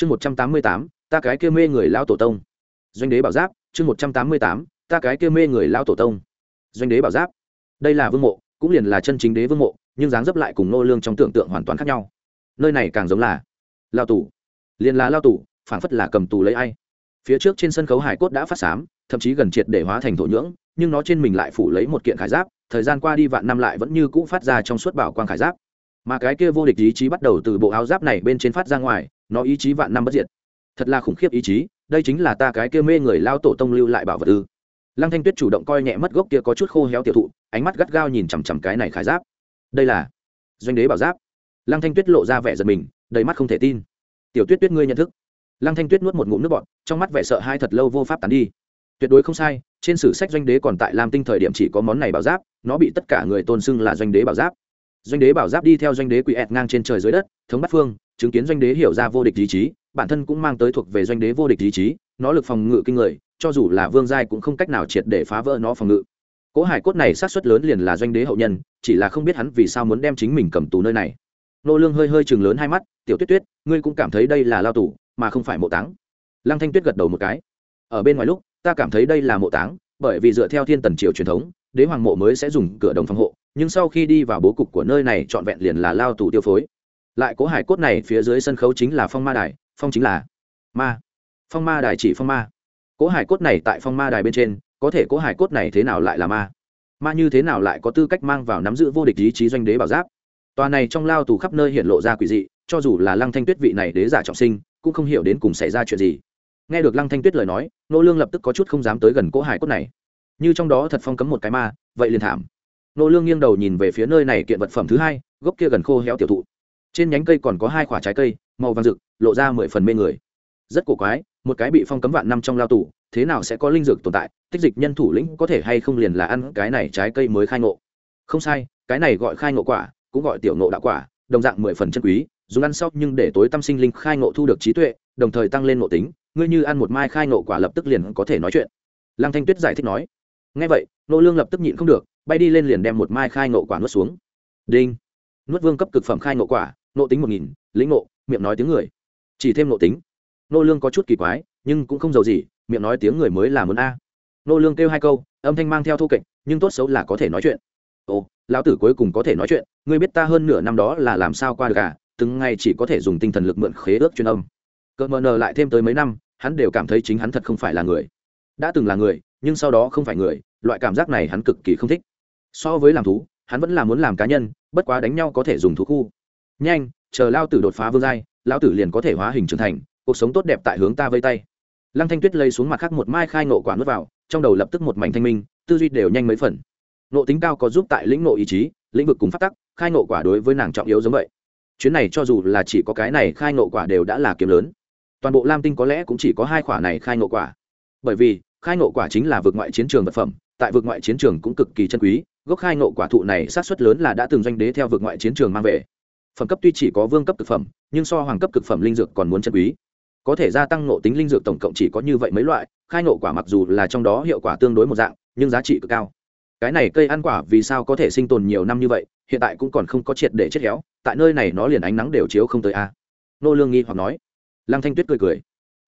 chương một trăm tám mươi tám, ta cái kia mê người lao tổ tông. Doanh đế bảo giáp, chương một trăm tám mươi tám, ta cái kia mê người lao tổ tông. Doanh đế bảo giáp. Đây là vương mộ, cũng liền là chân chính đế vương mộ, nhưng dáng dấp lại cùng nô lương trong tưởng tượng hoàn toàn khác nhau. Nơi này càng giống là lao tù. Liền là lao tù, phảng phất là cầm tù lấy ai. Phía trước trên sân khấu hải cốt đã phát sám, thậm chí gần triệt để hóa thành thổ nhưỡng, nhưng nó trên mình lại phủ lấy một kiện khải giáp, thời gian qua đi vạn năm lại vẫn như cũ phát ra trong suốt bảo quang khải giáp. Mà cái kia vô địch ý chí bắt đầu từ bộ áo giáp này bên trên phát ra ngoài nó ý chí vạn năm bất diệt. Thật là khủng khiếp ý chí, đây chính là ta cái kia mê người lao tổ tông lưu lại bảo vật ư. Lăng thanh tuyết chủ động coi nhẹ mất gốc kia có chút khô héo tiểu thụ, ánh mắt gắt gao nhìn chằm chằm cái này khải giáp. Đây là doanh đế bảo giáp. Lăng thanh tuyết lộ ra vẻ giật mình, đầy mắt không thể tin. Tiểu tuyết tuyết ngươi nhận thức. Lăng thanh tuyết nuốt một ngụm nước bọt, trong mắt vẻ sợ hai thật lâu vô pháp tán đi. Tuyệt đối không sai, trên sử sách doanh đế còn tại lam tinh thời điểm chỉ có món này bảo giáp, nó bị tất cả người tôn xưng là doanh đế bảo giáp. Doanh đế bảo giáp đi theo doanh đế quỷ ẹt ngang trên trời dưới đất, thống bắt phương chứng kiến doanh đế hiểu ra vô địch ý chí bản thân cũng mang tới thuộc về doanh đế vô địch ý chí nó lực phòng ngự kinh người, cho dù là vương giai cũng không cách nào triệt để phá vỡ nó phòng ngự. Cỗ hải cốt này sát xuất lớn liền là doanh đế hậu nhân, chỉ là không biết hắn vì sao muốn đem chính mình cầm tù nơi này. Nô lương hơi hơi chừng lớn hai mắt, tiểu tuyết tuyết, ngươi cũng cảm thấy đây là lao tù, mà không phải mộ táng. Lăng thanh tuyết gật đầu một cái. Ở bên ngoài lúc, ta cảm thấy đây là mộ táng, bởi vì dựa theo thiên tần triều truyền thống, đế hoàng mộ mới sẽ dùng cửa đồng phòng hộ, nhưng sau khi đi vào bố cục của nơi này trọn vẹn liền là lao tù tiêu phối lại cố hải cốt này phía dưới sân khấu chính là phong ma đài, phong chính là ma. Phong ma đài chỉ phong ma. Cố hải cốt này tại phong ma đài bên trên, có thể cố hải cốt này thế nào lại là ma? Ma như thế nào lại có tư cách mang vào nắm giữ vô địch ý chí doanh đế bảo giáp? Tòa này trong lao tù khắp nơi hiện lộ ra quỷ dị, cho dù là lăng thanh tuyết vị này đế giả trọng sinh, cũng không hiểu đến cùng xảy ra chuyện gì. Nghe được lăng thanh tuyết lời nói, nô lương lập tức có chút không dám tới gần cỗ hải cốt này. Như trong đó thật phong cấm một cái ma, vậy liền thảm. Nô lương nghiêng đầu nhìn về phía nơi này kiện vật phẩm thứ hai, gốc kia gần khô héo tiểu thụ trên nhánh cây còn có hai quả trái cây, màu vàng rực, lộ ra mười phần mê người. Rất cổ quái, một cái bị phong cấm vạn năm trong lao tù, thế nào sẽ có linh dược tồn tại, tích dịch nhân thủ lĩnh có thể hay không liền là ăn cái này trái cây mới khai ngộ. Không sai, cái này gọi khai ngộ quả, cũng gọi tiểu ngộ đạo quả, đồng dạng mười phần chân quý, dùng ăn sóc nhưng để tối tâm sinh linh khai ngộ thu được trí tuệ, đồng thời tăng lên ngộ tính, ngươi như ăn một mai khai ngộ quả lập tức liền có thể nói chuyện. Lăng thanh tuyết giải thích nói. Ngay vậy, nô lương lập tức nhịn không được, bay đi lên liền đem một mai khai ngộ quả nuốt xuống. Đinh. Nuốt vương cấp cực phẩm khai ngộ quả nộ tính một nghìn, lĩnh nộ, miệng nói tiếng người. Chỉ thêm nộ tính. Nô lương có chút kỳ quái, nhưng cũng không giàu gì, miệng nói tiếng người mới là muốn a. Nô lương kêu hai câu, âm thanh mang theo thu kệch, nhưng tốt xấu là có thể nói chuyện. Ồ, lão tử cuối cùng có thể nói chuyện, ngươi biết ta hơn nửa năm đó là làm sao qua được à? Từng ngày chỉ có thể dùng tinh thần lực mượn khế ước chuyên âm. Cỡ mờ nờ lại thêm tới mấy năm, hắn đều cảm thấy chính hắn thật không phải là người. Đã từng là người, nhưng sau đó không phải người, loại cảm giác này hắn cực kỳ không thích. So với làm thú, hắn vẫn là muốn làm cá nhân, bất quá đánh nhau có thể dùng thú khu nhanh, chờ lao tử đột phá vương giai lao tử liền có thể hóa hình trưởng thành, cuộc sống tốt đẹp tại hướng ta vây tay. Lăng thanh tuyết lây xuống mặt khác một mai khai nộ quả nuốt vào, trong đầu lập tức một mảnh thanh minh, tư duy đều nhanh mấy phần. Nộ tính cao có giúp tại lĩnh nộ ý chí, lĩnh vực cùng phát tắc, khai nộ quả đối với nàng trọng yếu giống vậy. Chuyến này cho dù là chỉ có cái này khai nộ quả đều đã là kiếm lớn. Toàn bộ lam tinh có lẽ cũng chỉ có hai quả này khai nộ quả. Bởi vì, khai nộ quả chính là vượt ngoại chiến trường vật phẩm, tại vượt ngoại chiến trường cũng cực kỳ chân quý, gốc khai nộ quả thụ này sát xuất lớn là đã từng doanh đế theo vượt ngoại chiến trường mang về phẩm cấp tuy chỉ có vương cấp thực phẩm, nhưng so hoàng cấp thực phẩm linh dược còn muốn chân quý. Có thể gia tăng nộ tính linh dược tổng cộng chỉ có như vậy mấy loại, khai nộ quả mặc dù là trong đó hiệu quả tương đối một dạng, nhưng giá trị cực cao. Cái này cây ăn quả vì sao có thể sinh tồn nhiều năm như vậy, hiện tại cũng còn không có triệt để chết héo, tại nơi này nó liền ánh nắng đều chiếu không tới a. Nô lương nghi hoặc nói. Lăng thanh tuyết cười cười.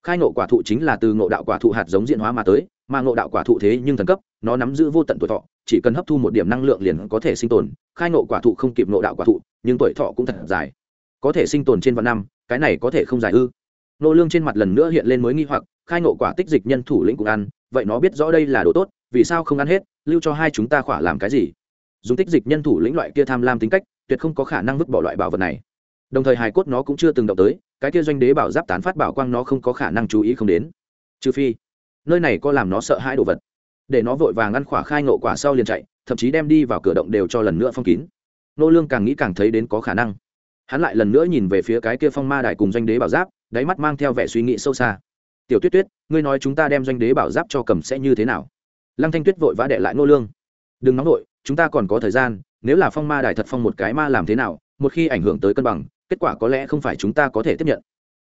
Khai ngộ quả thụ chính là từ ngộ đạo quả thụ hạt giống diện hóa mà tới, mà ngộ đạo quả thụ thế nhưng thần cấp nó nắm giữ vô tận tuổi thọ, chỉ cần hấp thu một điểm năng lượng liền có thể sinh tồn, khai ngộ quả thụ không kịp nộ đạo quả thụ, nhưng tuổi thọ cũng thật dài. Có thể sinh tồn trên vạn năm, cái này có thể không dài ư? Nô lương trên mặt lần nữa hiện lên mới nghi hoặc, khai ngộ quả tích dịch nhân thủ lĩnh cũng ăn, vậy nó biết rõ đây là đồ tốt, vì sao không ăn hết, lưu cho hai chúng ta khỏa làm cái gì? Dùng tích dịch nhân thủ lĩnh loại kia tham lam tính cách, tuyệt không có khả năng vứt bỏ loại bảo vật này. Đồng thời hài cốt nó cũng chưa từng động tới, cái kia doanh đế bảo giáp tán phát bảo quang nó không có khả năng chú ý không đến. Trừ phi, nơi này có làm nó sợ hãi đồ vật để nó vội vàng ngăn khỏa khai ngộ quả sau liền chạy, thậm chí đem đi vào cửa động đều cho lần nữa phong kín. Nô lương càng nghĩ càng thấy đến có khả năng. Hắn lại lần nữa nhìn về phía cái kia phong ma đài cùng doanh đế bảo giáp, đáy mắt mang theo vẻ suy nghĩ sâu xa. Tiểu tuyết tuyết, ngươi nói chúng ta đem doanh đế bảo giáp cho cầm sẽ như thế nào? Lăng thanh tuyết vội vã đệ lại nô lương. Đừng nóng nổi chúng ta còn có thời gian, nếu là phong ma đài thật phong một cái ma làm thế nào, một khi ảnh hưởng tới cân bằng, kết quả có lẽ không phải chúng ta có thể tiếp nhận.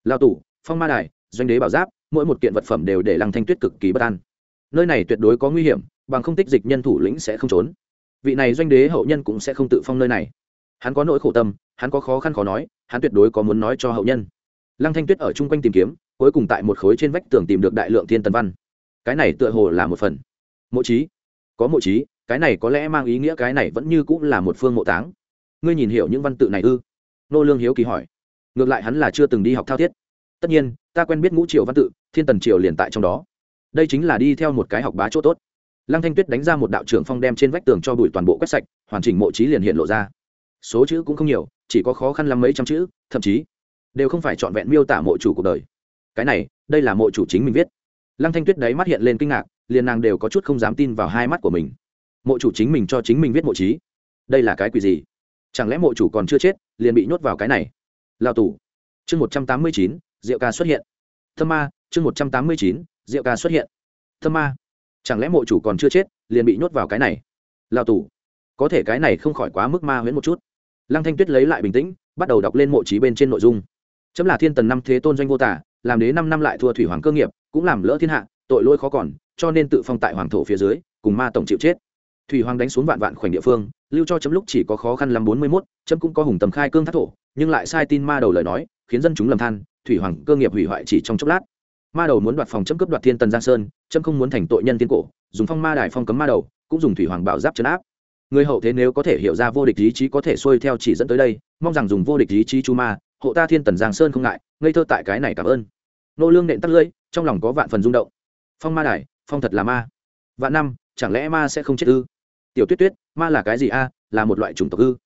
Lao tủ phong ma đài, doanh đế bảo giáp, mỗi một kiện vật phẩm đều để lăng thanh tuyết cực kỳ bất an nơi này tuyệt đối có nguy hiểm, bằng không tích dịch nhân thủ lĩnh sẽ không trốn. Vị này doanh đế hậu nhân cũng sẽ không tự phong nơi này. Hắn có nỗi khổ tâm, hắn có khó khăn khó nói, hắn tuyệt đối có muốn nói cho hậu nhân. Lăng thanh tuyết ở chung quanh tìm kiếm, cuối cùng tại một khối trên vách tường tìm được đại lượng thiên tần văn. Cái này tựa hồ là một phần. Mộ trí có mộ trí cái này có lẽ mang ý nghĩa cái này vẫn như cũng là một phương mộ táng. Ngươi nhìn hiểu những văn tự này ư? Nô lương hiếu kỳ hỏi. Ngược lại hắn là chưa từng đi học thao thiết. Tất nhiên, ta quen biết ngũ triều văn tự, thiên tần triều liền tại trong đó đây chính là đi theo một cái học bá chỗ tốt. Lăng thanh tuyết đánh ra một đạo trưởng phong đem trên vách tường cho bụi toàn bộ quét sạch, hoàn chỉnh mộ trí liền hiện lộ ra. Số chữ cũng không nhiều, chỉ có khó khăn lắm mấy trăm chữ, thậm chí đều không phải trọn vẹn miêu tả mộ chủ cuộc đời. Cái này, đây là mộ chủ chính mình viết. Lăng thanh tuyết đấy mắt hiện lên kinh ngạc, liền nàng đều có chút không dám tin vào hai mắt của mình. Mộ chủ chính mình cho chính mình viết mộ trí, đây là cái quỷ gì? Chẳng lẽ mộ chủ còn chưa chết, liền bị nhốt vào cái này? Lao tù. Chương một trăm tám mươi chín, diệu ca xuất hiện. Thơ ma, chương một trăm tám mươi chín diệu ca xuất hiện. Thâm ma. Chẳng lẽ mộ chủ còn chưa chết, liền bị nhốt vào cái này? Lao tù. Có thể cái này không khỏi quá mức ma huyễn một chút. Lăng thanh tuyết lấy lại bình tĩnh, bắt đầu đọc lên mộ trí bên trên nội dung. Chấm là thiên tần năm thế tôn doanh vô tả, làm đế năm năm lại thua thủy hoàng cơ nghiệp, cũng làm lỡ thiên hạ, tội lỗi khó còn, cho nên tự phong tại hoàng thổ phía dưới, cùng ma tổng chịu chết. Thủy hoàng đánh xuống vạn vạn khoảnh địa phương, lưu cho chấm lúc chỉ có khó khăn lắm bốn mươi mốt, chấm cũng có hùng tầm khai cương thác thổ, nhưng lại sai tin ma đầu lời nói, khiến dân chúng lầm than, thủy hoàng cơ nghiệp hủy hoại chỉ trong chốc lát ma đầu muốn đoạt phòng chấm cướp đoạt thiên tần giang sơn, chấm không muốn thành tội nhân tiên cổ, dùng phong ma đài phong cấm ma đầu, cũng dùng thủy hoàng bảo giáp chấn áp. Người hậu thế nếu có thể hiểu ra vô địch ý chí có thể xuôi theo chỉ dẫn tới đây, mong rằng dùng vô địch ý chí chu ma, hộ ta thiên tần giang sơn không ngại, ngây thơ tại cái này cảm ơn. Nô lương nện tắt lưỡi, trong lòng có vạn phần rung động. Phong ma đài, phong thật là ma. Vạn năm, chẳng lẽ ma sẽ không chết ư? Tiểu tuyết tuyết, ma là cái gì a? Là một loại chủng tộc ư?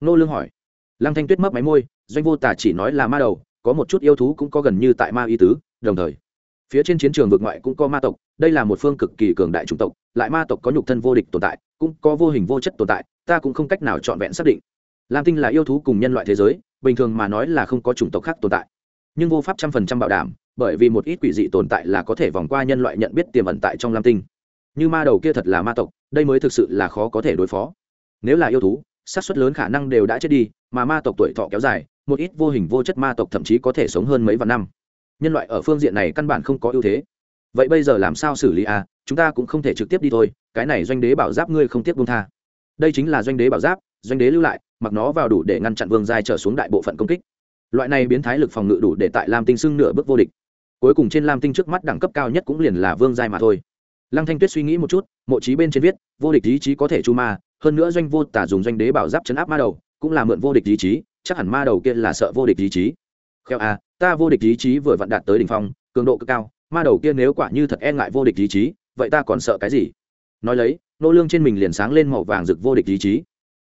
Nô lương hỏi. Lăng thanh tuyết mấp máy môi, doanh vô tả chỉ nói là ma đầu, có một chút yêu thú cũng có gần như tại ma y tứ, đồng thời phía trên chiến trường vực ngoại cũng có ma tộc, đây là một phương cực kỳ cường đại chủng tộc, lại ma tộc có nhục thân vô địch tồn tại, cũng có vô hình vô chất tồn tại, ta cũng không cách nào trọn vẹn xác định. Lam tinh là yêu thú cùng nhân loại thế giới, bình thường mà nói là không có chủng tộc khác tồn tại. Nhưng vô pháp trăm phần trăm bảo đảm, bởi vì một ít quỷ dị tồn tại là có thể vòng qua nhân loại nhận biết tiềm ẩn tại trong lam tinh. Như ma đầu kia thật là ma tộc, đây mới thực sự là khó có thể đối phó. Nếu là yêu thú, xác suất lớn khả năng đều đã chết đi, mà ma tộc tuổi thọ kéo dài, một ít vô hình vô chất ma tộc thậm chí có thể sống hơn mấy vạn năm nhân loại ở phương diện này căn bản không có ưu thế. Vậy bây giờ làm sao xử lý à? Chúng ta cũng không thể trực tiếp đi thôi, cái này doanh đế bảo giáp ngươi không tiếp buông tha. Đây chính là doanh đế bảo giáp, doanh đế lưu lại, mặc nó vào đủ để ngăn chặn vương giai trở xuống đại bộ phận công kích. Loại này biến thái lực phòng ngự đủ để tại lam tinh xưng nửa bước vô địch. Cuối cùng trên lam tinh trước mắt đẳng cấp cao nhất cũng liền là vương giai mà thôi. Lăng thanh tuyết suy nghĩ một chút, mộ trí bên trên viết, vô địch ý chí có thể chu ma, hơn nữa doanh vô tả dùng doanh đế bảo giáp chấn áp ma đầu, cũng là mượn vô địch ý chí, chắc hẳn ma đầu kia là sợ vô địch ý chí kheo à, ta vô địch ý chí vừa vặn đạt tới đỉnh phong cường độ cực cao ma đầu kia nếu quả như thật e ngại vô địch ý chí vậy ta còn sợ cái gì? Nói lấy nô lương trên mình liền sáng lên màu vàng rực vô địch ý chí.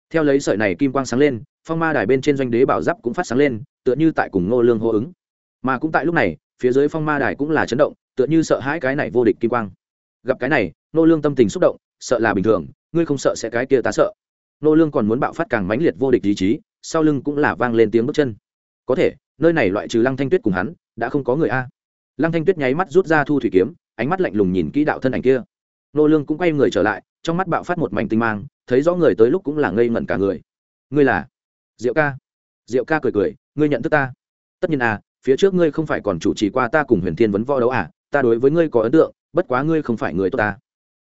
Theo lấy sợi này kim quang sáng lên phong ma đài bên trên doanh đế bảo giáp cũng phát sáng lên tựa như tại cùng nô lương hô ứng. Mà cũng tại lúc này phía dưới phong ma đài cũng là chấn động tựa như sợ hãi cái này vô địch kim quang. Gặp cái này nô lương tâm tình xúc động sợ là bình thường ngươi không sợ sẽ cái kia ta sợ. Nô lương còn muốn bạo phát càng mãnh liệt vô địch ý chí sau lưng cũng là vang lên tiếng bước chân. Có thể nơi này loại trừ lăng thanh tuyết cùng hắn, đã không có người a. Lăng thanh tuyết nháy mắt rút ra thu thủy kiếm, ánh mắt lạnh lùng nhìn kỹ đạo thân ảnh kia. Nô lương cũng quay người trở lại, trong mắt bạo phát một mảnh tinh mang, thấy rõ người tới lúc cũng là ngây ngẩn cả người. Ngươi là? Diệu ca. Diệu ca cười cười, ngươi nhận thức ta? Tất nhiên à phía trước ngươi không phải còn chủ trì qua ta cùng huyền thiên vấn võ đấu à ta đối với ngươi có ấn tượng, bất quá ngươi không phải người tốt ta.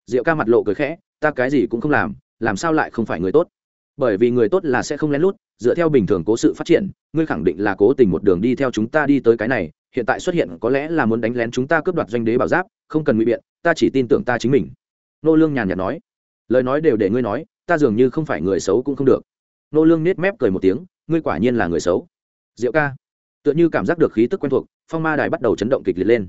Diệu ca mặt lộ cười khẽ, ta cái gì cũng không làm làm sao lại không phải người tốt? Bởi vì người tốt là sẽ không lén lút, dựa theo bình thường cố sự phát triển, ngươi khẳng định là cố tình một đường đi theo chúng ta đi tới cái này, hiện tại xuất hiện có lẽ là muốn đánh lén chúng ta cướp đoạt doanh đế bảo giáp, không cần ngụy biện, ta chỉ tin tưởng ta chính mình. Nô lương nhàn nhạt nói. Lời nói đều để ngươi nói, ta dường như không phải người xấu cũng không được. Nô lương nết mép cười một tiếng, ngươi quả nhiên là người xấu. Diệu ca. Tựa như cảm giác được khí tức quen thuộc, phong ma đài bắt đầu chấn động kịch liệt lên.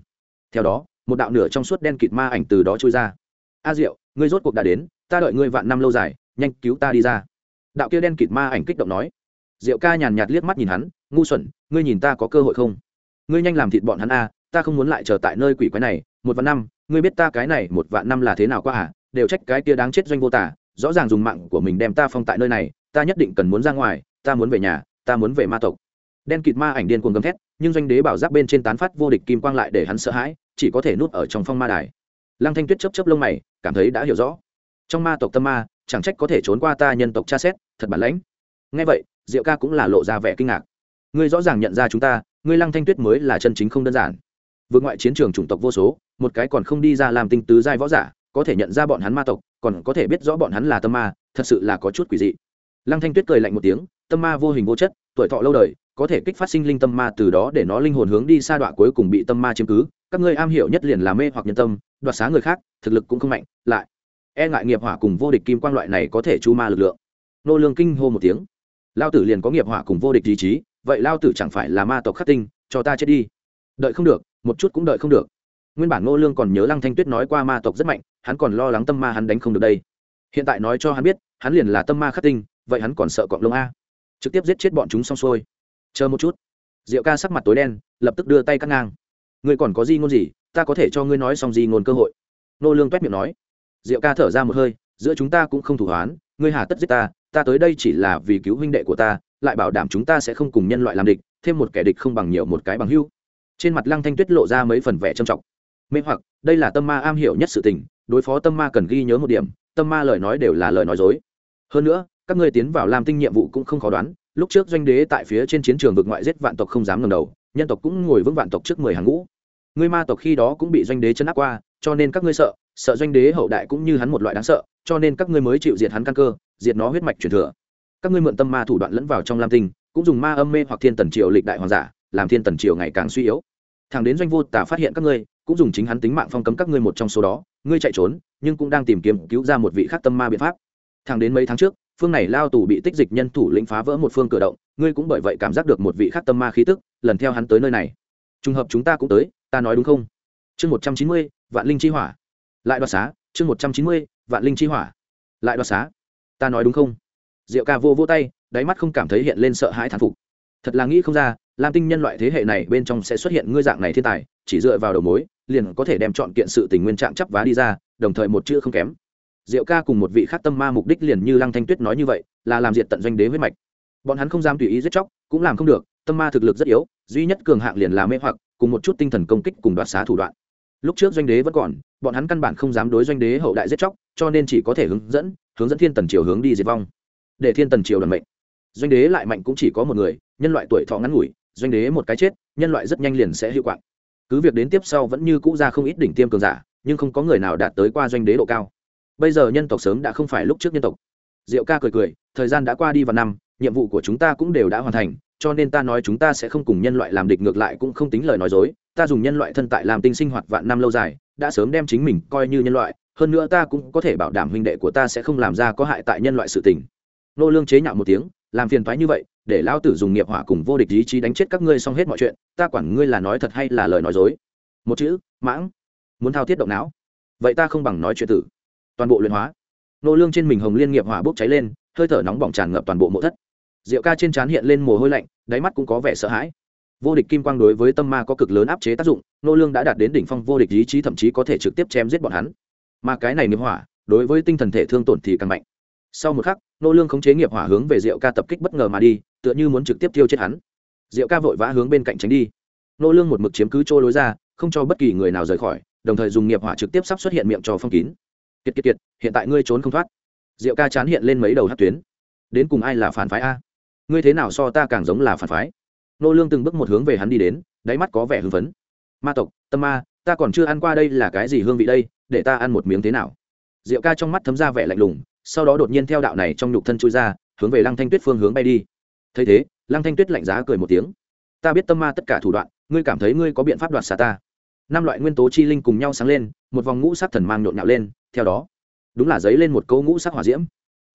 Theo đó, một đạo nửa trong suốt đen kịt ma ảnh từ đó trôi ra. A diệu, ngươi rốt cuộc đã đến, ta đợi ngươi vạn năm lâu dài, nhanh cứu ta đi ra đạo kia đen kịt ma ảnh kích động nói. Diệu ca nhàn nhạt liếc mắt nhìn hắn, ngu xuẩn, ngươi nhìn ta có cơ hội không? Ngươi nhanh làm thịt bọn hắn a, ta không muốn lại chờ tại nơi quỷ quái này, một vạn năm, ngươi biết ta cái này một vạn năm là thế nào qua à? Đều trách cái kia đáng chết doanh vô tả, rõ ràng dùng mạng của mình đem ta phong tại nơi này, ta nhất định cần muốn ra ngoài, ta muốn về nhà, ta muốn về ma tộc. Đen kịt ma ảnh điên cuồng gầm thét, nhưng doanh đế bảo giáp bên trên tán phát vô địch kim quang lại để hắn sợ hãi, chỉ có thể núp ở trong phong ma đài. Lăng thanh tuyết chấp chấp lông mày, cảm thấy đã hiểu rõ. Trong ma tộc tâm ma chẳng trách có thể trốn qua ta nhân tộc tra xét, thật bản lãnh. Ngay vậy, diệu ca cũng là lộ ra vẻ kinh ngạc. Ngươi rõ ràng nhận ra chúng ta, ngươi lăng thanh tuyết mới là chân chính không đơn giản. Vượt ngoại chiến trường chủng tộc vô số, một cái còn không đi ra làm tinh tứ giai võ giả, có thể nhận ra bọn hắn ma tộc, còn có thể biết rõ bọn hắn là tâm ma, thật sự là có chút quỷ dị. Lăng thanh tuyết cười lạnh một tiếng, tâm ma vô hình vô chất, tuổi thọ lâu đời, có thể kích phát sinh linh tâm ma từ đó để nó linh hồn hướng đi sa đọa cuối cùng bị tâm ma chiếm cứ. Các ngươi am hiểu nhất liền là mê hoặc nhân tâm, đoạt xá người khác, thực lực cũng không mạnh, lại e ngại nghiệp hỏa cùng vô địch kim quang loại này có thể chu ma lực lượng. Nô lương kinh hô một tiếng. Lao tử liền có nghiệp hỏa cùng vô địch ý chí, vậy lao tử chẳng phải là ma tộc khắc tinh, cho ta chết đi. Đợi không được, một chút cũng đợi không được. Nguyên bản nô lương còn nhớ lăng thanh tuyết nói qua ma tộc rất mạnh, hắn còn lo lắng tâm ma hắn đánh không được đây. Hiện tại nói cho hắn biết, hắn liền là tâm ma khắc tinh, vậy hắn còn sợ cọp lông a. Trực tiếp giết chết bọn chúng xong xuôi. Chờ một chút. Diệu ca sắc mặt tối đen, lập tức đưa tay cắt ngang. Ngươi còn có gì ngôn gì, ta có thể cho ngươi nói xong gì ngôn cơ hội. Nô lương tuét miệng nói diệu ca thở ra một hơi, giữa chúng ta cũng không thủ hoán, ngươi hà tất giết ta ta tới đây chỉ là vì cứu huynh đệ của ta, lại bảo đảm chúng ta sẽ không cùng nhân loại làm địch, thêm một kẻ địch không bằng nhiều một cái bằng hưu trên mặt lăng thanh tuyết lộ ra mấy phần vẻ trầm trọng. Mê hoặc, đây là tâm ma am hiểu nhất sự tình, đối phó tâm ma cần ghi nhớ một điểm, tâm ma lời nói đều là lời nói dối. Hơn nữa, các ngươi tiến vào làm tinh nhiệm vụ cũng không khó đoán, lúc trước doanh đế tại phía trên chiến trường vực ngoại giết vạn tộc không dám ngầm đầu, nhân tộc cũng ngồi vững vạn tộc trước mười hàng ngũ. Ngươi ma tộc khi đó cũng bị doanh đế chấn áp qua, cho nên các ngươi sợ sợ doanh đế hậu đại cũng như hắn một loại đáng sợ, cho nên các ngươi mới chịu diệt hắn căn cơ, diệt nó huyết mạch truyền thừa. Các ngươi mượn tâm ma thủ đoạn lẫn vào trong lam tinh, cũng dùng ma âm mê hoặc thiên tần triều lịch đại hoàng giả, làm thiên tần triều ngày càng suy yếu. Thằng đến doanh vô tả phát hiện các ngươi, cũng dùng chính hắn tính mạng phong cấm các ngươi một trong số đó, ngươi chạy trốn, nhưng cũng đang tìm kiếm cứu ra một vị khác tâm ma biện pháp. Thằng đến mấy tháng trước, phương này lao tù bị tích dịch nhân thủ lĩnh phá vỡ một phương cửa động, ngươi cũng bởi vậy cảm giác được một vị khác tâm ma khí tức, lần theo hắn tới nơi này. Trùng hợp chúng ta cũng tới, ta nói đúng không? Chương một trăm chín mươi, vạn linh chi hỏa lại đoạt xá, chương một trăm chín mươi, vạn linh chi hỏa. Lại đoạt xá. Ta nói đúng không? Diệu ca vô vô tay, đáy mắt không cảm thấy hiện lên sợ hãi thán phục. Thật là nghĩ không ra, lam tinh nhân loại thế hệ này bên trong sẽ xuất hiện ngươi dạng này thiên tài, chỉ dựa vào đầu mối, liền có thể đem chọn kiện sự tình nguyên trạng chấp vá đi ra, đồng thời một chữ không kém. Diệu ca cùng một vị khác tâm ma mục đích liền như lăng thanh tuyết nói như vậy, là làm diệt tận doanh đế huyết mạch. Bọn hắn không dám tùy ý giết chóc, cũng làm không được, tâm ma thực lực rất yếu, duy nhất cường hạng liền là mê hoặc, cùng một chút tinh thần công kích cùng đoạt xá thủ đoạn lúc trước doanh đế vẫn còn, bọn hắn căn bản không dám đối doanh đế hậu đại giết chóc, cho nên chỉ có thể hướng dẫn hướng dẫn thiên tần triều hướng đi diệt vong. Để thiên tần triều đoàn mệnh. Doanh đế lại mạnh cũng chỉ có một người, nhân loại tuổi thọ ngắn ngủi, doanh đế một cái chết, nhân loại rất nhanh liền sẽ hiệu quạng. Cứ việc đến tiếp sau vẫn như cũ ra không ít đỉnh tiêm cường giả, nhưng không có người nào đạt tới qua doanh đế độ cao. Bây giờ nhân tộc sớm đã không phải lúc trước nhân tộc. Diệu ca cười cười, thời gian đã qua đi vào năm, nhiệm vụ của chúng ta cũng đều đã hoàn thành, cho nên ta nói chúng ta sẽ không cùng nhân loại làm địch ngược lại cũng không tính lời nói dối ta dùng nhân loại thân tại làm tinh sinh hoạt vạn năm lâu dài, đã sớm đem chính mình coi như nhân loại, hơn nữa ta cũng có thể bảo đảm huynh đệ của ta sẽ không làm ra có hại tại nhân loại sự tình. Nô lương chế nhạo một tiếng, làm phiền toái như vậy, để lao tử dùng nghiệp hỏa cùng vô địch ý chí đánh chết các ngươi xong hết mọi chuyện, ta quản ngươi là nói thật hay là lời nói dối. Một chữ, mãng, muốn thao thiết động não. Vậy ta không bằng nói chuyện tử. Toàn bộ luyện hóa. Nô lương trên mình hồng liên nghiệp hỏa bốc cháy lên, hơi thở nóng bỏng tràn ngập toàn bộ mộ thất. Diệu ca trên trán hiện lên mồ hôi lạnh, đáy mắt cũng có vẻ sợ hãi vô địch kim quang đối với tâm ma có cực lớn áp chế tác dụng, nô lương đã đạt đến đỉnh phong vô địch ý chí thậm chí có thể trực tiếp chém giết bọn hắn. Mà cái này nghiệp hỏa, đối với tinh thần thể thương tổn thì càng mạnh. Sau một khắc, nô lương khống chế nghiệp hỏa hướng về diệu ca tập kích bất ngờ mà đi, tựa như muốn trực tiếp tiêu chết hắn. Diệu ca vội vã hướng bên cạnh tránh đi. Nô lương một mực chiếm cứ chỗ lối ra, không cho bất kỳ người nào rời khỏi, đồng thời dùng nghiệp hỏa trực tiếp sắp xuất hiện miệng cho phong kín. Kiệt kiệt kiệt, hiện tại ngươi trốn không thoát. Diệu ca chán hiện lên mấy đầu hất tuyến. Đến cùng ai là phản phái a? Ngươi thế nào so ta càng giống là phản phái? Nô lương từng bước một hướng về hắn đi đến, đáy mắt có vẻ hưng phấn. Ma tộc, tâm ma, ta còn chưa ăn qua đây là cái gì hương vị đây, để ta ăn một miếng thế nào? Diệu ca trong mắt thấm ra vẻ lạnh lùng, sau đó đột nhiên theo đạo này trong nhục thân chui ra, hướng về lăng thanh tuyết phương hướng bay đi. Thấy thế, lăng thanh tuyết lạnh giá cười một tiếng. Ta biết tâm ma tất cả thủ đoạn, ngươi cảm thấy ngươi có biện pháp đoạt xả ta? Năm loại nguyên tố chi linh cùng nhau sáng lên, một vòng ngũ sắc thần mang nhộn nhạo lên, theo đó, đúng là giấy lên một câu ngũ sắc hỏa diễm.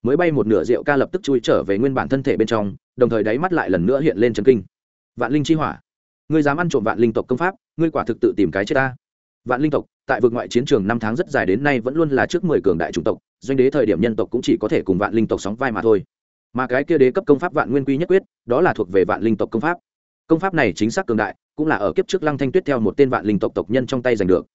Mới bay một nửa rượu ca lập tức chui trở về nguyên bản thân thể bên trong, đồng thời đáy mắt lại lần nữa hiện lên chấn kinh vạn linh chi hỏa. Ngươi dám ăn trộm vạn linh tộc công pháp, ngươi quả thực tự tìm cái chết ta. Vạn linh tộc, tại vực ngoại chiến trường năm tháng rất dài đến nay vẫn luôn là trước mười cường đại chủng tộc, doanh đế thời điểm nhân tộc cũng chỉ có thể cùng vạn linh tộc sóng vai mà thôi. Mà cái kia đế cấp công pháp vạn nguyên quy nhất quyết, đó là thuộc về vạn linh tộc công pháp. Công pháp này chính xác cường đại, cũng là ở kiếp trước lăng thanh tuyết theo một tên vạn linh tộc tộc nhân trong tay giành được.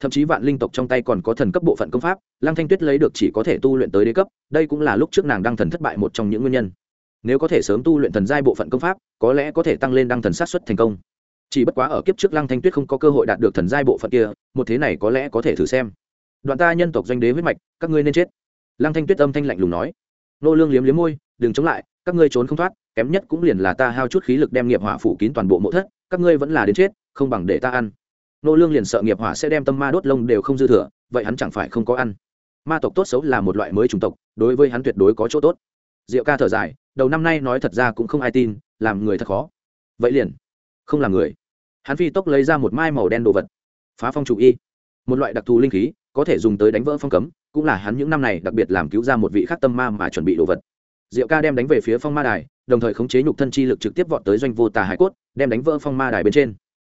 Thậm chí vạn linh tộc trong tay còn có thần cấp bộ phận công pháp, lăng thanh tuyết lấy được chỉ có thể tu luyện tới đế cấp, đây cũng là lúc trước nàng đang thần thất bại một trong những nguyên nhân nếu có thể sớm tu luyện thần giai bộ phận công pháp, có lẽ có thể tăng lên đăng thần sát xuất thành công. Chỉ bất quá ở kiếp trước lăng thanh tuyết không có cơ hội đạt được thần giai bộ phận kia, một thế này có lẽ có thể thử xem. Đoạn ta nhân tộc doanh đế huyết mạch, các ngươi nên chết. Lăng thanh tuyết âm thanh lạnh lùng nói. Nô lương liếm liếm môi, đừng chống lại, các ngươi trốn không thoát, kém nhất cũng liền là ta hao chút khí lực đem nghiệp hỏa phủ kín toàn bộ mộ thất, các ngươi vẫn là đến chết, không bằng để ta ăn. Nô lương liền sợ nghiệp hỏa sẽ đem tâm ma đốt lông đều không dư thừa, vậy hắn chẳng phải không có ăn. Ma tộc tốt xấu là một loại mới chủng tộc, đối với hắn tuyệt đối có chỗ tốt. Diệu ca thở dài đầu năm nay nói thật ra cũng không ai tin, làm người thật khó. Vậy liền, không là người. Hắn phi tốc lấy ra một mai màu đen đồ vật. Phá phong chủ y. Một loại đặc thù linh khí, có thể dùng tới đánh vỡ phong cấm, cũng là hắn những năm này đặc biệt làm cứu ra một vị khắc tâm ma mà chuẩn bị đồ vật. Diệu ca đem đánh về phía phong ma đài, đồng thời khống chế nhục thân chi lực trực tiếp vọt tới doanh vô tà hải cốt, đem đánh vỡ phong ma đài bên trên.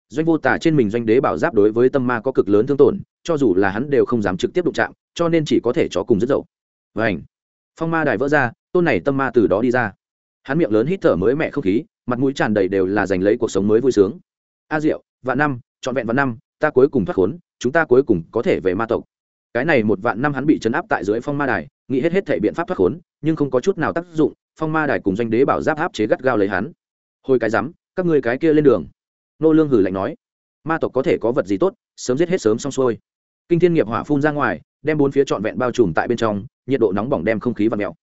Doanh vô tà trên mình doanh đế bảo giáp đối với tâm ma có cực lớn thương tổn, cho dù là hắn đều không dám trực tiếp đụng chạm, cho nên chỉ có thể chó cùng rất dậu. Vảnh phong ma đài vỡ ra tôn này tâm ma từ đó đi ra. Hắn miệng lớn hít thở mới mẹ không khí, mặt mũi tràn đầy đều là giành lấy cuộc sống mới vui sướng. A diệu, vạn năm, trọn vẹn vạn năm, ta cuối cùng thoát khốn, chúng ta cuối cùng có thể về ma tộc. Cái này một vạn năm hắn bị chấn áp tại dưới phong ma đài, nghĩ hết hết thể biện pháp thoát khốn, nhưng không có chút nào tác dụng, phong ma đài cùng doanh đế bảo giáp áp chế gắt gao lấy hắn. Hồi cái rắm, các ngươi cái kia lên đường. Nô lương hử lạnh nói, ma tộc có thể có vật gì tốt, sớm giết hết sớm xong xuôi. Kinh thiên nghiệp hỏa phun ra ngoài, đem bốn phía trọn vẹn bao trùm tại bên trong, nhiệt độ nóng bỏng đem không khí và mèo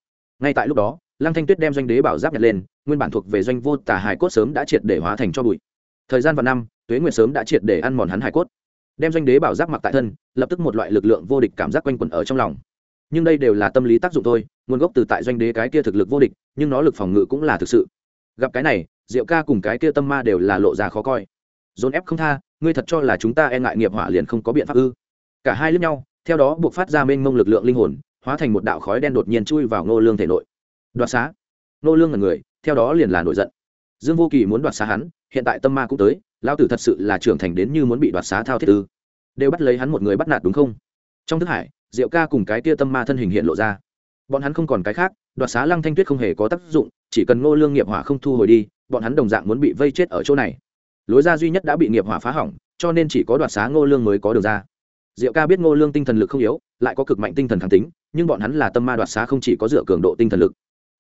ngay tại lúc đó, lăng thanh tuyết đem doanh đế bảo giáp nhặt lên, nguyên bản thuộc về doanh vô tả hải cốt sớm đã triệt để hóa thành cho bụi. Thời gian và năm, tuế nguyệt sớm đã triệt để ăn mòn hắn hải cốt. Đem doanh đế bảo giáp mặc tại thân, lập tức một loại lực lượng vô địch cảm giác quanh quẩn ở trong lòng. Nhưng đây đều là tâm lý tác dụng thôi, nguồn gốc từ tại doanh đế cái kia thực lực vô địch, nhưng nó lực phòng ngự cũng là thực sự. Gặp cái này, diệu ca cùng cái kia tâm ma đều là lộ ra khó coi. Dồn ép không tha, ngươi thật cho là chúng ta e ngại nghiệp hỏa liền không có biện pháp ư? Cả hai lướt nhau, theo đó buộc phát ra mênh mông lực lượng linh hồn hóa thành một đạo khói đen đột nhiên chui vào ngô lương thể nội. Đoạt xá. Ngô lương là người, theo đó liền là nổi giận. Dương vô kỳ muốn đoạt xá hắn, hiện tại tâm ma cũng tới lao tử thật sự là trưởng thành đến như muốn bị đoạt xá thao thiết ư. Đều bắt lấy hắn một người bắt nạt đúng không? Trong thức hải, diệu ca cùng cái tia tâm ma thân hình hiện lộ ra. Bọn hắn không còn cái khác, đoạt xá lăng thanh tuyết không hề có tác dụng, chỉ cần ngô lương nghiệp hỏa không thu hồi đi, bọn hắn đồng dạng muốn bị vây chết ở chỗ này. Lối ra duy nhất đã bị nghiệp hỏa phá hỏng, cho nên chỉ có đoạt xá ngô lương mới có được ra. Diệu ca biết ngô lương tinh thần lực không yếu lại có cực mạnh tinh thần kháng tính nhưng bọn hắn là tâm ma đoạt xá không chỉ có dựa cường độ tinh thần lực.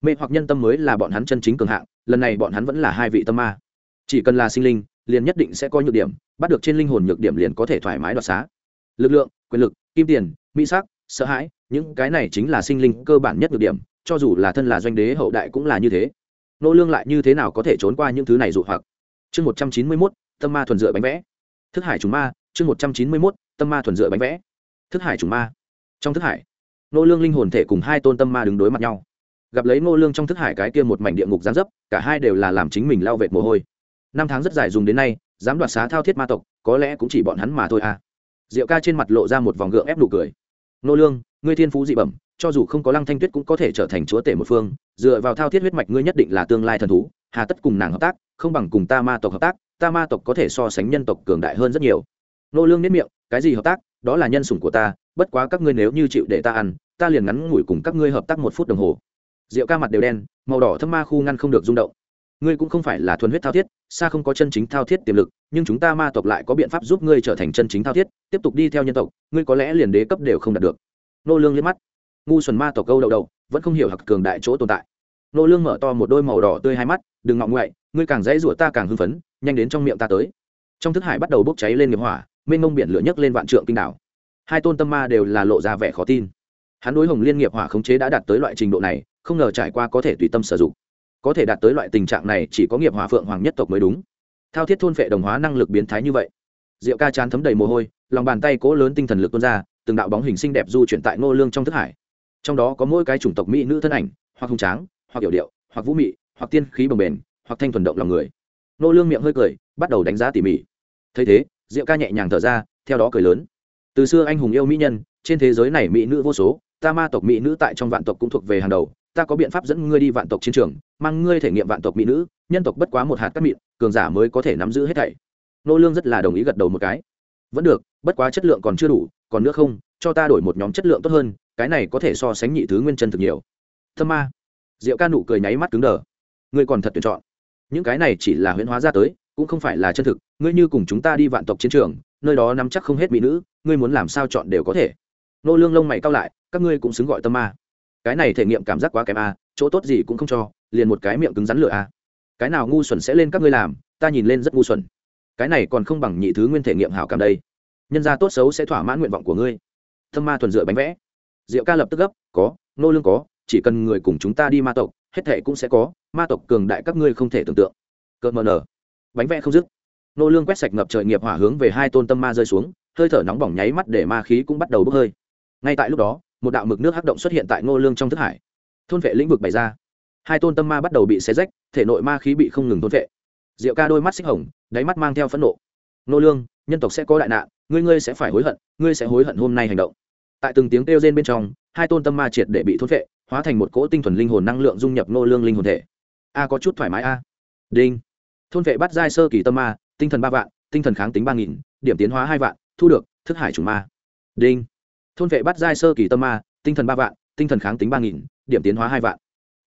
Mê hoặc nhân tâm mới là bọn hắn chân chính cường hạng lần này bọn hắn vẫn là hai vị tâm ma. Chỉ cần là sinh linh liền nhất định sẽ có nhược điểm bắt được trên linh hồn nhược điểm liền có thể thoải mái đoạt xá. Lực lượng quyền lực kim tiền mỹ sắc sợ hãi những cái này chính là sinh linh cơ bản nhất nhược điểm cho dù là thân là doanh đế hậu đại cũng là như thế. Nô lương lại như thế nào có thể trốn qua những thứ này dụ hoặc? Chương một trăm chín mươi 191, tâm ma thuần dựa bánh vẽ. Thức hải trùng ma chương một trăm chín mươi 191, tâm ma thuần dựa bánh vẽ. Thức hải trùng ma trong thức hải. Nô lương linh hồn thể cùng hai tôn tâm ma đứng đối mặt nhau. Gặp lấy nô lương trong thức hải cái kia một mảnh địa ngục gián dấp, cả hai đều là làm chính mình lao vệt mồ hôi. Năm tháng rất dài dùng đến nay, dám đoạt xá thao thiết ma tộc, có lẽ cũng chỉ bọn hắn mà thôi à. Diệu ca trên mặt lộ ra một vòng gượng ép nụ cười. Nô lương, ngươi thiên phú dị bẩm, cho dù không có lăng thanh tuyết cũng có thể trở thành chúa tể một phương, dựa vào thao thiết huyết mạch ngươi nhất định là tương lai thần thú, hà tất cùng nàng hợp tác, không bằng cùng ta ma tộc hợp tác, ta ma tộc có thể so sánh nhân tộc cường đại hơn rất nhiều. Nô lương nếp miệng, cái gì hợp tác? Đó là nhân sủng của ta, bất quá các ngươi nếu như chịu để ta ăn, ta liền ngắn ngủi cùng các ngươi hợp tác một phút đồng hồ. Rượu ca mặt đều đen, màu đỏ thâm ma khu ngăn không được rung động. Ngươi cũng không phải là thuần huyết thao thiết, xa không có chân chính thao thiết tiềm lực, nhưng chúng ta ma tộc lại có biện pháp giúp ngươi trở thành chân chính thao thiết, tiếp tục đi theo nhân tộc, ngươi có lẽ liền đế cấp đều không đạt được. Nô lương liếc mắt. Ngu xuẩn ma tộc câu đầu đầu, vẫn không hiểu hặc cường đại chỗ tồn tại. Nô lương mở to một đôi màu đỏ tươi hai mắt, đừng ngọng ngoại, ngươi càng dễ rủa ta càng hưng phấn, nhanh đến trong miệng ta tới. Trong thức hải bắt đầu bốc cháy lên nghiệp hỏa mênh mông biển lửa nhấc lên vạn trượng kinh đảo. Hai tôn tâm ma đều là lộ ra vẻ khó tin. Hắn đối hồng liên nghiệp hỏa khống chế đã đạt tới loại trình độ này, không ngờ trải qua có thể tùy tâm sử dụng. Có thể đạt tới loại tình trạng này chỉ có nghiệp hỏa phượng hoàng nhất tộc mới đúng. Thao thiết thôn phệ đồng hóa năng lực biến thái như vậy. Diệu ca chán thấm đầy mồ hôi, lòng bàn tay cố lớn tinh thần lực tuôn ra, từng đạo bóng hình xinh đẹp du chuyển tại ngô lương trong thức hải. Trong đó có mỗi cái chủng tộc mỹ nữ thân ảnh, hoặc hùng tráng, hoặc hiểu điệu, hoặc vũ mị, hoặc tiên khí bồng bềnh, hoặc thanh thuần động lòng người. Ngô lương miệng hơi cười, bắt đầu đánh giá tỉ mỉ. Thấy thế diệu ca nhẹ nhàng thở ra, theo đó cười lớn. Từ xưa anh hùng yêu mỹ nhân, trên thế giới này mỹ nữ vô số, ta ma tộc mỹ nữ tại trong vạn tộc cũng thuộc về hàng đầu, ta có biện pháp dẫn ngươi đi vạn tộc chiến trường, mang ngươi thể nghiệm vạn tộc mỹ nữ, nhân tộc bất quá một hạt cát mịn, cường giả mới có thể nắm giữ hết thảy. Nô lương rất là đồng ý gật đầu một cái. Vẫn được, bất quá chất lượng còn chưa đủ, còn nữa không, cho ta đổi một nhóm chất lượng tốt hơn, cái này có thể so sánh nhị thứ nguyên chân thực nhiều. Thâm ma. Diệu ca nụ cười nháy mắt cứng đờ. Ngươi còn thật tuyển chọn. Những cái này chỉ là huyễn hóa ra tới cũng không phải là chân thực, ngươi như cùng chúng ta đi vạn tộc chiến trường, nơi đó nắm chắc không hết mỹ nữ, ngươi muốn làm sao chọn đều có thể. Nô lương lông mày cao lại, các ngươi cũng xứng gọi tâm ma. Cái này thể nghiệm cảm giác quá kém a, chỗ tốt gì cũng không cho, liền một cái miệng cứng rắn lửa a. Cái nào ngu xuẩn sẽ lên các ngươi làm, ta nhìn lên rất ngu xuẩn. Cái này còn không bằng nhị thứ nguyên thể nghiệm hảo cảm đây. Nhân gia tốt xấu sẽ thỏa mãn nguyện vọng của ngươi. Tâm ma thuần dựa bánh vẽ. Diệu ca lập tức gấp, có, nô lương có, chỉ cần người cùng chúng ta đi ma tộc, hết thệ cũng sẽ có, ma tộc cường đại các ngươi không thể tưởng tượng. Cơn mờ nở bánh vẽ không dứt. Nô lương quét sạch ngập trời nghiệp hỏa hướng về hai tôn tâm ma rơi xuống, hơi thở nóng bỏng nháy mắt để ma khí cũng bắt đầu bốc hơi. Ngay tại lúc đó, một đạo mực nước hắc động xuất hiện tại ngô lương trong thức hải. Thôn vệ lĩnh vực bày ra. Hai tôn tâm ma bắt đầu bị xé rách, thể nội ma khí bị không ngừng thôn vệ. Diệu ca đôi mắt xích hồng, đáy mắt mang theo phẫn nộ. Nô lương, nhân tộc sẽ có đại nạn, ngươi ngươi sẽ phải hối hận, ngươi sẽ hối hận hôm nay hành động. Tại từng tiếng kêu rên bên trong, hai tôn tâm ma triệt để bị thôn vệ, hóa thành một cỗ tinh thuần linh hồn năng lượng dung nhập nô lương linh hồn thể. A, có chút thoải mái a. Đinh thôn vệ bắt giai sơ kỳ tâm ma, tinh thần ba vạn, tinh thần kháng tính ba nghìn, điểm tiến hóa hai vạn, thu được thức hải trùng ma. Đinh. Thôn vệ bắt giai sơ kỳ tâm ma, tinh thần ba vạn, tinh thần kháng tính ba nghìn, điểm tiến hóa hai vạn.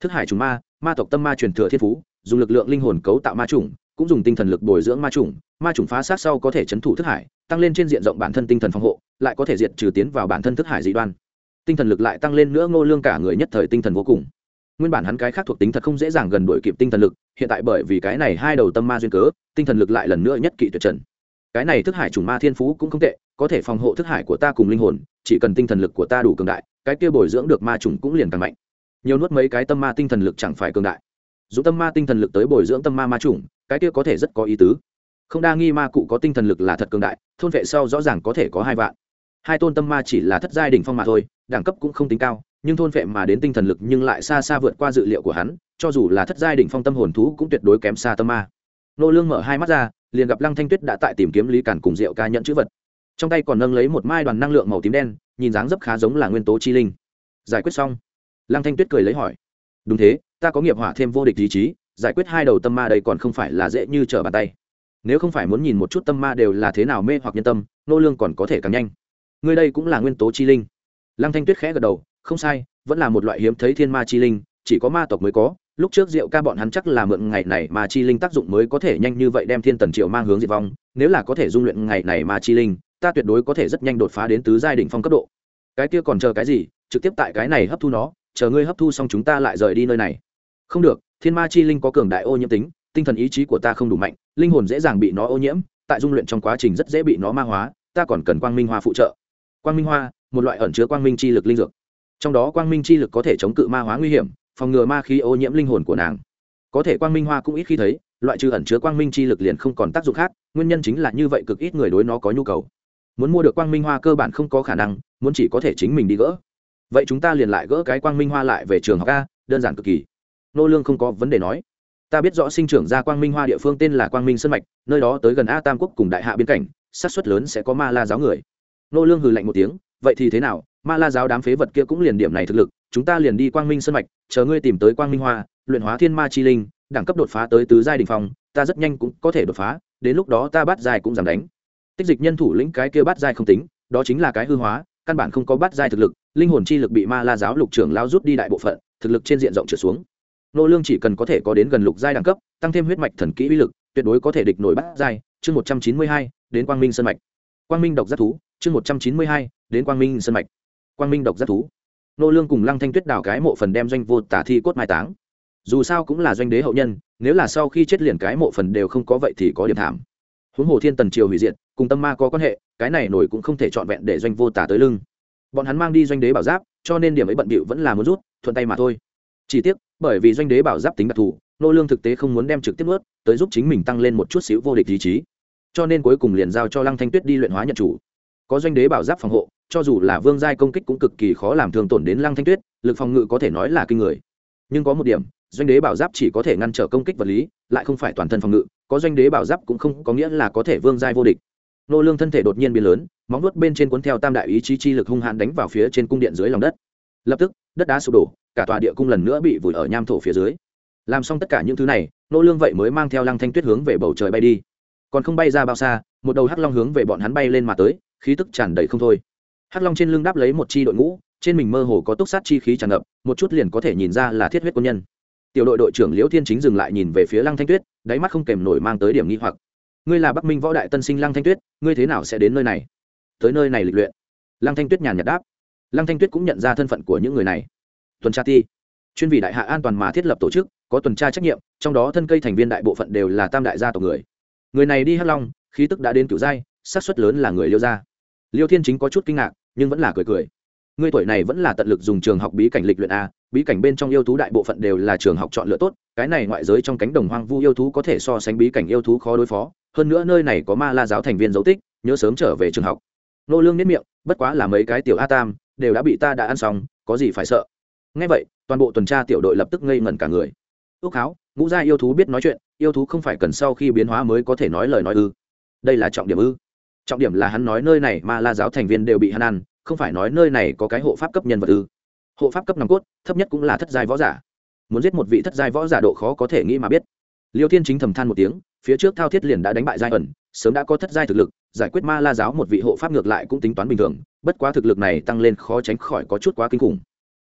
Thức hải trùng ma ma tộc tâm ma truyền thừa thiên phú, dùng lực lượng linh hồn cấu tạo ma chủng, cũng dùng tinh thần lực bồi dưỡng ma chủng ma chủng phá sát sau có thể chấn thủ thức hải, tăng lên trên diện rộng bản thân tinh thần phòng hộ, lại có thể diệt trừ tiến vào bản thân thức hải dị đoan. Tinh thần lực lại tăng lên nữa, ngô lương cả người nhất thời tinh thần vô cùng nguyên bản hắn cái khác thuộc tính thật không dễ dàng gần đuổi kịp tinh thần lực, hiện tại bởi vì cái này hai đầu tâm ma duyên cớ, tinh thần lực lại lần nữa nhất kỵ tuyệt trần. Cái này thức hải chủng ma thiên phú cũng không tệ, có thể phòng hộ thức hải của ta cùng linh hồn, chỉ cần tinh thần lực của ta đủ cường đại, cái kia bồi dưỡng được ma chủng cũng liền càng mạnh. Nhiều nuốt mấy cái tâm ma tinh thần lực chẳng phải cường đại. Dù tâm ma tinh thần lực tới bồi dưỡng tâm ma ma chủng, cái kia có thể rất có ý tứ. Không đa nghi ma cụ có tinh thần lực là thật cường đại, thôn vệ sau rõ ràng có thể có hai vạn. Hai tôn tâm ma chỉ là thất giai đỉnh phong mà thôi đẳng cấp cũng không tính cao, nhưng thôn vệ mà đến tinh thần lực nhưng lại xa xa vượt qua dự liệu của hắn, cho dù là thất giai đỉnh phong tâm hồn thú cũng tuyệt đối kém xa tâm ma. Nô lương mở hai mắt ra, liền gặp lăng thanh tuyết đã tại tìm kiếm lý cản cùng rượu ca nhận chữ vật. Trong tay còn nâng lấy một mai đoàn năng lượng màu tím đen, nhìn dáng dấp khá giống là nguyên tố chi linh. Giải quyết xong, lăng thanh tuyết cười lấy hỏi, đúng thế, ta có nghiệp hỏa thêm vô địch ý chí, giải quyết hai đầu tâm ma đây còn không phải là dễ như trở bàn tay. Nếu không phải muốn nhìn một chút tâm ma đều là thế nào mê hoặc nhân tâm, nô lương còn có thể càng nhanh. Ngươi đây cũng là nguyên tố chi linh lăng thanh tuyết khẽ gật đầu, không sai, vẫn là một loại hiếm thấy thiên ma chi linh, chỉ có ma tộc mới có, lúc trước diệu ca bọn hắn chắc là mượn ngày này mà chi linh tác dụng mới có thể nhanh như vậy đem thiên tần triệu mang hướng diệt vong, nếu là có thể dung luyện ngày này mà chi linh, ta tuyệt đối có thể rất nhanh đột phá đến tứ giai đỉnh phong cấp độ. Cái kia còn chờ cái gì? Trực tiếp tại cái này hấp thu nó, chờ ngươi hấp thu xong chúng ta lại rời đi nơi này. Không được, thiên ma chi linh có cường đại ô nhiễm tính, tinh thần ý chí của ta không đủ mạnh, linh hồn dễ dàng bị nó ô nhiễm, tại dung luyện trong quá trình rất dễ bị nó ma hóa, ta còn cần quang minh hoa phụ trợ. Quang minh hoa một loại ẩn chứa quang minh chi lực linh dược. Trong đó quang minh chi lực có thể chống cự ma hóa nguy hiểm, phòng ngừa ma khí ô nhiễm linh hồn của nàng. Có thể quang minh hoa cũng ít khi thấy, loại trừ ẩn chứa quang minh chi lực liền không còn tác dụng khác, nguyên nhân chính là như vậy cực ít người đối nó có nhu cầu. Muốn mua được quang minh hoa cơ bản không có khả năng, muốn chỉ có thể chính mình đi gỡ. Vậy chúng ta liền lại gỡ cái quang minh hoa lại về trường học a, đơn giản cực kỳ. Nô lương không có vấn đề nói. Ta biết rõ sinh trưởng ra quang minh hoa địa phương tên là quang minh sơn mạch, nơi đó tới gần a tam quốc cùng đại hạ biên cảnh sát suất lớn sẽ có ma la giáo người. Nô lương hừ lạnh một tiếng vậy thì thế nào? Ma la giáo đám phế vật kia cũng liền điểm này thực lực chúng ta liền đi quang minh sân mạch chờ ngươi tìm tới quang minh hoa luyện hóa thiên ma chi linh đẳng cấp đột phá tới tứ giai đình phong ta rất nhanh cũng có thể đột phá đến lúc đó ta bắt giai cũng giảm đánh. Tích dịch nhân thủ lĩnh cái kia bắt giai không tính đó chính là cái hư hóa căn bản không có bắt giai thực lực linh hồn chi lực bị ma la giáo lục trưởng lao rút đi đại bộ phận thực lực trên diện rộng trở xuống. Nô lương chỉ cần có thể có đến gần lục giai đẳng cấp tăng thêm huyết mạch thần kỹ uy lực tuyệt đối có thể địch nổi bắt giai. Chương 192, đến quang minh sơn mạch. Quang minh độc giác thú chương 192, đến quang minh sân mạch. Quang minh độc giác thú. Nô lương cùng lăng thanh tuyết đào cái mộ phần đem doanh vô tả thi cốt mai táng. Dù sao cũng là doanh đế hậu nhân, nếu là sau khi chết liền cái mộ phần đều không có vậy thì có điểm thảm. Huống hồ thiên tần triều hủy diệt, cùng tâm ma có quan hệ, cái này nổi cũng không thể chọn vẹn để doanh vô tả tới lưng. Bọn hắn mang đi doanh đế bảo giáp, cho nên điểm ấy bận bịu vẫn là muốn rút, thuận tay mà thôi. Chỉ tiếc, bởi vì doanh đế bảo giáp tính đặc thù, nô lương thực tế không muốn đem trực tiếp ướt tới giúp chính mình tăng lên một chút xíu vô địch ý chí. Cho nên cuối cùng liền giao cho lăng thanh tuyết đi luyện hóa nhận chủ có doanh đế bảo giáp phòng hộ, cho dù là vương giai công kích cũng cực kỳ khó làm thương tổn đến lăng thanh tuyết, lực phòng ngự có thể nói là kinh người. Nhưng có một điểm, doanh đế bảo giáp chỉ có thể ngăn trở công kích vật lý, lại không phải toàn thân phòng ngự, có doanh đế bảo giáp cũng không có nghĩa là có thể vương giai vô địch. Nô lương thân thể đột nhiên biến lớn, móng nuốt bên trên cuốn theo tam đại ý chí chi lực hung hãn đánh vào phía trên cung điện dưới lòng đất. Lập tức, đất đá sụp đổ, cả tòa địa cung lần nữa bị vùi ở nham thổ phía dưới. Làm xong tất cả những thứ này, nô lương vậy mới mang theo lăng thanh tuyết hướng về bầu trời bay đi. Còn không bay ra bao xa, một đầu hắc long hướng về bọn hắn bay lên mà tới khí tức tràn đầy không thôi. Hắc long trên lưng đáp lấy một chi đội ngũ, trên mình mơ hồ có túc sát chi khí tràn ngập, một chút liền có thể nhìn ra là thiết huyết quân nhân. Tiểu đội đội trưởng liễu thiên chính dừng lại nhìn về phía lăng thanh tuyết, đáy mắt không kèm nổi mang tới điểm nghi hoặc. Ngươi là bắc minh võ đại tân sinh lăng thanh tuyết, ngươi thế nào sẽ đến nơi này? Tới nơi này lịch luyện. Lăng thanh tuyết nhàn nhạt đáp. Lăng thanh tuyết cũng nhận ra thân phận của những người này. Tuần tra ti, chuyên vị đại hạ an toàn mà thiết lập tổ chức, có tuần tra trách nhiệm, trong đó thân cây thành viên đại bộ phận đều là tam đại gia tộc người. Người này đi hắc long, khí tức đã đến cửu giai xác suất lớn là người liêu gia. Liêu thiên chính có chút kinh ngạc, nhưng vẫn là cười cười. Người tuổi này vẫn là tận lực dùng trường học bí cảnh lịch luyện a, bí cảnh bên trong yêu thú đại bộ phận đều là trường học chọn lựa tốt, cái này ngoại giới trong cánh đồng hoang vu yêu thú có thể so sánh bí cảnh yêu thú khó đối phó, hơn nữa nơi này có ma la giáo thành viên dấu tích, nhớ sớm trở về trường học. Nô lương nếp miệng, bất quá là mấy cái tiểu a tam, đều đã bị ta đã ăn xong, có gì phải sợ. Ngay vậy, toàn bộ tuần tra tiểu đội lập tức ngây ngẩn cả người. Ước háo, ngũ gia yêu thú biết nói chuyện, yêu thú không phải cần sau khi biến hóa mới có thể nói lời nói ư. Đây là trọng điểm ư trọng điểm là hắn nói nơi này mà la giáo thành viên đều bị hắn ăn, không phải nói nơi này có cái hộ pháp cấp nhân vật ư. Hộ pháp cấp nòng cốt, thấp nhất cũng là thất giai võ giả. Muốn giết một vị thất giai võ giả độ khó có thể nghĩ mà biết. Liêu thiên chính thầm than một tiếng, phía trước thao thiết liền đã đánh bại giai ẩn, sớm đã có thất giai thực lực, giải quyết ma la giáo một vị hộ pháp ngược lại cũng tính toán bình thường, bất quá thực lực này tăng lên khó tránh khỏi có chút quá kinh khủng.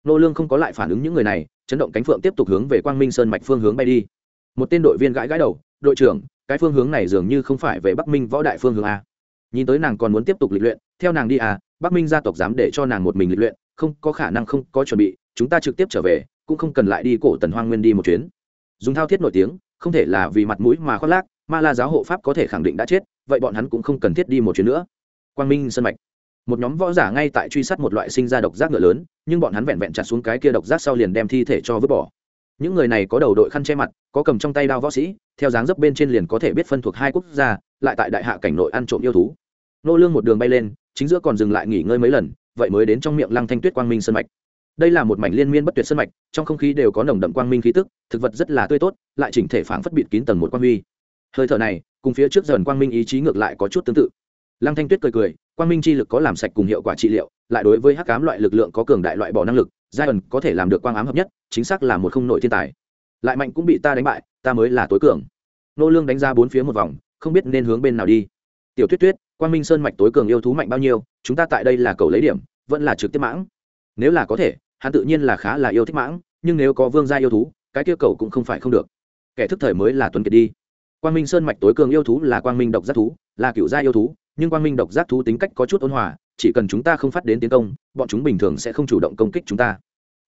Nô lương không có lại phản ứng những người này, chấn động cánh phượng tiếp tục hướng về quang minh sơn mạch phương hướng bay đi. Một tên đội viên gãi gãi đầu, đội trưởng, cái phương hướng này dường như không phải về bắc minh võ đại phương hướng a nhìn tới nàng còn muốn tiếp tục lịch luyện, theo nàng đi à bắc minh gia tộc dám để cho nàng một mình lịch luyện, không có khả năng không có chuẩn bị, chúng ta trực tiếp trở về, cũng không cần lại đi cổ tần hoang nguyên đi một chuyến. Dùng thao thiết nổi tiếng, không thể là vì mặt mũi mà khoác lác ma la giáo hộ pháp có thể khẳng định đã chết, vậy bọn hắn cũng không cần thiết đi một chuyến nữa. Quang minh sân mạch. Một nhóm võ giả ngay tại truy sát một loại sinh ra độc giác ngựa lớn, nhưng bọn hắn vẹn vẹn chặt xuống cái kia độc giác sau liền đem thi thể cho vứt bỏ. Những người này có đầu đội khăn che mặt, có cầm trong tay đao võ sĩ, theo dáng dấp bên trên liền có thể biết phân thuộc hai quốc gia lại tại đại hạ cảnh nội ăn trộm yêu thú. Nô lương một đường bay lên, chính giữa còn dừng lại nghỉ ngơi mấy lần, vậy mới đến trong miệng lăng thanh tuyết quang minh sơn mạch. Đây là một mảnh liên miên bất tuyệt sơn mạch, trong không khí đều có nồng đậm quang minh khí tức, thực vật rất là tươi tốt, lại chỉnh thể phảng phất bịt kín tầng một quang huy. Hơi thở này, cùng phía trước dần quang minh ý chí ngược lại có chút tương tự. Lăng thanh tuyết cười cười, quang minh chi lực có làm sạch cùng hiệu quả trị liệu, lại đối với hắc ám loại lực lượng có cường đại loại bỏ năng lực, giai ẩn có thể làm được quang ám hợp nhất, chính xác là một không nội thiên tài. Lại mạnh cũng bị ta đánh bại, ta mới là tối cường. Nô lương đánh ra bốn phía một vòng không biết nên hướng bên nào đi. Tiểu tuyết tuyết, quang minh sơn mạch tối cường yêu thú mạnh bao nhiêu, chúng ta tại đây là cầu lấy điểm, vẫn là trực tiếp mãng. Nếu là có thể, hắn tự nhiên là khá là yêu thích mãng, nhưng nếu có vương gia yêu thú, cái kia cầu cũng không phải không được. Kẻ thức thời mới là tuấn kiệt đi. Quang minh sơn mạch tối cường yêu thú là quang minh độc giác thú, là cựu gia yêu thú, nhưng quang minh độc giác thú tính cách có chút ôn hòa, chỉ cần chúng ta không phát đến tiến công, bọn chúng bình thường sẽ không chủ động công kích chúng ta.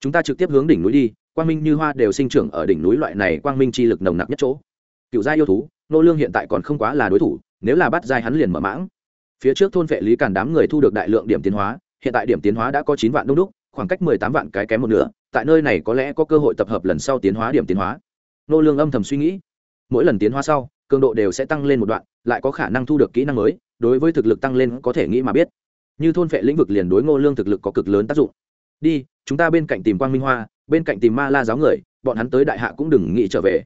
Chúng ta trực tiếp hướng đỉnh núi đi, quang minh như hoa đều sinh trưởng ở đỉnh núi loại này quang minh chi lực nồng nặc nhất chỗ. Cựu gia yêu thú nô lương hiện tại còn không quá là đối thủ, nếu là bắt giai hắn liền mở mãng. Phía trước thôn vệ lý càn đám người thu được đại lượng điểm tiến hóa, hiện tại điểm tiến hóa đã có chín vạn đông đúc, khoảng cách mười tám vạn cái kém một nửa, tại nơi này có lẽ có cơ hội tập hợp lần sau tiến hóa điểm tiến hóa. Nô lương âm thầm suy nghĩ. Mỗi lần tiến hóa sau, cường độ đều sẽ tăng lên một đoạn, lại có khả năng thu được kỹ năng mới, đối với thực lực tăng lên có thể nghĩ mà biết. Như thôn vệ lĩnh vực liền đối ngô lương thực lực có cực lớn tác dụng. Đi, chúng ta bên cạnh tìm quang minh hoa, bên cạnh tìm ma la giáo người, bọn hắn tới đại hạ cũng đừng nghĩ trở về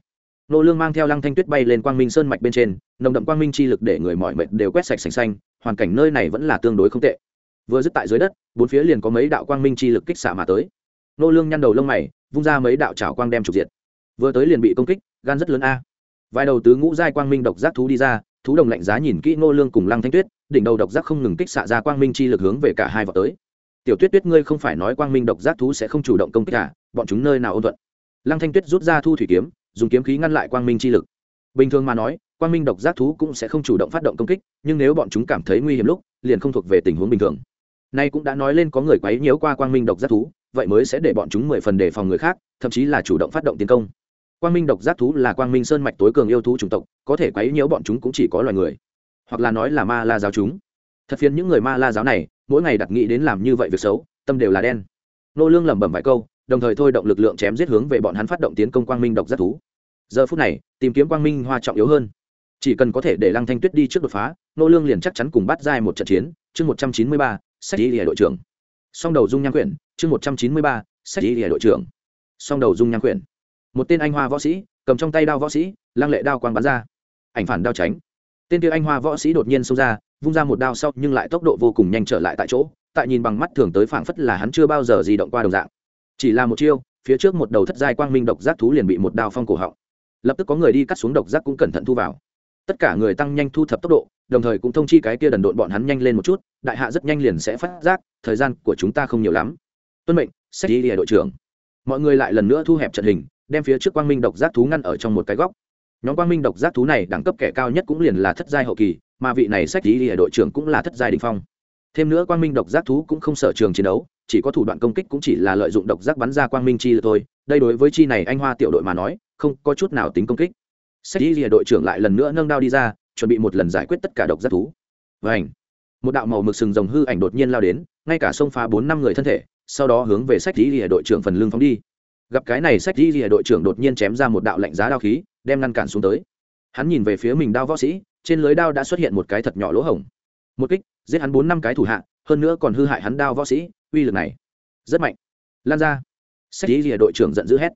nô lương mang theo lăng thanh tuyết bay lên quang minh sơn mạch bên trên, nồng đậm quang minh chi lực để người mọi mệt đều quét sạch sành xanh, hoàn cảnh nơi này vẫn là tương đối không tệ. Vừa dứt tại dưới đất, bốn phía liền có mấy đạo quang minh chi lực kích xạ mà tới. Nô lương nhăn đầu lông mày, vung ra mấy đạo chảo quang đem trục diệt. Vừa tới liền bị công kích, gan rất lớn a. Vài đầu tứ ngũ giai quang minh độc giác thú đi ra, thú đồng lạnh giá nhìn kỹ nô lương cùng lăng thanh tuyết, đỉnh đầu độc giác không ngừng kích xạ ra quang minh chi lực hướng về cả hai vào tới. Tiểu tuyết tuyết, ngươi không phải nói quang minh độc giác thú sẽ không chủ động công kích à? Bọn chúng nơi nào ôn thuận? Lăng thanh tuyết rút ra thu thủy kiếm dùng kiếm khí ngăn lại quang minh chi lực. Bình thường mà nói, quang minh độc giác thú cũng sẽ không chủ động phát động công kích, nhưng nếu bọn chúng cảm thấy nguy hiểm lúc, liền không thuộc về tình huống bình thường. Nay cũng đã nói lên có người quấy nhiễu qua quang minh độc giác thú, vậy mới sẽ để bọn chúng mười phần đề phòng người khác, thậm chí là chủ động phát động tiến công. Quang minh độc giác thú là quang minh sơn mạch tối cường yêu thú chủng tộc, có thể quấy nhiễu bọn chúng cũng chỉ có loài người, hoặc là nói là ma la giáo chúng. Thật phiền những người ma la giáo này, mỗi ngày đặt nghĩ đến làm như vậy việc xấu, tâm đều là đen. Nô lương lẩm bẩm vài câu đồng thời thôi động lực lượng chém giết hướng về bọn hắn phát động tiến công quang minh độc giác thú. Giờ phút này, tìm kiếm quang minh hoa trọng yếu hơn. Chỉ cần có thể để lăng thanh tuyết đi trước đột phá, nô lương liền chắc chắn cùng bắt giai một trận chiến. Chương một trăm chín mươi ba, sách y lìa đội trưởng. Song đầu dung nhang quyển. Chương một trăm chín mươi ba, sách y lìa đội trưởng. Song đầu dung nhang quyển. Một tên anh hoa võ sĩ, cầm trong tay đao võ sĩ, lăng lệ đao quang bắn ra. Ảnh phản đao tránh. Tên kia anh hoa võ sĩ đột nhiên xông ra, vung ra một đao sau nhưng lại tốc độ vô cùng nhanh trở lại tại chỗ. Tại nhìn bằng mắt thường tới phảng phất là hắn chưa bao giờ di động qua đồng dạng chỉ là một chiêu, phía trước một đầu thất giai quang minh độc giác thú liền bị một đao phong cổ họng. Lập tức có người đi cắt xuống độc giác cũng cẩn thận thu vào. Tất cả người tăng nhanh thu thập tốc độ, đồng thời cũng thông chi cái kia đần độn bọn hắn nhanh lên một chút, đại hạ rất nhanh liền sẽ phát giác, thời gian của chúng ta không nhiều lắm. Tuân mệnh, sách đi lìa đội trưởng. Mọi người lại lần nữa thu hẹp trận hình, đem phía trước quang minh độc giác thú ngăn ở trong một cái góc. Nhóm quang minh độc giác thú này đẳng cấp kẻ cao nhất cũng liền là thất giai hậu kỳ, mà vị này sách lý lìa đội trưởng cũng là thất giai đình phong. Thêm nữa quang minh độc giác thú cũng không sở trường chiến đấu chỉ có thủ đoạn công kích cũng chỉ là lợi dụng độc giác bắn ra quang minh chi thôi. Đây đối với chi này anh hoa tiểu đội mà nói, không có chút nào tính công kích. Sách đi lìa đội trưởng lại lần nữa nâng đao đi ra, chuẩn bị một lần giải quyết tất cả độc giác thú. Vảnh một đạo màu mực sừng rồng hư ảnh đột nhiên lao đến, ngay cả xông phá bốn năm người thân thể, sau đó hướng về sách đi lìa đội trưởng phần lưng phóng đi. Gặp cái này sách đi lìa đội trưởng đột nhiên chém ra một đạo lạnh giá đao khí, đem ngăn cản xuống tới. Hắn nhìn về phía mình đao võ sĩ, trên lưới đao đã xuất hiện một cái thật nhỏ lỗ hổng. Một kích, giết hắn bốn năm cái thủ hạ, hơn nữa còn hư hại hắn đao võ sĩ uy lực này. Rất mạnh. Lan ra. Xét ý lìa đội trưởng giận dữ hét.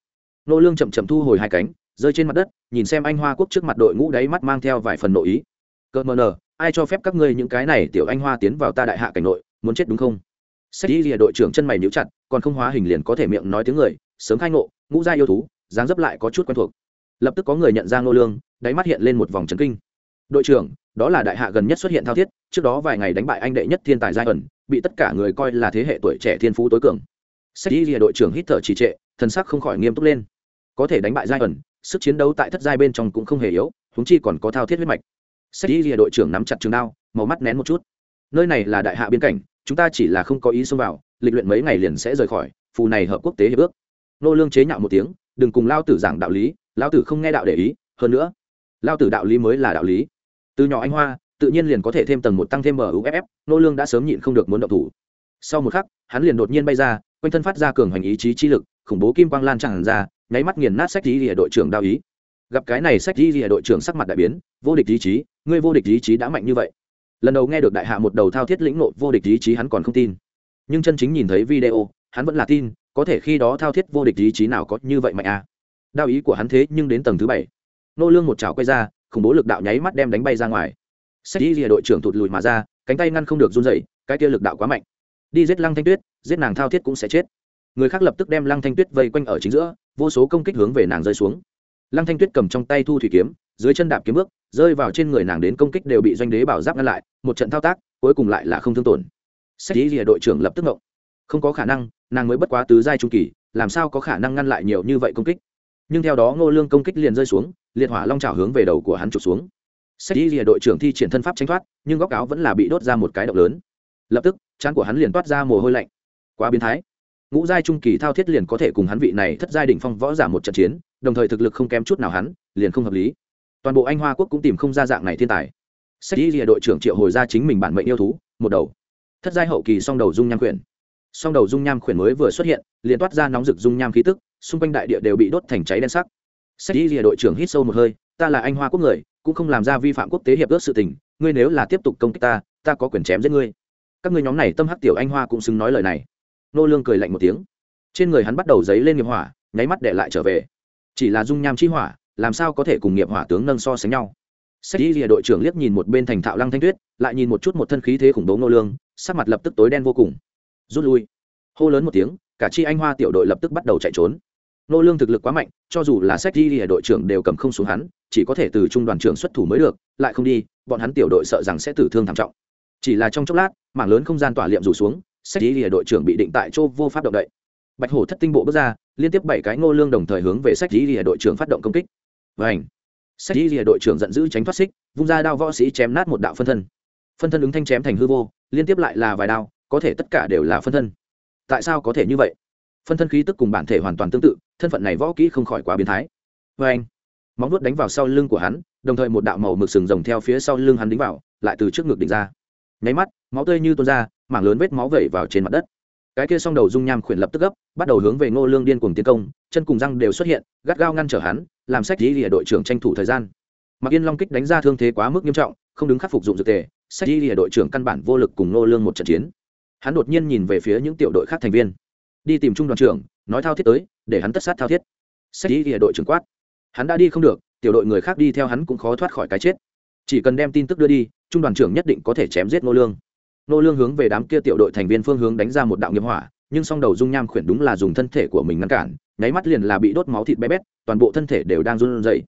Nô lương chậm chậm thu hồi hai cánh, rơi trên mặt đất, nhìn xem anh hoa quốc trước mặt đội ngũ đáy mắt mang theo vài phần nội ý. Cợt mờ nờ, ai cho phép các ngươi những cái này tiểu anh hoa tiến vào ta đại hạ cảnh nội, muốn chết đúng không? Xét ý lìa đội trưởng chân mày níu chặt, còn không hóa hình liền có thể miệng nói tiếng người, sớm khai ngộ, ngũ gia yêu thú, dáng dấp lại có chút quen thuộc. Lập tức có người nhận ra nô lương, đáy mắt hiện lên một vòng chấn kinh. Đội trưởng đó là đại hạ gần nhất xuất hiện thao thiết, trước đó vài ngày đánh bại anh đệ nhất thiên tài giai ẩn bị tất cả người coi là thế hệ tuổi trẻ thiên phú tối cường. Sách y lìa đội trưởng hít thở trì trệ, thần sắc không khỏi nghiêm túc lên. Có thể đánh bại giai ẩn sức chiến đấu tại thất giai bên trong cũng không hề yếu húng chi còn có thao thiết huyết mạch. Sách y lìa đội trưởng nắm chặt trường đao, màu mắt nén một chút. Nơi này là đại hạ biên cảnh, chúng ta chỉ là không có ý xông vào, lịch luyện mấy ngày liền sẽ rời khỏi, phù này hợp quốc tế hiệp ước. Nô lương chế nhạo một tiếng, đừng cùng lao tử giảng đạo lý, lao tử không nghe đạo để ý, hơn nữa, lao tử đạo lý mới là đạo lý từ nhỏ anh hoa, tự nhiên liền có thể thêm tầng một tăng thêm muff nô lương đã sớm nhịn không được muốn động thủ. Sau một khắc, hắn liền đột nhiên bay ra, quanh thân phát ra cường hành ý chí chi lực, khủng bố kim quang lan tràn ra, nháy mắt nghiền nát sách di lìa đội trưởng đao ý. Gặp cái này sách di lìa đội trưởng sắc mặt đại biến, vô địch ý chí, ngươi vô địch ý chí đã mạnh như vậy. Lần đầu nghe được đại hạ một đầu thao thiết lĩnh nộ vô địch ý chí hắn còn không tin. Nhưng chân chính nhìn thấy video, hắn vẫn là tin, có thể khi đó thao thiết vô địch ý chí nào có như vậy mạnh à. Đao ý của hắn thế nhưng đến tầng thứ bảy. Nô lương một chảo quay ra khủng bố lực đạo nháy mắt đem đánh bay ra ngoài. Sách đi lìa đội trưởng thụt lùi mà ra, cánh tay ngăn không được run dậy cái kia lực đạo quá mạnh. Đi giết lăng thanh tuyết, giết nàng thao thiết cũng sẽ chết. Người khác lập tức đem lăng thanh tuyết vây quanh ở chính giữa, vô số công kích hướng về nàng rơi xuống. Lăng thanh tuyết cầm trong tay thu thủy kiếm, dưới chân đạp kiếm bước, rơi vào trên người nàng đến công kích đều bị doanh đế bảo giáp ngăn lại, một trận thao tác, cuối cùng lại là không thương tổn. Sách đi lìa đội trưởng lập tức ngộng. Không có khả năng, nàng mới bất quá tứ giai trung kỳ, làm sao có khả năng ngăn lại nhiều như vậy công kích? Nhưng theo đó ngô lương công kích liền rơi xuống liệt hỏa long trào hướng về đầu của hắn trục xuống. Sách y lìa đội trưởng thi triển thân pháp tránh thoát, nhưng góc áo vẫn là bị đốt ra một cái động lớn. Lập tức, trán của hắn liền toát ra mồ hôi lạnh. Quá biến thái. Ngũ giai trung kỳ thao thiết liền có thể cùng hắn vị này thất giai đỉnh phong võ giả một trận chiến, đồng thời thực lực không kém chút nào hắn, liền không hợp lý. Toàn bộ anh hoa quốc cũng tìm không ra dạng này thiên tài. Sách y lìa đội trưởng triệu hồi ra chính mình bản mệnh yêu thú, một đầu. Thất giai hậu kỳ song đầu dung nham khuyển. Song đầu dung nham khuyển mới vừa xuất hiện, liền toát ra nóng rực dung nham khí tức, xung quanh đại địa đều bị đốt thành cháy đen sắc sách đi lìa đội trưởng hít sâu một hơi, ta là anh hoa quốc người, cũng không làm ra vi phạm quốc tế hiệp ước sự tình, ngươi nếu là tiếp tục công kích ta ta có quyền chém giết ngươi. Các ngươi nhóm này tâm hắc tiểu anh hoa cũng xứng nói lời này. Nô lương cười lạnh một tiếng. Trên người hắn bắt đầu dấy lên nghiệp hỏa, nháy mắt để lại trở về. Chỉ là dung nham chi hỏa, làm sao có thể cùng nghiệp hỏa tướng nâng so sánh nhau? Sách đi lìa đội trưởng liếc nhìn một bên thành thạo lăng thanh tuyết, lại nhìn một chút một thân khí thế khủng bố nô lương, sắc mặt lập tức tối đen vô cùng. Rút lui. Hô lớn một tiếng, cả chi anh hoa tiểu đội lập tức bắt đầu chạy trốn nô lương thực lực quá mạnh, cho dù là sách đi lìa đội trưởng đều cầm không xuống hắn, chỉ có thể từ trung đoàn trưởng xuất thủ mới được, lại không đi, bọn hắn tiểu đội sợ rằng sẽ tử thương thảm trọng. Chỉ là trong chốc lát, mảng lớn không gian tỏa liệm rủ xuống, sách đi lìa đội trưởng bị định tại chỗ vô pháp động đậy. Bạch hổ thất tinh bộ bước ra, liên tiếp bảy cái nô lương đồng thời hướng về sách đi lìa đội trưởng phát động công kích. Vảnh sách đi lìa đội trưởng giận dữ tránh thoát xích, vung ra đao võ sĩ chém nát một đạo phân thân. Phân thân ứng thanh chém thành hư vô, liên tiếp lại là vài đao, có thể tất cả đều là phân thân. Tại sao có thể như vậy? Phân thân khí tức cùng bản thể hoàn toàn tương tự thân phận này võ kỹ không khỏi quá biến thái. Vê anh, móng vuốt đánh vào sau lưng của hắn, đồng thời một đạo màu mực sừng rồng theo phía sau lưng hắn đính vào, lại từ trước ngực đỉnh ra. Nháy mắt, máu tươi như tuôn ra, mảng lớn vết máu vẩy vào trên mặt đất. Cái kia s đầu dung nham khuyển lập tức gấp, bắt đầu hướng về ngô lương điên cuồng tiến công, chân cùng răng đều xuất hiện, gắt gao ngăn trở hắn, làm sách dĩ lìa đội trưởng tranh thủ thời gian. Mặc yên long kích đánh ra thương thế quá mức nghiêm trọng, không đứng khắc phục dụng dược tề, sách dĩ lìa đội trưởng căn bản vô lực cùng ngô lương một trận chiến. Hắn đột nhiên nhìn về phía những tiểu đội khác thành viên. Đi tìm trung đoàn trưởng, nói thao thiết tới để hắn tất sát thao thiết. Sách ý lìa đội trưởng quát. Hắn đã đi không được, tiểu đội người khác đi theo hắn cũng khó thoát khỏi cái chết. Chỉ cần đem tin tức đưa đi, trung đoàn trưởng nhất định có thể chém giết Nô lương. Nô lương hướng về đám kia tiểu đội thành viên phương hướng đánh ra một đạo nghiệp hỏa, nhưng song đầu dung nham khuyển đúng là dùng thân thể của mình ngăn cản, nháy mắt liền là bị đốt máu thịt bé bét, toàn bộ thân thể đều đang run rẩy.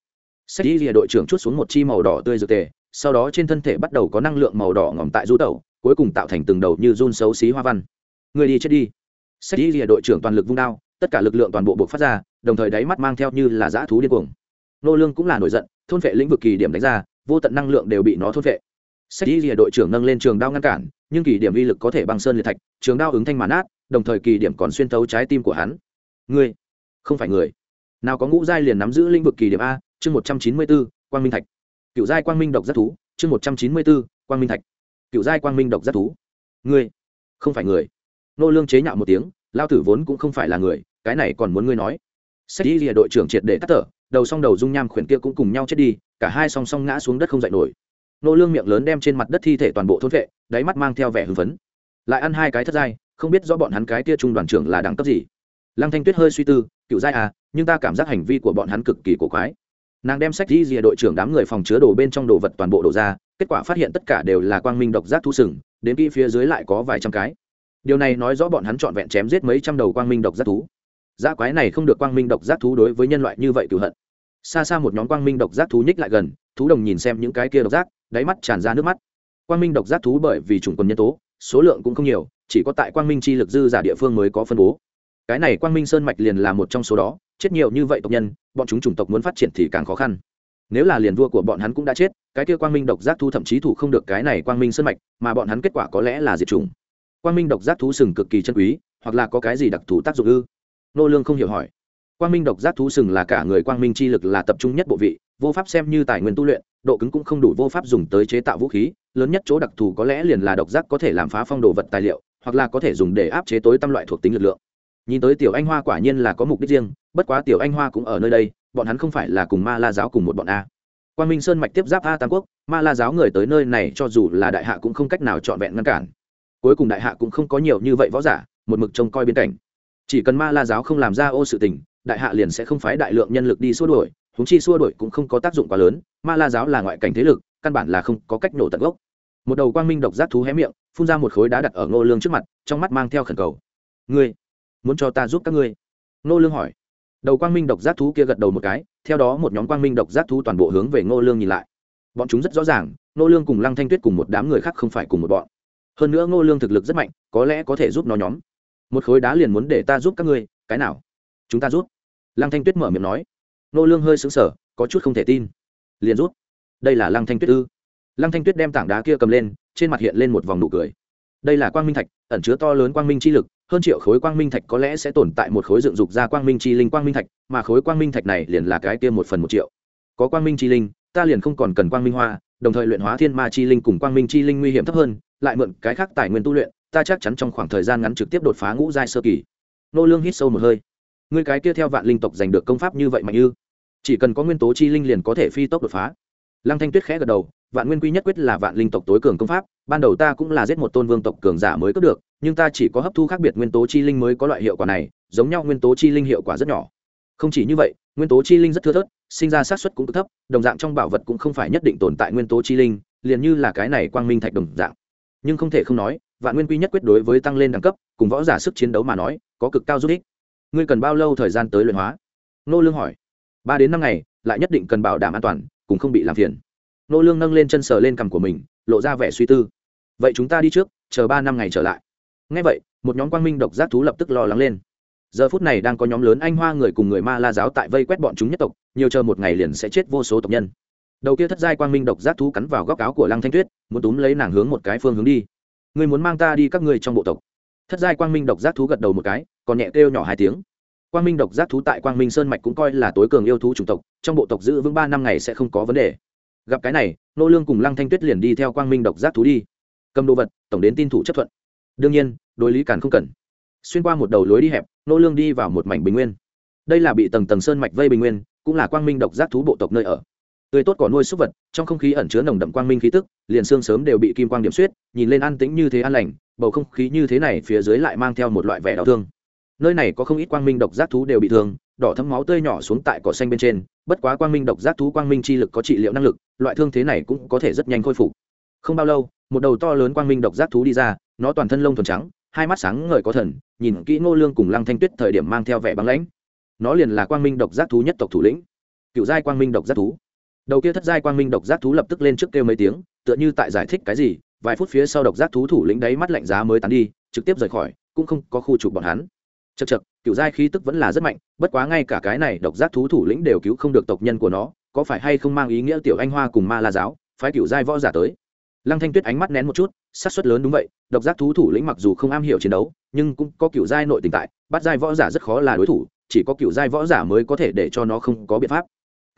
Sách ý lìa đội trưởng chút xuống một chi màu đỏ tươi dược tề, sau đó trên thân thể bắt đầu có năng lượng màu đỏ ngỏm tại du tẩu, cuối cùng tạo thành từng đầu như run xấu xí hoa văn. Người đi chết đi. Sách ý lìa đội trưởng toàn lực vung đao tất cả lực lượng toàn bộ buộc phát ra, đồng thời đáy mắt mang theo như là dã thú điên cuồng. Nô lương cũng là nổi giận, thôn vệ lĩnh vực kỳ điểm đánh ra, vô tận năng lượng đều bị nó thôn vệ. Sách y đội trưởng nâng lên trường đao ngăn cản, nhưng kỳ điểm uy lực có thể băng sơn liệt thạch, trường đao ứng thanh màn át đồng thời kỳ điểm còn xuyên thấu trái tim của hắn. Ngươi, không phải người. Nào có ngũ giai liền nắm giữ lĩnh vực kỳ điểm a, chương một trăm chín mươi bốn, quang minh thạch. Cựu giai quang minh độc giác thú, chương một trăm chín mươi bốn, quang minh thạch. Cựu giai quang minh độc giác thú. Ngươi, không phải người. Nô lương chế nhạo một tiếng, lao tử vốn cũng không phải là người cái này còn muốn ngươi nói. Sách đi lìa đội trưởng triệt để tắt thở, đầu song đầu dung nham khuyển kia cũng cùng nhau chết đi, cả hai song song ngã xuống đất không dậy nổi. Nô lương miệng lớn đem trên mặt đất thi thể toàn bộ thôn vệ, đáy mắt mang theo vẻ hưng phấn. Lại ăn hai cái thất giai, không biết rõ bọn hắn cái kia trung đoàn trưởng là đẳng cấp gì. Lăng thanh tuyết hơi suy tư, cựu giai à nhưng ta cảm giác hành vi của bọn hắn cực kỳ cổ quái. Nàng đem sách đi rìa đội trưởng đám người phòng chứa đồ bên trong đồ vật toàn bộ đổ ra, kết quả phát hiện tất cả đều là quang minh độc giác thu sừng, đến kỹ phía dưới lại có vài trăm cái. Điều này nói rõ bọn hắn trọn vẹn chém giết mấy trăm đầu quang minh độc giác thú. Dã quái này không được quang minh độc giác thú đối với nhân loại như vậy cựu hận. Xa xa một nhóm quang minh độc giác thú nhích lại gần, thú đồng nhìn xem những cái kia độc giác, đáy mắt tràn ra nước mắt. Quang minh độc giác thú bởi vì chủng quần nhân tố, số lượng cũng không nhiều, chỉ có tại quang minh chi lực dư giả địa phương mới có phân bố. Cái này quang minh sơn mạch liền là một trong số đó, chết nhiều như vậy tộc nhân, bọn chúng chủng tộc muốn phát triển thì càng khó khăn. Nếu là liền vua của bọn hắn cũng đã chết, cái kia quang minh độc giác thú thậm chí thủ không được cái này quang minh sơn mạch, mà bọn hắn kết quả có lẽ là diệt chủng. Quang minh độc giác thú sừng cực kỳ chân quý, hoặc là có cái gì đặc thù tác dụng ư? Nô lương không hiểu hỏi. Quang minh độc giác thú sừng là cả người quang minh chi lực là tập trung nhất bộ vị, vô pháp xem như tài nguyên tu luyện, độ cứng cũng không đủ vô pháp dùng tới chế tạo vũ khí, lớn nhất chỗ đặc thù có lẽ liền là độc giác có thể làm phá phong đồ vật tài liệu, hoặc là có thể dùng để áp chế tối tâm loại thuộc tính lực lượng. Nhìn tới tiểu anh hoa quả nhiên là có mục đích riêng, bất quá tiểu anh hoa cũng ở nơi đây, bọn hắn không phải là cùng ma la giáo cùng một bọn a. Quang minh sơn mạch tiếp giáp a tam quốc, ma la giáo người tới nơi này cho dù là đại hạ cũng không cách nào trọn vẹn ngăn cản. Cuối cùng đại hạ cũng không có nhiều như vậy võ giả, một mực trông coi biên cảnh chỉ cần ma la giáo không làm ra ô sự tình, đại hạ liền sẽ không phái đại lượng nhân lực đi xua đuổi húng chi xua đuổi cũng không có tác dụng quá lớn, ma la giáo là ngoại cảnh thế lực, căn bản là không có cách nổ tận gốc. Một đầu quang minh độc giác thú hé miệng, phun ra một khối đá đặt ở ngô lương trước mặt, trong mắt mang theo khẩn cầu. Ngươi, muốn cho ta giúp các ngươi? Ngô lương hỏi. Đầu quang minh độc giác thú kia gật đầu một cái, theo đó một nhóm quang minh độc giác thú toàn bộ hướng về ngô lương nhìn lại. Bọn chúng rất rõ ràng, ngô lương cùng lăng thanh tuyết cùng một đám người khác không phải cùng một bọn. Hơn nữa ngô lương thực lực rất mạnh, có lẽ có thể giúp nó nhóm một khối đá liền muốn để ta giúp các ngươi, cái nào? Chúng ta giúp lăng thanh tuyết mở miệng nói. Nô lương hơi sững sờ, có chút không thể tin. Liền giúp đây là lăng thanh tuyết ư? Lăng thanh tuyết đem tảng đá kia cầm lên, trên mặt hiện lên một vòng nụ cười. Đây là quang minh thạch, ẩn chứa to lớn quang minh chi lực, hơn triệu khối quang minh thạch có lẽ sẽ tồn tại một khối dựng dục ra quang minh chi linh quang minh thạch, mà khối quang minh thạch này liền là cái kia một phần một triệu. Có quang minh chi linh, ta liền không còn cần quang minh hoa, đồng thời luyện hóa thiên ma chi linh cùng quang minh chi linh nguy hiểm thấp hơn, lại mượn cái khác tài nguyên tu luyện ta chắc chắn trong khoảng thời gian ngắn trực tiếp đột phá ngũ giai sơ kỳ. Nô lương hít sâu một hơi. Ngươi cái kia theo vạn linh tộc giành được công pháp như vậy mạnh ư chỉ cần có nguyên tố chi linh liền có thể phi tốc đột phá. Lăng thanh tuyết khẽ gật đầu, vạn nguyên quy nhất quyết là vạn linh tộc tối cường công pháp, ban đầu ta cũng là giết một tôn vương tộc cường giả mới có được, nhưng ta chỉ có hấp thu khác biệt nguyên tố chi linh mới có loại hiệu quả này, giống nhau nguyên tố chi linh hiệu quả rất nhỏ. Không chỉ như vậy, nguyên tố chi linh rất thưa thớt, sinh ra xác suất cũng cực thấp, đồng dạng trong bảo vật cũng không phải nhất định tồn tại nguyên tố chi linh, liền như là cái này quang minh thạch đồng dạng. Nhưng không thể không nói vạn nguyên quy nhất quyết đối với tăng lên đẳng cấp, cùng võ giả sức chiến đấu mà nói, có cực cao giúp ích. Ngươi cần bao lâu thời gian tới luyện hóa? Nô lương hỏi. Ba đến năm ngày, lại nhất định cần bảo đảm an toàn, cùng không bị làm phiền. Nô lương nâng lên chân sờ lên cằm của mình, lộ ra vẻ suy tư. Vậy chúng ta đi trước, chờ ba năm ngày trở lại. Ngay vậy, một nhóm quang minh độc giác thú lập tức lo lắng lên. Giờ phút này đang có nhóm lớn anh hoa người cùng người ma la giáo tại vây quét bọn chúng nhất tộc, nhiều chờ một ngày liền sẽ chết vô số tộc nhân. Đầu kia thất giai quang minh độc giác thú cắn vào góc áo của lăng thanh tuyết, muốn túm lấy nàng hướng một cái phương hướng đi ngươi muốn mang ta đi các ngươi trong bộ tộc. Thất giai quang minh độc giác thú gật đầu một cái, còn nhẹ kêu nhỏ hai tiếng. Quang minh độc giác thú tại quang minh sơn mạch cũng coi là tối cường yêu thú chủng tộc, trong bộ tộc giữ vững ba năm ngày sẽ không có vấn đề. Gặp cái này, nô lương cùng lăng thanh tuyết liền đi theo quang minh độc giác thú đi. Cầm đồ vật, tổng đến tin thủ chấp thuận. Đương nhiên, đối lý càn không cần. Xuyên qua một đầu lối đi hẹp, nô lương đi vào một mảnh bình nguyên. Đây là bị tầng tầng sơn mạch vây bình nguyên, cũng là quang minh độc giác thú bộ tộc nơi ở tươi tốt cỏ nuôi súc vật, trong không khí ẩn chứa nồng đậm quang minh khí tức, liền xương sớm đều bị kim quang điểm xuyết, nhìn lên an tĩnh như thế an lành, bầu không khí như thế này phía dưới lại mang theo một loại vẻ đau thương. Nơi này có không ít quang minh độc giác thú đều bị thương, đỏ thấm máu tươi nhỏ xuống tại cỏ xanh bên trên, bất quá quang minh độc giác thú quang minh chi lực có trị liệu năng lực, loại thương thế này cũng có thể rất nhanh khôi phục. Không bao lâu, một đầu to lớn quang minh độc giác thú đi ra, nó toàn thân lông thuần trắng, hai mắt sáng ngời có thần, nhìn kỹ ngô lương cùng lăng thanh tuyết thời điểm mang theo vẻ băng lãnh. Nó liền là quang minh độc giác thú nhất tộc thủ lĩnh. Cựu giai quang minh độc giác thú đầu kia thất giai quang minh độc giác thú lập tức lên trước kêu mấy tiếng, tựa như tại giải thích cái gì, vài phút phía sau độc giác thú thủ lĩnh đấy mắt lạnh giá mới tán đi, trực tiếp rời khỏi, cũng không có khu trục bọn hắn. Chật chật kiểu giai khí tức vẫn là rất mạnh, bất quá ngay cả cái này độc giác thú thủ lĩnh đều cứu không được tộc nhân của nó, có phải hay không mang ý nghĩa tiểu anh hoa cùng ma la giáo, phái kiểu giai võ giả tới? Lăng thanh tuyết ánh mắt nén một chút sát suất lớn đúng vậy, độc giác thú thủ lĩnh mặc dù không am hiểu chiến đấu, nhưng cũng có kiểu giai nội tình tại, bắt giai võ giả rất khó là đối thủ, chỉ có kiểu giai võ giả mới có thể để cho nó không có biện pháp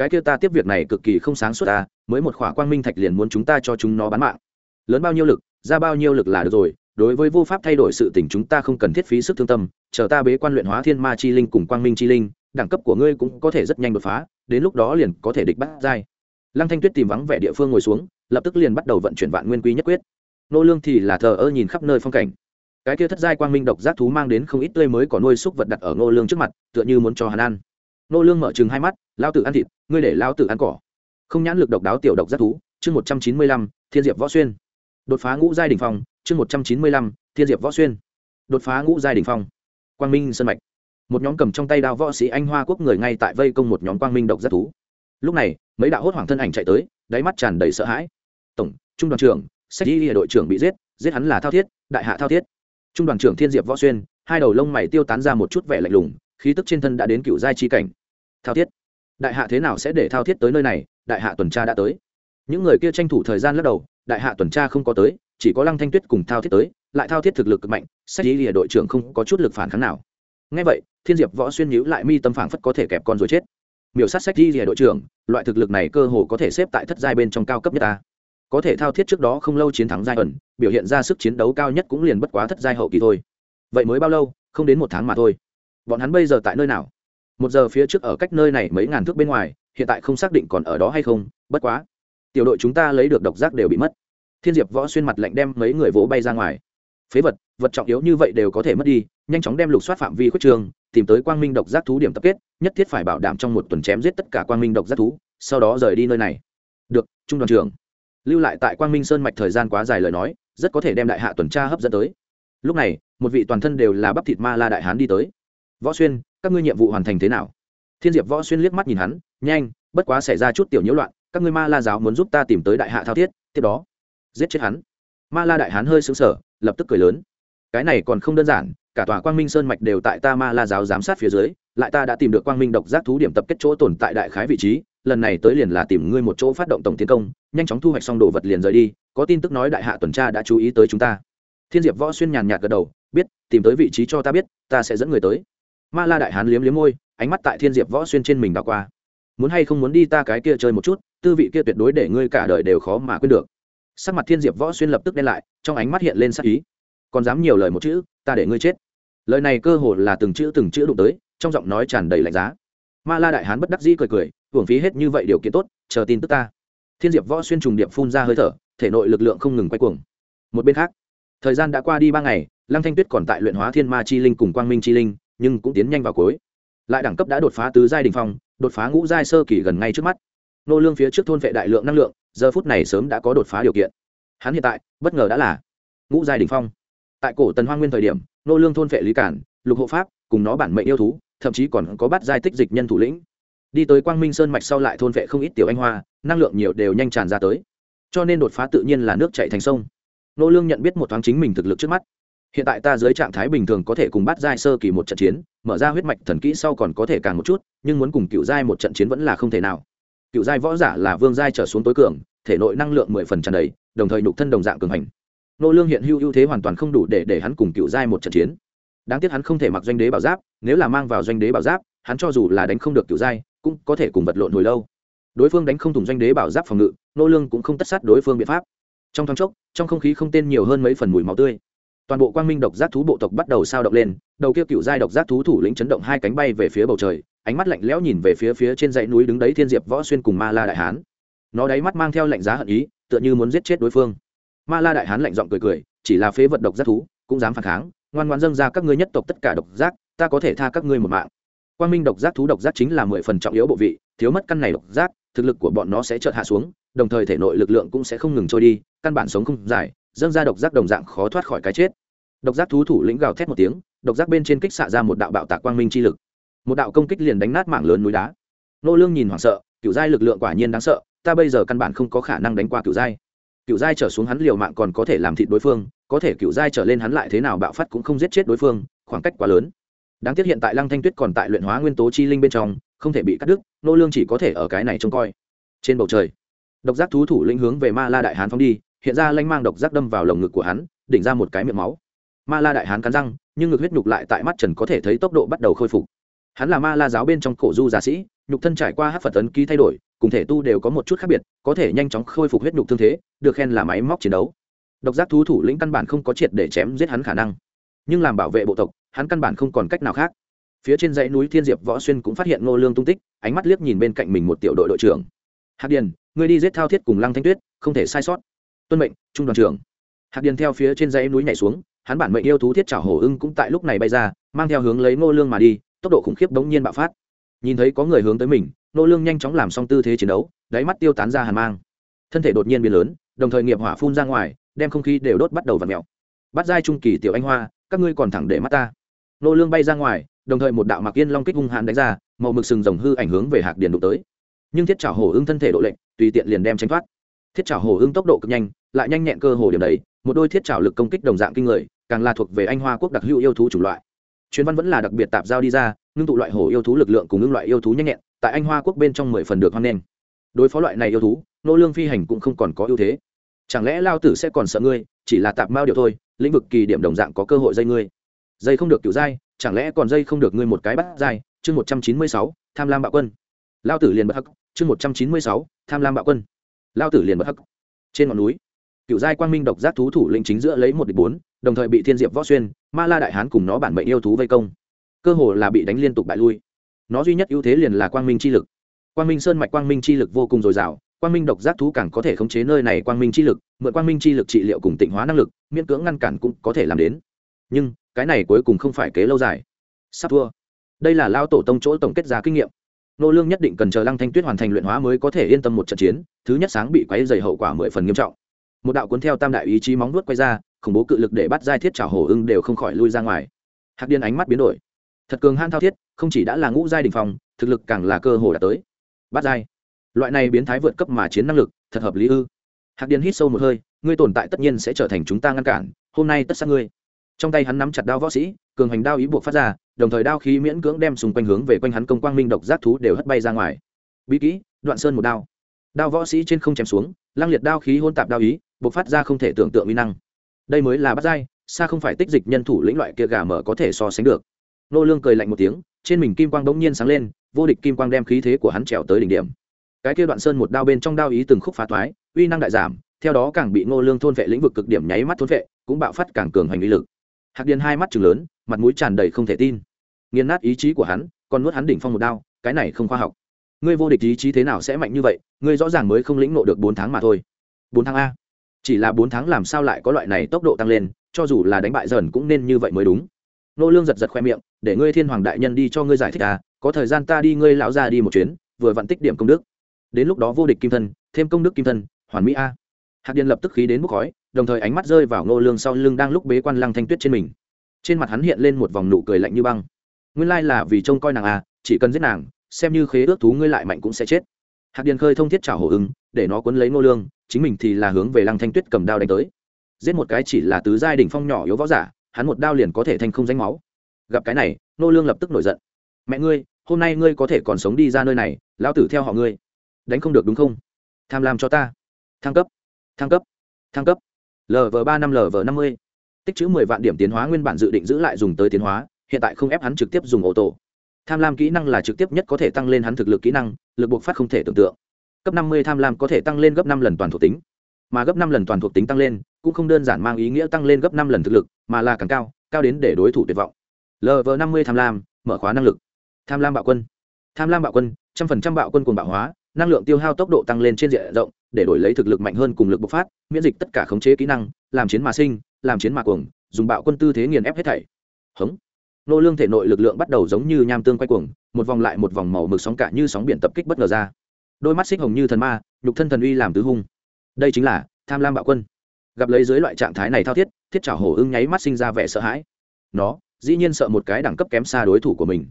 cái kia ta tiếp việc này cực kỳ không sáng suốt ta, mới một khỏa quang minh thạch liền muốn chúng ta cho chúng nó bán mạng. Lớn bao nhiêu lực, ra bao nhiêu lực là được rồi, đối với vô pháp thay đổi sự tình chúng ta không cần thiết phí sức thương tâm, chờ ta bế quan luyện hóa thiên ma chi linh cùng quang minh chi linh, đẳng cấp của ngươi cũng có thể rất nhanh đột phá, đến lúc đó liền có thể địch bắt giai. Lăng thanh tuyết tìm vắng vẻ địa phương ngồi xuống, lập tức liền bắt đầu vận chuyển vạn nguyên quý nhất quyết. Nô lương thì là thờ ơ nhìn khắp nơi phong cảnh. Cái kia thất giai quang minh độc giác thú mang đến không ít tươi mới có nuôi xúc vật đặt ở nô lương trước mặt, tựa như muốn cho hắn ăn nô lương mở chừng hai mắt lao tử ăn thịt, ngươi để lao tử ăn cỏ. Không nhãn lực độc đáo tiểu độc giác thú, chương một trăm chín mươi lăm, thiên diệp võ xuyên. Đột phá ngũ giai đỉnh phong, chương một trăm chín mươi lăm, thiên diệp võ xuyên. Đột phá ngũ giai đỉnh phong. Quang minh sân mạch. Một nhóm cầm trong tay đao võ sĩ anh hoa quốc người ngay tại vây công một nhóm quang minh độc giác thú. Lúc này, mấy đạo hốt hoảng thân ảnh chạy tới, đáy mắt tràn đầy sợ hãi. Tổng, trung đoàn trưởng, sách y đội trưởng bị giết giết hắn là thao thiết, đại hạ thao thiết. Trung đoàn trưởng thiên diệp võ xuyên, hai đầu lông mày tiêu tán ra một chút vẻ lạnh lùng, khí tức trên thân đã đến cựu giai chi cảnh thao thiết. Đại hạ thế nào sẽ để thao thiết tới nơi này? Đại hạ tuần tra đã tới. Những người kia tranh thủ thời gian lắc đầu, đại hạ tuần tra không có tới, chỉ có lăng thanh tuyết cùng thao thiết tới, lại thao thiết thực lực cực mạnh, sách y đội trưởng không có chút lực phản kháng nào. Ngay vậy, thiên diệp võ xuyên nhíu lại mi tâm phảng phất có thể kẹp con rồi chết. Miểu sát sách y đội trưởng, loại thực lực này cơ hồ có thể xếp tại thất giai bên trong cao cấp nhất ta. Có thể thao thiết trước đó không lâu chiến thắng giai ẩn, biểu hiện ra sức chiến đấu cao nhất cũng liền bất quá thất giai hậu kỳ thôi. Vậy mới bao lâu? Không đến một tháng mà thôi. Bọn hắn bây giờ tại nơi nào? Một giờ phía trước ở cách nơi này mấy ngàn thước bên ngoài, hiện tại không xác định còn ở đó hay không, bất quá. Tiểu đội chúng ta lấy được độc giác đều bị mất. Thiên diệp võ xuyên mặt lạnh đem mấy người vỗ bay ra ngoài. Phế vật vật trọng yếu như vậy đều có thể mất đi, nhanh chóng đem lục soát phạm vi khuất trường, tìm tới quang minh độc giác thú điểm tập kết, nhất thiết phải bảo đảm trong một tuần chém giết tất cả quang minh độc giác thú, sau đó rời đi nơi này. Được, trung đoàn trưởng. Lưu lại tại quang minh sơn mạch thời gian quá dài lời nói, rất có thể đem đại hạ tuần tra hấp dẫn tới. Lúc này, một vị toàn thân đều là bắp thịt ma la đại hán đi tới. Võ xuyên các ngươi nhiệm vụ hoàn thành thế nào? Thiên diệp võ xuyên liếc mắt nhìn hắn, nhanh, bất quá xảy ra chút tiểu nhiễu loạn, các ngươi ma la giáo muốn giúp ta tìm tới đại hạ thao thiết, tiếp đó, giết chết hắn. Ma la đại hán hơi xứng sở lập tức cười lớn. Cái này còn không đơn giản, cả tòa quang minh sơn mạch đều tại ta ma la giáo giám sát phía dưới, lại ta đã tìm được quang minh độc giác thú điểm tập kết chỗ tồn tại đại khái vị trí, lần này tới liền là tìm ngươi một chỗ phát động tổng tiến công, nhanh chóng thu hoạch xong đồ vật liền rời đi, có tin tức nói đại hạ tuần tra đã chú ý tới chúng ta. Thiên diệp võ xuyên nhàn nhạt gật đầu, biết, tìm tới vị trí cho ta biết, ta sẽ dẫn người tới ma la đại hán liếm liếm môi, ánh mắt tại thiên diệp võ xuyên trên mình đảo qua. Muốn hay không muốn đi ta cái kia chơi một chút, tư vị kia tuyệt đối để ngươi cả đời đều khó mà quên được. Sắc mặt thiên diệp võ xuyên lập tức đen lại, trong ánh mắt hiện lên sắc ý. Còn dám nhiều lời một chữ, ta để ngươi chết. Lời này cơ hồ là từng chữ từng chữ đụng tới, trong giọng nói tràn đầy lạnh giá. Ma la đại hán bất đắc dĩ cười cười, hưởng phí hết như vậy điều kiện tốt, chờ tin tức ta. Thiên diệp võ xuyên trùng điệp phun ra hơi thở, thể nội lực lượng không ngừng quay cuồng. Một bên khác, thời gian đã qua đi ba ngày, lăng thanh tuyết còn tại luyện hóa thiên ma chi linh cùng quang minh chi linh nhưng cũng tiến nhanh vào cuối. Lại đẳng cấp đã đột phá tứ giai đình phong, đột phá ngũ giai sơ kỳ gần ngay trước mắt. Nô lương phía trước thôn vệ đại lượng năng lượng, giờ phút này sớm đã có đột phá điều kiện. Hắn hiện tại, bất ngờ đã là ngũ giai đình phong. Tại cổ tần hoang nguyên thời điểm, nô lương thôn vệ lý cản, lục hộ pháp, cùng nó bản mệnh yêu thú, thậm chí còn có bắt giai tích dịch nhân thủ lĩnh. Đi tới quang minh sơn mạch sau lại thôn vệ không ít tiểu anh hoa, năng lượng nhiều đều nhanh tràn ra tới. Cho nên đột phá tự nhiên là nước chảy thành sông. Nô lương nhận biết một thoáng chính mình thực lực trước mắt hiện tại ta dưới trạng thái bình thường có thể cùng bắt giai sơ kỳ một trận chiến, mở ra huyết mạch thần kỹ sau còn có thể càng một chút, nhưng muốn cùng cựu giai một trận chiến vẫn là không thể nào. Cựu giai võ giả là vương giai trở xuống tối cường, thể nội năng lượng mười phần tràn đầy, đồng thời nhục thân đồng dạng cường hành. Nô lương hiện hữu ưu thế hoàn toàn không đủ để để hắn cùng cựu giai một trận chiến. Đáng tiếc hắn không thể mặc doanh đế bảo giáp, nếu là mang vào doanh đế bảo giáp, hắn cho dù là đánh không được cựu giai, cũng có thể cùng vật lộn hồi lâu. Đối phương đánh không thủng doanh đế bảo giáp phòng ngự, nô lương cũng không tất sát đối phương biện pháp. Trong thoáng chốc, trong không khí không tên nhiều hơn mấy phần mùi máu tươi toàn bộ quang minh độc giác thú bộ tộc bắt đầu sao động lên, đầu kia cựu giai độc giác thú thủ lĩnh chấn động hai cánh bay về phía bầu trời, ánh mắt lạnh lẽo nhìn về phía phía trên dãy núi đứng đấy thiên diệp võ xuyên cùng ma la đại hán. Nó đáy mắt mang theo lạnh giá hận ý, tựa như muốn giết chết đối phương. Ma la đại hán lạnh giọng cười cười, chỉ là phế vật độc giác thú, cũng dám phản kháng, ngoan ngoan dâng ra các ngươi nhất tộc tất cả độc giác, ta có thể tha các ngươi một mạng. Quang minh độc giác thú độc giác chính là mười phần trọng yếu bộ vị, thiếu mất căn này độc giác, thực lực của bọn nó sẽ chợt hạ xuống, đồng thời thể nội lực lượng cũng sẽ không ngừng trôi đi, căn bản sống không dài dâng ra độc giác đồng dạng khó thoát khỏi cái chết độc giác thú thủ lĩnh gào thét một tiếng, độc giác bên trên kích xạ ra một đạo bạo tạc quang minh chi lực. Một đạo công kích liền đánh nát mảng lớn núi đá. Nô lương nhìn hoảng sợ, cựu giai lực lượng quả nhiên đáng sợ, ta bây giờ căn bản không có khả năng đánh qua cựu giai. Cựu giai trở xuống hắn liều mạng còn có thể làm thịt đối phương, có thể cựu giai trở lên hắn lại thế nào bạo phát cũng không giết chết đối phương, khoảng cách quá lớn. Đáng tiếc hiện tại lăng thanh tuyết còn tại luyện hóa nguyên tố chi linh bên trong, không thể bị cắt đứt, nô lương chỉ có thể ở cái này trông coi. Trên bầu trời, độc giác thú thủ lĩnh hướng về ma la đại hán phóng đi, hiện ra lanh mang độc giác đâm vào lồng ngực của hắn, đỉnh ra một cái miệng máu ma la đại hán cắn răng, nhưng ngực huyết nhục lại tại mắt trần có thể thấy tốc độ bắt đầu khôi phục. Hắn là ma la giáo bên trong cổ du giả sĩ, nhục thân trải qua hát phật ấn ký thay đổi, cùng thể tu đều có một chút khác biệt, có thể nhanh chóng khôi phục huyết nhục thương thế, được khen là máy móc chiến đấu. Độc giác thú thủ lĩnh căn bản không có triệt để chém giết hắn khả năng. Nhưng làm bảo vệ bộ tộc, hắn căn bản không còn cách nào khác. Phía trên dãy núi thiên diệp võ xuyên cũng phát hiện ngô lương tung tích, ánh mắt liếc nhìn bên cạnh mình một tiểu đội đội trưởng. Hạc điền người đi giết thao thiết cùng lăng thanh tuyết, không thể sai sót. Tuân mệnh, trung đoàn trưởng. Hạc điền theo phía trên dãy núi nhảy xuống hắn bản mệnh yêu thú thiết trảo hổ ưng cũng tại lúc này bay ra, mang theo hướng lấy ngô lương mà đi, tốc độ khủng khiếp đống nhiên bạo phát. Nhìn thấy có người hướng tới mình, ngô lương nhanh chóng làm xong tư thế chiến đấu, đáy mắt tiêu tán ra hàn mang. Thân thể đột nhiên biến lớn, đồng thời nghiệp hỏa phun ra ngoài, đem không khí đều đốt bắt đầu vặn mèo. Bắt giai trung kỳ tiểu anh hoa, các ngươi còn thẳng để mắt ta. Nô lương bay ra ngoài, đồng thời một đạo mặc yên long kích hung hãn đánh ra, màu mực sừng rồng hư ảnh hướng về hạc điền đụng tới. Nhưng thiết trảo hổ ưng thân thể độ lệnh, tùy tiện liền đem tránh thoát. Thiết trảo hổ ưng tốc độ cực nhanh, lại nhanh nhẹn cơ hồ điểm đấy một đôi thiết trảo lực công kích đồng dạng kinh người, càng là thuộc về anh hoa quốc đặc hữu yêu thú chủng loại. Truyền văn vẫn là đặc biệt tạp giao đi ra, ngưng tụ loại hổ yêu thú lực lượng cùng ngưng loại yêu thú nhanh nhẹn, tại anh hoa quốc bên trong mười phần được hoan nghênh. Đối phó loại này yêu thú, nô lương phi hành cũng không còn có ưu thế. Chẳng lẽ lao tử sẽ còn sợ ngươi, chỉ là tạp mao điều thôi, lĩnh vực kỳ điểm đồng dạng có cơ hội dây ngươi. Dây không được kiểu dai, chẳng lẽ còn dây không được ngươi một cái bắt dai? Chương một trăm chín mươi sáu, tham lam bạo quân. Lao tử liền bất hắc, chương một trăm chín mươi sáu, tham lam bạo quân. Lao tử liền bất hắc. Trên ngọn núi cựu giai quang minh độc giác thú thủ lĩnh chính giữa lấy một địch bốn, đồng thời bị thiên diệp võ xuyên, ma la đại hán cùng nó bản mệnh yêu thú vây công. Cơ hồ là bị đánh liên tục bại lui. Nó duy nhất ưu thế liền là quang minh chi lực. Quang minh sơn mạch quang minh chi lực vô cùng dồi dào, quang minh độc giác thú càng có thể khống chế nơi này quang minh chi lực, mượn quang minh chi lực trị liệu cùng tịnh hóa năng lực, miễn cưỡng ngăn cản cũng có thể làm đến. Nhưng, cái này cuối cùng không phải kế lâu dài. Sắp thua. Đây là lao tổ tông chỗ tổng kết giá kinh nghiệm. Nô lương nhất định cần chờ lăng thanh tuyết hoàn thành luyện hóa mới có thể yên tâm một trận chiến, thứ nhất sáng bị quấy dày hậu quả mười phần nghiêm trọng một đạo cuốn theo tam đại ý chí móng nuốt quay ra, khủng bố cự lực để bắt giai thiết trào hổ ưng đều không khỏi lui ra ngoài. Hạc điên ánh mắt biến đổi. Thật cường han thao thiết, không chỉ đã là ngũ giai đình phòng thực lực càng là cơ hồ đã tới. Bắt giai. Loại này biến thái vượt cấp mà chiến năng lực, thật hợp lý ư? Hạc điên hít sâu một hơi, ngươi tồn tại tất nhiên sẽ trở thành chúng ta ngăn cản, hôm nay tất sát ngươi. Trong tay hắn nắm chặt đao võ sĩ, cường hành đao ý buộc phát ra, đồng thời đao khí miễn cưỡng đem xung quanh hướng về quanh hắn công quang minh độc giác thú đều hất bay ra ngoài. Bí kỹ, đoạn sơn một đao. Đao võ sĩ trên không chém xuống lăng liệt đao khí hôn tạp đao ý bộc phát ra không thể tưởng tượng uy năng. Đây mới là bắt dai xa không phải tích dịch nhân thủ lĩnh loại kia gà mở có thể so sánh được. Nô lương cười lạnh một tiếng, trên mình kim quang bỗng nhiên sáng lên, vô địch kim quang đem khí thế của hắn trèo tới đỉnh điểm. Cái kia đoạn sơn một đao bên trong đao ý từng khúc phá toái uy năng đại giảm, theo đó càng bị ngô lương thôn vệ lĩnh vực cực điểm nháy mắt thôn vệ, cũng bạo phát càng cường hành uy lực. Hạc điền hai mắt chừng lớn, mặt mũi tràn đầy không thể tin. Nghiền nát ý chí của hắn, còn nuốt hắn đỉnh phong một đao, cái này không khoa học. Ngươi vô địch ý chí thế nào sẽ mạnh như vậy, ngươi rõ ràng mới không lĩnh nộ được bốn tháng mà thôi. Bốn tháng a chỉ là bốn tháng làm sao lại có loại này tốc độ tăng lên, cho dù là đánh bại dần cũng nên như vậy mới đúng. Nô lương giật giật khoe miệng, để ngươi thiên hoàng đại nhân đi cho ngươi giải thích à có thời gian ta đi ngươi lão ra đi một chuyến, vừa vặn tích điểm công đức. Đến lúc đó vô địch kim thân, thêm công đức kim thân, hoàn mỹ a. Hạc điền lập tức khí đến bốc khói, đồng thời ánh mắt rơi vào nô lương sau lưng đang lúc bế quan lăng thanh tuyết trên mình. Trên mặt hắn hiện lên một vòng nụ cười lạnh như băng. Nguyên lai là vì trông coi nàng à chỉ cần giết nàng, xem như khế ước thú ngươi lại mạnh cũng sẽ chết. Hạc điền khơi thông thiết chảo hổ ứng để nó quấn lấy nô lương, chính mình thì là hướng về lăng thanh tuyết cầm đao đánh tới. Giết một cái chỉ là tứ giai đỉnh phong nhỏ yếu võ giả, hắn một đao liền có thể thành không danh máu. Gặp cái này nô lương lập tức nổi giận. Mẹ ngươi, hôm nay ngươi có thể còn sống đi ra nơi này, lão tử theo họ ngươi. Đánh không được đúng không? Tham lam cho ta. Thăng cấp thăng cấp thăng cấp. Lv ba năm lv năm mươi. Tích chữ mười vạn điểm tiến hóa nguyên bản dự định giữ lại dùng tới tiến hóa, hiện tại không ép hắn trực tiếp dùng ô tô. Tham lam kỹ năng là trực tiếp nhất có thể tăng lên hắn thực lực kỹ năng, lực buộc phát không thể tưởng tượng cấp năm mươi tham lam có thể tăng lên gấp năm lần toàn thuộc tính. Mà gấp năm lần toàn thuộc tính tăng lên, cũng không đơn giản mang ý nghĩa tăng lên gấp năm lần thực lực, mà là càng cao cao đến để đối thủ tuyệt vọng. Lv năm mươi tham lam, mở khóa năng lực. Tham lam bạo quân. Tham lam bạo quân, trăm phần trăm bạo quân cùng bạo hóa, năng lượng tiêu hao tốc độ tăng lên trên diện rộng, để đổi lấy thực lực mạnh hơn cùng lực bộc phát, miễn dịch tất cả khống chế kỹ năng, làm chiến mà sinh, làm chiến mà cuồng, dùng bạo quân tư thế nghiền ép hết thảy. Hống. Nô lương thể nội lực lượng bắt đầu giống như nham tương quay cuồng, một vòng lại một vòng màu mực sóng cả như sóng biển tập kích bất ngờ ra đôi mắt xích hồng như thần ma, nhục thân thần uy làm tứ hung. Đây chính là tham lam bạo quân. Gặp lấy dưới loại trạng thái này thao thiết thiết trả hổ ưng nháy mắt sinh ra vẻ sợ hãi. Nó, dĩ nhiên sợ một cái đẳng cấp kém xa đối thủ của mình.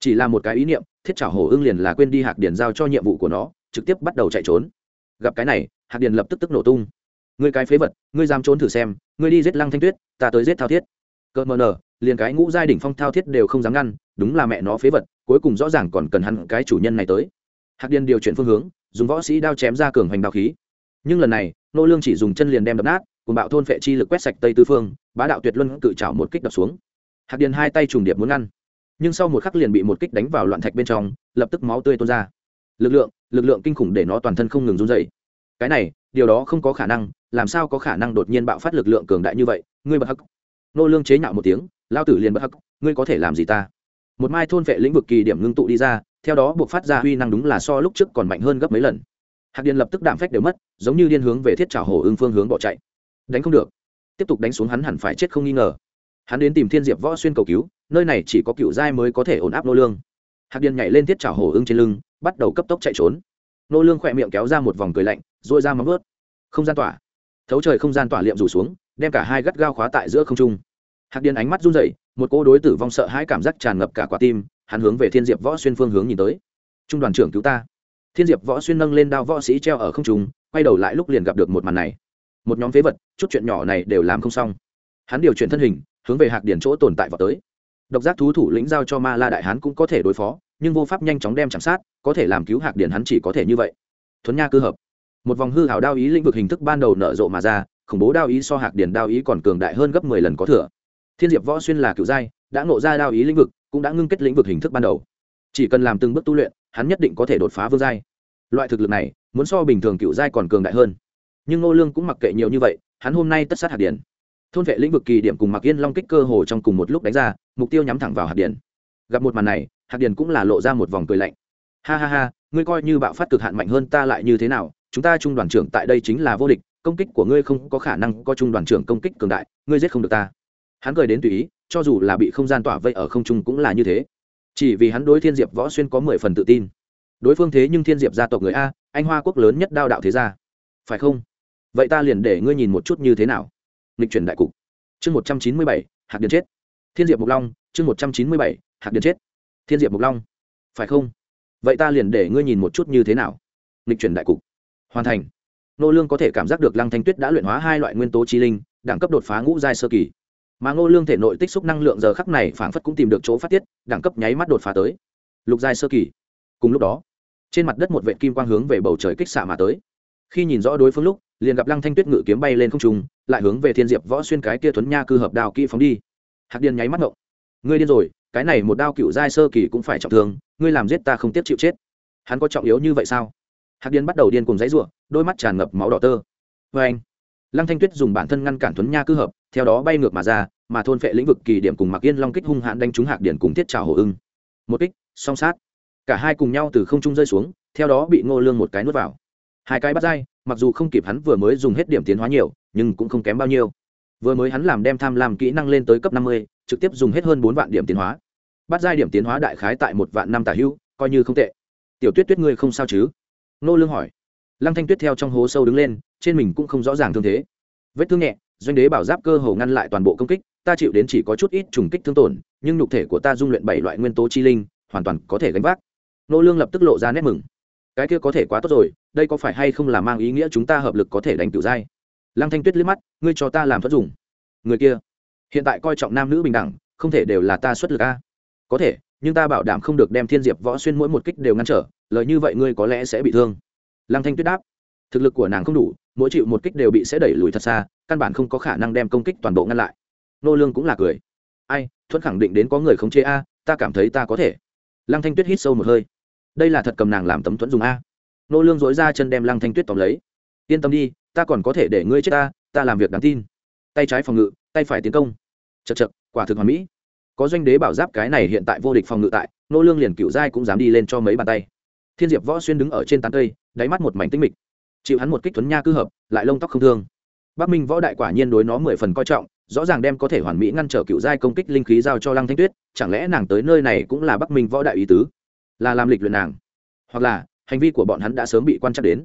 Chỉ là một cái ý niệm, thiết trả hổ ưng liền là quên đi hạc điển giao cho nhiệm vụ của nó, trực tiếp bắt đầu chạy trốn. Gặp cái này, hạc điển lập tức tức nổ tung. Ngươi cái phế vật, ngươi dám trốn thử xem, ngươi đi giết lăng thanh tuyết, ta tới giết thao thiết. Cợt mờ nở, liền cái ngũ giai đỉnh phong thao thiết đều không dám ngăn, đúng là mẹ nó phế vật, cuối cùng rõ ràng còn cần hắn cái chủ nhân này tới hạc điền điều chuyển phương hướng, dùng võ sĩ đao chém ra cường hoành đao khí. Nhưng lần này, nô lương chỉ dùng chân liền đem đập nát, cùng bạo thôn phệ chi lực quét sạch tây tư phương, bá đạo tuyệt luân cự chảo một kích đập xuống. Hạc điền hai tay trùng điệp muốn ngăn. Nhưng sau một khắc liền bị một kích đánh vào loạn thạch bên trong, lập tức máu tươi tuôn ra. Lực lượng lực lượng kinh khủng để nó toàn thân không ngừng run dậy cái này, điều đó không có khả năng, làm sao có khả năng đột nhiên bạo phát lực lượng cường đại như vậy, ngươi bật hắc. Nô lương chế nhạo một tiếng lao tử liền bật hắc, ngươi có thể làm gì ta? Một mai thôn vệ lĩnh vực kỳ điểm ngưng tụ đi ra, theo đó buộc phát ra huy năng đúng là so lúc trước còn mạnh hơn gấp mấy lần. Hạc điền lập tức đạm phách đều mất, giống như điên hướng về thiết trào hồ ưng phương hướng bỏ chạy. Đánh không được. Tiếp tục đánh xuống hắn hẳn phải chết không nghi ngờ. Hắn đến tìm thiên diệp võ xuyên cầu cứu, nơi này chỉ có cựu giai mới có thể ổn áp nô lương. Hạc điền nhảy lên thiết chảo hổ ưng trên lưng, bắt đầu cấp tốc chạy trốn. Nô lương khỏe miệng kéo ra một vòng cười lạnh dội ra móng vớt không gian tỏa. Thấu trời không gian tỏa liệm rủ xuống, đem cả hai gắt gao khóa tại giữa không trung. Hạc điền ánh mắt run rẩy một cô đối tử vong sợ hãi cảm giác tràn ngập cả quả tim, hắn hướng về thiên diệp võ xuyên phương hướng nhìn tới. Trung đoàn trưởng cứu ta. Thiên diệp võ xuyên nâng lên đao võ sĩ treo ở không trung, quay đầu lại lúc liền gặp được một màn này. Một nhóm phế vật, chút chuyện nhỏ này đều làm không xong. Hắn điều chuyển thân hình, hướng về hạc điển chỗ tồn tại vào tới. Độc giác thú thủ lĩnh giao cho ma la đại hán cũng có thể đối phó, nhưng vô pháp nhanh chóng đem chạm sát, có thể làm cứu hạc điển hắn chỉ có thể như vậy. Thuấn nha cư hợp. Một vòng hư hảo đao ý lĩnh vực hình thức ban đầu nở rộ mà ra, khủng bố đao ý so hạc điển đao ý còn cường đại hơn gấp mười lần có thừa thiên diệp võ xuyên là cựu giai, đã ngộ ra đao ý lĩnh vực, cũng đã ngưng kết lĩnh vực hình thức ban đầu. Chỉ cần làm từng bước tu luyện, hắn nhất định có thể đột phá vương giai. Loại thực lực này, muốn so bình thường cựu giai còn cường đại hơn. Nhưng ngô lương cũng mặc kệ nhiều như vậy, hắn hôm nay tất sát hạt điển thôn vệ lĩnh vực kỳ điểm cùng mặc yên long kích cơ hồ trong cùng một lúc đánh ra, mục tiêu nhắm thẳng vào hạt điển gặp một màn này, hạt điển cũng là lộ ra một vòng cười lạnh. Ha ha ha, ngươi coi như bạo phát cực hạn mạnh hơn ta lại như thế nào? Chúng ta trung đoàn trưởng tại đây chính là vô địch, công kích của ngươi không có khả năng có trung đoàn trưởng công kích cường đại, ngươi giết không được ta hắn cười đến tùy ý, cho dù là bị không gian tỏa vây ở không trung cũng là như thế. Chỉ vì hắn đối thiên diệp võ xuyên có mười phần tự tin. Đối phương thế nhưng thiên diệp gia tộc người a, anh hoa quốc lớn nhất đao đạo thế gia. Phải không? Vậy ta liền để ngươi nhìn một chút như thế nào? Lịch chuyển đại cục. Chương một trăm chín mươi bảy, hạt điện chết. Thiên diệp mục long, chương một trăm chín mươi bảy, hạt điện chết. Thiên diệp mục long. Phải không? Vậy ta liền để ngươi nhìn một chút như thế nào? Lịch chuyển đại cục. Hoàn thành. Nô lương có thể cảm giác được lăng thanh tuyết đã luyện hóa hai loại nguyên tố chi linh, đẳng cấp đột phá ngũ giai sơ kỳ mà ngô lương thể nội tích xúc năng lượng giờ khắc này phảng phất cũng tìm được chỗ phát tiết, đẳng cấp nháy mắt đột phá tới. Lục giai sơ kỳ. Cùng lúc đó, trên mặt đất một vệ kim quang hướng về bầu trời kích xạ mà tới. Khi nhìn rõ đối phương lúc, liền gặp lăng thanh tuyết ngự kiếm bay lên không trung, lại hướng về thiên diệp võ xuyên cái kia thuấn nha cư hợp đao kỹ phóng đi. Hạc điên nháy mắt ngộng. Ngươi điên rồi, cái này một đao cựu giai sơ kỳ cũng phải trọng thương, ngươi làm giết ta không tiếp chịu chết. Hắn có trọng yếu như vậy sao? Hạc điên bắt đầu điên cùng dãy ruộng đôi mắt tràn ngập máu đỏ tơ. Vê anh lăng thanh tuyết dùng bản thân ngăn cản thuấn nha cư hợp, theo đó bay ngược mà ra, mà thôn phệ lĩnh vực kỳ điểm cùng mặc yên long kích hung hãn đánh trúng hạc điển cùng thiết trào hổ ưng. Một kích, song sát. Cả hai cùng nhau từ không trung rơi xuống, theo đó bị ngô lương một cái nuốt vào. Hai cái bắt dai, mặc dù không kịp hắn vừa mới dùng hết điểm tiến hóa nhiều, nhưng cũng không kém bao nhiêu. Vừa mới hắn làm đem tham làm kỹ năng lên tới cấp năm mươi, trực tiếp dùng hết hơn bốn vạn điểm tiến hóa. Bắt giai điểm tiến hóa đại khái tại một vạn năm tả hưu, coi như không tệ. Tiểu tuyết tuyết ngươi không sao chứ? Nô lương hỏi lăng thanh tuyết theo trong hố sâu đứng lên, trên mình cũng không rõ ràng thương thế. Vết thương nhẹ, doanh đế bảo giáp cơ hồ ngăn lại toàn bộ công kích, ta chịu đến chỉ có chút ít trùng kích thương tổn, nhưng nhục thể của ta dung luyện bảy loại nguyên tố chi linh, hoàn toàn có thể gánh vác. Nô lương lập tức lộ ra nét mừng. Cái kia có thể quá tốt rồi, đây có phải hay không là mang ý nghĩa chúng ta hợp lực có thể đánh tiểu giai? Lăng thanh tuyết liếc mắt, ngươi cho ta làm thuật dùng. Người kia, hiện tại coi trọng nam nữ bình đẳng, không thể đều là ta xuất lực a. Có thể, nhưng ta bảo đảm không được đem thiên diệp võ xuyên mỗi một kích đều ngăn trở, lời như vậy ngươi có lẽ sẽ bị thương lăng thanh tuyết đáp, thực lực của nàng không đủ, mỗi chịu một kích đều bị sẽ đẩy lùi thật xa, căn bản không có khả năng đem công kích toàn bộ ngăn lại. Nô lương cũng là cười, ai, thuận khẳng định đến có người không chế a, ta cảm thấy ta có thể. Lăng thanh tuyết hít sâu một hơi, đây là thật cầm nàng làm tấm thuẫn dùng a. Nô lương dối ra chân đem lăng thanh tuyết tóm lấy, yên tâm đi, ta còn có thể để ngươi chết ta ta làm việc đáng tin. Tay trái phòng ngự, tay phải tiến công. Chật chật quả thực hoàn mỹ. Có doanh đế bảo giáp cái này hiện tại vô địch phòng ngự tại, nô lương liền cựu giai cũng dám đi lên cho mấy bàn tay thiên diệp võ xuyên đứng ở trên tán cây, đáy mắt một mảnh tinh mịch. Chịu hắn một kích thuấn nha cư hợp, lại lông tóc không thương. Bắc minh võ đại quả nhiên đối nó mười phần coi trọng, rõ ràng đem có thể hoàn mỹ ngăn trở cựu giai công kích linh khí giao cho lăng thanh tuyết, chẳng lẽ nàng tới nơi này cũng là bắc minh võ đại ý tứ? Là làm lịch luyện nàng. Hoặc là, hành vi của bọn hắn đã sớm bị quan trắc đến.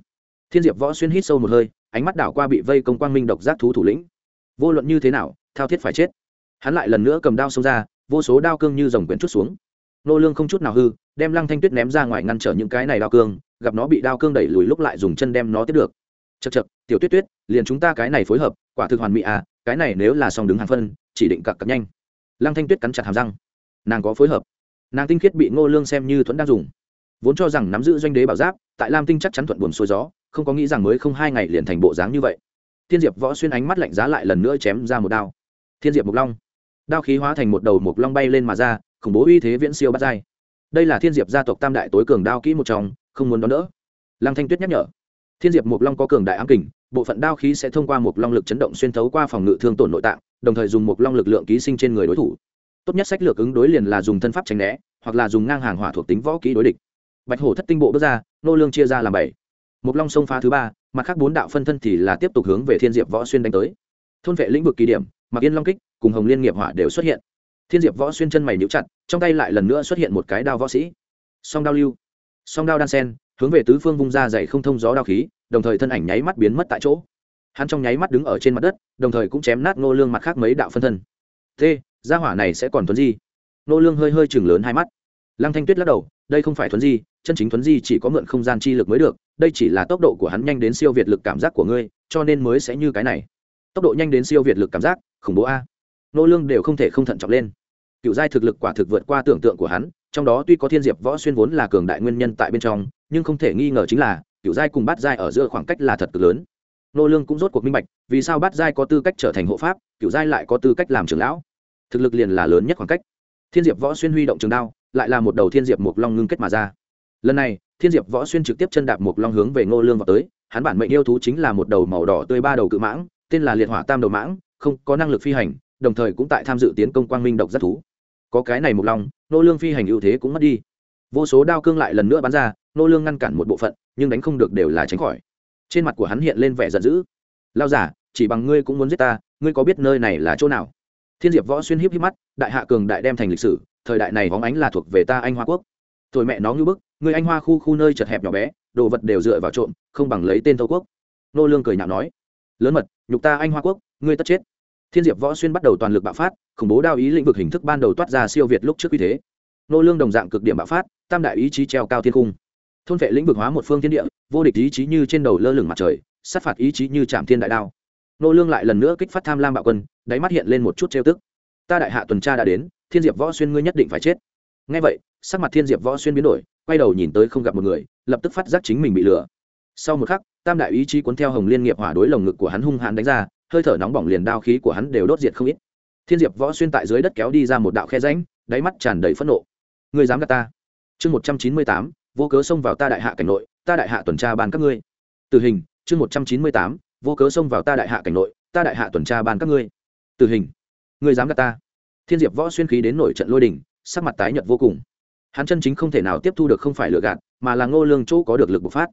Thiên diệp võ xuyên hít sâu một hơi, ánh mắt đảo qua bị vây công quang minh độc giác thú thủ lĩnh. Vô luận như thế nào, thao thiết phải chết. Hắn lại lần nữa cầm đao xông ra, vô số đao cương như dòng quyển chút xuống. Nô lương không chút nào hư đem lăng thanh tuyết ném ra ngoài ngăn trở những cái này đao cương, gặp nó bị đao cương đẩy lùi lúc lại dùng chân đem nó tiếp được. Chật chật tiểu tuyết tuyết, liền chúng ta cái này phối hợp, quả thực hoàn mỹ à cái này nếu là song đứng hàng phân, chỉ định cặp cặp nhanh. Lăng thanh tuyết cắn chặt hàm răng. Nàng có phối hợp. Nàng tinh khiết bị ngô lương xem như thuẫn đang dùng. Vốn cho rằng nắm giữ doanh đế bảo giáp, tại lam tinh chắc chắn thuận buồn xuôi gió, không có nghĩ rằng mới không hai ngày liền thành bộ dáng như vậy. Thiên diệp võ xuyên ánh mắt lạnh giá lại lần nữa chém ra một đao. Thiên diệp mục long. Đao khí hóa thành một đầu mục long bay lên mà ra, khủng bố uy thế viễn siêu bắt dai đây là thiên diệp gia tộc tam đại tối cường đao kỹ một trong, không muốn đón đỡ. Lăng thanh tuyết nhắc nhở. Thiên diệp mục long có cường đại ám kình, bộ phận đao khí sẽ thông qua một long lực chấn động xuyên thấu qua phòng ngự thương tổn nội tạng, đồng thời dùng một long lực lượng ký sinh trên người đối thủ. Tốt nhất sách lược ứng đối liền là dùng thân pháp tránh né, hoặc là dùng ngang hàng hỏa thuộc tính võ kỹ đối địch. Bạch hổ thất tinh bộ bước ra, nô lương chia ra làm bảy. Một long sông phá thứ ba, mặt khác bốn đạo phân thân thì là tiếp tục hướng về thiên diệp võ xuyên đánh tới. Thôn vệ lĩnh vực kỳ điểm mặc yên long kích, cùng hồng liên nghiệp hỏa đều xuất hiện thiên diệp võ xuyên chân mày níu chặt trong tay lại lần nữa xuất hiện một cái đao võ sĩ. Song đao lưu song đao đan sen hướng về tứ phương vung ra dày không thông gió đao khí đồng thời thân ảnh nháy mắt biến mất tại chỗ. Hắn trong nháy mắt đứng ở trên mặt đất đồng thời cũng chém nát nô lương mặt khác mấy đạo phân thân. Thế, gia hỏa này sẽ còn thuấn di? Nô lương hơi hơi chừng lớn hai mắt. Lăng thanh tuyết lắc đầu đây không phải thuấn di chân chính thuấn di chỉ có mượn không gian chi lực mới được đây chỉ là tốc độ của hắn nhanh đến siêu việt lực cảm giác của ngươi cho nên mới sẽ như cái này. Tốc độ nhanh đến siêu việt lực cảm giác khủng bố a. Nô lương đều không thể không thận trọng lên cựu giai thực lực quả thực vượt qua tưởng tượng của hắn, trong đó tuy có thiên diệp võ xuyên vốn là cường đại nguyên nhân tại bên trong, nhưng không thể nghi ngờ chính là, cựu giai cùng bát giai ở giữa khoảng cách là thật cực lớn. Nô lương cũng rốt cuộc minh bạch, vì sao bát giai có tư cách trở thành hộ pháp, cựu giai lại có tư cách làm trưởng lão? Thực lực liền là lớn nhất khoảng cách. Thiên diệp võ xuyên huy động trường đao, lại là một đầu thiên diệp mục long ngưng kết mà ra. Lần này, thiên diệp võ xuyên trực tiếp chân đạp mục long hướng về ngô lương vào tới, hắn bản mệnh yêu thú chính là một đầu màu đỏ tươi ba đầu cự mãng, tên là liệt hỏa tam đầu mãng, không có năng lực phi hành đồng thời cũng tại tham dự tiến công quang minh độc giác thú. Có cái này mục long nô lương phi hành ưu thế cũng mất đi. Vô số đao cương lại lần nữa bắn ra, nô lương ngăn cản một bộ phận, nhưng đánh không được đều là tránh khỏi. Trên mặt của hắn hiện lên vẻ giận dữ. Lao giả chỉ bằng ngươi cũng muốn giết ta, ngươi có biết nơi này là chỗ nào? Thiên diệp võ xuyên híp híp mắt, đại hạ cường đại đem thành lịch sử, thời đại này hóng ánh là thuộc về ta anh hoa quốc. Thôi mẹ nó như bức người anh hoa khu khu nơi chật hẹp nhỏ bé, đồ vật đều dựa vào trộm, không bằng lấy tên thâu quốc. Nô lương cười nhạo nói. Lớn mật, nhục ta anh hoa quốc, ngươi tất chết thiên diệp võ xuyên bắt đầu toàn lực bạo phát, khủng bố đao ý lĩnh vực hình thức ban đầu toát ra siêu việt lúc trước uy thế. Nô lương đồng dạng cực điểm bạo phát, tam đại ý chí treo cao thiên cung. Thôn vệ lĩnh vực hóa một phương thiên địa, vô địch ý chí như trên đầu lơ lửng mặt trời, sát phạt ý chí như chạm thiên đại đao. Nô lương lại lần nữa kích phát tham lam bạo quân, đáy mắt hiện lên một chút trêu tức. Ta đại hạ tuần tra đã đến, thiên diệp võ xuyên ngươi nhất định phải chết. Nghe vậy, sắc mặt thiên diệp võ xuyên biến đổi, quay đầu nhìn tới không gặp một người, lập tức phát giác chính mình bị lừa. Sau một khắc, tam đại ý chí cuốn theo hồng liên nghiệp hỏa đối lồng ngực của hắn hung hãn đánh ra hơi thở nóng bỏng liền đao khí của hắn đều đốt diệt không ít. Thiên diệp võ xuyên tại dưới đất kéo đi ra một đạo khe rãnh, đáy mắt tràn đầy phẫn nộ. Ngươi dám gạt ta? Chương một trăm chín mươi tám, vô cớ xông vào ta đại hạ cảnh nội, ta đại hạ tuần tra ban các ngươi. Tử hình, chương một trăm chín mươi tám, vô cớ xông vào ta đại hạ cảnh nội, ta đại hạ tuần tra ban các ngươi. Tử hình, ngươi dám gạt ta? Thiên diệp võ xuyên khí đến nổi trận lôi đình, sắc mặt tái nhợt vô cùng. Hắn chân chính không thể nào tiếp thu được không phải lựa gạt, mà là ngô lương chỗ có được lực bộc phát.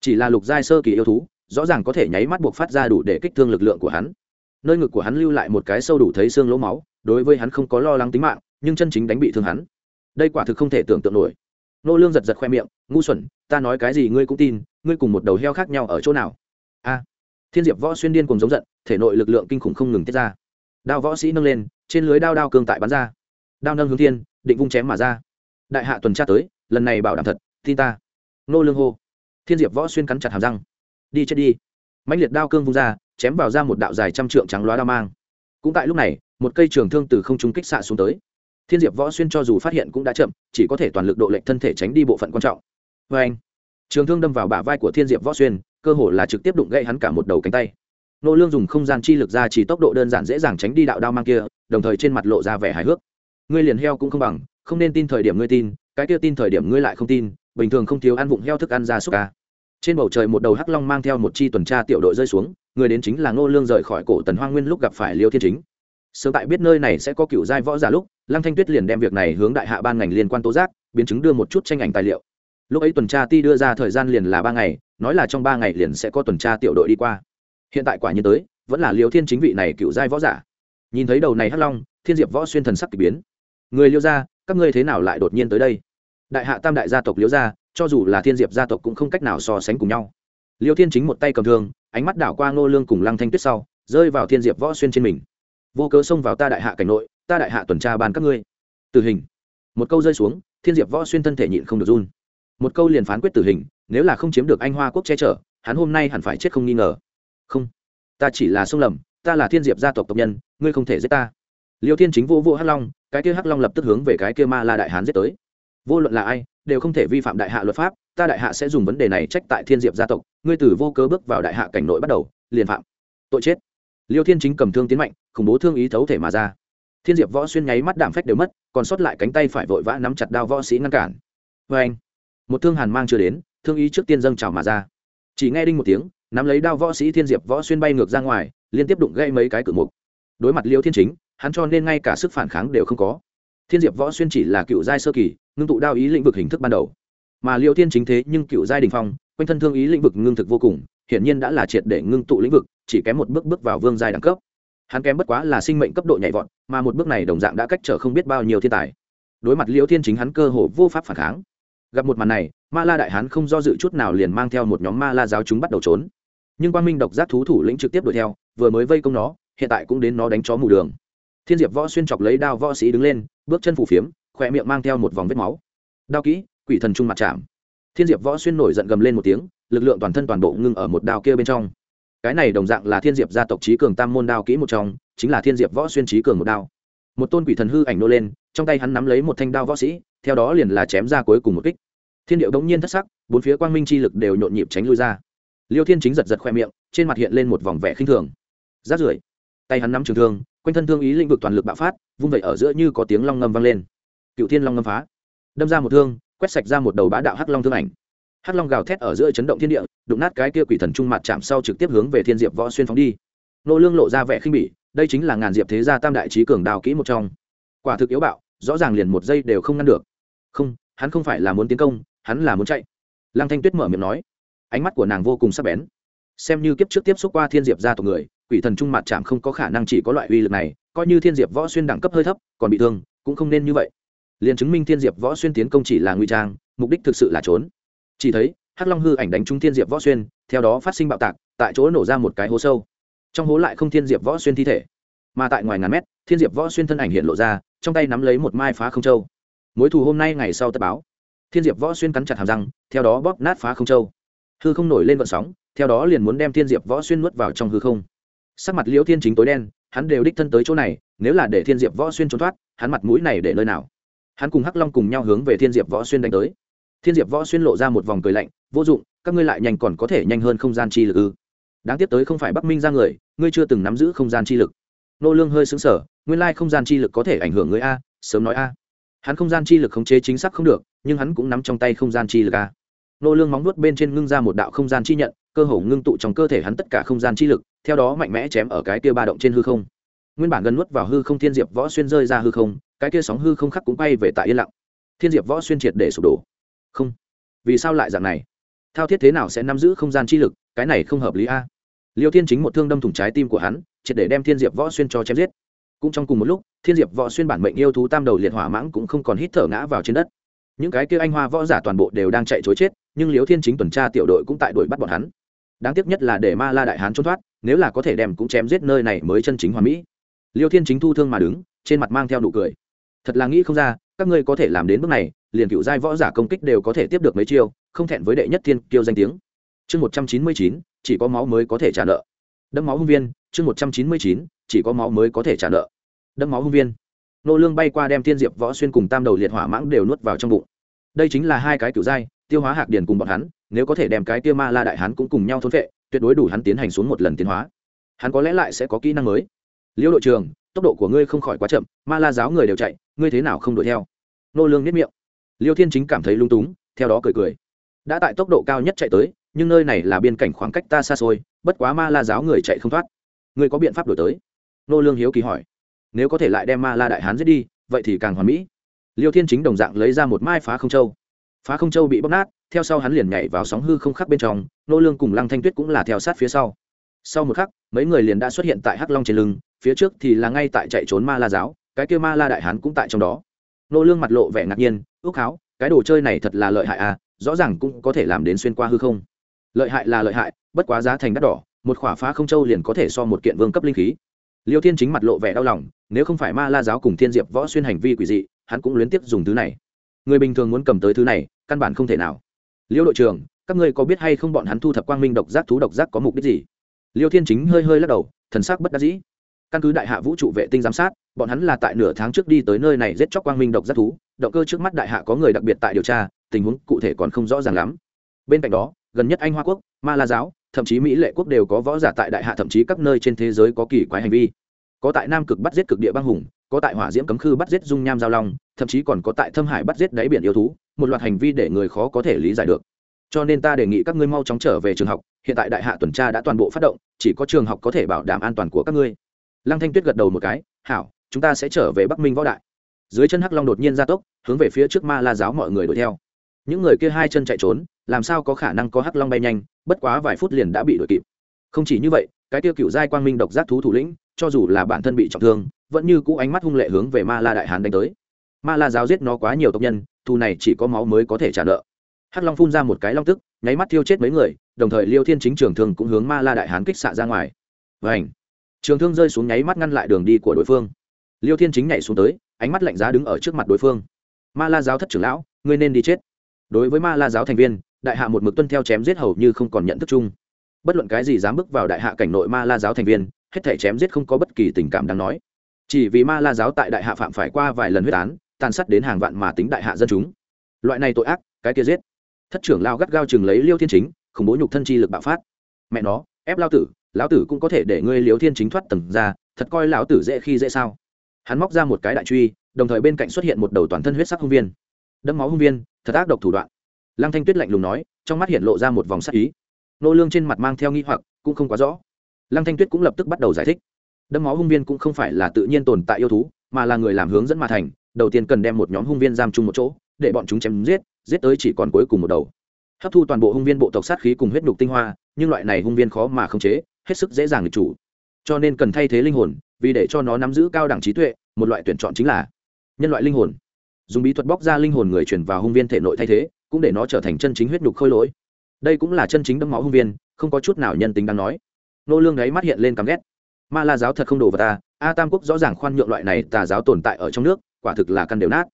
Chỉ là lục giai sơ kỳ yêu thú rõ ràng có thể nháy mắt buộc phát ra đủ để kích thương lực lượng của hắn. Nơi ngực của hắn lưu lại một cái sâu đủ thấy xương lỗ máu, đối với hắn không có lo lắng tính mạng, nhưng chân chính đánh bị thương hắn. Đây quả thực không thể tưởng tượng nổi. Nô lương giật giật khoe miệng, ngu xuẩn, ta nói cái gì ngươi cũng tin, ngươi cùng một đầu heo khác nhau ở chỗ nào? A. Thiên diệp võ xuyên điên cùng giống giận, thể nội lực lượng kinh khủng không ngừng tiết ra. Đao võ sĩ nâng lên, trên lưới đao đao cương tại bắn ra. Đao nâng hướng thiên, định vung chém mà ra. Đại hạ tuần tra tới, lần này bảo đảm thật, tin ta. Nô lương hô. Thiên diệp võ xuyên cắn chặt hàm răng đi chết đi. Mãnh liệt đao cương vung ra, chém vào ra một đạo dài trăm trượng trắng loá đao mang. Cũng tại lúc này, một cây trường thương từ không trung kích xạ xuống tới. Thiên diệp võ xuyên cho dù phát hiện cũng đã chậm, chỉ có thể toàn lực độ lệnh thân thể tránh đi bộ phận quan trọng. Vê anh, trường thương đâm vào bả vai của thiên diệp võ xuyên, cơ hồ là trực tiếp đụng gãy hắn cả một đầu cánh tay. Nô lương dùng không gian chi lực ra chỉ tốc độ đơn giản dễ dàng tránh đi đạo đao mang kia, đồng thời trên mặt lộ ra vẻ hài hước. Ngươi liền heo cũng không bằng, không nên tin thời điểm ngươi tin, cái kia tin thời điểm ngươi lại không tin, bình thường không thiếu ăn vụng heo thức ăn ra súc ca trên bầu trời một đầu hắc long mang theo một chi tuần tra tiểu đội rơi xuống, người đến chính là ngô lương rời khỏi cổ tần hoang nguyên lúc gặp phải liêu thiên chính. Sớm tại biết nơi này sẽ có cựu giai võ giả lúc, lăng thanh tuyết liền đem việc này hướng đại hạ ban ngành liên quan tố giác, biến chứng đưa một chút tranh ảnh tài liệu. Lúc ấy tuần tra ti đưa ra thời gian liền là ba ngày, nói là trong ba ngày liền sẽ có tuần tra tiểu đội đi qua. Hiện tại quả nhiên tới, vẫn là liêu thiên chính vị này cựu giai võ giả. Nhìn thấy đầu này hắc long, thiên diệp võ xuyên thần sắc kỳ biến. Người liêu gia, các ngươi thế nào lại đột nhiên tới đây? Đại hạ tam đại gia tộc liêu gia, cho dù là thiên diệp gia tộc cũng không cách nào so sánh cùng nhau. Liêu thiên chính một tay cầm thương, ánh mắt đảo qua ngô lương cùng lăng thanh tuyết sau, rơi vào thiên diệp võ xuyên trên mình. Vô cớ xông vào ta đại hạ cảnh nội, ta đại hạ tuần tra ban các ngươi. Tử hình. Một câu rơi xuống, thiên diệp võ xuyên thân thể nhịn không được run. Một câu liền phán quyết tử hình, nếu là không chiếm được anh hoa quốc che chở, hắn hôm nay hẳn phải chết không nghi ngờ. Không, ta chỉ là xông lầm, ta là thiên diệp gia tộc tộc nhân, ngươi không thể giết ta. Liêu thiên chính vô vô hắc long, cái kia hắc long lập tức hướng về cái kia ma la đại hán giết tới vô luận là ai, đều không thể vi phạm đại hạ luật pháp, ta đại hạ sẽ dùng vấn đề này trách tại thiên diệp gia tộc, ngươi tử vô cớ bước vào đại hạ cảnh nội bắt đầu, liền phạm. Tội chết. Liêu thiên chính cầm thương tiến mạnh, khủng bố thương ý thấu thể mà ra. Thiên diệp võ xuyên nháy mắt đảm phách đều mất, còn sót lại cánh tay phải vội vã nắm chặt đao võ sĩ ngăn cản. Vê anh, một thương hàn mang chưa đến, thương ý trước tiên dâng trào mà ra. Chỉ nghe đinh một tiếng, nắm lấy đao võ sĩ thiên diệp võ xuyên bay ngược ra ngoài, liên tiếp đụng gây mấy cái cửa mục. Đối mặt liêu thiên chính, hắn cho nên ngay cả sức phản kháng đều không có thiên diệp võ xuyên chỉ là cựu giai sơ kỳ, ngưng tụ đao ý lĩnh vực hình thức ban đầu. Mà liệu thiên chính thế nhưng cựu giai đình phong, quanh thân thương ý lĩnh vực ngưng thực vô cùng, hiển nhiên đã là triệt để ngưng tụ lĩnh vực, chỉ kém một bước bước vào vương giai đẳng cấp. Hắn kém bất quá là sinh mệnh cấp độ nhảy vọt, mà một bước này đồng dạng đã cách trở không biết bao nhiêu thiên tài. Đối mặt liễu thiên chính hắn cơ hồ vô pháp phản kháng. Gặp một màn này, ma la đại hán không do dự chút nào liền mang theo một nhóm ma la giáo chúng bắt đầu trốn. Nhưng quang minh độc giác thú thủ lĩnh trực tiếp đuổi theo, vừa mới vây công nó, hiện tại cũng đến nó đánh chó mù đường thiên diệp võ xuyên chọc lấy đao võ sĩ đứng lên, bước chân phủ phiếm, khỏe miệng mang theo một vòng vết máu. Đao kỹ, quỷ thần trung mặt chạm. Thiên diệp võ xuyên nổi giận gầm lên một tiếng, lực lượng toàn thân toàn bộ ngưng ở một đao kia bên trong. Cái này đồng dạng là thiên diệp gia tộc trí cường tam môn đao kỹ một trong, chính là thiên diệp võ xuyên trí cường một đao. Một tôn quỷ thần hư ảnh nô lên, trong tay hắn nắm lấy một thanh đao võ sĩ, theo đó liền là chém ra cuối cùng một kích. Thiên điệu đống nhiên thất sắc, bốn phía quang minh chi lực đều nhộn nhịp tránh lui ra. Liêu thiên chính giật giật khoe miệng, trên mặt hiện lên một vòng vẻ khinh thường. Rát rưởi tay hắn nắm trường thương, quanh thân thương ý lĩnh vực toàn lực bạo phát, vung vẩy ở giữa như có tiếng long ngâm vang lên. Cựu thiên long ngâm phá. Đâm ra một thương, quét sạch ra một đầu bá đạo hắc long thương ảnh. Hắc long gào thét ở giữa chấn động thiên địa, đụng nát cái kia quỷ thần trung mặt chạm sau trực tiếp hướng về thiên diệp võ xuyên phóng đi. Nô lương lộ ra vẻ khinh bỉ, đây chính là ngàn diệp thế gia tam đại trí cường đào kỹ một trong. Quả thực yếu bạo, rõ ràng liền một giây đều không ngăn được. Không, hắn không phải là muốn tiến công, hắn là muốn chạy. Lăng thanh tuyết mở miệng nói. Ánh mắt của nàng vô cùng sắc bén xem như kiếp trước tiếp xúc qua thiên diệp gia tộc người, quỷ thần trung mặt chạm không có khả năng chỉ có loại uy lực này, coi như thiên diệp võ xuyên đẳng cấp hơi thấp, còn bị thương, cũng không nên như vậy. Liền chứng minh thiên diệp võ xuyên tiến công chỉ là nguy trang, mục đích thực sự là trốn. Chỉ thấy, hắc long hư ảnh đánh trúng thiên diệp võ xuyên, theo đó phát sinh bạo tạc, tại chỗ nổ ra một cái hố sâu. Trong hố lại không thiên diệp võ xuyên thi thể, mà tại ngoài ngàn mét, thiên diệp võ xuyên thân ảnh hiện lộ ra, trong tay nắm lấy một mai phá không châu. Mối thù hôm nay ngày sau tất báo. Thiên diệp võ xuyên cắn chặt hàm răng, theo đó bóp nát phá không châu hư không nổi lên vận sóng, theo đó liền muốn đem thiên diệp võ xuyên nuốt vào trong hư không. Sắc mặt liễu thiên chính tối đen, hắn đều đích thân tới chỗ này, nếu là để thiên diệp võ xuyên trốn thoát, hắn mặt mũi này để nơi nào? Hắn cùng hắc long cùng nhau hướng về thiên diệp võ xuyên đánh tới. Thiên diệp võ xuyên lộ ra một vòng cười lạnh, vô dụng, các ngươi lại nhanh còn có thể nhanh hơn không gian chi lực ư? Đáng tiếc tới không phải bắc minh ra người, ngươi chưa từng nắm giữ không gian chi lực. Nô lương hơi xứng sở nguyên lai không gian chi lực có thể ảnh hưởng người a, sớm nói a. Hắn không gian chi lực khống chế chính xác không được, nhưng hắn cũng nắm trong tay không gian chi lực a nô lương móng nuốt bên trên ngưng ra một đạo không gian chi nhận, cơ hồ ngưng tụ trong cơ thể hắn tất cả không gian chi lực, theo đó mạnh mẽ chém ở cái kia ba động trên hư không. Nguyên bản gần nuốt vào hư không thiên diệp võ xuyên rơi ra hư không, cái kia sóng hư không khắc cũng bay về tại yên lặng. Thiên diệp võ xuyên triệt để sụp đổ. Không. Vì sao lại dạng này? Thao thiết thế nào sẽ nắm giữ không gian chi lực? Cái này không hợp lý a. Liêu thiên chính một thương đâm thủng trái tim của hắn, triệt để đem thiên diệp võ xuyên cho chém giết. Cũng trong cùng một lúc, thiên diệp võ xuyên bản mệnh yêu thú tam đầu liệt hỏa mãng cũng không còn hít thở ngã vào trên đất những cái kia anh hoa võ giả toàn bộ đều đang chạy chối chết, nhưng liêu thiên chính tuần tra tiểu đội cũng tại đuổi bắt bọn hắn. Đáng tiếc nhất là để ma la đại hán trốn thoát, nếu là có thể đem cũng chém giết nơi này mới chân chính hoàn mỹ. Liêu thiên chính thu thương mà đứng, trên mặt mang theo nụ cười. Thật là nghĩ không ra, các ngươi có thể làm đến bước này, liền cựu giai võ giả công kích đều có thể tiếp được mấy chiêu, không thẹn với đệ nhất thiên kiêu danh tiếng. Chương một trăm chín mươi chín, chỉ có máu mới có thể trả nợ. Đâm máu hung viên, chương một trăm chín mươi chín, chỉ có máu mới có thể trả nợ. Đâm máu hung viên nô lương bay qua đem thiên diệp võ xuyên cùng tam đầu liệt hỏa mãng đều nuốt vào trong bụng. Đây chính là hai cái cựu giai, tiêu hóa hạc điển cùng bọn hắn, nếu có thể đem cái tiêu ma la đại hắn cũng cùng nhau thôn vệ tuyệt đối đủ hắn tiến hành xuống một lần tiến hóa. Hắn có lẽ lại sẽ có kỹ năng mới. Liêu đội trường tốc độ của ngươi không khỏi quá chậm, ma la giáo người đều chạy, ngươi thế nào không đuổi theo? Nô lương biết miệng. Liêu thiên chính cảm thấy lung túng, theo đó cười cười. Đã tại tốc độ cao nhất chạy tới, nhưng nơi này là biên cảnh khoảng cách ta xa xôi, bất quá ma la giáo người chạy không thoát. Ngươi có biện pháp đổi tới? Nô lương hiếu kỳ hỏi nếu có thể lại đem ma la đại hán giết đi, vậy thì càng hoàn mỹ. Liêu thiên chính đồng dạng lấy ra một mai phá không châu. Phá không châu bị bóc nát, theo sau hắn liền nhảy vào sóng hư không khắc bên trong, nô lương cùng lăng thanh tuyết cũng là theo sát phía sau. Sau một khắc, mấy người liền đã xuất hiện tại hắc long trên lưng, phía trước thì là ngay tại chạy trốn ma la giáo, cái kia ma la đại hán cũng tại trong đó. Nô lương mặt lộ vẻ ngạc nhiên, ước háo cái đồ chơi này thật là lợi hại à rõ ràng cũng có thể làm đến xuyên qua hư không. Lợi hại là lợi hại, bất quá giá thành đắt đỏ, một khỏa phá không châu liền có thể so một kiện vương cấp linh khí liêu thiên chính mặt lộ vẻ đau lòng, nếu không phải ma la giáo cùng thiên diệp võ xuyên hành vi quỷ dị, hắn cũng luyến tiếp dùng thứ này. Người bình thường muốn cầm tới thứ này, căn bản không thể nào. Liêu đội trưởng, các ngươi có biết hay không bọn hắn thu thập quang minh độc giác thú độc giác có mục đích gì? Liêu thiên chính hơi hơi lắc đầu, thần sắc bất đắc dĩ. Căn cứ đại hạ vũ trụ vệ tinh giám sát, bọn hắn là tại nửa tháng trước đi tới nơi này giết chóc quang minh độc giác thú, động cơ trước mắt đại hạ có người đặc biệt tại điều tra, tình huống cụ thể còn không rõ ràng lắm. Bên cạnh đó, gần nhất anh hoa quốc, ma la giáo thậm chí mỹ lệ quốc đều có võ giả tại đại hạ thậm chí các nơi trên thế giới có kỳ quái hành vi. Có tại nam cực bắt giết cực địa băng hùng, có tại hỏa diễm cấm khư bắt giết dung nham giao long, thậm chí còn có tại thâm hải bắt giết đáy biển yêu thú, một loạt hành vi để người khó có thể lý giải được. Cho nên ta đề nghị các ngươi mau chóng trở về trường học, hiện tại đại hạ tuần tra đã toàn bộ phát động, chỉ có trường học có thể bảo đảm an toàn của các ngươi. Lăng thanh tuyết gật đầu một cái, hảo, chúng ta sẽ trở về bắc minh võ đại. Dưới chân hắc long đột nhiên ra tốc, hướng về phía trước ma la giáo mọi người đuổi theo những người kia hai chân chạy trốn, làm sao có khả năng có hắc long bay nhanh, bất quá vài phút liền đã bị đuổi kịp. Không chỉ như vậy, cái tiêu cựu giai quang minh độc giác thú thủ lĩnh, cho dù là bản thân bị trọng thương, vẫn như cũ ánh mắt hung lệ hướng về ma la đại hán đánh tới. Ma la giáo giết nó quá nhiều tộc nhân, thù này chỉ có máu mới có thể trả nợ. Hắc long phun ra một cái long tức, nháy mắt thiêu chết mấy người, đồng thời liêu thiên chính trường thương cũng hướng ma la đại hán kích xạ ra ngoài. Và ảnh trường thương rơi xuống nháy mắt ngăn lại đường đi của đối phương. Liêu thiên chính nhảy xuống tới, ánh mắt lạnh giá đứng ở trước mặt đối phương. Ma la giáo thất trưởng lão, ngươi nên đi chết đối với ma la giáo thành viên, đại hạ một mực tuân theo chém giết hầu như không còn nhận thức chung. Bất luận cái gì dám bước vào đại hạ cảnh nội ma la giáo thành viên, hết thể chém giết không có bất kỳ tình cảm đáng nói. Chỉ vì ma la giáo tại đại hạ phạm phải qua vài lần huyết án, tàn sát đến hàng vạn mà tính đại hạ dân chúng. Loại này tội ác, cái kia giết. Thất trưởng lao gắt gao chừng lấy liêu thiên chính, khủng bố nhục thân chi lực bạo phát. Mẹ nó, ép lao tử, lão tử cũng có thể để ngươi liêu thiên chính thoát tầng ra, thật coi lão tử dễ khi dễ sao? Hắn móc ra một cái đại truy, đồng thời bên cạnh xuất hiện một đầu toàn thân huyết sắc hung viên. Đẫm máu hung viên thật ác độc thủ đoạn. Lăng thanh tuyết lạnh lùng nói, trong mắt hiện lộ ra một vòng sắc ý. Nô lương trên mặt mang theo nghi hoặc, cũng không quá rõ. Lăng thanh tuyết cũng lập tức bắt đầu giải thích. Đâm máu hung viên cũng không phải là tự nhiên tồn tại yêu thú, mà là người làm hướng dẫn mà thành, đầu tiên cần đem một nhóm hung viên giam chung một chỗ, để bọn chúng chém giết giết tới chỉ còn cuối cùng một đầu. Hấp thu toàn bộ hung viên bộ tộc sát khí cùng huyết nhục tinh hoa, nhưng loại này hung viên khó mà khống chế, hết sức dễ dàng được chủ. Cho nên cần thay thế linh hồn, vì để cho nó nắm giữ cao đẳng trí tuệ, một loại tuyển chọn chính là nhân loại linh hồn dùng bí thuật bóc ra linh hồn người chuyển vào hung viên thể nội thay thế, cũng để nó trở thành chân chính huyết nhục khôi lỗi. Đây cũng là chân chính đấm máu hung viên, không có chút nào nhân tính đang nói. Nô lương đấy mắt hiện lên căm ghét. Ma la giáo thật không đồ vào ta, a tam quốc rõ ràng khoan nhượng loại này tà giáo tồn tại ở trong nước, quả thực là căn đều nát.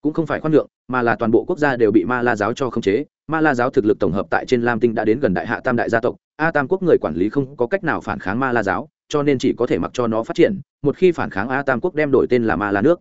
Cũng không phải khoan nhượng, mà là toàn bộ quốc gia đều bị ma la giáo cho khống chế. Ma la giáo thực lực tổng hợp tại trên lam tinh đã đến gần đại hạ tam đại gia tộc, a tam quốc người quản lý không có cách nào phản kháng ma la giáo, cho nên chỉ có thể mặc cho nó phát triển, một khi phản kháng a tam quốc đem đổi tên là ma la nước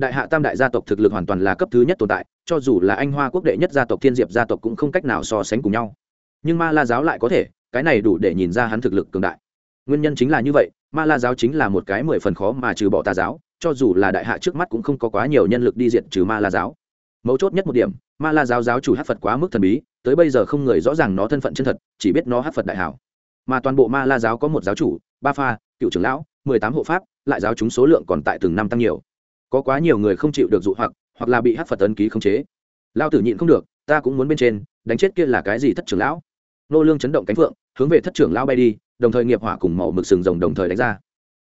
đại hạ tam đại gia tộc thực lực hoàn toàn là cấp thứ nhất tồn tại, cho dù là anh hoa quốc đệ nhất gia tộc, thiên diệp gia tộc cũng không cách nào so sánh cùng nhau. Nhưng ma la giáo lại có thể, cái này đủ để nhìn ra hắn thực lực cường đại. Nguyên nhân chính là như vậy, ma la giáo chính là một cái mười phần khó mà trừ bỏ tà giáo, cho dù là đại hạ trước mắt cũng không có quá nhiều nhân lực đi diện trừ ma la giáo. Mấu chốt nhất một điểm, ma la giáo giáo chủ hát phật quá mức thần bí, tới bây giờ không người rõ ràng nó thân phận chân thật, chỉ biết nó hát phật đại hảo. Mà toàn bộ ma la giáo có một giáo chủ, ba pha, cựu trưởng lão, mười tám hộ pháp, lại giáo chúng số lượng còn tại từng năm tăng nhiều có quá nhiều người không chịu được dụ hoặc hoặc là bị hát phật ấn ký không chế. Lao tử nhịn không được, ta cũng muốn bên trên, đánh chết kia là cái gì thất trưởng lão? Nô lương chấn động cánh phượng, hướng về thất trưởng lão bay đi, đồng thời nghiệp hỏa cùng màu mực sừng rồng đồng thời đánh ra.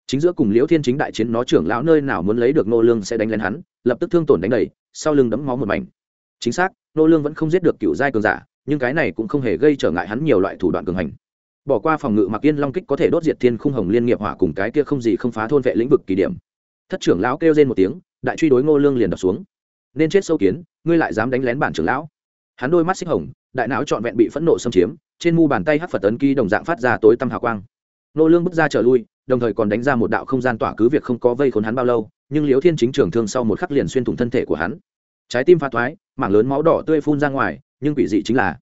Chính giữa cùng liễu thiên chính đại chiến nó trưởng lão nơi nào muốn lấy được nô lương sẽ đánh lên hắn, lập tức thương tổn đánh đầy, sau lưng đấm máu một mảnh. Chính xác, nô lương vẫn không giết được cựu giai cường giả, nhưng cái này cũng không hề gây trở ngại hắn nhiều loại thủ đoạn cường hành. Bỏ qua phòng ngự mặc yên long kích có thể đốt diệt thiên khung hồng liên nghiệp hỏa cùng cái kia không gì không phá thôn vệ lĩnh vực kỳ điểm thất trưởng lão kêu lên một tiếng, đại truy đối ngô lương liền đập xuống. Nên chết sâu kiến, ngươi lại dám đánh lén bản trưởng lão. Hắn đôi mắt xích hồng, đại não trọn vẹn bị phẫn nộ xâm chiếm, trên mu bàn tay hắc phật tấn ký đồng dạng phát ra tối tăm hào quang. Ngô lương bước ra trở lui, đồng thời còn đánh ra một đạo không gian tỏa cứ việc không có vây khốn hắn bao lâu, nhưng liễu thiên chính trưởng thương sau một khắc liền xuyên thủng thân thể của hắn. Trái tim pha thoái, mảng lớn máu đỏ tươi phun ra ngoài, nhưng quỷ dị chính là,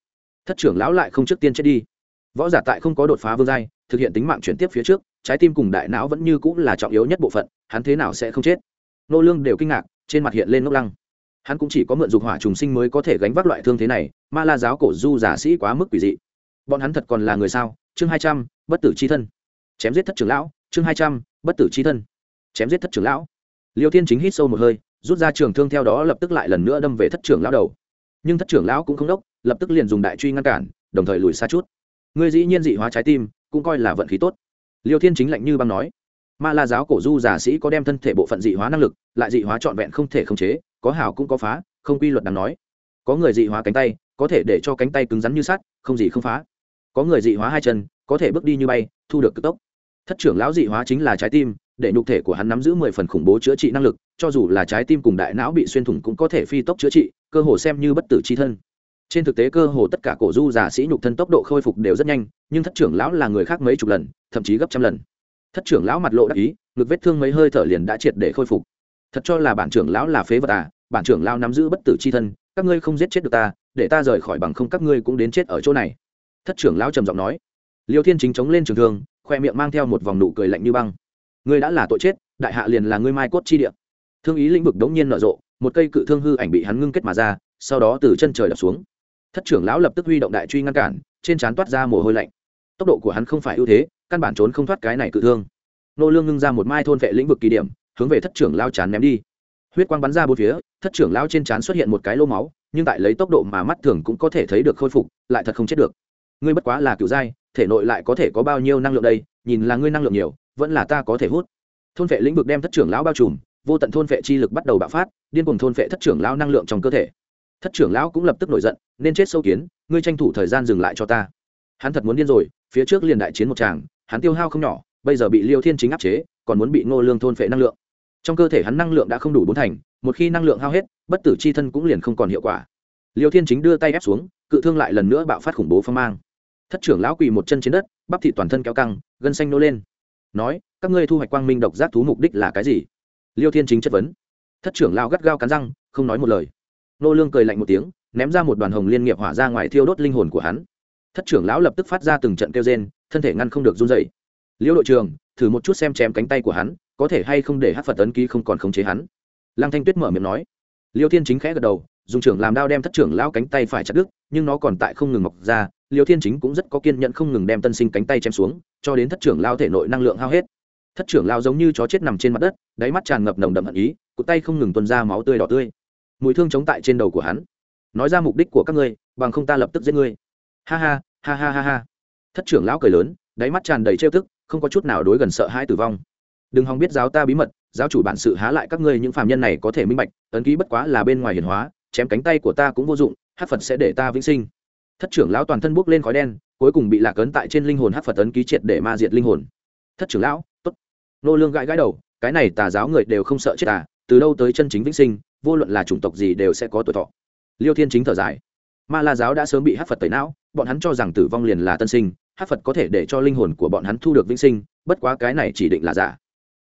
thất trưởng lão lại không trước tiên chết đi. Võ giả tại không có đột phá vương giai, thực hiện tính mạng chuyển tiếp phía trước trái tim cùng đại não vẫn như cũng là trọng yếu nhất bộ phận, hắn thế nào sẽ không chết? Nô lương đều kinh ngạc, trên mặt hiện lên ngốc lăng. Hắn cũng chỉ có mượn dục hỏa trùng sinh mới có thể gánh vác loại thương thế này, ma la giáo cổ du giả sĩ quá mức quỷ dị. Bọn hắn thật còn là người sao? Chương hai trăm, bất tử c h i thân. Chém giết thất trưởng lão, chương hai trăm, bất tử c h i thân. Chém giết thất trưởng lão. Liêu thiên chính hít sâu một hơi, rút ra trường thương theo đó lập tức lại lần nữa đâm về thất trưởng lão đầu. Nhưng thất trưởng lão cũng không đốc, lập tức liền dùng đại truy ngăn cản, đồng thời lùi xa chút. Ngươi dĩ nhiên dị hóa trái tim, cũng coi là vận khí tốt liêu thiên chính lạnh như băng nói, ma la giáo cổ du giả sĩ có đem thân thể bộ phận dị hóa năng lực, lại dị hóa trọn vẹn không thể khống chế, có hào cũng có phá, không quy luật đáng nói. Có người dị hóa cánh tay, có thể để cho cánh tay cứng rắn như sắt, không gì không phá. Có người dị hóa hai chân, có thể bước đi như bay, thu được cực tốc. Thất trưởng lão dị hóa chính là trái tim, để nhục thể của hắn nắm giữ mười phần khủng bố chữa trị năng lực, cho dù là trái tim cùng đại não bị xuyên thủng cũng có thể phi tốc chữa trị, cơ hồ xem như bất tử c h i thân trên thực tế cơ hồ tất cả cổ du giả sĩ nhục thân tốc độ khôi phục đều rất nhanh, nhưng thất trưởng lão là người khác mấy chục lần, thậm chí gấp trăm lần. Thất trưởng lão mặt lộ đắc ý, ngực vết thương mấy hơi thở liền đã triệt để khôi phục. Thật cho là bản trưởng lão là phế vật à bản trưởng lão nắm giữ bất tử c h i thân, các ngươi không giết chết được ta, để ta rời khỏi bằng không các ngươi cũng đến chết ở chỗ này. Thất trưởng lão trầm giọng nói. Liêu thiên chính chống lên trường thương, khoe miệng mang theo một vòng nụ cười lạnh như băng. Ngươi đã là tội chết, đại hạ liền là ngươi mai cốt chi địa. Thương ý lĩnh vực đống nhiên nở rộ, một cây cự thương hư ảnh bị hắn ngưng kết mà ra, sau đó từ chân trời đập xuống thất trưởng lão lập tức huy động đại truy ngăn cản, trên trán toát ra mồ hôi lạnh. Tốc độ của hắn không phải ưu thế, căn bản trốn không thoát cái này cự thương. Nô lương ngưng ra một mai thôn vệ lĩnh vực kỳ điểm, hướng về thất trưởng lao chán ném đi. Huyết quang bắn ra bốn phía, thất trưởng lao trên chán xuất hiện một cái lô máu, nhưng tại lấy tốc độ mà mắt thường cũng có thể thấy được khôi phục, lại thật không chết được. Ngươi bất quá là cựu giai thể nội lại có thể có bao nhiêu năng lượng đây, nhìn là ngươi năng lượng nhiều, vẫn là ta có thể hút. Thôn vệ lĩnh vực đem thất trưởng lão bao trùm, vô tận thôn vệ chi lực bắt đầu bạo phát, điên cùng thôn vệ thất trưởng lão năng lượng trong cơ thể thất trưởng lão cũng lập tức nổi giận, nên chết sâu kiến, ngươi tranh thủ thời gian dừng lại cho ta. Hắn thật muốn điên rồi, phía trước liền đại chiến một tràng, hắn tiêu hao không nhỏ, bây giờ bị liêu thiên chính áp chế, còn muốn bị ngô lương thôn phệ năng lượng. Trong cơ thể hắn năng lượng đã không đủ bốn thành, một khi năng lượng hao hết, bất tử c h i thân cũng liền không còn hiệu quả. Liêu thiên chính đưa tay ép xuống, cự thương lại lần nữa bạo phát khủng bố phong mang. Thất trưởng lão quỳ một chân trên đất, bắp thị toàn thân kéo căng, gân xanh nô lên. Nói, các ngươi thu hoạch quang minh độc giác thú mục đích là cái gì? Liêu thiên chính chất vấn. Thất trưởng lão gắt gao cắn răng, không nói một lời nô lương cười lạnh một tiếng ném ra một đoàn hồng liên nghiệp hỏa ra ngoài thiêu đốt linh hồn của hắn. Thất trưởng lão lập tức phát ra từng trận kêu rên thân thể ngăn không được run dậy liêu đội trưởng, thử một chút xem chém cánh tay của hắn có thể hay không để hát phật ấn ký không còn khống chế hắn. Lăng thanh tuyết mở miệng nói. Liêu thiên chính khẽ gật đầu dùng trưởng làm đao đem thất trưởng lão cánh tay phải chặt đứt nhưng nó còn tại không ngừng mọc ra liêu thiên chính cũng rất có kiên nhẫn không ngừng đem tân sinh cánh tay chém xuống cho đến thất trưởng lao thể nội năng lượng hao hết. Thất trưởng lao giống như chó chết nằm trên mặt đất đáy mắt tràn ngập nồng đậm hận ý cụt tay không ngừng tuân ra máu tươi đỏ tươi mũi thương chống tại trên đầu của hắn. Nói ra mục đích của các ngươi, bằng không ta lập tức giết ngươi. Ha ha ha ha ha ha. Thất trưởng lão cười lớn, đáy mắt tràn đầy trêu tức, không có chút nào đối gần sợ hãi tử vong. Đừng hòng biết giáo ta bí mật, giáo chủ bản sự há lại các ngươi những phàm nhân này có thể minh bạch, ấn ký bất quá là bên ngoài hiển hóa, chém cánh tay của ta cũng vô dụng, hát phật sẽ để ta vĩnh sinh. Thất trưởng lão toàn thân bốc lên khói đen, cuối cùng bị lạc ấn tại trên linh hồn hát phật ấn ký triệt để ma diệt linh hồn. Thất trưởng lão t ố t nô lương gãi gãi đầu, cái này tà giáo người đều không sợ chết à từ đâu tới chân chính vĩnh sinh vô luận là chủng tộc gì đều sẽ có tuổi thọ. Liêu thiên chính thở dài. Ma la giáo đã sớm bị hát phật tẩy não, bọn hắn cho rằng tử vong liền là tân sinh hát phật có thể để cho linh hồn của bọn hắn thu được vĩnh sinh, bất quá cái này chỉ định là giả.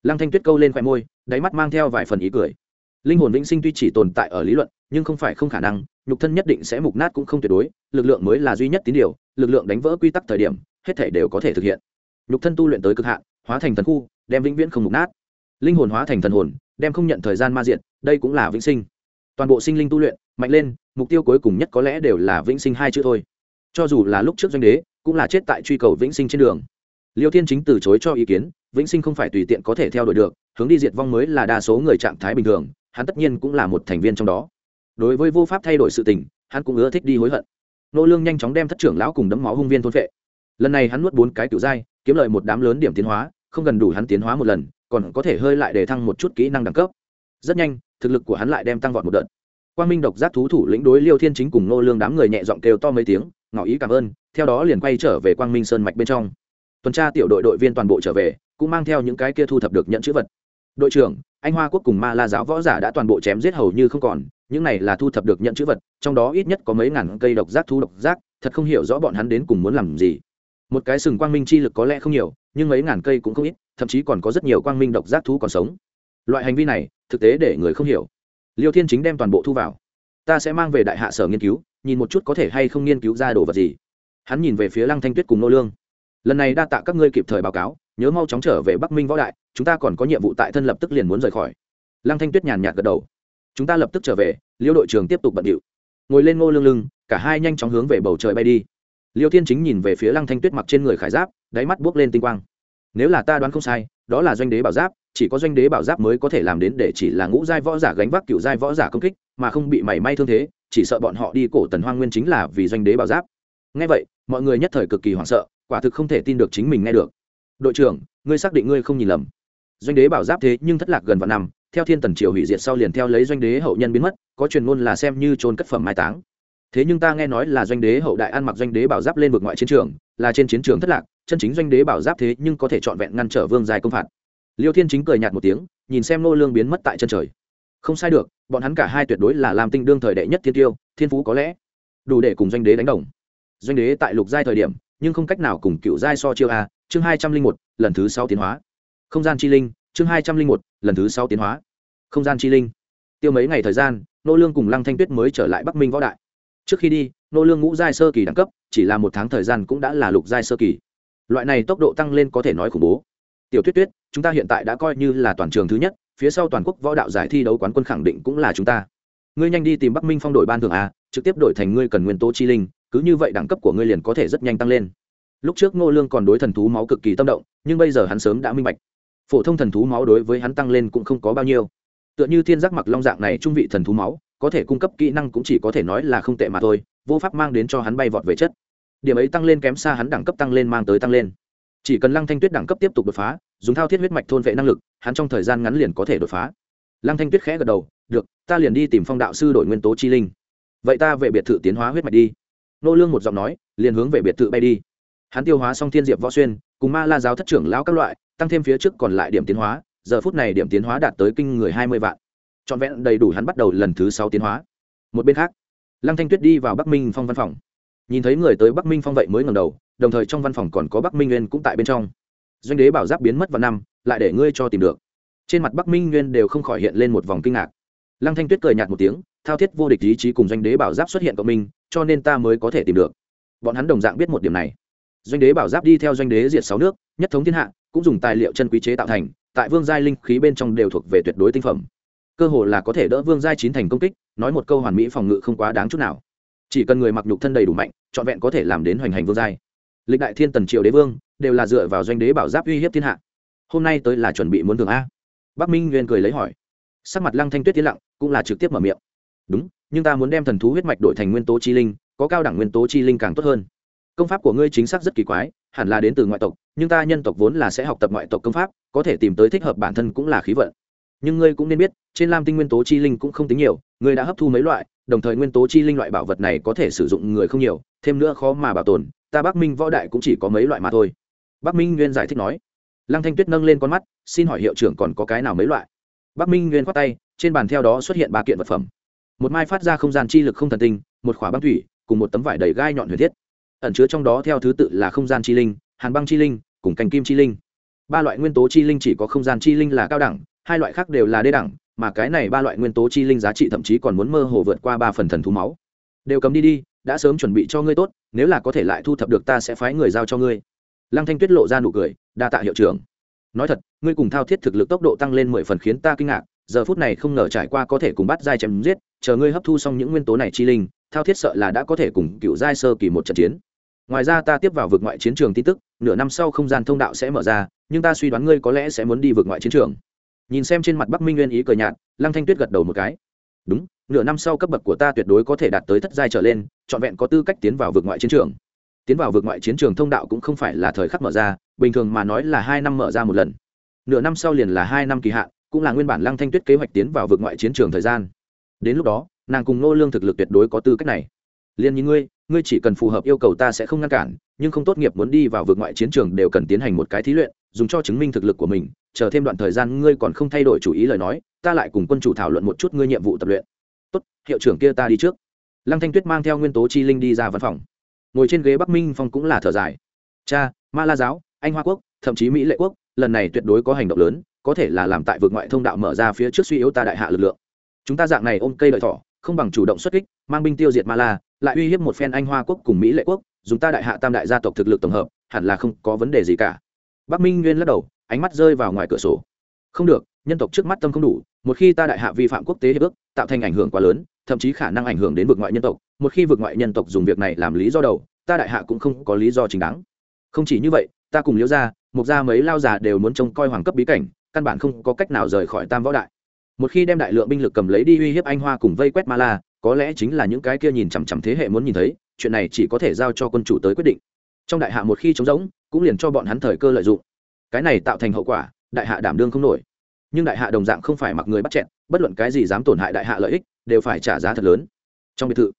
Lăng thanh tuyết câu lên khoe môi, đáy mắt mang theo vài phần ý cười. Linh hồn vĩnh sinh tuy chỉ tồn tại ở lý luận, nhưng không phải không khả năng, nhục thân nhất định sẽ mục nát cũng không tuyệt đối, lực lượng mới là duy nhất tín điều, lực lượng đánh vỡ quy tắc thời điểm, hết thể đều có thể thực hiện. Nhục thân tu luyện tới cực hạn, hóa thành thần khu, đem vĩnh viễn không mục nát. Linh hồn hóa thành thần hồn, đem không nhận thời gian ma diện đây cũng là vĩnh sinh. Toàn bộ sinh linh tu luyện, mạnh lên, mục tiêu cuối cùng nhất có lẽ đều là vĩnh sinh hai chữ thôi. Cho dù là lúc trước doanh đế, cũng là chết tại truy cầu vĩnh sinh trên đường. Liêu thiên chính từ chối cho ý kiến, vĩnh sinh không phải tùy tiện có thể theo đuổi được, hướng đi diệt vong mới là đa số người trạng thái bình thường, hắn tất nhiên cũng là một thành viên trong đó. Đối với vô pháp thay đổi sự tình, hắn cũng ưa thích đi hối hận. Nô lương nhanh chóng đem thất trưởng lão cùng đấm máu hung viên thôn vệ lần này hắn nuốt bốn cái tiểu giai, kiếm lợi một đám lớn điểm tiến hóa, không gần đủ hắn tiến hóa một lần, còn có thể hơi lại để thăng một chút kỹ năng đẳng cấp. Rất nhanh thực lực của hắn lại đem tăng vọt một đợt. Quang minh độc giác thú thủ lĩnh đối liêu thiên chính cùng nô lương đám người nhẹ giọng kêu to mấy tiếng, ngỏ ý cảm ơn, theo đó liền quay trở về quang minh sơn mạch bên trong. Tuần tra tiểu đội đội viên toàn bộ trở về, cũng mang theo những cái kia thu thập được nhận chữ vật. Đội trưởng, anh hoa quốc cùng ma la giáo võ giả đã toàn bộ chém giết hầu như không còn, những này là thu thập được nhận chữ vật, trong đó ít nhất có mấy ngàn cây độc giác thu độc giác, thật không hiểu rõ bọn hắn đến cùng muốn làm gì. Một cái sừng quang minh chi lực có lẽ không nhiều, nhưng mấy ngàn cây cũng không ít, thậm chí còn có rất nhiều quang minh độc giác thú còn sống. Loại hành vi này thực tế để người không hiểu. Liêu thiên chính đem toàn bộ thu vào. Ta sẽ mang về đại hạ sở nghiên cứu, nhìn một chút có thể hay không nghiên cứu ra đồ vật gì. Hắn nhìn về phía lăng thanh tuyết cùng nô lương. Lần này đa tạ các ngươi kịp thời báo cáo, nhớ mau chóng trở về bắc minh võ đại, chúng ta còn có nhiệm vụ tại thân lập tức liền muốn rời khỏi. Lăng thanh tuyết nhàn nhạt gật đầu. Chúng ta lập tức trở về, liêu đội trưởng tiếp tục bận điệu. Ngồi lên ngô lương lưng cả hai nhanh chóng hướng về bầu trời bay đi. Liêu thiên chính nhìn về phía lăng thanh tuyết mặc trên người khải giáp, đáy mắt buốc lên tinh quang. Nếu là ta đoán không sai, đó là doanh đế bảo giáp chỉ có doanh đế bảo giáp mới có thể làm đến để chỉ là ngũ giai võ giả gánh vác cựu giai võ giả công kích, mà không bị mảy may thương thế, chỉ sợ bọn họ đi cổ tần hoang nguyên chính là vì doanh đế bảo giáp. Ngay vậy, mọi người nhất thời cực kỳ hoảng sợ, quả thực không thể tin được chính mình nghe được. Đội trưởng, ngươi xác định ngươi không nhìn lầm. Doanh đế bảo giáp thế nhưng thất lạc gần vạn năm, theo thiên tần triều hủy diệt sau liền theo lấy doanh đế hậu nhân biến mất, có truyền ngôn là xem như trôn cất phẩm mai táng. Thế nhưng ta nghe nói là doanh đế hậu đại ăn mặc doanh đế bảo giáp lên vực ngoại chiến trường, là trên chiến trường thất lạc, chân chính doanh đế bảo giáp thế nhưng có thể trọn vẹn ngăn trở vương dài công phạt liêu thiên chính cười nhạt một tiếng, nhìn xem nô lương biến mất tại chân trời. Không sai được, bọn hắn cả hai tuyệt đối là làm tinh đương thời đệ nhất thiên tiêu, thiên phú có lẽ đủ để cùng doanh đế đánh đồng. Doanh đế tại lục giai thời điểm, nhưng không cách nào cùng cựu giai so chiêu a, chương hai trăm linh một, lần thứ sáu tiến hóa. Không gian chi linh, chương hai trăm linh một, lần thứ sáu tiến hóa. Không gian chi linh. Tiêu mấy ngày thời gian nô lương cùng lăng thanh tuyết mới trở lại bắc minh võ đại. Trước khi đi nô lương ngũ giai sơ kỳ đẳng cấp, chỉ là một tháng thời gian cũng đã là lục giai sơ kỳ. Loại này tốc độ tăng lên có thể nói khủng bố tiểu tuyết tuyết, chúng ta hiện tại đã coi như là toàn trường thứ nhất, phía sau toàn quốc võ đạo giải thi đấu quán quân khẳng định cũng là chúng ta. Ngươi nhanh đi tìm bắc minh phong đội ban thường a, trực tiếp đổi thành ngươi cần nguyên tố chi linh, cứ như vậy đẳng cấp của ngươi liền có thể rất nhanh tăng lên. Lúc trước ngô lương còn đối thần thú máu cực kỳ tâm động, nhưng bây giờ hắn sớm đã minh bạch. Phổ thông thần thú máu đối với hắn tăng lên cũng không có bao nhiêu. Tựa như thiên giác mặc long dạng này trung vị thần thú máu, có thể cung cấp kỹ năng cũng chỉ có thể nói là không tệ mà thôi, vô pháp mang đến cho hắn bay vọt về chất. Điểm ấy tăng lên kém xa hắn đẳng cấp tăng lên mang tới tăng lên chỉ cần lăng thanh tuyết đẳng cấp tiếp tục đột phá, dùng thao thiết huyết mạch thôn vệ năng lực, hắn trong thời gian ngắn liền có thể đột phá. Lăng thanh tuyết khẽ gật đầu, được, ta liền đi tìm phong đạo sư đổi nguyên tố chi linh. Vậy ta về biệt thự tiến hóa huyết mạch đi. Nô lương một giọng nói, liền hướng về biệt thự bay đi. Hắn tiêu hóa xong thiên diệp võ xuyên, cùng ma la giáo thất trưởng lão các loại, tăng thêm phía trước còn lại điểm tiến hóa, giờ phút này điểm tiến hóa đạt tới kinh người hai mươi vạn. Trọn vẹn đầy đủ hắn bắt đầu lần thứ sáu tiến hóa. Một bên khác, lăng thanh tuyết đi vào bắc minh phong văn phòng nhìn thấy người tới bắc minh phong vậy mới ngẩng đầu, đồng thời trong văn phòng còn có bắc minh nguyên cũng tại bên trong. Doanh đế bảo giáp biến mất vào năm, lại để ngươi cho tìm được. Trên mặt bắc minh nguyên đều không khỏi hiện lên một vòng kinh ngạc. Lăng thanh tuyết cười nhạt một tiếng, thao thiết vô địch ý chí cùng doanh đế bảo giáp xuất hiện cộng minh, cho nên ta mới có thể tìm được. Bọn hắn đồng dạng biết một điểm này. Doanh đế bảo giáp đi theo doanh đế diệt sáu nước, nhất thống thiên hạ, cũng dùng tài liệu chân quý chế tạo thành, tại vương giai linh khí bên trong đều thuộc về tuyệt đối tinh phẩm. Cơ hồ là có thể đỡ vương giai chín thành công kích, nói một câu hoàn mỹ phòng ngự không quá đáng chút nào chỉ cần người mặc nhục thân đầy đủ mạnh, trọn vẹn có thể làm đến hoành hành vương giai. Lịch đại thiên tần triều đế vương, đều là dựa vào doanh đế bảo giáp uy hiếp thiên hạ. Hôm nay tới là chuẩn bị muốn thường a. Bắc minh nguyên cười lấy hỏi. Sắc mặt lăng thanh tuyết tiến lặng, cũng là trực tiếp mở miệng. Đúng, nhưng ta muốn đem thần thú huyết mạch đổi thành nguyên tố chi linh, có cao đẳng nguyên tố chi linh càng tốt hơn. Công pháp của ngươi chính xác rất kỳ quái, hẳn là đến từ ngoại tộc, nhưng ta nhân tộc vốn là sẽ học tập ngoại tộc công pháp, có thể tìm tới thích hợp bản thân cũng là khí vận. Nhưng ngươi cũng nên biết, trên lam tinh nguyên tố chi linh cũng không tính nhiều, ngươi đã hấp thu mấy loại đồng thời nguyên tố chi linh loại bảo vật này có thể sử dụng người không nhiều, thêm nữa khó mà bảo tồn, ta bắc minh võ đại cũng chỉ có mấy loại mà thôi. Bắc minh nguyên giải thích nói. Lăng thanh tuyết nâng lên con mắt, xin hỏi hiệu trưởng còn có cái nào mấy loại? Bắc minh nguyên khoát tay, trên bàn theo đó xuất hiện ba kiện vật phẩm. Một mai phát ra không gian chi lực không thần tinh, một khỏa băng thủy, cùng một tấm vải đầy gai nhọn huyền thiết. Ẩn chứa trong đó theo thứ tự là không gian chi linh, hàn băng chi linh, cùng cành kim chi linh. Ba loại nguyên tố chi linh chỉ có không gian chi linh là cao đẳng, hai loại khác đều là đê đẳng mà cái này ba loại nguyên tố chi linh giá trị thậm chí còn muốn mơ hồ vượt qua ba phần thần thú máu. Đều cấm đi đi, đã sớm chuẩn bị cho ngươi tốt, nếu là có thể lại thu thập được ta sẽ phái người giao cho ngươi. Lăng thanh tuyết lộ ra nụ cười, đa tạ hiệu trưởng. Nói thật, ngươi cùng thao thiết thực lực tốc độ tăng lên mười phần khiến ta kinh ngạc, giờ phút này không ngờ trải qua có thể cùng bắt giai chém giết, chờ ngươi hấp thu xong những nguyên tố này chi linh, thao thiết sợ là đã có thể cùng cựu giai sơ kỳ một trận chiến. Ngoài ra ta tiếp vào vực ngoại chiến trường tin tức, nửa năm sau không gian thông đạo sẽ mở ra, nhưng ta suy đoán ngươi có lẽ sẽ muốn đi vực ngoại chiến trường nhìn xem trên mặt bắc minh nguyên ý cờ nhạt, lăng thanh tuyết gật đầu một cái. Đúng, nửa năm sau cấp bậc của ta tuyệt đối có thể đạt tới thất giai trở lên, trọn vẹn có tư cách tiến vào vực ngoại chiến trường. Tiến vào vực ngoại chiến trường thông đạo cũng không phải là thời khắc mở ra, bình thường mà nói là hai năm mở ra một lần. Nửa năm sau liền là hai năm kỳ hạn, cũng là nguyên bản lăng thanh tuyết kế hoạch tiến vào vực ngoại chiến trường thời gian. Đến lúc đó, nàng cùng nô lương thực lực tuyệt đối có tư cách này. Liền như ngươi ngươi chỉ cần phù hợp yêu cầu ta sẽ không ngăn cản, nhưng không tốt nghiệp muốn đi vào vực ngoại chiến trường đều cần tiến hành một cái thí luyện dùng cho chứng minh thực lực của mình, chờ thêm đoạn thời gian ngươi còn không thay đổi chủ ý lời nói, ta lại cùng quân chủ thảo luận một chút ngươi nhiệm vụ tập luyện. Tốt, hiệu trưởng kia ta đi trước. Lăng thanh tuyết mang theo nguyên tố chi linh đi ra văn phòng. Ngồi trên ghế bắc minh phong cũng là thở dài. Cha, ma la giáo, anh hoa quốc, thậm chí mỹ lệ quốc, lần này tuyệt đối có hành động lớn, có thể là làm tại vực ngoại thông đạo mở ra phía trước suy yếu ta đại hạ lực lượng. Chúng ta dạng này ôm cây lợi thỏ, không bằng chủ động xuất kích, mang binh tiêu diệt ma la, lại uy hiếp một phen anh hoa quốc cùng mỹ lệ quốc, dùng ta đại hạ tam đại gia tộc thực lực tổng hợp, hẳn là không có vấn đề gì cả bắc minh nguyên lắc đầu, ánh mắt rơi vào ngoài cửa sổ. Không được, nhân tộc trước mắt tâm không đủ, một khi ta đại hạ vi phạm quốc tế hiệp ước, tạo thành ảnh hưởng quá lớn, thậm chí khả năng ảnh hưởng đến vực ngoại nhân tộc, một khi vực ngoại nhân tộc dùng việc này làm lý do đầu, ta đại hạ cũng không có lý do chính đáng. Không chỉ như vậy, ta cùng liễu gia mục gia mấy lao già đều muốn trông coi hoàng cấp bí cảnh, căn bản không có cách nào rời khỏi tam võ đại. Một khi đem đại lượng binh lực cầm lấy đi uy hiếp anh hoa cùng vây quét ma la, có lẽ chính là những cái kia nhìn chằm chằm thế hệ muốn nhìn thấy, chuyện này chỉ có thể giao cho quân chủ tới quyết định trong đại hạ một khi trống rỗng, cũng liền cho bọn hắn thời cơ lợi dụng. Cái này tạo thành hậu quả, đại hạ đảm đương không nổi. Nhưng đại hạ đồng dạng không phải mặc người bắt chẹn bất luận cái gì dám tổn hại đại hạ lợi ích, đều phải trả giá thật lớn. Trong biệt thự,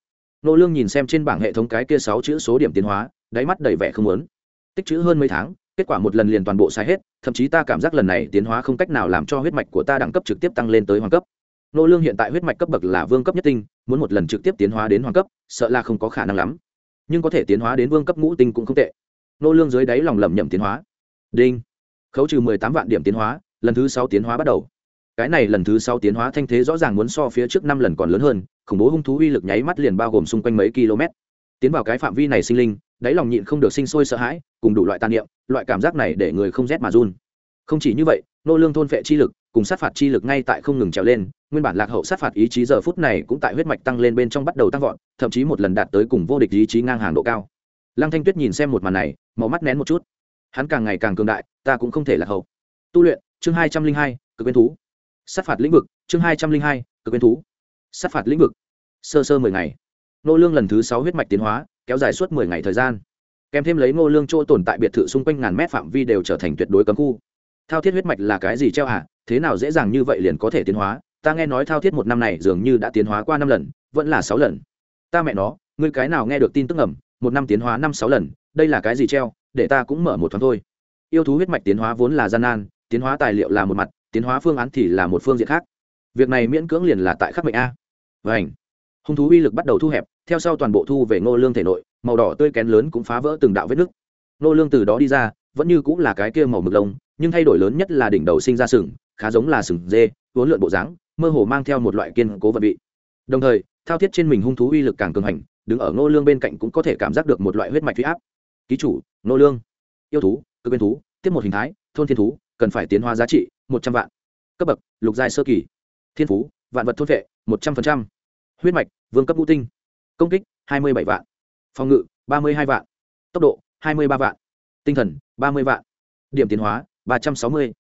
nô lương nhìn xem trên bảng hệ thống cái kia sáu chữ số điểm tiến hóa, đáy mắt đầy vẻ không muốn. Tích chữ hơn mấy tháng, kết quả một lần liền toàn bộ sai hết, thậm chí ta cảm giác lần này tiến hóa không cách nào làm cho huyết mạch của ta đẳng cấp trực tiếp tăng lên tới hoàng cấp. Nô lương hiện tại huyết mạch cấp bậc là vương cấp nhất tinh, muốn một lần trực tiếp tiến hóa đến hoàng cấp, sợ là không có khả năng lắm nhưng có thể tiến hóa đến vương cấp ngũ tinh cũng không tệ. Nô lương dưới đáy lòng lẩm nhẩm tiến hóa. Đinh. Khấu trừ mười tám vạn điểm tiến hóa, lần thứ sáu tiến hóa bắt đầu. Cái này lần thứ sáu tiến hóa thanh thế rõ ràng muốn so phía trước năm lần còn lớn hơn, khủng bố hung thú uy lực nháy mắt liền bao gồm xung quanh mấy km. Tiến vào cái phạm vi này sinh linh, đáy lòng nhịn không được sinh sôi sợ hãi, cùng đủ loại tàn niệm, loại cảm giác này để người không rét mà run không chỉ như vậy, nô lương thôn vệ chi lực cùng sát phạt chi lực ngay tại không ngừng trèo lên, nguyên bản lạc hậu sát phạt ý chí giờ phút này cũng tại huyết mạch tăng lên bên trong bắt đầu tăng vọt, thậm chí một lần đạt tới cùng vô địch ý chí ngang hàng độ cao. Lăng thanh tuyết nhìn xem một màn này màu mắt nén một chút. Hắn càng ngày càng cường đại, ta cũng không thể lạc hậu. Tu luyện, chương hai trăm linh hai, cực quyến thú. Sát phạt lĩnh vực, chương hai trăm linh hai, cực quyến thú. Sát phạt lĩnh vực. Sơ sơ mười ngày. Nô lương lần thứ sáu huyết mạch tiến hóa, kéo dài suốt mười ngày thời gian. Kèm thêm lấy ngô lương chỗ tồn tại biệt thự xung quanh ngàn mét phạm vi đều trở thành tuyệt đối cấm khu thao thiết huyết mạch là cái gì treo hả thế nào dễ dàng như vậy liền có thể tiến hóa? Ta nghe nói thao thiết một năm này dường như đã tiến hóa qua năm lần, vẫn là sáu lần. Ta mẹ nó, ngươi cái nào nghe được tin tức ẩm một năm tiến hóa năm, sáu lần, đây là cái gì treo? Để ta cũng mở một thoáng thôi. Yêu thú huyết mạch tiến hóa vốn là gian nan, tiến hóa tài liệu là một mặt, tiến hóa phương án thì là một phương diện khác. Việc này miễn cưỡng liền là tại khắc mệnh a. Vảnh hung thú uy lực bắt đầu thu hẹp, theo sau toàn bộ thu về ngô lương thể nội, màu đỏ tươi kén lớn cũng phá vỡ từng đạo vết nứt. Ngô lương từ đó đi ra, vẫn như cũng là cái kia màu mực lông nhưng thay đổi lớn nhất là đỉnh đầu sinh ra sừng, khá giống là sừng dê, uốn lượn bộ dáng, mơ hồ mang theo một loại kiên cố vật vị. Đồng thời, thao thiết trên mình hung thú uy lực càng cường hành, đứng ở ngô lương bên cạnh cũng có thể cảm giác được một loại huyết mạch huy áp. Ký chủ, ngô lương. Yêu thú, cơ bên thú, tiếp một hình thái, thôn thiên thú, cần phải tiến hóa giá trị một trăm vạn. Cấp bậc, lục giai sơ kỳ. Thiên phú, vạn vật thôn vệ một trăm linh huyết mạch, vương cấp ngũ tinh. Công kích, hai mươi bảy vạn. Phòng ngự, ba mươi hai vạn. Tốc độ, hai mươi ba vạn. Tinh thần, ba mươi vạn. Điểm tiến hóa ba trăm sáu mươi.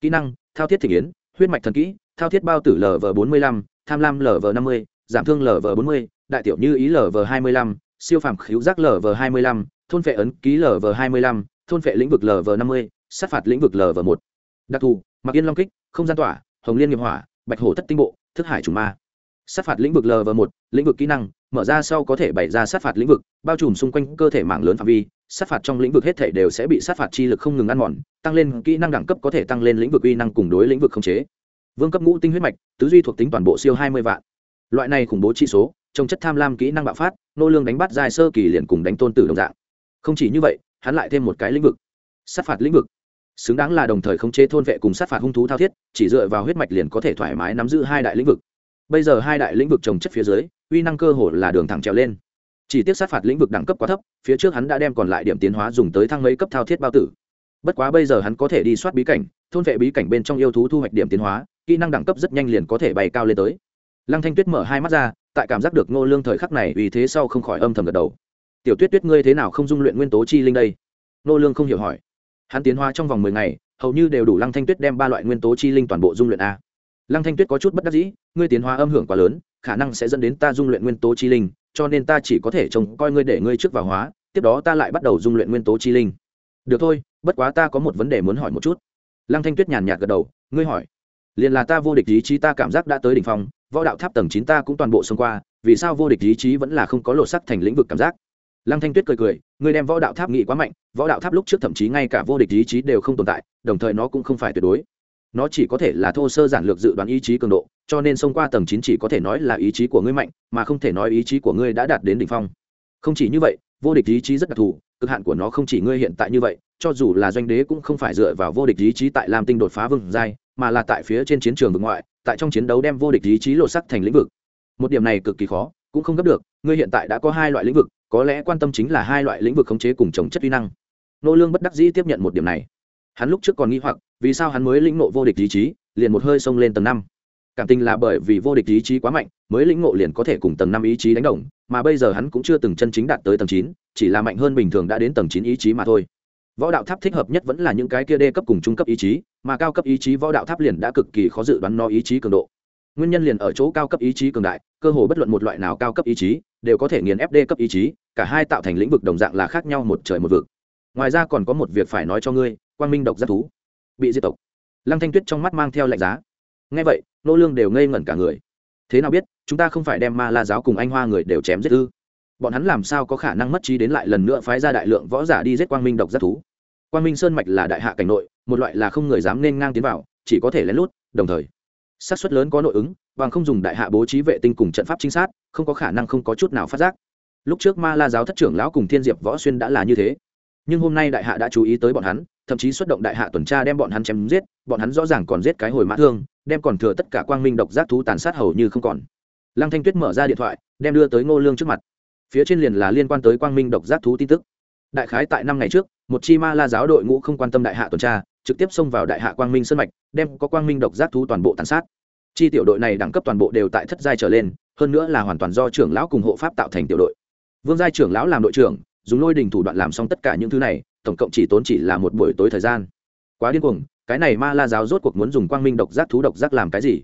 Kỹ năng, thao thiết thể yến, huyết mạch thần kỹ, thao thiết bao tử lv bốn mươi lăm, tham lam lv năm mươi, giảm thương lv bốn mươi, đại tiểu như ý lv hai mươi lăm, siêu phàm khíu giác lv hai mươi lăm, thôn vệ ấn ký lv hai mươi lăm, thôn vệ lĩnh vực lv năm mươi, sát phạt lĩnh vực lv một. Đặc thù, mặc yên long kích, không gian tỏa, hồng liên nghiệp hỏa, bạch hổ thất tinh bộ, thức hải trùng ma. Sát phạt lĩnh vực lv một, lĩnh vực kỹ năng, mở ra sau có thể bày ra sát phạt lĩnh vực, bao trùm xung quanh cơ thể mạng lớn phạm vi sát phạt trong lĩnh vực hết thể đều sẽ bị sát phạt chi lực không ngừng ăn mòn, tăng lên kỹ năng đẳng cấp có thể tăng lên lĩnh vực uy năng cùng đối lĩnh vực khống chế. Vương cấp ngũ tinh huyết mạch, tứ duy thuộc tính toàn bộ siêu hai mươi vạn. Loại này khủng bố trị số trồng chất tham lam kỹ năng bạo phát, nô lương đánh bắt dài sơ kỳ liền cùng đánh tôn tử đồng dạng. Không chỉ như vậy, hắn lại thêm một cái lĩnh vực. Sát phạt lĩnh vực. Xứng đáng là đồng thời khống chế thôn vệ cùng sát phạt hung thú thao thiết, chỉ dựa vào huyết mạch liền có thể thoải mái nắm giữ hai đại lĩnh vực. Bây giờ hai đại lĩnh vực trồng chất phía dưới, uy năng cơ hồ là đường thẳng trèo lên chỉ tiếc sát phạt lĩnh vực đẳng cấp quá thấp, phía trước hắn đã đem còn lại điểm tiến hóa dùng tới thăng mấy cấp thao thiết bao tử. Bất quá bây giờ hắn có thể đi soát bí cảnh, thôn vệ bí cảnh bên trong yêu thú thu hoạch điểm tiến hóa, kỹ năng đẳng cấp rất nhanh liền có thể bay cao lên tới. Lăng thanh tuyết mở hai mắt ra, tại cảm giác được ngô lương thời khắc này vì thế sau không khỏi âm thầm gật đầu. Tiểu tuyết tuyết, ngươi thế nào không dung luyện nguyên tố chi linh đây? Ngô lương không hiểu hỏi. Hắn tiến hóa trong vòng mười ngày, hầu như đều đủ lăng thanh tuyết đem ba loại nguyên tố chi linh toàn bộ dung luyện a. Lăng thanh tuyết có chút bất đắc dĩ, ngươi tiến hóa âm hưởng quá lớn, khả năng sẽ dẫn đến ta dung luyện nguyên tố chi linh cho nên ta chỉ có thể trông coi ngươi để ngươi trước vào hóa, tiếp đó ta lại bắt đầu dung luyện nguyên tố chi linh. Được thôi, bất quá ta có một vấn đề muốn hỏi một chút. Lăng thanh tuyết nhàn nhạt gật đầu, ngươi hỏi. Liền là ta vô địch ý chí ta cảm giác đã tới đỉnh phong, võ đạo tháp tầng chín ta cũng toàn bộ xông qua, vì sao vô địch ý chí vẫn là không có lộ sắc thành lĩnh vực cảm giác? Lăng thanh tuyết cười cười, ngươi đem võ đạo tháp nghị quá mạnh, võ đạo tháp lúc trước thậm chí ngay cả vô địch ý chí đều không tồn tại, đồng thời nó cũng không phải tuyệt đối nó chỉ có thể là thô sơ giản lược dự đoán ý chí cường độ, cho nên xông qua tầng chín chỉ có thể nói là ý chí của ngươi mạnh, mà không thể nói ý chí của ngươi đã đạt đến đỉnh phong. Không chỉ như vậy, vô địch ý chí rất đặc thù, cực hạn của nó không chỉ ngươi hiện tại như vậy, cho dù là doanh đế cũng không phải dựa vào vô địch ý chí tại lam tinh đột phá vương giai, mà là tại phía trên chiến trường vực ngoại, tại trong chiến đấu đem vô địch ý chí lộ sắc thành lĩnh vực. Một điểm này cực kỳ khó, cũng không gấp được, ngươi hiện tại đã có hai loại lĩnh vực, có lẽ quan tâm chính là hai loại lĩnh vực khống chế cùng chống chất uy năng. Nô lương bất đắc dĩ tiếp nhận một điểm này hắn lúc trước còn nghi hoặc, vì sao hắn mới lĩnh ngộ vô địch ý chí, liền một hơi xông lên tầng năm. Cảm tình là bởi vì vô địch ý chí quá mạnh, mới lĩnh ngộ liền có thể cùng tầng năm ý chí đánh đồng, mà bây giờ hắn cũng chưa từng chân chính đạt tới tầng chín, chỉ là mạnh hơn bình thường đã đến tầng chín ý chí mà thôi. Võ đạo tháp thích hợp nhất vẫn là những cái kia đê cấp cùng trung cấp ý chí, mà cao cấp ý chí võ đạo tháp liền đã cực kỳ khó dự đoán no ý chí cường độ. Nguyên nhân liền ở chỗ cao cấp ý chí cường đại, cơ hồ bất luận một loại nào cao cấp ý chí, đều có thể nghiền ép đê cấp ý chí, cả hai tạo thành lĩnh vực đồng dạng là khác nhau một trời một vực. Ngoài ra còn có một việc phải nói cho ngươi quang minh độc giác thú, bị diệt tộc. Lăng thanh tuyết trong mắt mang theo lạnh giá. Ngay vậy, nô lương đều ngây ngẩn cả người. Thế nào biết, chúng ta không phải đem ma la giáo cùng anh hoa người đều chém giết ư? Bọn hắn làm sao có khả năng mất trí đến lại lần nữa phái ra đại lượng võ giả đi giết quang minh độc giác thú? Quang minh sơn mạch là đại hạ cảnh nội, một loại là không người dám nên ngang tiến vào, chỉ có thể lén lút, đồng thời, xác suất lớn có nội ứng, bằng không dùng đại hạ bố trí vệ tinh cùng trận pháp chính xác không có khả năng không có chút nào phát giác. Lúc trước ma la giáo thất trưởng lão cùng thiên diệp võ xuyên đã là như thế nhưng hôm nay đại hạ đã chú ý tới bọn hắn, thậm chí xuất động đại hạ tuần tra đem bọn hắn chém giết, bọn hắn rõ ràng còn giết cái hồi mã thương, đem còn thừa tất cả quang minh độc giác thú tàn sát hầu như không còn. Lăng thanh tuyết mở ra điện thoại, đem đưa tới ngô lương trước mặt. Phía trên liền là liên quan tới quang minh độc giác thú tin tức. Đại khái tại năm ngày trước, một chi ma la giáo đội ngũ không quan tâm đại hạ tuần tra, trực tiếp xông vào đại hạ quang minh sơn mạch, đem có quang minh độc giác thú toàn bộ tàn sát. Chi tiểu đội này đẳng cấp toàn bộ đều tại thất giai trở lên, hơn nữa là hoàn toàn do trưởng lão cùng hộ pháp tạo thành tiểu đội. Vương giai trưởng lão làm đội trưởng dùng lôi đình thủ đoạn làm xong tất cả những thứ này, tổng cộng chỉ tốn chỉ là một buổi tối thời gian. Quá điên cuồng, cái này ma la giáo rốt cuộc muốn dùng quang minh độc giác thú độc giác làm cái gì?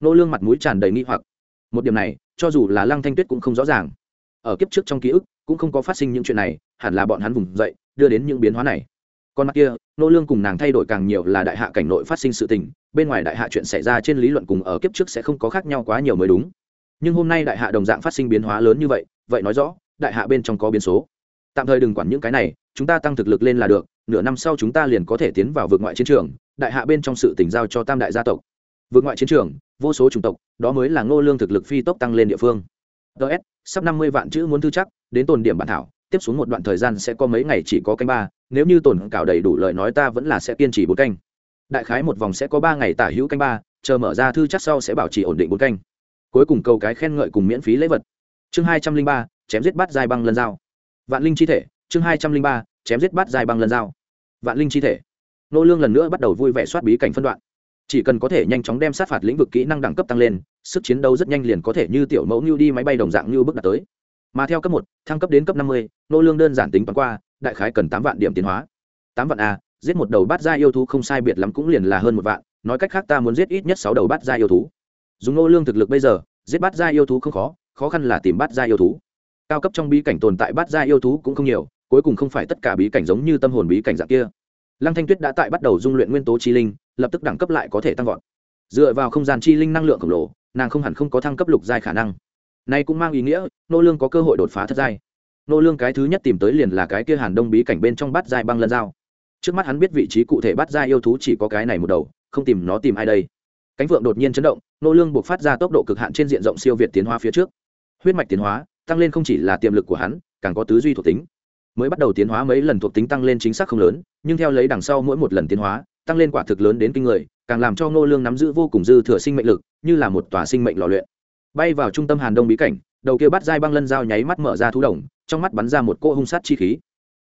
Nô lương mặt mũi tràn đầy nghi hoặc. Một điểm này, cho dù là lăng thanh tuyết cũng không rõ ràng. Ở kiếp trước trong ký ức, cũng không có phát sinh những chuyện này, hẳn là bọn hắn vùng dậy, đưa đến những biến hóa này. Con mặt kia, nô lương cùng nàng thay đổi càng nhiều là đại hạ cảnh nội phát sinh sự tình, bên ngoài đại hạ chuyện xảy ra trên lý luận cùng ở kiếp trước sẽ không có khác nhau quá nhiều mới đúng. Nhưng hôm nay đại hạ đồng dạng phát sinh biến hóa lớn như vậy vậy nói rõ, đại hạ bên trong có biến số tạm thời đừng quản những cái này, chúng ta tăng thực lực lên là được, nửa năm sau chúng ta liền có thể tiến vào vượt ngoại chiến trường, đại hạ bên trong sự tỉnh giao cho tam đại gia tộc. Vượt ngoại chiến trường, vô số chủng tộc, đó mới là ngô lương thực lực phi tốc tăng lên địa phương. Ts sắp năm mươi vạn chữ muốn thư chắc, đến tồn điểm bản thảo, tiếp xuống một đoạn thời gian sẽ có mấy ngày chỉ có canh ba, nếu như tồn cảo đầy đủ lời nói ta vẫn là sẽ kiên trì bốn canh. Đại khái một vòng sẽ có ba ngày tả hữu canh ba, chờ mở ra thư chắc sau sẽ bảo trì ổn định bốn canh. Cuối cùng cầu cái khen ngợi cùng miễn phí lễ vật. Chương hai trăm linh ba, chém giết bắt giai băng lần dao vạn linh chi thể, chương hai trăm linh ba, chém giết bát dài bằng lần dao vạn linh chi thể. Nô lương lần nữa bắt đầu vui vẻ soát bí cảnh phân đoạn. Chỉ cần có thể nhanh chóng đem sát phạt lĩnh vực kỹ năng đẳng cấp tăng lên, sức chiến đấu rất nhanh liền có thể như tiểu mẫu như đi máy bay đồng dạng như bước đạt tới. Mà theo cấp một, thăng cấp đến cấp năm mươi, nô lương đơn giản tính toán qua, đại khái cần tám vạn điểm tiến hóa. Tám vạn a, giết một đầu bát gia yêu thú không sai biệt lắm cũng liền là hơn một vạn, nói cách khác ta muốn giết ít nhất sáu đầu bát gia yêu thú. Dùng nô lương thực lực bây giờ, giết bát gia yêu thú không khó khó khăn là tìm bát gia yêu thú cao cấp trong bí cảnh tồn tại bát gia yêu thú cũng không nhiều, cuối cùng không phải tất cả bí cảnh giống như tâm hồn bí cảnh dạng kia. Lăng thanh tuyết đã tại bắt đầu dung luyện nguyên tố chi linh, lập tức đẳng cấp lại có thể tăng vọt. Dựa vào không gian chi linh năng lượng khổng lồ, nàng không hẳn không có thăng cấp lục giai khả năng. Nay cũng mang ý nghĩa, nô lương có cơ hội đột phá thất giai. Nô lương cái thứ nhất tìm tới liền là cái kia hàn đông bí cảnh bên trong bát giai băng lân dao trước mắt hắn biết vị trí cụ thể bát giai yêu thú chỉ có cái này một đầu, không tìm nó tìm ai đây. Cánh vượng đột nhiên chấn động, nô lương buộc phát ra tốc độ cực hạn trên diện rộng siêu việt tiến hóa phía trước. Huyết mạch tiến hóa tăng lên không chỉ là tiềm lực của hắn, càng có tứ duy thuộc tính. Mới bắt đầu tiến hóa mấy lần thuộc tính tăng lên chính xác không lớn, nhưng theo lấy đằng sau mỗi một lần tiến hóa, tăng lên quả thực lớn đến kinh người, càng làm cho ngô lương nắm giữ vô cùng dư thừa sinh mệnh lực, như là một tòa sinh mệnh lò luyện. Bay vào trung tâm hàn đông bí cảnh, đầu kia bắt dai băng lân dao nháy mắt mở ra thú đồng, trong mắt bắn ra một cỗ hung sát chi khí.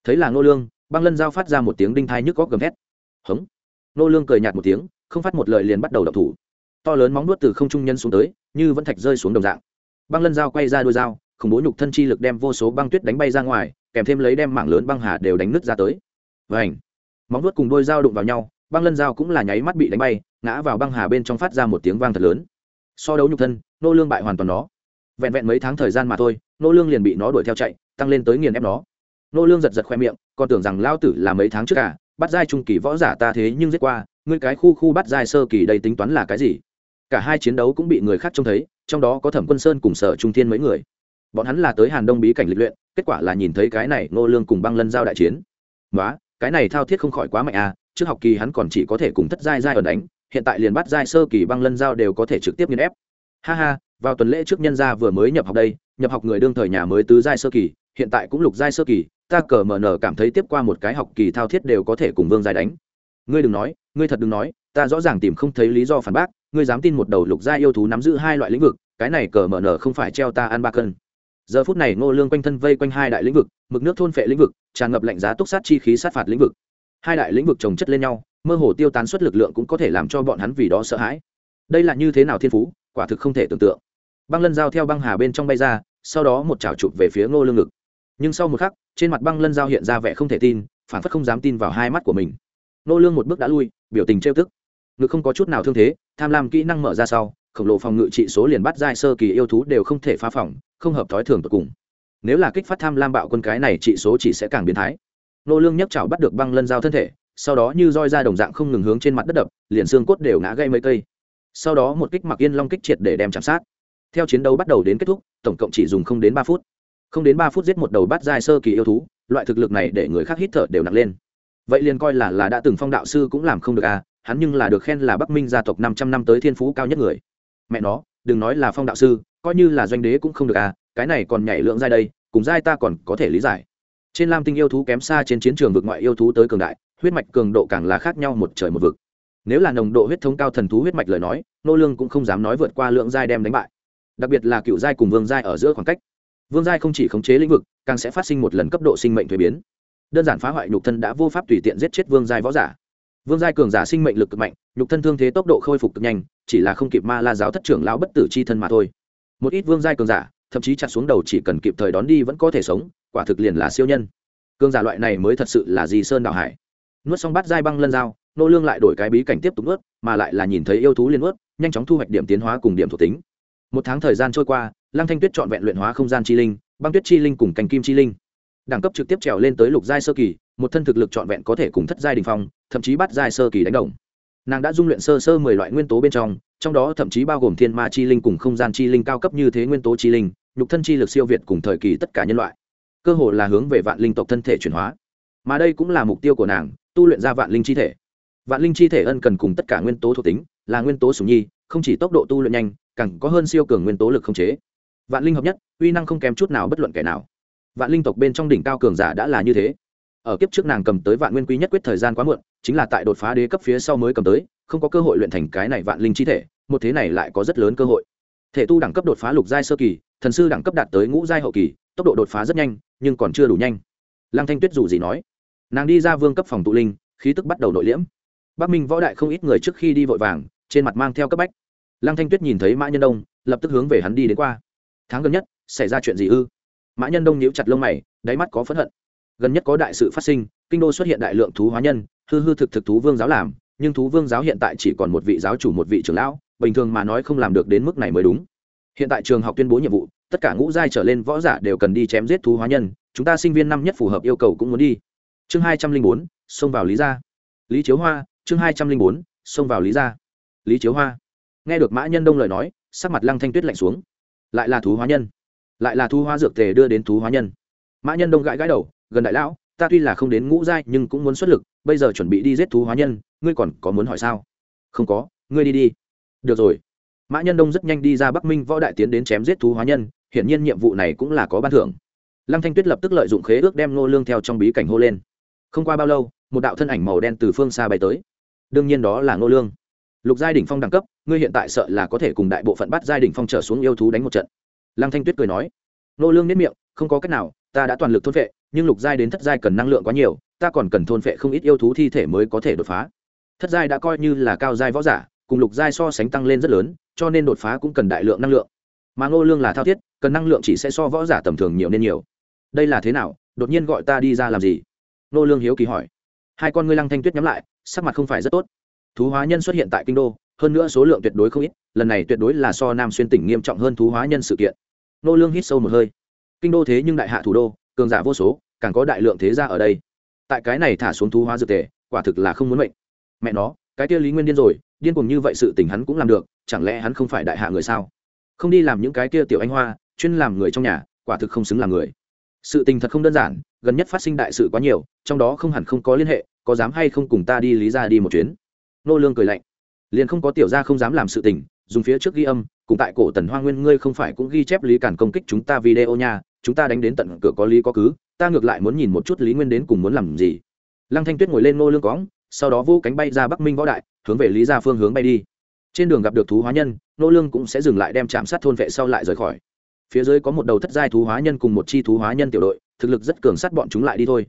Thấy là ngô lương, băng lân dao phát ra một tiếng đinh thai nhức góc gầm thét. Hống. Ngô lương cười nhạt một tiếng, không phát một lời liền bắt đầu đập thủ. To lớn móng nuốt từ không trung nhân xuống tới, như vẫn thạch rơi xuống đồng dạng. Băng lân dao quay ra đuôi dao khủng bố nhục thân chi lực đem vô số băng tuyết đánh bay ra ngoài, kèm thêm lấy đem mảng lớn băng hà đều đánh nứt ra tới. Vảnh móng vuốt cùng đôi dao đụng vào nhau, băng lân dao cũng là nháy mắt bị đánh bay, ngã vào băng hà bên trong phát ra một tiếng vang thật lớn. So đấu nhục thân, nô lương bại hoàn toàn nó. Vẹn vẹn mấy tháng thời gian mà thôi, nô lương liền bị nó đuổi theo chạy, tăng lên tới nghiền ép nó. Nô lương giật giật khoe miệng, còn tưởng rằng lao tử là mấy tháng trước cả bắt giai trung kỳ võ giả ta thế nhưng giết qua, ngươi cái khu khu bắt giai sơ kỳ đây tính toán là cái gì? Cả hai chiến đấu cũng bị người khác trông thấy, trong đó có thẩm quân sơn cùng sở trung thiên mấy người bọn hắn là tới hàn đông bí cảnh lịch luyện, kết quả là nhìn thấy cái này Ngô lương cùng băng lân giao đại chiến. Nói cái này thao thiết không khỏi quá mạnh à trước học kỳ hắn còn chỉ có thể cùng thất giai giai ở đánh, hiện tại liền bắt giai sơ kỳ băng lân giao đều có thể trực tiếp nghiền ép. Ha ha, vào tuần lễ trước nhân gia vừa mới nhập học đây, nhập học người đương thời nhà mới tứ giai sơ kỳ, hiện tại cũng lục giai sơ kỳ, ta cờ mờ nở cảm thấy tiếp qua một cái học kỳ thao thiết đều có thể cùng vương giai đánh. Ngươi đừng nói, ngươi thật đừng nói, ta rõ ràng tìm không thấy lý do phản bác, ngươi dám tin một đầu lục giai yêu thú nắm giữ hai loại lĩnh vực, cái này cờ mờ nở không phải treo ta ăn ba cân giờ phút này ngô lương quanh thân vây quanh hai đại lĩnh vực, mực nước thôn phệ lĩnh vực, tràn ngập lạnh giá túc sát chi khí sát phạt lĩnh vực. Hai đại lĩnh vực trồng chất lên nhau, mơ hồ tiêu tán suất lực lượng cũng có thể làm cho bọn hắn vì đó sợ hãi. Đây là như thế nào thiên phú, quả thực không thể tưởng tượng. Băng lân dao theo băng hà bên trong bay ra, sau đó một chảo chụp về phía ngô lương ngực. Nhưng sau một khắc, trên mặt băng lân dao hiện ra vẻ không thể tin, phản phất không dám tin vào hai mắt của mình. Ngô lương một bước đã lui, biểu tình trêu tức. Ngực không có chút nào thương thế, tham lam kỹ năng mở ra sau khổng lồ phòng ngự trị số liền bắt giai sơ kỳ yêu thú đều không thể phá phòng, không hợp thói thường tột cùng. Nếu là kích phát tham lam bạo quân cái này trị số chỉ sẽ càng biến thái. Nô lương nhấc chảo bắt được băng lân dao thân thể, sau đó như roi ra đồng dạng không ngừng hướng trên mặt đất đập, liền xương cốt đều ngã gây mấy cây. Sau đó một kích mặc yên long kích triệt để đem chạm sát. Theo chiến đấu bắt đầu đến kết thúc, tổng cộng chỉ dùng không đến ba phút. Không đến ba phút giết một đầu bát giai sơ kỳ yêu thú, loại thực lực này để người khác hít thở đều nặng lên. Vậy liền coi là là đã từng phong đạo sư cũng làm không được à hắn nhưng là được khen là bắc minh gia tộc năm trăm năm tới thiên phú cao nhất người mẹ nó, đừng nói là phong đạo sư, coi như là doanh đế cũng không được à cái này còn nhảy lượng giai đây, cùng giai ta còn có thể lý giải. Trên lam tinh yêu thú kém xa trên chiến trường vực ngoại yêu thú tới cường đại, huyết mạch cường độ càng là khác nhau một trời một vực. Nếu là nồng độ huyết thống cao thần thú huyết mạch lời nói, nô lương cũng không dám nói vượt qua lượng giai đem đánh bại. Đặc biệt là cựu giai cùng vương giai ở giữa khoảng cách. Vương giai không chỉ khống chế lĩnh vực, càng sẽ phát sinh một lần cấp độ sinh mệnh thuế biến. Đơn giản phá hoại nhục thân đã vô pháp tùy tiện giết chết vương giai võ giả vương giai cường giả sinh mệnh lực cực mạnh, nhục thân thương thế tốc độ khôi phục cực nhanh, chỉ là không kịp ma la giáo thất trưởng lão bất tử chi thân mà thôi. Một ít vương giai cường giả, thậm chí chặt xuống đầu chỉ cần kịp thời đón đi vẫn có thể sống, quả thực liền là siêu nhân. Cường giả loại này mới thật sự là di sơn đạo hải. Nuốt xong bát giai băng lân dao, nô lương lại đổi cái bí cảnh tiếp tục nuốt, mà lại là nhìn thấy yêu thú liên nuốt, nhanh chóng thu hoạch điểm tiến hóa cùng điểm thuộc tính. Một tháng thời gian trôi qua, lăng thanh tuyết chọn vẹn luyện hóa không gian chi linh, băng tuyết chi linh cùng cành kim chi linh. Đẳng cấp trực tiếp trèo lên tới lục giai sơ kỳ, một thân thực lực trọn vẹn có thể cùng thất giai đình phong thậm chí bắt giai sơ kỳ đánh đồng. Nàng đã dung luyện sơ sơ mười loại nguyên tố bên trong trong đó thậm chí bao gồm thiên ma chi linh cùng không gian chi linh cao cấp như thế nguyên tố chi linh, nhục thân chi lực siêu việt cùng thời kỳ tất cả nhân loại. Cơ hồ là hướng về vạn linh tộc thân thể chuyển hóa. Mà đây cũng là mục tiêu của nàng, tu luyện ra vạn linh chi thể. Vạn linh chi thể ân cần cùng tất cả nguyên tố thuộc tính, là nguyên tố sùng nhi, không chỉ tốc độ tu luyện nhanh, càng có hơn siêu cường nguyên tố lực không chế. Vạn linh hợp nhất, uy năng không kém chút nào bất luận kẻ nào. Vạn linh tộc bên trong đỉnh cao cường giả đã là như thế ở kiếp trước nàng cầm tới vạn nguyên quý nhất quyết thời gian quá muộn, chính là tại đột phá đế cấp phía sau mới cầm tới, không có cơ hội luyện thành cái này vạn linh chi thể, một thế này lại có rất lớn cơ hội. Thể tu đẳng cấp đột phá lục giai sơ kỳ, thần sư đẳng cấp đạt tới ngũ giai hậu kỳ, tốc độ đột phá rất nhanh, nhưng còn chưa đủ nhanh. Lăng thanh tuyết dù gì nói, nàng đi ra vương cấp phòng tụ linh, khí tức bắt đầu nội liễm. Bắc minh võ đại không ít người trước khi đi vội vàng, trên mặt mang theo cấp bách. Lăng thanh tuyết nhìn thấy mã nhân đông, lập tức hướng về hắn đi đến qua. Tháng gần nhất, xảy ra chuyện gì ư? Mã nhân đông nhíu chặt lông mày, đáy mắt có phẫn hận gần nhất có đại sự phát sinh, kinh đô xuất hiện đại lượng thú hóa nhân, hư hư thực thực thú vương giáo làm, nhưng thú vương giáo hiện tại chỉ còn một vị giáo chủ một vị trưởng lão, bình thường mà nói không làm được đến mức này mới đúng. Hiện tại trường học tuyên bố nhiệm vụ, tất cả ngũ giai trở lên võ giả đều cần đi chém giết thú hóa nhân, chúng ta sinh viên năm nhất phù hợp yêu cầu cũng muốn đi. Chương hai trăm linh bốn, xông vào lý gia. Lý chiếu hoa, chương hai trăm linh bốn, xông vào lý gia. Lý chiếu hoa. Nghe được mã nhân đông lời nói, sắc mặt lăng thanh tuyết lạnh xuống. Lại là thú hóa nhân. Lại là thú hóa dược tề đưa đến thú hóa nhân. Mã nhân đông gãi gãi đầu gần đại lão, ta tuy là không đến ngũ giai nhưng cũng muốn xuất lực, bây giờ chuẩn bị đi giết thú hóa nhân, ngươi còn có muốn hỏi sao? Không có, ngươi đi đi. Được rồi. Mã nhân đông rất nhanh đi ra bắc minh võ đại tiến đến chém giết thú hóa nhân, hiển nhiên nhiệm vụ này cũng là có ban thưởng. Lăng thanh tuyết lập tức lợi dụng khế ước đem nô lương theo trong bí cảnh hô lên. Không qua bao lâu, một đạo thân ảnh màu đen từ phương xa bay tới. Đương nhiên đó là nô lương. Lục giai đỉnh phong đẳng cấp, ngươi hiện tại sợ là có thể cùng đại bộ phận bắt giai đỉnh phong trở xuống yêu thú đánh một trận. Lăng thanh tuyết cười nói nô lương nếp miệng, không có cách nào, ta đã toàn lực thôn vệ nhưng lục giai đến thất giai cần năng lượng quá nhiều, ta còn cần thôn vệ không ít yêu thú thi thể mới có thể đột phá. Thất giai đã coi như là cao giai võ giả, cùng lục giai so sánh tăng lên rất lớn, cho nên đột phá cũng cần đại lượng năng lượng. Mà ngô lương là thao thiết, cần năng lượng chỉ sẽ so võ giả tầm thường nhiều nên nhiều. Đây là thế nào? Đột nhiên gọi ta đi ra làm gì? Ngô lương hiếu kỳ hỏi. Hai con ngươi lăng thanh tuyết nhắm lại, sắc mặt không phải rất tốt. Thú hóa nhân xuất hiện tại kinh đô, hơn nữa số lượng tuyệt đối không ít, lần này tuyệt đối là so nam xuyên tỉnh nghiêm trọng hơn thú hóa nhân sự kiện nô lương hít sâu một hơi. Kinh đô thế nhưng đại hạ thủ đô, cường giả vô số, càng có đại lượng thế gia ở đây. Tại cái này thả xuống thú hóa dược tề, quả thực là không muốn mệnh. Mẹ nó, cái kia lý nguyên điên rồi, điên cuồng như vậy sự tình hắn cũng làm được, chẳng lẽ hắn không phải đại hạ người sao? Không đi làm những cái kia tiểu anh hoa, chuyên làm người trong nhà, quả thực không xứng làm người. Sự tình thật không đơn giản, gần nhất phát sinh đại sự quá nhiều, trong đó không hẳn không có liên hệ, có dám hay không cùng ta đi lý ra đi một chuyến? Nô lương cười lạnh. Liền không có tiểu gia không dám làm sự tình, dùng phía trước ghi âm cùng tại cổ tần hoa nguyên, ngươi không phải cũng ghi chép lý cản công kích chúng ta video nha, chúng ta đánh đến tận cửa có lý có cứ, ta ngược lại muốn nhìn một chút lý nguyên đến cùng muốn làm gì. Lăng thanh tuyết ngồi lên nô lương cóng sau đó vô cánh bay ra bắc minh võ đại, hướng về lý gia phương hướng bay đi. Trên đường gặp được thú hóa nhân, nô lương cũng sẽ dừng lại đem chạm sát thôn vệ sau lại rời khỏi. Phía dưới có một đầu thất giai thú hóa nhân cùng một chi thú hóa nhân tiểu đội, thực lực rất cường sát bọn chúng lại đi thôi.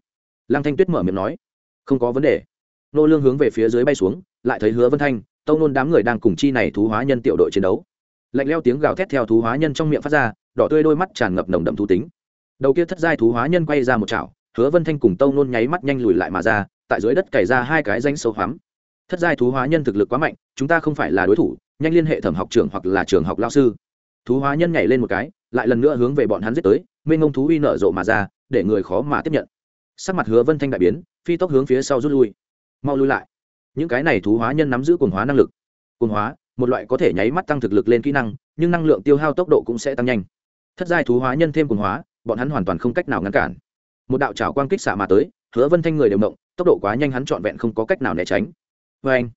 Lăng thanh tuyết mở miệng nói, không có vấn đề. Nô lương hướng về phía dưới bay xuống, lại thấy hứa vân thanh, tâu nôn đám người đang cùng chi này thú hóa nhân tiểu đội chiến đấu lạnh leo tiếng gào thét theo thú hóa nhân trong miệng phát ra, đỏ tươi đôi mắt tràn ngập nồng đậm thú tính. Đầu kia thất giai thú hóa nhân quay ra một chảo, hứa vân thanh cùng tâu nôn nháy mắt nhanh lùi lại mà ra, tại dưới đất cày ra hai cái danh sâu hoắm. Thất giai thú hóa nhân thực lực quá mạnh, chúng ta không phải là đối thủ, nhanh liên hệ thẩm học trưởng hoặc là trường học lao sư. Thú hóa nhân nhảy lên một cái, lại lần nữa hướng về bọn hắn giết tới, mênh ngông thú uy nở rộ mà ra, để người khó mà tiếp nhận. Sắc mặt hứa vân thanh đại biến, phi tốc hướng phía sau rút lui. Mau lui lại. Những cái này thú hóa nhân nắm giữ cồn hóa năng lực. Cồn hóa một loại có thể nháy mắt tăng thực lực lên kỹ năng, nhưng năng lượng tiêu hao tốc độ cũng sẽ tăng nhanh. Thất giai thú hóa nhân thêm cùng hóa, bọn hắn hoàn toàn không cách nào ngăn cản. Một đạo trào quang kích xạ mà tới, hứa vân thanh người đều động, tốc độ quá nhanh hắn trọn vẹn không có cách nào né tránh. Vê anh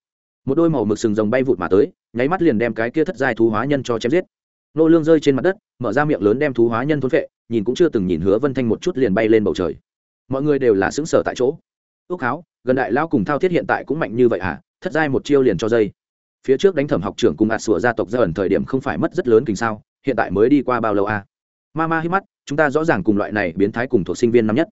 một đôi màu mực sừng rồng bay vụt mà tới, nháy mắt liền đem cái kia thất giai thú hóa nhân cho chém giết. Nô lương rơi trên mặt đất, mở ra miệng lớn đem thú hóa nhân thốn phệ, nhìn cũng chưa từng nhìn hứa vân thanh một chút liền bay lên bầu trời. Mọi người đều là xứng sở tại chỗ. Ước háo, gần đại lao cùng thao thiết hiện tại cũng mạnh như vậy à thất giai một chiêu liền cho dây phía trước đánh thẩm học trưởng cùng ạt sủa gia tộc gia ẩn thời điểm không phải mất rất lớn kính sao, hiện tại mới đi qua bao lâu à? Ma ma hít mắt, chúng ta rõ ràng cùng loại này biến thái cùng thuộc sinh viên năm nhất.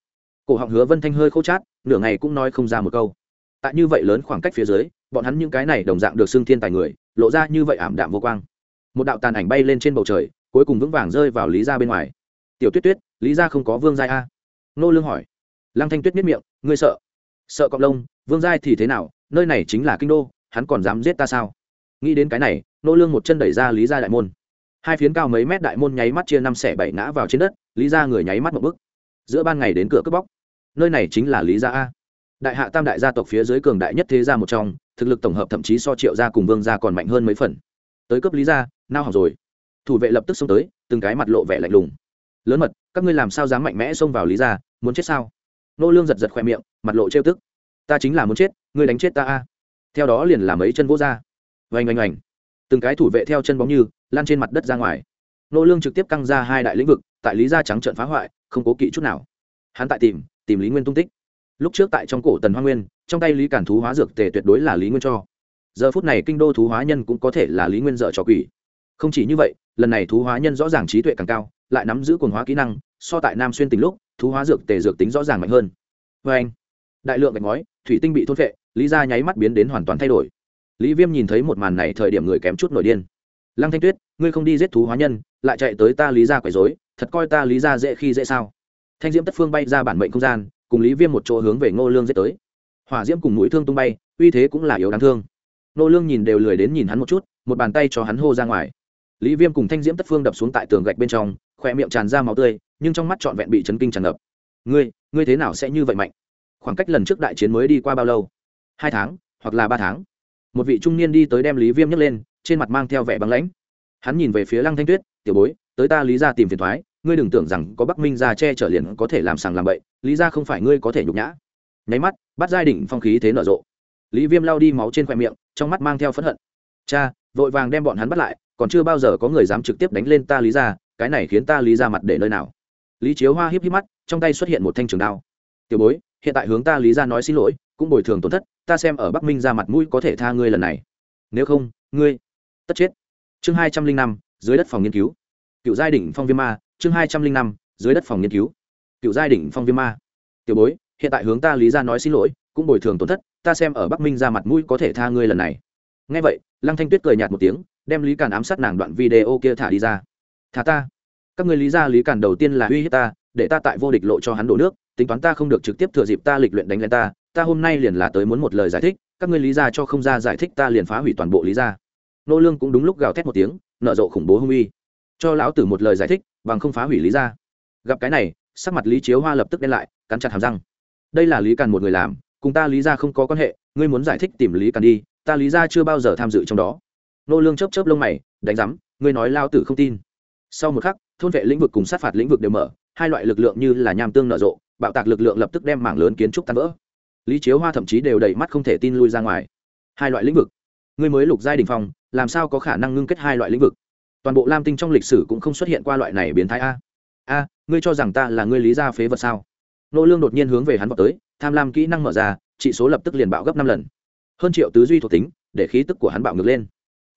Cổ họng hứa vân thanh hơi khô chát, nửa ngày cũng nói không ra một câu. Tại như vậy lớn khoảng cách phía dưới, bọn hắn những cái này đồng dạng được xưng thiên tài người, lộ ra như vậy ảm đạm vô quang. Một đạo tàn ảnh bay lên trên bầu trời, cuối cùng vững vàng rơi vào lý gia bên ngoài. Tiểu tuyết tuyết, lý gia không có vương giai a nô lương hỏi. Lăng thanh tuyết miết miệng, ngươi sợ? Sợ cọp lông, vương giai thì thế nào? Nơi này chính là kinh đô, hắn còn dám giết ta sao? Nghĩ đến cái này, nô lương một chân đẩy ra lý gia đại môn. Hai phiến cao mấy mét đại môn nháy mắt chia năm xẻ bảy ngã vào trên đất, lý gia người nháy mắt một bước. Giữa ban ngày đến cửa cướp bóc. Nơi này chính là lý gia a. Đại hạ tam đại gia tộc phía dưới cường đại nhất thế gia một trong, thực lực tổng hợp thậm chí so triệu gia cùng vương gia còn mạnh hơn mấy phần. Tới cấp lý gia, nao hỏng rồi. Thủ vệ lập tức xông tới, từng cái mặt lộ vẻ lạnh lùng. Lớn mật, các ngươi làm sao dám mạnh mẽ xông vào lý gia, muốn chết sao? Nô lương giật giật khoe miệng, mặt lộ trêu tức. Ta chính là muốn chết, ngươi đánh chết ta a. Theo đó liền làm mấy chân vỗ ra oanh oanh oanh. Từng cái thủ vệ theo chân bóng như lan trên mặt đất ra ngoài. Nô lương trực tiếp căng ra hai đại lĩnh vực, tại lý gia trắng trợn phá hoại, không cố kỵ chút nào. Hắn tại tìm tìm lý nguyên tung tích. Lúc trước tại trong cổ tần hoa nguyên, trong tay lý cản thú hóa dược tề tuyệt đối là lý nguyên cho. Giờ phút này kinh đô thú hóa nhân cũng có thể là lý nguyên dở cho quỷ. Không chỉ như vậy, lần này thú hóa nhân rõ ràng trí tuệ càng cao, lại nắm giữ quần hóa kỹ năng, so tại nam xuyên tình lúc, thú hóa dược tề dược tính rõ ràng mạnh hơn. Vê anh đại lượng gạch ngói, thủy tinh bị thôn vệ lý ra nháy mắt biến đến hoàn toàn thay đổi lý viêm nhìn thấy một màn này thời điểm người kém chút nổi điên. Lăng thanh tuyết, ngươi không đi giết thú hóa nhân, lại chạy tới ta lý ra quấy dối thật coi ta lý ra dễ khi dễ sao? Thanh diễm tất phương bay ra bản mệnh không gian, cùng lý viêm một chỗ hướng về ngô lương giết tới. Hỏa diễm cùng mũi thương tung bay, uy thế cũng là yếu đáng thương. Ngô lương nhìn đều lười đến nhìn hắn một chút, một bàn tay cho hắn hô ra ngoài. Lý viêm cùng thanh diễm tất phương đập xuống tại tường gạch bên trong khỏe miệng tràn ra máu tươi, nhưng trong mắt trọn vẹn bị chấn kinh tràn ngập. Ngươi ngươi thế nào sẽ như vậy mạnh? Khoảng cách lần trước đại chiến mới đi qua bao lâu? Hai tháng hoặc là ba tháng? Một vị trung niên đi tới đem lý viêm nhấc lên trên mặt mang theo vẻ băng lãnh hắn nhìn về phía lăng thanh tuyết tiểu bối tới ta lý ra tìm phiền thoái ngươi đừng tưởng rằng có bắc minh ra che chở liền có thể làm sàng làm bậy lý ra không phải ngươi có thể nhục nhã nháy mắt bắt giai đỉnh phong khí thế nở rộ lý viêm lao đi máu trên khoe miệng trong mắt mang theo phẫn hận cha vội vàng đem bọn hắn bắt lại còn chưa bao giờ có người dám trực tiếp đánh lên ta lý ra cái này khiến ta lý ra mặt để nơi nào lý chiếu hoa híp híp mắt trong tay xuất hiện một thanh trường đao tiểu bối hiện tại hướng ta lý ra nói xin lỗi cũng bồi thường tổn thất ta xem ở bắc minh ra mặt mũi có thể tha ngươi lần này. Nếu không, ngươi, tất chết. Chương hai trăm linh năm, dưới đất phòng nghiên cứu. Cựu giai đỉnh phong viêm ma, chương hai trăm linh năm, dưới đất phòng nghiên cứu. Cựu giai đỉnh phong viêm ma. Tiểu bối, hiện tại hướng ta lý ra nói xin lỗi, cũng bồi thường tổn thất, ta xem ở bắc minh ra mặt mũi có thể tha ngươi lần này. Ngay vậy, lăng thanh tuyết cười nhạt một tiếng, đem lý càn ám sát nàng đoạn video kia thả đi ra. Thả ta. Các người lý ra lý càn đầu tiên là uy hiếp ta, để ta tại vô địch lộ cho hắn đổ nước, tính toán ta không được trực tiếp thừa dịp ta lịch luyện đánh lên ta ta hôm nay liền là tới muốn một lời giải thích, các ngươi lý ra cho không ra giải thích ta liền phá hủy toàn bộ lý ra. Nô lương cũng đúng lúc gào thét một tiếng nợ rộ khủng bố hung uy. Cho lão tử một lời giải thích, bằng không phá hủy lý ra. Gặp cái này, sắc mặt lý chiếu hoa lập tức đen lại, cắn chặt hàm răng. Đây là lý càn một người làm, cùng ta lý ra không có quan hệ, ngươi muốn giải thích tìm lý càn đi, ta lý ra chưa bao giờ tham dự trong đó. Nô lương chớp chớp lông mày, đánh giám ngươi nói lao tử không tin. Sau một khắc, thôn vệ lĩnh vực cùng sát phạt lĩnh vực đều mở, hai loại lực lượng như là nham tương nở rộ, bạo tạc lực lượng lập tức đem mảng lớn kiến trúc tan vỡ lý chiếu hoa thậm chí đều đầy mắt không thể tin lui ra ngoài. Hai loại lĩnh vực. Ngươi mới lục giai đình phong, làm sao có khả năng ngưng kết hai loại lĩnh vực? Toàn bộ lam tinh trong lịch sử cũng không xuất hiện qua loại này biến thái a. A, ngươi cho rằng ta là ngươi lý gia phế vật sao? Nô lương đột nhiên hướng về hắn vào tới, tham lam kỹ năng mở ra, trị số lập tức liền bạo gấp năm lần. Hơn triệu tứ duy thuộc tính, để khí tức của hắn bạo ngược lên.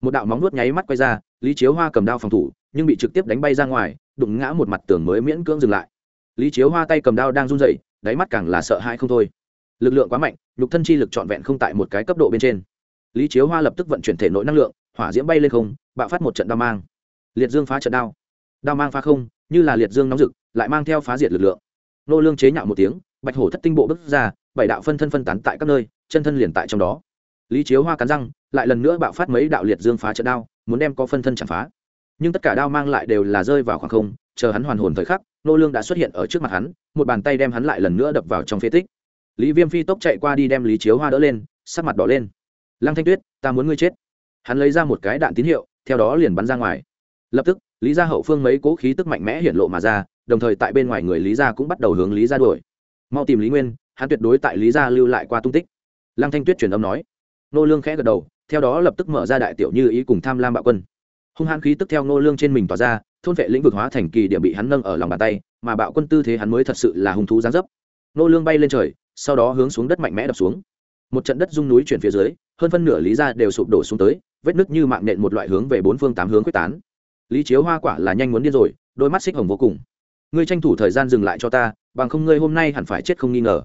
Một đạo móng nuốt nháy mắt quay ra, lý chiếu hoa cầm đao phòng thủ, nhưng bị trực tiếp đánh bay ra ngoài, đụng ngã một mặt tường mới miễn cưỡng dừng lại. Lý chiếu hoa tay cầm đao đang run rẩy, đáy mắt càng là sợ hãi không thôi lực lượng quá mạnh, nhục thân chi lực trọn vẹn không tại một cái cấp độ bên trên. Lý chiếu hoa lập tức vận chuyển thể nội năng lượng, hỏa diễm bay lên không, bạo phát một trận đao mang. Liệt dương phá trận đao. Đao mang phá không, như là liệt dương nóng rực, lại mang theo phá diệt lực lượng. Nô lương chế nhạo một tiếng, bạch hổ thất tinh bộ bước ra, bảy đạo phân thân phân tán tại các nơi, chân thân liền tại trong đó. Lý chiếu hoa cắn răng, lại lần nữa bạo phát mấy đạo liệt dương phá trận đao, muốn đem có phân thân chạm phá. Nhưng tất cả đao mang lại đều là rơi vào khoảng không, chờ hắn hoàn hồn thời khắc, nô lương đã xuất hiện ở trước mặt hắn, một bàn tay đem hắn lại lần nữa đập vào trong phế tích lý viêm phi tốc chạy qua đi đem lý chiếu hoa đỡ lên, sắc mặt đỏ lên. Lăng thanh tuyết, ta muốn ngươi chết. Hắn lấy ra một cái đạn tín hiệu, theo đó liền bắn ra ngoài. Lập tức, lý gia hậu phương mấy cố khí tức mạnh mẽ hiện lộ mà ra, đồng thời tại bên ngoài người lý gia cũng bắt đầu hướng lý gia đuổi. Mau tìm lý nguyên, hắn tuyệt đối tại lý gia lưu lại qua tung tích. Lăng thanh tuyết truyền âm nói. Nô lương khẽ gật đầu, theo đó lập tức mở ra đại tiểu như ý cùng tham lam bạo quân. Hung hãn khí tức theo nô lương trên mình tỏa ra, thôn vệ lĩnh vực hóa thành kỳ điểm bị hắn nâng ở lòng bàn tay, mà bạo quân tư thế hắn mới thật sự là hung thú giáng dấp. Nô lương bay lên trời sau đó hướng xuống đất mạnh mẽ đập xuống. Một trận đất rung núi chuyển phía dưới, hơn phân nửa lý gia đều sụp đổ xuống tới, vết nứt như mạng nện một loại hướng về bốn phương tám hướng quyết tán. Lý chiếu hoa quả là nhanh muốn điên rồi, đôi mắt xích hồng vô cùng. Ngươi tranh thủ thời gian dừng lại cho ta, bằng không ngươi hôm nay hẳn phải chết không nghi ngờ.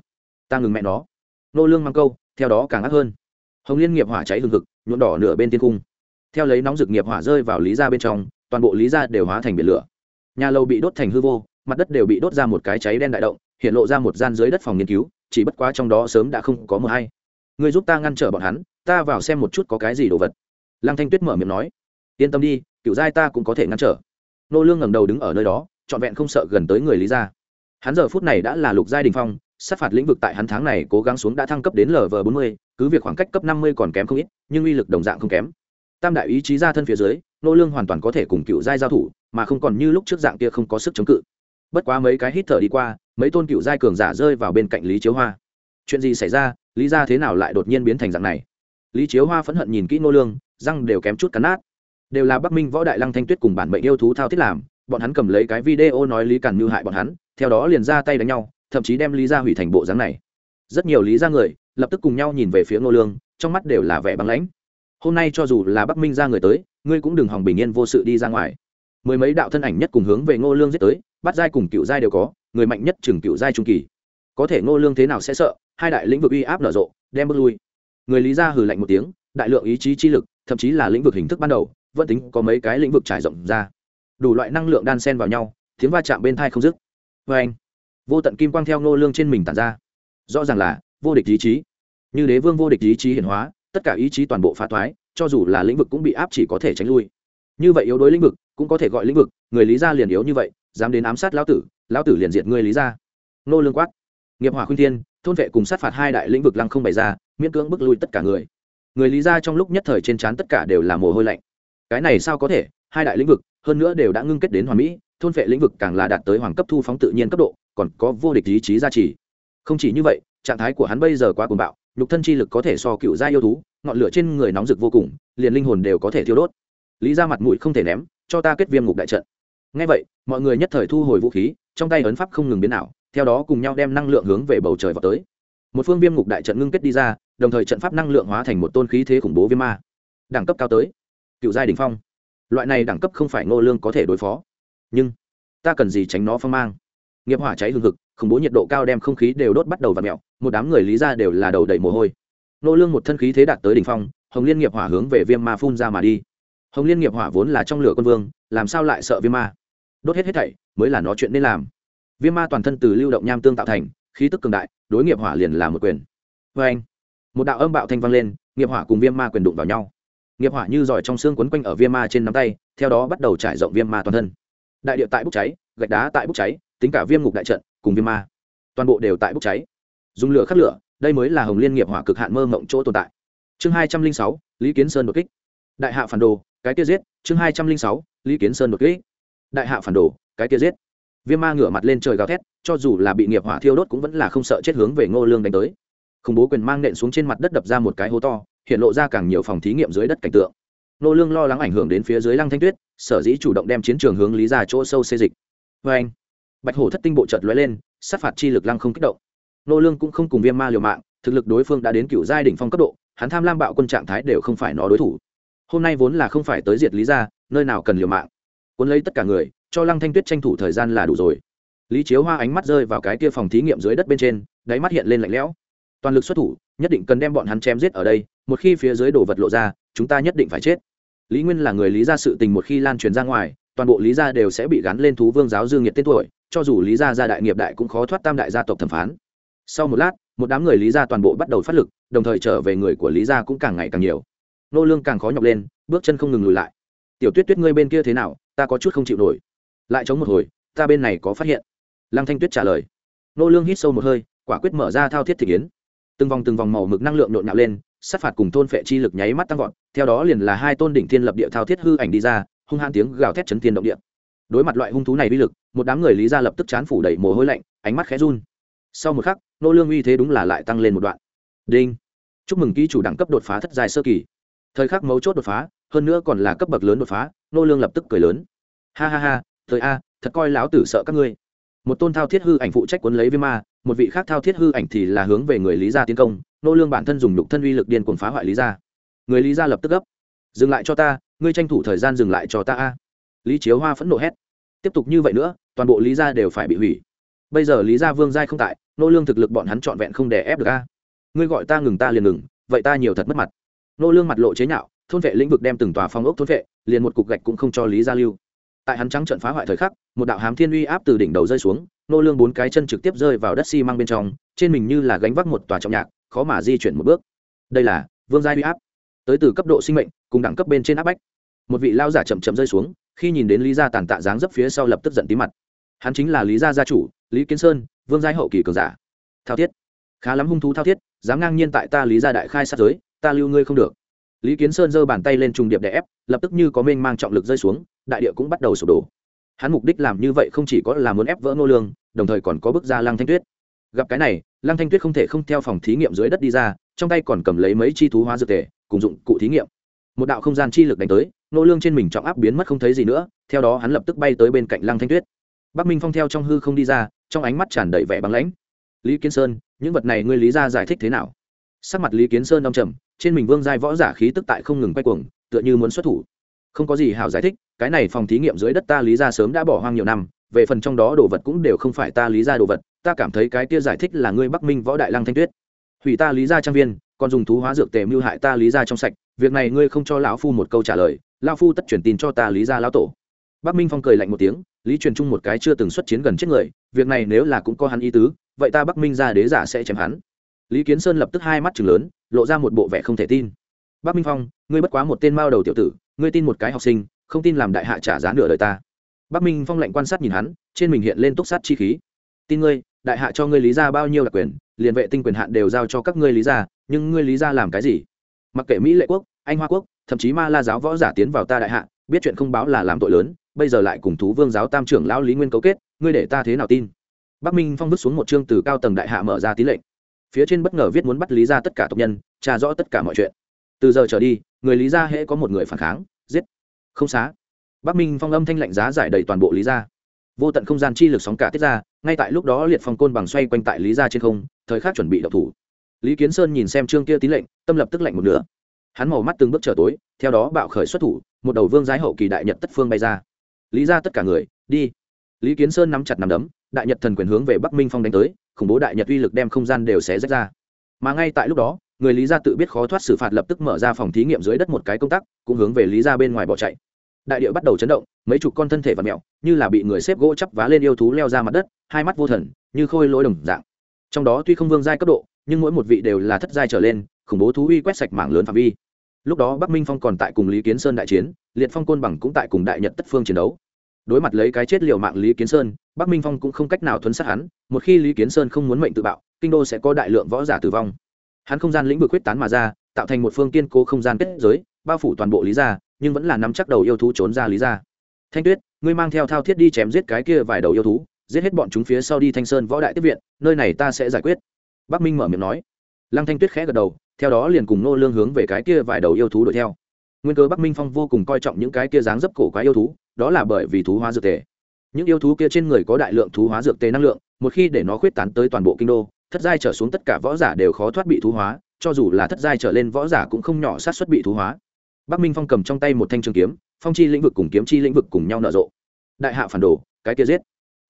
Ta ngừng mẹ nó. Nô lương mang câu, theo đó càng ác hơn. Hồng liên nghiệp hỏa cháy hừng hực, nhuộm đỏ nửa bên thiên cung. Theo lấy nóng rực nghiệp hỏa rơi vào lý gia bên trong, toàn bộ lý gia đều hóa thành biển lửa. Nhà lầu bị đốt thành hư vô, mặt đất đều bị đốt ra một cái cháy đen đại động hiện lộ ra một gian dưới đất phòng nghiên cứu, chỉ bất quá trong đó sớm đã không có mờ hay. Người giúp ta ngăn trở bọn hắn, ta vào xem một chút có cái gì đồ vật. Lăng thanh tuyết mở miệng nói. Yên tâm đi kiểu giai ta cũng có thể ngăn trở. Nô lương ngẩng đầu đứng ở nơi đó, trọn vẹn không sợ gần tới người lý gia. Hắn giờ phút này đã là lục giai đình phong, sát phạt lĩnh vực tại hắn tháng này cố gắng xuống đã thăng cấp đến lv bốn mươi, cứ việc khoảng cách cấp năm mươi còn kém không ít, nhưng uy lực đồng dạng không kém. Tam đại ý chí ra thân phía dưới, nô lương hoàn toàn có thể cùng cựu giai giao thủ, mà không còn như lúc trước dạng kia không có sức chống cự. Bất quá mấy cái hít thở đi qua mấy tôn cựu giai cường giả rơi vào bên cạnh lý chiếu hoa. Chuyện gì xảy ra? Lý ra thế nào lại đột nhiên biến thành dạng này? Lý chiếu hoa phẫn hận nhìn kỹ Ngô lương, răng đều kém chút cắn nát. Đều là bắc minh võ đại lăng thanh tuyết cùng bản mệnh yêu thú thao thiết làm, bọn hắn cầm lấy cái video nói lý càn mưu hại bọn hắn, theo đó liền ra tay đánh nhau, thậm chí đem lý ra hủy thành bộ dáng này. Rất nhiều lý ra người, lập tức cùng nhau nhìn về phía ngô lương, trong mắt đều là vẻ băng lãnh. Hôm nay cho dù là bắc minh ra người tới, ngươi cũng đừng hòng bình yên vô sự đi ra ngoài. Mười mấy đạo thân ảnh nhất cùng hướng về ngô lương giết tới, bắt giai cùng cựu giai đều có người mạnh nhất chừng cựu giai trung kỳ. Có thể ngô lương thế nào sẽ sợ hai đại lĩnh vực uy áp nở rộ đem bước lui. Người lý ra hừ lạnh một tiếng đại lượng ý chí chi lực thậm chí là lĩnh vực hình thức ban đầu vẫn tính có mấy cái lĩnh vực trải rộng ra. Đủ loại năng lượng đan xen vào nhau tiếng va chạm bên thai không dứt. Vê anh vô tận kim quang theo nô lương trên mình tản ra. Rõ ràng là vô địch ý chí. Như đế vương vô địch ý chí hiển hóa tất cả ý chí toàn bộ phá thoái, cho dù là lĩnh vực cũng bị áp chỉ có thể tránh lui. Như vậy yếu đối lĩnh vực cũng có thể gọi lĩnh vực người lý gia liền yếu như vậy dám đến ám sát lão tử lão tử liền diệt ngươi lý gia nô lương quát. Nghiệp hỏa khuyên thiên, thôn vệ cùng sát phạt hai đại lĩnh vực lăng không bày ra, miễn cưỡng bức lui tất cả người. Người lý gia trong lúc nhất thời trên trán tất cả đều là mồ hôi lạnh. Cái này sao có thể? Hai đại lĩnh vực, hơn nữa đều đã ngưng kết đến hoàn mỹ, thôn vệ lĩnh vực càng là đạt tới hoàng cấp thu phóng tự nhiên cấp độ, còn có vô địch ý chí gia trì. Không chỉ như vậy, trạng thái của hắn bây giờ quá cuồng bạo, nhục thân chi lực có thể so cựu gia yêu thú, ngọn lửa trên người nóng rực vô cùng, liền linh hồn đều có thể thiêu đốt. Lý ra mặt mũi không thể ném, cho ta kết viêm ngục đại trận ngay vậy, mọi người nhất thời thu hồi vũ khí, trong tay ấn pháp không ngừng biến ảo, theo đó cùng nhau đem năng lượng hướng về bầu trời vào tới. Một phương viêm ngục đại trận ngưng kết đi ra, đồng thời trận pháp năng lượng hóa thành một tôn khí thế khủng bố viêm ma. Đẳng cấp cao tới. Cựu giai đình phong. Loại này đẳng cấp không phải ngô lương có thể đối phó. Nhưng, ta cần gì tránh nó phong mang? Nghiệp hỏa cháy hừng hực, khủng bố nhiệt độ cao đem không khí đều đốt bắt đầu và mẹo một đám người lý ra đều là đầu đầy mồ hôi. Ngô lương một thân khí thế đạt tới đỉnh phong, hồng liên nghiệp hỏa hướng về viêm ma phun ra mà đi. Hồng liên nghiệp hỏa vốn là trong lửa quân vương, làm sao lại sợ viêm ma? Đốt hết hết thảy, mới là nó chuyện nên làm. Viêm ma toàn thân từ lưu động nham tương tạo thành, khí tức cường đại, đối nghiệp hỏa liền là một quyền. Vê anh, một đạo âm bạo thanh vang lên, nghiệp hỏa cùng viêm ma quyền đụng vào nhau. Nghiệp hỏa như giỏi trong xương quấn quanh ở viêm ma trên nắm tay, theo đó bắt đầu trải rộng viêm ma toàn thân. Đại địa tại bốc cháy, gạch đá tại bốc cháy, tính cả viêm ngục đại trận cùng viêm ma, toàn bộ đều tại bốc cháy. Dùng lửa khắc lửa, đây mới là hồng liên nghiệp hỏa cực hạn mơ mộng chỗ tồn tại. Chương hai trăm linh sáu, lý kiến sơn đột kích. Đại hạ phản đồ, cái kia giết, chương hai trăm linh sáu, lý kiến sơn đột kích đại hạ phản đồ, cái kia giết. Viêm ma ngửa mặt lên trời gào thét, cho dù là bị nghiệp hỏa thiêu đốt cũng vẫn là không sợ chết hướng về ngô lương đánh tới. Khủng bố quyền mang nện xuống trên mặt đất đập ra một cái hố to, hiện lộ ra càng nhiều phòng thí nghiệm dưới đất cảnh tượng. Ngô lương lo lắng ảnh hưởng đến phía dưới lăng thanh tuyết, sở dĩ chủ động đem chiến trường hướng lý ra chỗ sâu xê dịch. Vê anh, bạch hổ thất tinh bộ chợt lóe lên, sát phạt chi lực lăng không kích động. Ngô lương cũng không cùng viêm ma liều mạng, thực lực đối phương đã đến cựu giai đỉnh phong cấp độ, hắn tham lam bạo quân trạng thái đều không phải nó đối thủ. Hôm nay vốn là không phải tới diệt lý ra, nơi nào cần liều mạng cuốn lấy tất cả người, cho lăng thanh tuyết tranh thủ thời gian là đủ rồi. Lý chiếu hoa ánh mắt rơi vào cái kia phòng thí nghiệm dưới đất bên trên, đáy mắt hiện lên lạnh lẽo. Toàn lực xuất thủ, nhất định cần đem bọn hắn chém giết ở đây, một khi phía dưới đồ vật lộ ra, chúng ta nhất định phải chết. Lý nguyên là người lý gia sự tình một khi lan truyền ra ngoài, toàn bộ lý gia đều sẽ bị gắn lên thú vương giáo dương nhiệt tên tuổi, cho dù lý gia gia đại nghiệp đại cũng khó thoát tam đại gia tộc thẩm phán. Sau một lát, một đám người lý gia toàn bộ bắt đầu phát lực, đồng thời trở về người của lý gia cũng càng ngày càng nhiều. Nô lương càng khó nhọc lên, bước chân không ngừng lùi lại. Tiểu tuyết tuyết ngươi bên kia thế nào? Ta có chút không chịu nổi. Lại chống một hồi, ta bên này có phát hiện. Lăng thanh tuyết trả lời. Nô lương hít sâu một hơi, quả quyết mở ra thao thiết thị kiến. Từng vòng từng vòng màu mực năng lượng nhộn nhạo lên, sát phạt cùng thôn phệ chi lực nháy mắt tăng vọt, theo đó liền là hai tôn đỉnh thiên lập địa thao thiết hư ảnh đi ra, hung hăng tiếng gào thét chấn thiên động địa. Đối mặt loại hung thú này uy lực, một đám người lý ra lập tức chán phủ đầy mồ hôi lạnh, ánh mắt khẽ run. Sau một khắc, nô lương uy thế đúng là lại tăng lên một đoạn. Đinh. Chúc mừng ký chủ đẳng cấp đột phá thất giai sơ kỳ. Thời khắc mấu chốt đột phá hơn nữa còn là cấp bậc lớn đột phá, nô lương lập tức cười lớn. Ha ha ha thời a, thật coi lão tử sợ các ngươi. Một tôn thao thiết hư ảnh phụ trách cuốn lấy viêm ma, một vị khác thao thiết hư ảnh thì là hướng về người lý gia tiến công, nô lương bản thân dùng nhục thân uy lực điên cuồng phá hoại lý gia. Người lý gia lập tức gấp. Dừng lại cho ta, ngươi tranh thủ thời gian dừng lại cho ta a. Lý chiếu hoa phẫn nộ hét. Tiếp tục như vậy nữa, toàn bộ lý gia đều phải bị hủy. Bây giờ lý gia vương giai không tại, nô lương thực lực bọn hắn trọn vẹn không đè ép được a. Ngươi gọi ta ngừng ta liền ngừng, vậy ta nhiều thật mất mặt. Nô lương mặt lộ chế nhạo thôn vệ lĩnh vực đem từng tòa phong ốc thôn vệ, liền một cục gạch cũng không cho lý gia lưu. Tại hắn trắng trận phá hoại thời khắc, một đạo hám thiên uy áp từ đỉnh đầu rơi xuống, nô lương bốn cái chân trực tiếp rơi vào đất xi măng bên trong, trên mình như là gánh vác một tòa trọng nhạc, khó mà di chuyển một bước. Đây là vương gia uy áp. Tới từ cấp độ sinh mệnh, cùng đẳng cấp bên trên áp bách. Một vị lao giả chậm chậm rơi xuống, khi nhìn đến lý gia tàn tạ dáng dấp phía sau lập tức giận tí mặt. Hắn chính là lý gia gia chủ, lý kiến sơn, vương gia hậu kỳ cường giả. Thao thiết. Khá lắm hung thú thao thiết, dám ngang nhiên tại ta lý gia đại khai sát giới, ta lưu ngươi không được lý kiến sơn giơ bàn tay lên trung điệp đè ép, lập tức như có mênh mang trọng lực rơi xuống, đại địa cũng bắt đầu sụp đổ. Hắn mục đích làm như vậy không chỉ có là muốn ép vỡ nô lương, đồng thời còn có bước ra lăng thanh tuyết. Gặp cái này, lăng thanh tuyết không thể không theo phòng thí nghiệm dưới đất đi ra, trong tay còn cầm lấy mấy chi thú hóa dược tề, cùng dụng cụ thí nghiệm. Một đạo không gian chi lực đánh tới, nô lương trên mình trọng áp biến mất không thấy gì nữa, theo đó hắn lập tức bay tới bên cạnh lăng thanh tuyết. Bắc minh phong theo trong hư không đi ra, trong ánh mắt tràn đầy vẻ băng lãnh. Lý kiến sơn, những vật này ngươi lý ra giải thích thế nào? Sắc mặt lý kiến sơn đông trầm trên mình vương giai võ giả khí tức tại không ngừng quay cuồng, tựa như muốn xuất thủ. Không có gì hảo giải thích, cái này phòng thí nghiệm dưới đất ta lý ra sớm đã bỏ hoang nhiều năm, về phần trong đó đồ vật cũng đều không phải ta lý ra đồ vật, ta cảm thấy cái kia giải thích là ngươi bắc minh võ đại lăng thanh tuyết. Hủy ta lý ra trang viên, còn dùng thú hóa dược tề mưu hại ta lý ra trong sạch, việc này ngươi không cho lão phu một câu trả lời, lão phu tất truyền tin cho ta lý ra lão tổ. Bắc minh phong cười lạnh một tiếng, lý truyền trung một cái chưa từng xuất chiến gần chết người, việc này nếu là cũng có hắn ý tứ, vậy ta bắc minh ra đế giả sẽ chém hắn. Lý kiến sơn lập tức hai mắt chừng lớn lộ ra một bộ vẻ không thể tin. Bắc minh phong, ngươi bất quá một tên mao đầu tiểu tử, ngươi tin một cái học sinh, không tin làm đại hạ trả giá nửa đời ta. Bắc minh phong lạnh quan sát nhìn hắn, trên mình hiện lên túc sát chi khí. Tin ngươi, đại hạ cho ngươi lý ra bao nhiêu đặc quyền, liền vệ tinh quyền hạn đều giao cho các ngươi lý ra, nhưng ngươi lý ra làm cái gì? Mặc kệ mỹ lệ quốc, anh hoa quốc, thậm chí ma la giáo võ giả tiến vào ta đại hạ, biết chuyện không báo là làm tội lớn, bây giờ lại cùng thú vương giáo tam trưởng lão lý nguyên cấu kết, ngươi để ta thế nào tin? Bắc minh phong vứt xuống một chương từ cao tầng đại hạ mở ra tín lệnh phía trên bất ngờ viết muốn bắt lý ra tất cả tộc nhân, tra rõ tất cả mọi chuyện. Từ giờ trở đi, người lý ra hễ có một người phản kháng, giết. Không xá. Bắc minh phong âm thanh lạnh giá giải đầy toàn bộ lý ra. Vô tận không gian chi lực sóng cả tiết ra, ngay tại lúc đó liệt phong côn bằng xoay quanh tại lý ra trên không, thời khắc chuẩn bị đậu thủ. Lý kiến sơn nhìn xem trương kia tín lệnh, tâm lập tức lạnh một nửa. Hắn màu mắt từng bước trở tối, theo đó bạo khởi xuất thủ, một đầu vương giái hậu kỳ đại nhật tất phương bay ra. Lý ra tất cả người, đi. Lý kiến sơn nắm chặt nắm đấm đại nhật thần quyền hướng về bắc minh phong đánh tới, khủng bố đại nhật uy lực đem không gian đều xé rách ra. Mà ngay tại lúc đó, người lý gia tự biết khó thoát xử phạt lập tức mở ra phòng thí nghiệm dưới đất một cái công tác cũng hướng về lý gia bên ngoài bỏ chạy. Đại địa bắt đầu chấn động, mấy chục con thân thể và mẹo như là bị người xếp gỗ chắp vá lên yêu thú leo ra mặt đất, hai mắt vô thần, như khôi lỗi đồng dạng. Trong đó tuy không vương giai cấp độ, nhưng mỗi một vị đều là thất giai trở lên, khủng bố thú uy quét sạch mảng lớn phạm vi. Lúc đó bắc minh phong còn tại cùng lý kiến sơn đại chiến, liệt phong côn bằng cũng tại cùng đại nhật tất phương chiến đấu đối mặt lấy cái chết liều mạng lý kiến sơn, bắc minh phong cũng không cách nào thuấn sát hắn, một khi lý kiến sơn không muốn mệnh tự bạo, kinh đô sẽ có đại lượng võ giả tử vong. Hắn không gian lĩnh vực quyết tán mà ra, tạo thành một phương kiên cố không gian kết giới, bao phủ toàn bộ lý gia, nhưng vẫn là nắm chắc đầu yêu thú trốn ra lý gia. Thanh tuyết, ngươi mang theo thao thiết đi chém giết cái kia vài đầu yêu thú, giết hết bọn chúng phía sau đi thanh sơn võ đại tiếp viện, nơi này ta sẽ giải quyết. Bắc minh mở miệng nói. Lăng thanh tuyết khẽ gật đầu, theo đó liền cùng nô lương hướng về cái kia vài đầu yêu thú đuổi theo. Nguyên cơ bắc minh phong vô cùng coi trọng những cái kia dáng dấp cổ quái yêu thú đó là bởi vì thú hóa dược tề. Những yêu thú kia trên người có đại lượng thú hóa dược tề năng lượng, một khi để nó khuyết tán tới toàn bộ kinh đô, thất giai trở xuống tất cả võ giả đều khó thoát bị thú hóa, cho dù là thất giai trở lên võ giả cũng không nhỏ sát xuất bị thú hóa. Bắc minh phong cầm trong tay một thanh trường kiếm, phong chi lĩnh vực cùng kiếm chi lĩnh vực cùng nhau nở rộ. Đại hạ phản đồ, cái kia giết.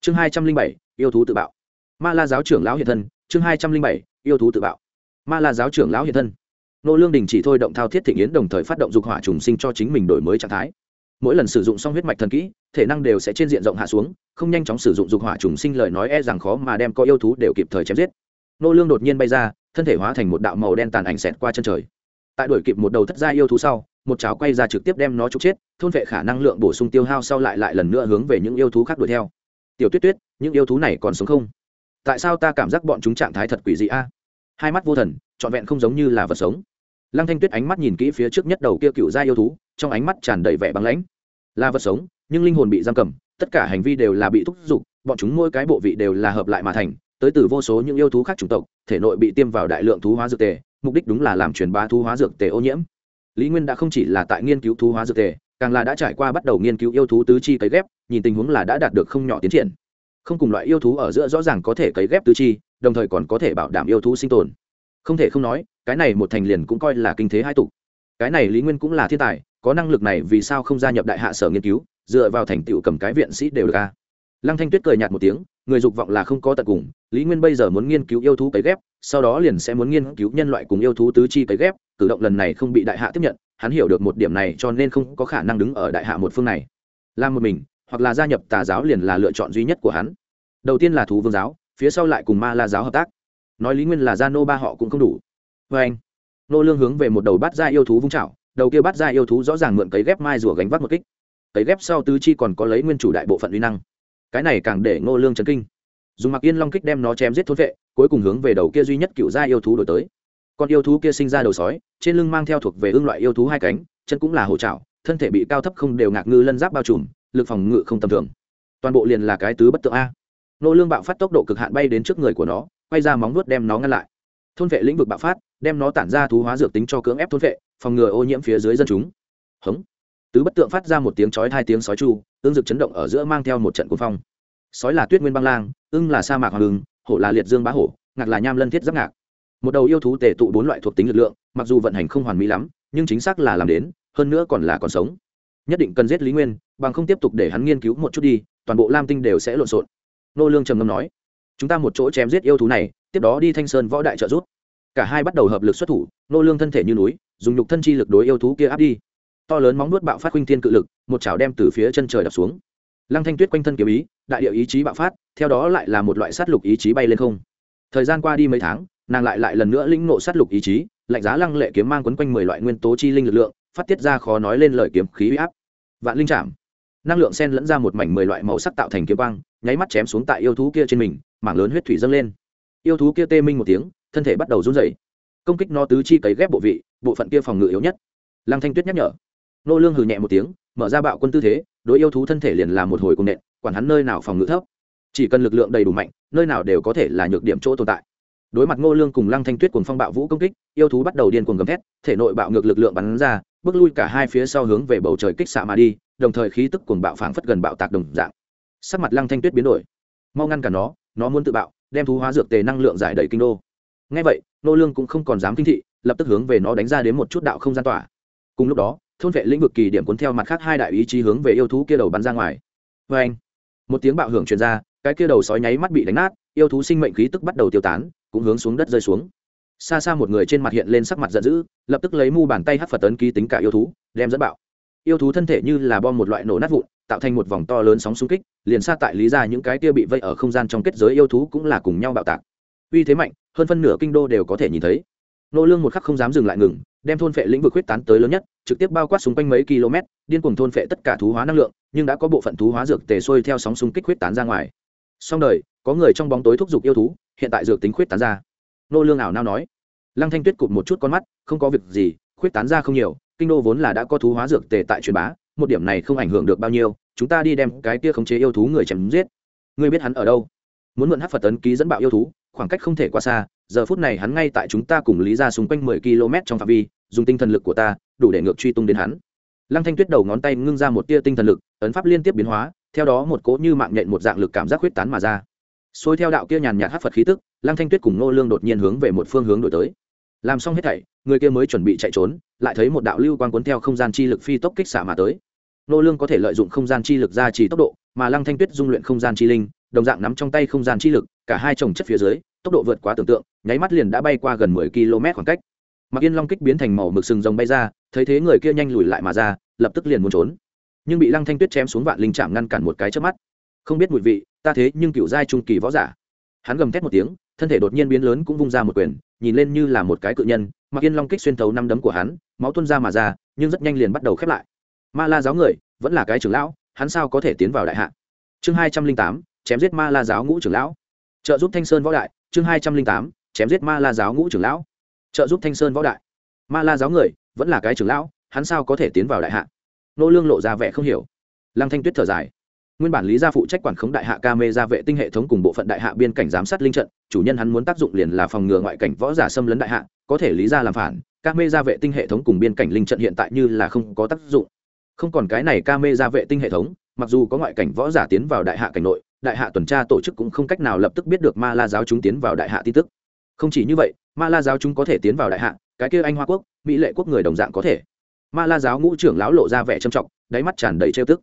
Chương hai trăm linh bảy, yêu thú tự bạo. Ma la giáo trưởng lão hiện thân, chương hai trăm linh bảy, yêu thú tự bạo. Ma la giáo trưởng lão hiện thân. Nô lương đình chỉ thôi động thao thiết thịnh yến đồng thời phát động dục hỏa trùng sinh cho chính mình đổi mới trạng thái mỗi lần sử dụng xong huyết mạch thần kỹ, thể năng đều sẽ trên diện rộng hạ xuống, không nhanh chóng sử dụng dục hỏa trùng sinh lời nói e rằng khó mà đem có yêu thú đều kịp thời chém giết. Nô lương đột nhiên bay ra, thân thể hóa thành một đạo màu đen tàn ảnh xẹt qua chân trời. Tại đuổi kịp một đầu thất gia yêu thú sau, một cháo quay ra trực tiếp đem nó trục chết, thôn vệ khả năng lượng bổ sung tiêu hao sau lại lại lần nữa hướng về những yêu thú khác đuổi theo. Tiểu tuyết tuyết, những yêu thú này còn sống không? Tại sao ta cảm giác bọn chúng trạng thái thật quỷ dị a? Hai mắt vô thần, trọn vẹn không giống như là vật sống. Lăng thanh tuyết ánh mắt nhìn kỹ phía trước nhất đầu kia cựu gia yêu thú trong ánh mắt tràn đầy vẻ băng lãnh. Là vật sống, nhưng linh hồn bị giam cầm, tất cả hành vi đều là bị thúc giục, bọn chúng mỗi cái bộ vị đều là hợp lại mà thành, tới từ vô số những yêu thú khác chủng tộc, thể nội bị tiêm vào đại lượng thú hóa dược tề, mục đích đúng là làm truyền bá thú hóa dược tề ô nhiễm. Lý nguyên đã không chỉ là tại nghiên cứu thú hóa dược tề, càng là đã trải qua bắt đầu nghiên cứu yêu thú tứ chi cấy ghép, nhìn tình huống là đã đạt được không nhỏ tiến triển. Không cùng loại yêu thú ở giữa rõ ràng có thể cấy ghép tứ chi, đồng thời còn có thể bảo đảm yêu thú sinh tồn. Không thể không nói, cái này một thành liền cũng coi là kinh thế hai tục. Cái này lý nguyên cũng là thiên tài có năng lực này vì sao không gia nhập đại hạ sở nghiên cứu, dựa vào thành tựu cầm cái viện sĩ đều được ca lăng thanh tuyết cười nhạt một tiếng, người dục vọng là không có tận cùng, lý nguyên bây giờ muốn nghiên cứu yêu thú cấy ghép, sau đó liền sẽ muốn nghiên cứu nhân loại cùng yêu thú tứ chi cấy ghép, cử động lần này không bị đại hạ tiếp nhận, hắn hiểu được một điểm này cho nên không có khả năng đứng ở đại hạ một phương này. Làm một mình, hoặc là gia nhập tà giáo liền là lựa chọn duy nhất của hắn. Đầu tiên là thú vương giáo, phía sau lại cùng ma la giáo hợp tác. Nói lý nguyên là gia nô ba họ cũng không đủ. Vê anh. Nô lương hướng về một đầu bát gia yêu thú vung chảo đầu kia bát ra yêu thú rõ ràng mượn cấy ghép mai rùa gánh vác một kích. Cấy ghép sau tứ chi còn có lấy nguyên chủ đại bộ phận uy năng. Cái này càng để ngô lương chấn kinh. Dùng mặc yên long kích đem nó chém giết thốt vệ cuối cùng hướng về đầu kia duy nhất cựu gia yêu thú đổi tới. Con yêu thú kia sinh ra đầu sói trên lưng mang theo thuộc về ương loại yêu thú hai cánh chân cũng là hổ trảo, thân thể bị cao thấp không đều ngạc ngư lân giáp bao trùm lực phòng ngự không tầm thường. Toàn bộ liền là cái tứ bất tượng a. Nô lương bạo phát tốc độ cực hạn bay đến trước người của nó quay ra móng nuốt đem nó ngăn lại. Thôn vệ lĩnh vực bạo phát đem nó tản ra thú hóa dược tính cho cưỡng ép thôn vệ phòng ngừa ô nhiễm phía dưới dân chúng. Hống. Tứ bất tượng phát ra một tiếng chói hai tiếng sói chu, ương dực chấn động ở giữa mang theo một trận cuồng phong. Sói là tuyết nguyên băng lang, ưng là sa mạc hoàng hưng, hổ là liệt dương bá hổ, ngạc là nham lân thiết giáp ngạc. Một đầu yêu thú tề tụ bốn loại thuộc tính lực lượng, mặc dù vận hành không hoàn mỹ lắm, nhưng chính xác là làm đến, hơn nữa còn là còn sống. Nhất định cần giết lý nguyên, bằng không tiếp tục để hắn nghiên cứu một chút đi, toàn bộ lam tinh đều sẽ lộn xộn. Nô lương trầm ngâm nói, chúng ta một chỗ chém giết yêu thú này, tiếp đó đi thanh sơn võ đại trợ rút cả hai bắt đầu hợp lực xuất thủ, nô lương thân thể như núi dùng nhục thân chi lực đối yêu thú kia áp đi. To lớn móng nuốt bạo phát huynh thiên cự lực, một chảo đem từ phía chân trời đập xuống. Lăng thanh tuyết quanh thân kiếm ý, đại địa ý chí bạo phát, theo đó lại là một loại sát lục ý chí bay lên không. Thời gian qua đi mấy tháng, nàng lại lại lần nữa lĩnh ngộ sát lục ý chí, lạnh giá lăng lệ kiếm mang quấn quanh mười loại nguyên tố chi linh lực lượng, phát tiết ra khó nói lên lời kiếm khí uy áp. Vạn linh chạm. Năng lượng sen lẫn ra một mảnh mười loại màu sắc tạo thành kiếm quang, nháy mắt chém xuống tại yêu thú kia trên mình, mảng lớn huyết thủy dâng lên. Yêu thú kia tê minh một tiếng, thân thể bắt đầu run rẩy công kích nó tứ chi cấy ghép bộ vị, bộ phận kia phòng ngự yếu nhất. Lăng thanh tuyết nhắc nhở. Nô lương hừ nhẹ một tiếng, mở ra bạo quân tư thế, đối yêu thú thân thể liền làm một hồi cung nện, quản hắn nơi nào phòng ngự thấp. Chỉ cần lực lượng đầy đủ mạnh, nơi nào đều có thể là nhược điểm chỗ tồn tại. Đối mặt ngô lương cùng lăng thanh tuyết cùng phong bạo vũ công kích, yêu thú bắt đầu điên cuồng gầm thét, thể nội bạo ngược lực lượng bắn ra, bước lui cả hai phía sau hướng về bầu trời kích xạ mà đi, đồng thời khí tức cuồng bạo phảng phất gần bạo tạc đồng dạng. Sắc mặt lăng thanh tuyết biến đổi. Mau ngăn cả nó nó muốn tự bạo, đem thú hóa dược tề năng lượng giải đầy kinh đô ngay vậy, nô lương cũng không còn dám kinh thị, lập tức hướng về nó đánh ra đến một chút đạo không gian tỏa. Cùng lúc đó, thôn vệ lĩnh vực kỳ điểm cuốn theo mặt khác hai đại ý chí hướng về yêu thú kia đầu bắn ra ngoài. Với anh, một tiếng bạo hưởng truyền ra, cái kia đầu sói nháy mắt bị đánh nát, yêu thú sinh mệnh khí tức bắt đầu tiêu tán, cũng hướng xuống đất rơi xuống. Xa xa một người trên mặt hiện lên sắc mặt giận dữ, lập tức lấy mu bàn tay hất phật tấn ký tính cả yêu thú, đem dẫn bạo. Yêu thú thân thể như là bom một loại nổ nát vụn, tạo thành một vòng to lớn sóng xung kích, liền xa tại lý ra những cái kia bị vây ở không gian trong kết giới yêu thú cũng là cùng nhau bạo tạc. Uy thế mạnh hơn phân nửa kinh đô đều có thể nhìn thấy. Nô lương một khắc không dám dừng lại ngừng, đem thôn phệ lĩnh vực huyết tán tới lớn nhất, trực tiếp bao quát xung quanh mấy km, điên cuồng thôn phệ tất cả thú hóa năng lượng, nhưng đã có bộ phận thú hóa dược tề xuôi theo sóng xung kích huyết tán ra ngoài. Song đời, có người trong bóng tối thúc giục yêu thú, hiện tại dược tính huyết tán ra. Nô lương ảo nao nói. Lăng thanh tuyết cụp một chút con mắt, không có việc gì huyết tán ra không nhiều, kinh đô vốn là đã có thú hóa dược tề tại truyền bá, một điểm này không ảnh hưởng được bao nhiêu, chúng ta đi đem cái kia khống chế yêu thú người chém giết. Ngươi biết hắn ở đâu? Muốn mượn hắc phật tấn ký dẫn bạo yêu thú khoảng cách không thể quá xa, giờ phút này hắn ngay tại chúng ta cùng lý ra xung quanh mười km trong phạm vi, dùng tinh thần lực của ta, đủ để ngược truy tung đến hắn. Lăng thanh tuyết đầu ngón tay ngưng ra một tia tinh thần lực, ấn pháp liên tiếp biến hóa, theo đó một cỗ như mạng nhện một dạng lực cảm giác huyết tán mà ra. Xôi theo đạo kia nhàn nhạt hát phật khí tức, lăng thanh tuyết cùng nô lương đột nhiên hướng về một phương hướng đổi tới. Làm xong hết thảy, người kia mới chuẩn bị chạy trốn, lại thấy một đạo lưu quang cuốn theo không gian chi lực phi tốc kích xạ mà tới. Nô lương có thể lợi dụng không gian chi lực ra trì tốc độ, mà lăng thanh tuyết dung luyện không gian chi linh đồng dạng nắm trong tay không gian chi lực, cả hai chồng chất phía dưới, tốc độ vượt quá tưởng tượng, nháy mắt liền đã bay qua gần 10 km khoảng cách. Mặc yên long kích biến thành màu mực sừng rồng bay ra, thấy thế người kia nhanh lùi lại mà ra, lập tức liền muốn trốn. Nhưng bị lăng thanh tuyết chém xuống vạn linh chạm ngăn cản một cái trước mắt. Không biết mùi vị, ta thế nhưng cựu giai trung kỳ võ giả. Hắn gầm thét một tiếng, thân thể đột nhiên biến lớn cũng vung ra một quyền, nhìn lên như là một cái cự nhân mặc yên long kích xuyên thấu năm đấm của hắn, máu tuôn ra mà ra, nhưng rất nhanh liền bắt đầu khép lại. Ma la giáo người, vẫn là cái trưởng lão, hắn sao có thể tiến vào đại hạ? Chương hai trăm linh tám chém giết ma la giáo ngũ trưởng lão. Trợ giúp thanh sơn võ đại, chương hai trăm linh tám, chém giết ma la giáo ngũ trưởng lão. Trợ giúp thanh sơn võ đại. Ma la giáo người, vẫn là cái trưởng lão, hắn sao có thể tiến vào đại hạ? Nô lương lộ ra vẻ không hiểu. Lăng thanh tuyết thở dài. Nguyên bản lý gia phụ trách quản khống đại hạ ca mê gia vệ tinh hệ thống cùng bộ phận đại hạ biên cảnh giám sát linh trận, chủ nhân hắn muốn tác dụng liền là phòng ngừa ngoại cảnh võ giả xâm lấn đại hạ, có thể lý gia làm phản, ca mê gia vệ tinh hệ thống cùng biên cảnh linh trận hiện tại như là không có tác dụng. Không còn cái này ca mê gia vệ tinh hệ thống, mặc dù có ngoại cảnh võ giả tiến vào đại hạ cảnh nội đại hạ tuần tra tổ chức cũng không cách nào lập tức biết được ma la giáo chúng tiến vào đại hạ tin tức. Không chỉ như vậy, ma la giáo chúng có thể tiến vào đại hạ, cái kia anh hoa quốc, mỹ lệ quốc người đồng dạng có thể. Ma la giáo ngũ trưởng lão lộ ra vẻ trầm trọng, đáy mắt tràn đầy trêu tức.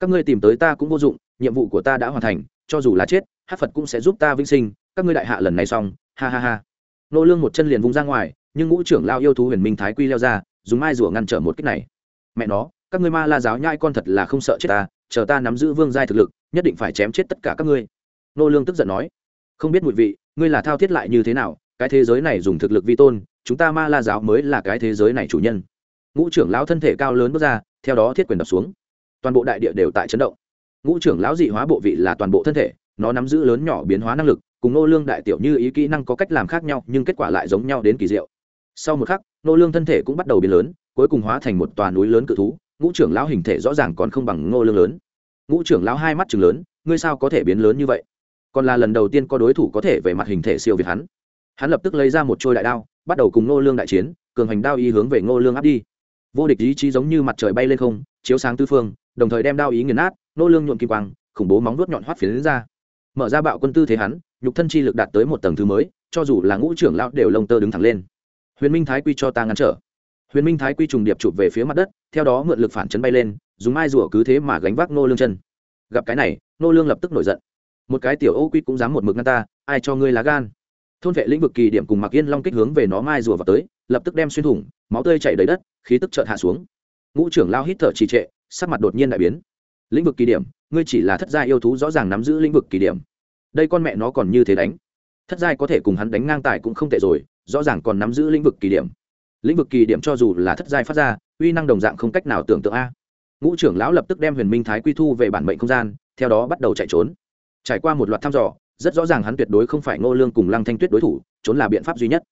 Các ngươi tìm tới ta cũng vô dụng, nhiệm vụ của ta đã hoàn thành, cho dù là chết, hát phật cũng sẽ giúp ta vinh sinh, các ngươi đại hạ lần này xong, ha ha ha. Nô lương một chân liền vung ra ngoài, nhưng ngũ trưởng lao yêu thú huyền minh thái quy leo ra, dùng mai rùa ngăn trở một cách này. Mẹ nó, các ngươi ma la giáo nhai con thật là không sợ chết ta chờ ta nắm giữ vương giai thực lực, nhất định phải chém chết tất cả các ngươi. Nô lương tức giận nói. Không biết mùi vị, ngươi là thao thiết lại như thế nào, cái thế giới này dùng thực lực vi tôn, chúng ta ma la giáo mới là cái thế giới này chủ nhân. Ngũ trưởng lão thân thể cao lớn bước ra, theo đó thiết quyền đập xuống. Toàn bộ đại địa đều tại chấn động. Ngũ trưởng lão dị hóa bộ vị là toàn bộ thân thể, nó nắm giữ lớn nhỏ biến hóa năng lực, cùng nô lương đại tiểu như ý kỹ năng có cách làm khác nhau, nhưng kết quả lại giống nhau đến kỳ diệu. Sau một khắc, nô lương thân thể cũng bắt đầu biến lớn, cuối cùng hóa thành một tòa núi lớn cự thú ngũ trưởng lão hình thể rõ ràng còn không bằng Ngô lương lớn. Ngũ trưởng lão hai mắt chừng lớn, ngươi sao có thể biến lớn như vậy? Còn là lần đầu tiên có đối thủ có thể về mặt hình thể siêu việt hắn. Hắn lập tức lấy ra một trôi đại đao, bắt đầu cùng Ngô lương đại chiến, cường hành đao ý hướng về Ngô lương áp đi. Vô địch ý chí giống như mặt trời bay lên không, chiếu sáng tư phương, đồng thời đem đao ý nghiền nát, Ngô lương nhuộn kim quang, khủng bố móng vuốt nhọn hoắt phiến ra. Mở ra bạo quân tư thế hắn, nhục thân chi lực đạt tới một tầng thứ mới, cho dù là ngũ trưởng lão đều lông tơ đứng thẳng lên. Huyền minh thái quy cho ta ngăn trở huyền minh thái quy trùng điệp chụp về phía mặt đất, theo đó mượn lực phản chấn bay lên, dùng mai rùa cứ thế mà gánh vác nô lương chân. Gặp cái này nô lương lập tức nổi giận. Một cái tiểu ô quy cũng dám một mực ngăn ta, ai cho ngươi lá gan? Thôn vệ lĩnh vực kỳ điểm cùng mặc yên long kích hướng về nó mai rùa vào tới, lập tức đem xuyên thủng, máu tươi chảy đầy đất, khí tức chợt hạ xuống. Ngũ trưởng lao hít thở trì trệ, sắc mặt đột nhiên đại biến. Lĩnh vực kỳ điểm, ngươi chỉ là thất gia yêu thú rõ ràng nắm giữ lĩnh vực kỳ điểm. Đây con mẹ nó còn như thế đánh. Thất giai có thể cùng hắn đánh ngang tài cũng không tệ rồi, rõ ràng còn nắm giữ lĩnh vực kỳ điểm lĩnh vực kỳ điểm cho dù là thất giai phát ra, uy năng đồng dạng không cách nào tưởng tượng a. Ngũ trưởng lão lập tức đem huyền minh thái quy thu về bản mệnh không gian, theo đó bắt đầu chạy trốn. Trải qua một loạt thăm dò, rất rõ ràng hắn tuyệt đối không phải ngô lương cùng lăng thanh tuyết đối thủ, trốn là biện pháp duy nhất.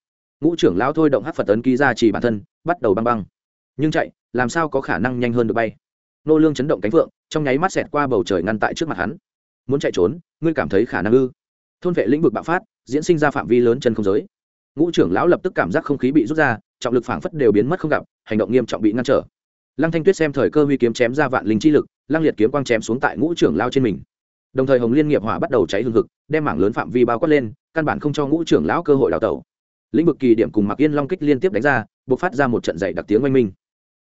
Ngũ trưởng lão thôi động hát phật tấn ký ra chỉ bản thân, bắt đầu băng băng. Nhưng chạy, làm sao có khả năng nhanh hơn được bay? Ngô lương chấn động cánh vượng trong nháy mắt xẹt qua bầu trời ngăn tại trước mặt hắn. Muốn chạy trốn, ngươi cảm thấy khả năng ư? Thôn vệ lĩnh vực bạo phát, diễn sinh ra phạm vi lớn chân không giới ngũ trưởng lão lập tức cảm giác không khí bị rút ra, trọng lực phảng phất đều biến mất không gặp, hành động nghiêm trọng bị ngăn trở. Lăng thanh tuyết xem thời cơ huy kiếm chém ra vạn linh chi lực, lăng liệt kiếm quang chém xuống tại ngũ trưởng lao trên mình. Đồng thời hồng liên nghiệp hỏa bắt đầu cháy hừng hực, đem mảng lớn phạm vi bao quát lên, căn bản không cho ngũ trưởng lão cơ hội đào tẩu. Lĩnh vực kỳ điểm cùng mặc yên long kích liên tiếp đánh ra buộc phát ra một trận dày đặc tiếng oanh minh.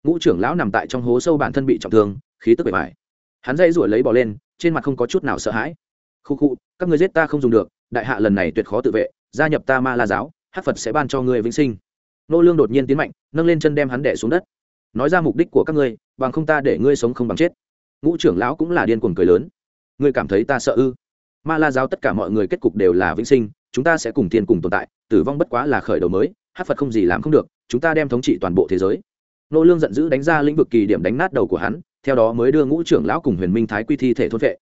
Ngũ trưởng lão nằm tại trong hố sâu bản thân bị trọng thương, khí tức bề bài hắn dây ruổi lấy bỏ lên, trên mặt không có chút nào sợ hãi. Khu khu các người giết ta không dùng được, đại hạ lần này tuyệt khó tự vệ, gia nhập ta ma la giáo hát phật sẽ ban cho ngươi vĩnh sinh nô lương đột nhiên tiến mạnh nâng lên chân đem hắn đẻ xuống đất nói ra mục đích của các ngươi bằng không ta để ngươi sống không bằng chết ngũ trưởng lão cũng là điên cuồng cười lớn ngươi cảm thấy ta sợ ư ma la giáo tất cả mọi người kết cục đều là vĩnh sinh chúng ta sẽ cùng thiên cùng tồn tại tử vong bất quá là khởi đầu mới hát phật không gì làm không được chúng ta đem thống trị toàn bộ thế giới nô lương giận dữ đánh ra lĩnh vực kỳ điểm đánh nát đầu của hắn theo đó mới đưa ngũ trưởng lão cùng huyền minh thái quy thi thể thôn vệ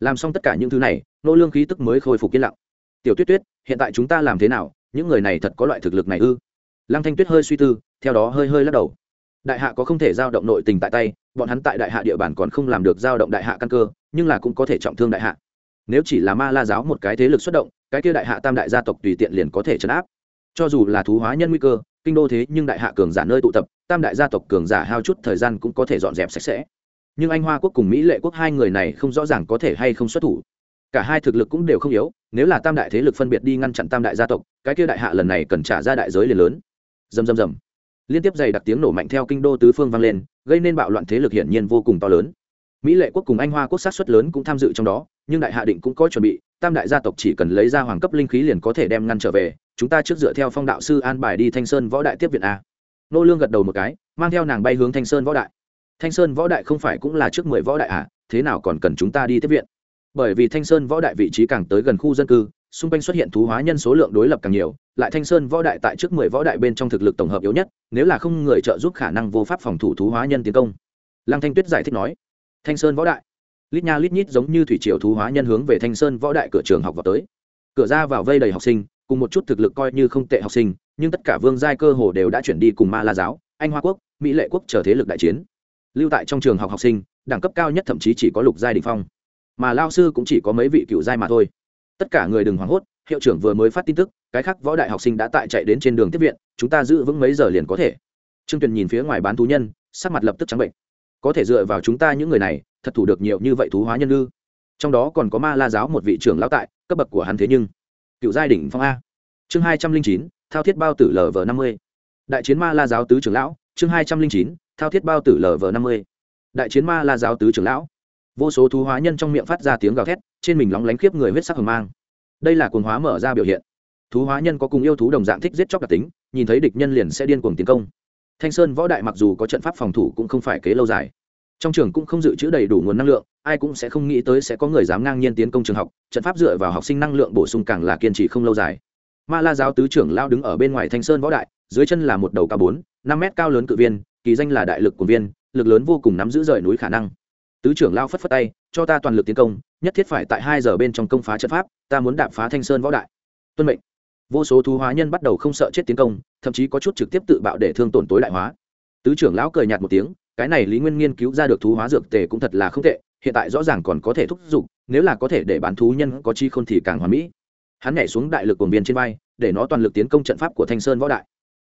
làm xong tất cả những thứ này nô lương khí tức mới khôi phục yên lặng tiểu tuyết tuyết hiện tại chúng ta làm thế nào những người này thật có loại thực lực này ư? Lăng thanh tuyết hơi suy tư, theo đó hơi hơi lắc đầu. Đại hạ có không thể giao động nội tình tại tay, bọn hắn tại đại hạ địa bàn còn không làm được giao động đại hạ căn cơ, nhưng là cũng có thể trọng thương đại hạ. Nếu chỉ là ma la giáo một cái thế lực xuất động, cái kia đại hạ tam đại gia tộc tùy tiện liền có thể chấn áp. Cho dù là thú hóa nhân nguy cơ, kinh đô thế nhưng đại hạ cường giả nơi tụ tập, tam đại gia tộc cường giả hao chút thời gian cũng có thể dọn dẹp sạch sẽ. Nhưng anh hoa quốc cùng mỹ lệ quốc hai người này không rõ ràng có thể hay không xuất thủ cả hai thực lực cũng đều không yếu, nếu là tam đại thế lực phân biệt đi ngăn chặn tam đại gia tộc, cái kia đại hạ lần này cần trả ra đại giới liền lớn. Dầm dầm dầm liên tiếp dày đặc tiếng nổ mạnh theo kinh đô tứ phương vang lên, gây nên bạo loạn thế lực hiển nhiên vô cùng to lớn. Mỹ lệ quốc cùng anh hoa quốc sát xuất lớn cũng tham dự trong đó, nhưng đại hạ định cũng có chuẩn bị, tam đại gia tộc chỉ cần lấy ra hoàng cấp linh khí liền có thể đem ngăn trở về, chúng ta trước dựa theo phong đạo sư an bài đi thanh sơn võ đại tiếp viện a. Nô lương gật đầu một cái, mang theo nàng bay hướng thanh sơn võ đại. Thanh sơn võ đại không phải cũng là trước mười võ đại à thế nào còn cần chúng ta đi tiếp viện? Bởi vì thanh sơn võ đại vị trí càng tới gần khu dân cư, xung quanh xuất hiện thú hóa nhân số lượng đối lập càng nhiều, lại thanh sơn võ đại tại trước mười võ đại bên trong thực lực tổng hợp yếu nhất, nếu là không người trợ giúp khả năng vô pháp phòng thủ thú hóa nhân tiến công. Lăng thanh tuyết giải thích nói, thanh sơn võ đại, lít nha lít nhít giống như thủy triều thú hóa nhân hướng về thanh sơn võ đại cửa trường học vào tới. Cửa ra vào vây đầy học sinh, cùng một chút thực lực coi như không tệ học sinh, nhưng tất cả vương giai cơ hồ đều đã chuyển đi cùng ma la giáo, anh hoa quốc, mỹ lệ quốc chờ thế lực đại chiến. Lưu tại trong trường học học sinh, đẳng cấp cao nhất thậm chí chỉ có lục giai đình phong mà lao sư cũng chỉ có mấy vị cựu giai mà thôi. Tất cả người đừng hoảng hốt, hiệu trưởng vừa mới phát tin tức, cái khác võ đại học sinh đã tại chạy đến trên đường tiếp viện, chúng ta giữ vững mấy giờ liền có thể. Trương tuyền nhìn phía ngoài bán thú nhân, sắc mặt lập tức trắng bệnh. Có thể dựa vào chúng ta những người này, thật thủ được nhiều như vậy thú hóa nhân ư? Trong đó còn có ma la giáo một vị trưởng lão tại, cấp bậc của hắn thế nhưng, cựu giai đỉnh phong a. Chương hai trăm linh chín, thao thiết bao tử lv năm mươi. Đại chiến ma la giáo tứ trưởng lão, chương hai trăm linh chín, thao thiết bao tử lv năm mươi. Đại chiến ma la giáo tứ trưởng lão vô số thú hóa nhân trong miệng phát ra tiếng gào thét, trên mình lóng lánh khiếp người huyết sắc hầm mang. Đây là cuồng hóa mở ra biểu hiện. Thú hóa nhân có cùng yêu thú đồng dạng thích giết chóc đặc tính, nhìn thấy địch nhân liền sẽ điên cuồng tiến công. Thanh sơn võ đại mặc dù có trận pháp phòng thủ cũng không phải kế lâu dài. Trong trường cũng không dự trữ đầy đủ nguồn năng lượng, ai cũng sẽ không nghĩ tới sẽ có người dám ngang nhiên tiến công trường học, trận pháp dựa vào học sinh năng lượng bổ sung càng là kiên trì không lâu dài. Ma la giáo tứ trưởng lao đứng ở bên ngoài thanh sơn võ đại, dưới chân là một đầu cao bốn, năm mét cao lớn cự viên, kỳ danh là đại lực của viên, lực lớn vô cùng nắm giữ rời núi khả năng tứ trưởng lao phất phất tay, cho ta toàn lực tiến công, nhất thiết phải tại hai giờ bên trong công phá trận pháp, ta muốn đạp phá thanh sơn võ đại. Tuân mệnh. Vô số thú hóa nhân bắt đầu không sợ chết tiến công, thậm chí có chút trực tiếp tự bạo để thương tổn tối đại hóa. Tứ trưởng lão cười nhạt một tiếng, cái này lý nguyên nghiên cứu ra được thú hóa dược tề cũng thật là không tệ, hiện tại rõ ràng còn có thể thúc giục, nếu là có thể để bán thú nhân có chi không thì càng hoàn mỹ. Hắn nhảy xuống đại lực cuồng viên trên vai, để nó toàn lực tiến công trận pháp của thanh sơn võ đại.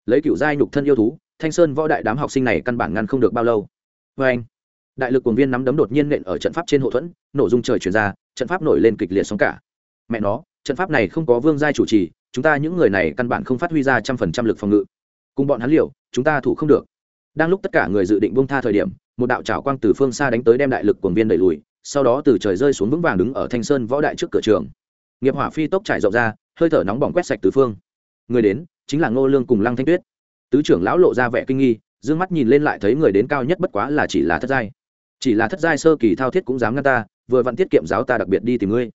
Lấy cựu giai nhục thân yêu thú, thanh sơn võ đại đám học sinh này căn bản ngăn không được bao lâu. Vê anh đại lực cuồng viên nắm đấm đột nhiên nện ở trận pháp trên hộ thuẫn, nổ dung trời chuyển ra, trận pháp nổi lên kịch liệt sóng cả. Mẹ nó, trận pháp này không có vương giai chủ trì, chúng ta những người này căn bản không phát huy ra trăm phần trăm lực phòng ngự. Cùng bọn hắn liều, chúng ta thủ không được. Đang lúc tất cả người dự định bông tha thời điểm, một đạo trảo quang từ phương xa đánh tới đem đại lực cuồng viên đẩy lùi, sau đó từ trời rơi xuống vững vàng đứng ở thanh sơn võ đại trước cửa trường. Nghiệp hỏa phi tốc trải rộng ra, hơi thở nóng bỏng quét sạch từ phương. Người đến, chính là ngô lương cùng lăng thanh tuyết. Tứ trưởng lão lộ ra vẻ kinh nghi, dương mắt nhìn lên lại thấy người đến cao nhất bất quá là chỉ là thất giai chỉ là thất giai sơ kỳ thao thiết cũng dám ngăn ta, vừa vặn tiết kiệm giáo ta đặc biệt đi tìm ngươi.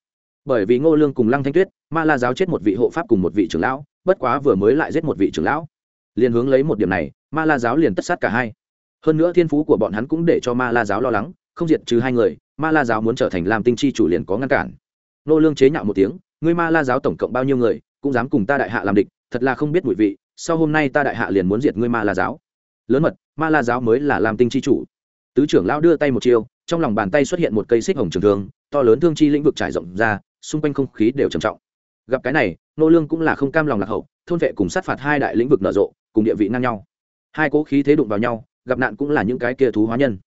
Bởi vì ngô lương cùng lăng thanh tuyết, ma la giáo chết một vị hộ pháp cùng một vị trưởng lão, bất quá vừa mới lại giết một vị trưởng lão. Liền hướng lấy một điểm này, ma la giáo liền tất sát cả hai. Hơn nữa thiên phú của bọn hắn cũng để cho ma la giáo lo lắng, không diệt trừ hai người, ma la giáo muốn trở thành làm tinh chi chủ liền có ngăn cản. Ngô lương chế nhạo một tiếng, ngươi ma la giáo tổng cộng bao nhiêu người, cũng dám cùng ta đại hạ làm địch, thật là không biết mùi vị, sau hôm nay ta đại hạ liền muốn diệt ngươi ma la giáo. Lớn mật, ma la giáo mới là làm tinh chi chủ tứ trưởng lão đưa tay một chiêu, trong lòng bàn tay xuất hiện một cây xích hồng trường thương, to lớn thương chi lĩnh vực trải rộng ra, xung quanh không khí đều trầm trọng. Gặp cái này, nô lương cũng là không cam lòng lạc hậu, thôn vệ cùng sát phạt hai đại lĩnh vực nở rộ, cùng địa vị ngang nhau. Hai cố khí thế đụng vào nhau, gặp nạn cũng là những cái kia thú hóa nhân.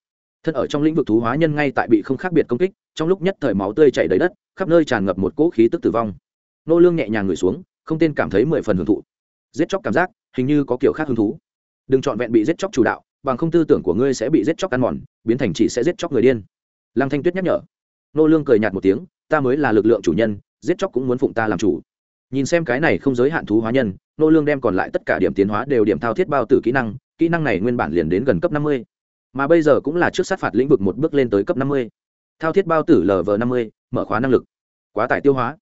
Thân ở trong lĩnh vực thú hóa nhân ngay tại bị không khác biệt công kích, trong lúc nhất thời máu tươi chảy đầy đất, khắp nơi tràn ngập một cỗ khí tức tử vong. Nô lương nhẹ nhàng ngửi xuống, không tên cảm thấy mười phần hưởng thụ. Giết chóc cảm giác, hình như có kiểu khác hứng thú. Đừng chọn vẹn bị giết chóc chủ đạo bằng không tư tưởng của ngươi sẽ bị giết chóc ăn mòn, biến thành chỉ sẽ giết chóc người điên. Lăng thanh tuyết nhắc nhở. Nô lương cười nhạt một tiếng, ta mới là lực lượng chủ nhân, giết chóc cũng muốn phụng ta làm chủ. Nhìn xem cái này không giới hạn thú hóa nhân, nô lương đem còn lại tất cả điểm tiến hóa đều điểm thao thiết bao tử kỹ năng kỹ năng này nguyên bản liền đến gần cấp năm mươi. Mà bây giờ cũng là trước sát phạt lĩnh vực một bước lên tới cấp năm mươi. Thao thiết bao tử lv năm mươi, mở khóa năng lực. Quá tải tiêu hóa.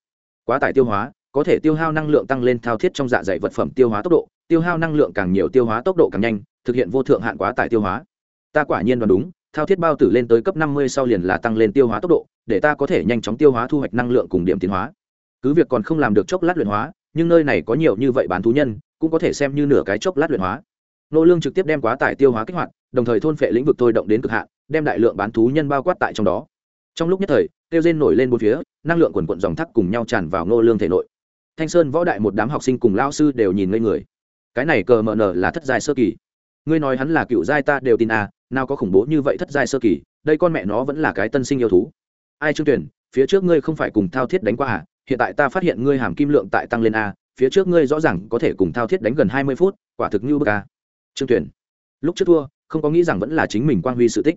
Quá tải tiêu hóa, có thể tiêu hao năng lượng tăng lên thao thiết trong dạ dày vật phẩm tiêu hóa tốc độ, tiêu hao năng lượng càng nhiều tiêu hóa tốc độ càng nhanh thực hiện vô thượng hạn quá tải tiêu hóa. Ta quả nhiên đoán đúng, thao thiết bao tử lên tới cấp năm mươi sau liền là tăng lên tiêu hóa tốc độ, để ta có thể nhanh chóng tiêu hóa thu hoạch năng lượng cùng điểm tiến hóa. Cứ việc còn không làm được chốc lát luyện hóa, nhưng nơi này có nhiều như vậy bán thú nhân, cũng có thể xem như nửa cái chốc lát luyện hóa. Nô lương trực tiếp đem quá tải tiêu hóa kích hoạt, đồng thời thôn phệ lĩnh vực tôi động đến cực hạn, đem đại lượng bán thú nhân bao quát tại trong đó. Trong lúc nhất thời, tiêu rên nổi lên bốn phía, năng lượng quần quận dòng thác cùng nhau tràn vào nô lương thể nội. Thanh sơn võ đại một đám học sinh cùng lao sư đều nhìn ngây người. Cái này cờ mờ nở là thất giai sơ kỳ ngươi nói hắn là cựu giai ta đều tin à nào có khủng bố như vậy thất giai sơ kỳ, đây con mẹ nó vẫn là cái tân sinh yêu thú. Ai trương tuyển, phía trước ngươi không phải cùng thao thiết đánh qua à? Hiện tại ta phát hiện ngươi hàm kim lượng tại tăng lên a phía trước ngươi rõ ràng có thể cùng thao thiết đánh gần hai mươi phút, quả thực như bức a trương tuyển, lúc trước thua, không có nghĩ rằng vẫn là chính mình quang huy sự tích.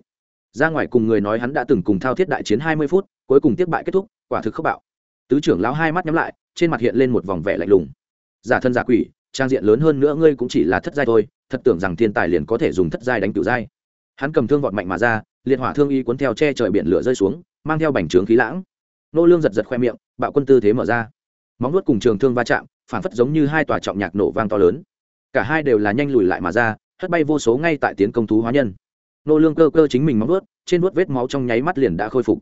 Ra ngoài cùng người nói hắn đã từng cùng thao thiết đại chiến hai mươi phút, cuối cùng tiếp bại kết thúc, quả thực khốc bạo. Tứ trưởng lão hai mắt nhắm lại, trên mặt hiện lên một vòng vẻ lạnh lùng. Giả thân giả quỷ, trang diện lớn hơn nữa ngươi cũng chỉ là thất giai thôi thật tưởng rằng thiên tài liền có thể dùng thất giai đánh cửu giai. Hắn cầm thương vọt mạnh mà ra, liệt hỏa thương y cuốn theo che trời biển lửa rơi xuống, mang theo bành trướng khí lãng. Nô lương giật giật khoe miệng, bạo quân tư thế mở ra. Móng nuốt cùng trường thương va chạm, phản phất giống như hai tòa trọng nhạc nổ vang to lớn. Cả hai đều là nhanh lùi lại mà ra, hất bay vô số ngay tại tiến công thú hóa nhân. Nô lương cơ cơ chính mình móng nuốt trên nuốt vết máu trong nháy mắt liền đã khôi phục.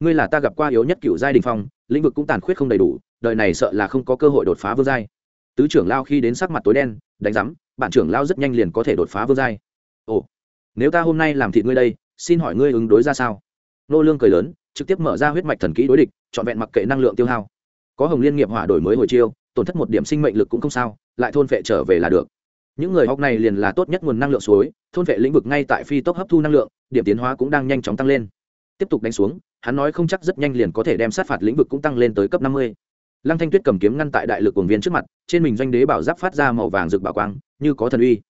Ngươi là ta gặp qua yếu nhất cựu giai đình phong, lĩnh vực cũng tàn khuyết không đầy đủ, đời này sợ là không có cơ hội đột phá vương giai tứ trưởng lao khi đến sắc mặt tối đen, đánh rắm bạn trưởng lao rất nhanh liền có thể đột phá vương giai. Ồ, nếu ta hôm nay làm thịt ngươi đây, xin hỏi ngươi ứng đối ra sao? Nô lương cười lớn, trực tiếp mở ra huyết mạch thần kỹ đối địch, trọn vẹn mặc kệ năng lượng tiêu hao. Có hồng liên nghiệp hỏa đổi mới hồi chiêu, tổn thất một điểm sinh mệnh lực cũng không sao, lại thôn vệ trở về là được. Những người học này liền là tốt nhất nguồn năng lượng suối, thôn vệ lĩnh vực ngay tại phi tốc hấp thu năng lượng, điểm tiến hóa cũng đang nhanh chóng tăng lên. Tiếp tục đánh xuống, hắn nói không chắc rất nhanh liền có thể đem sát phạt lĩnh vực cũng tăng lên tới cấp năm mươi lăng thanh tuyết cầm kiếm ngăn tại đại lực cuồng viên trước mặt, trên mình doanh đế bảo giáp phát ra màu vàng rực bảo quang, như có thần uy.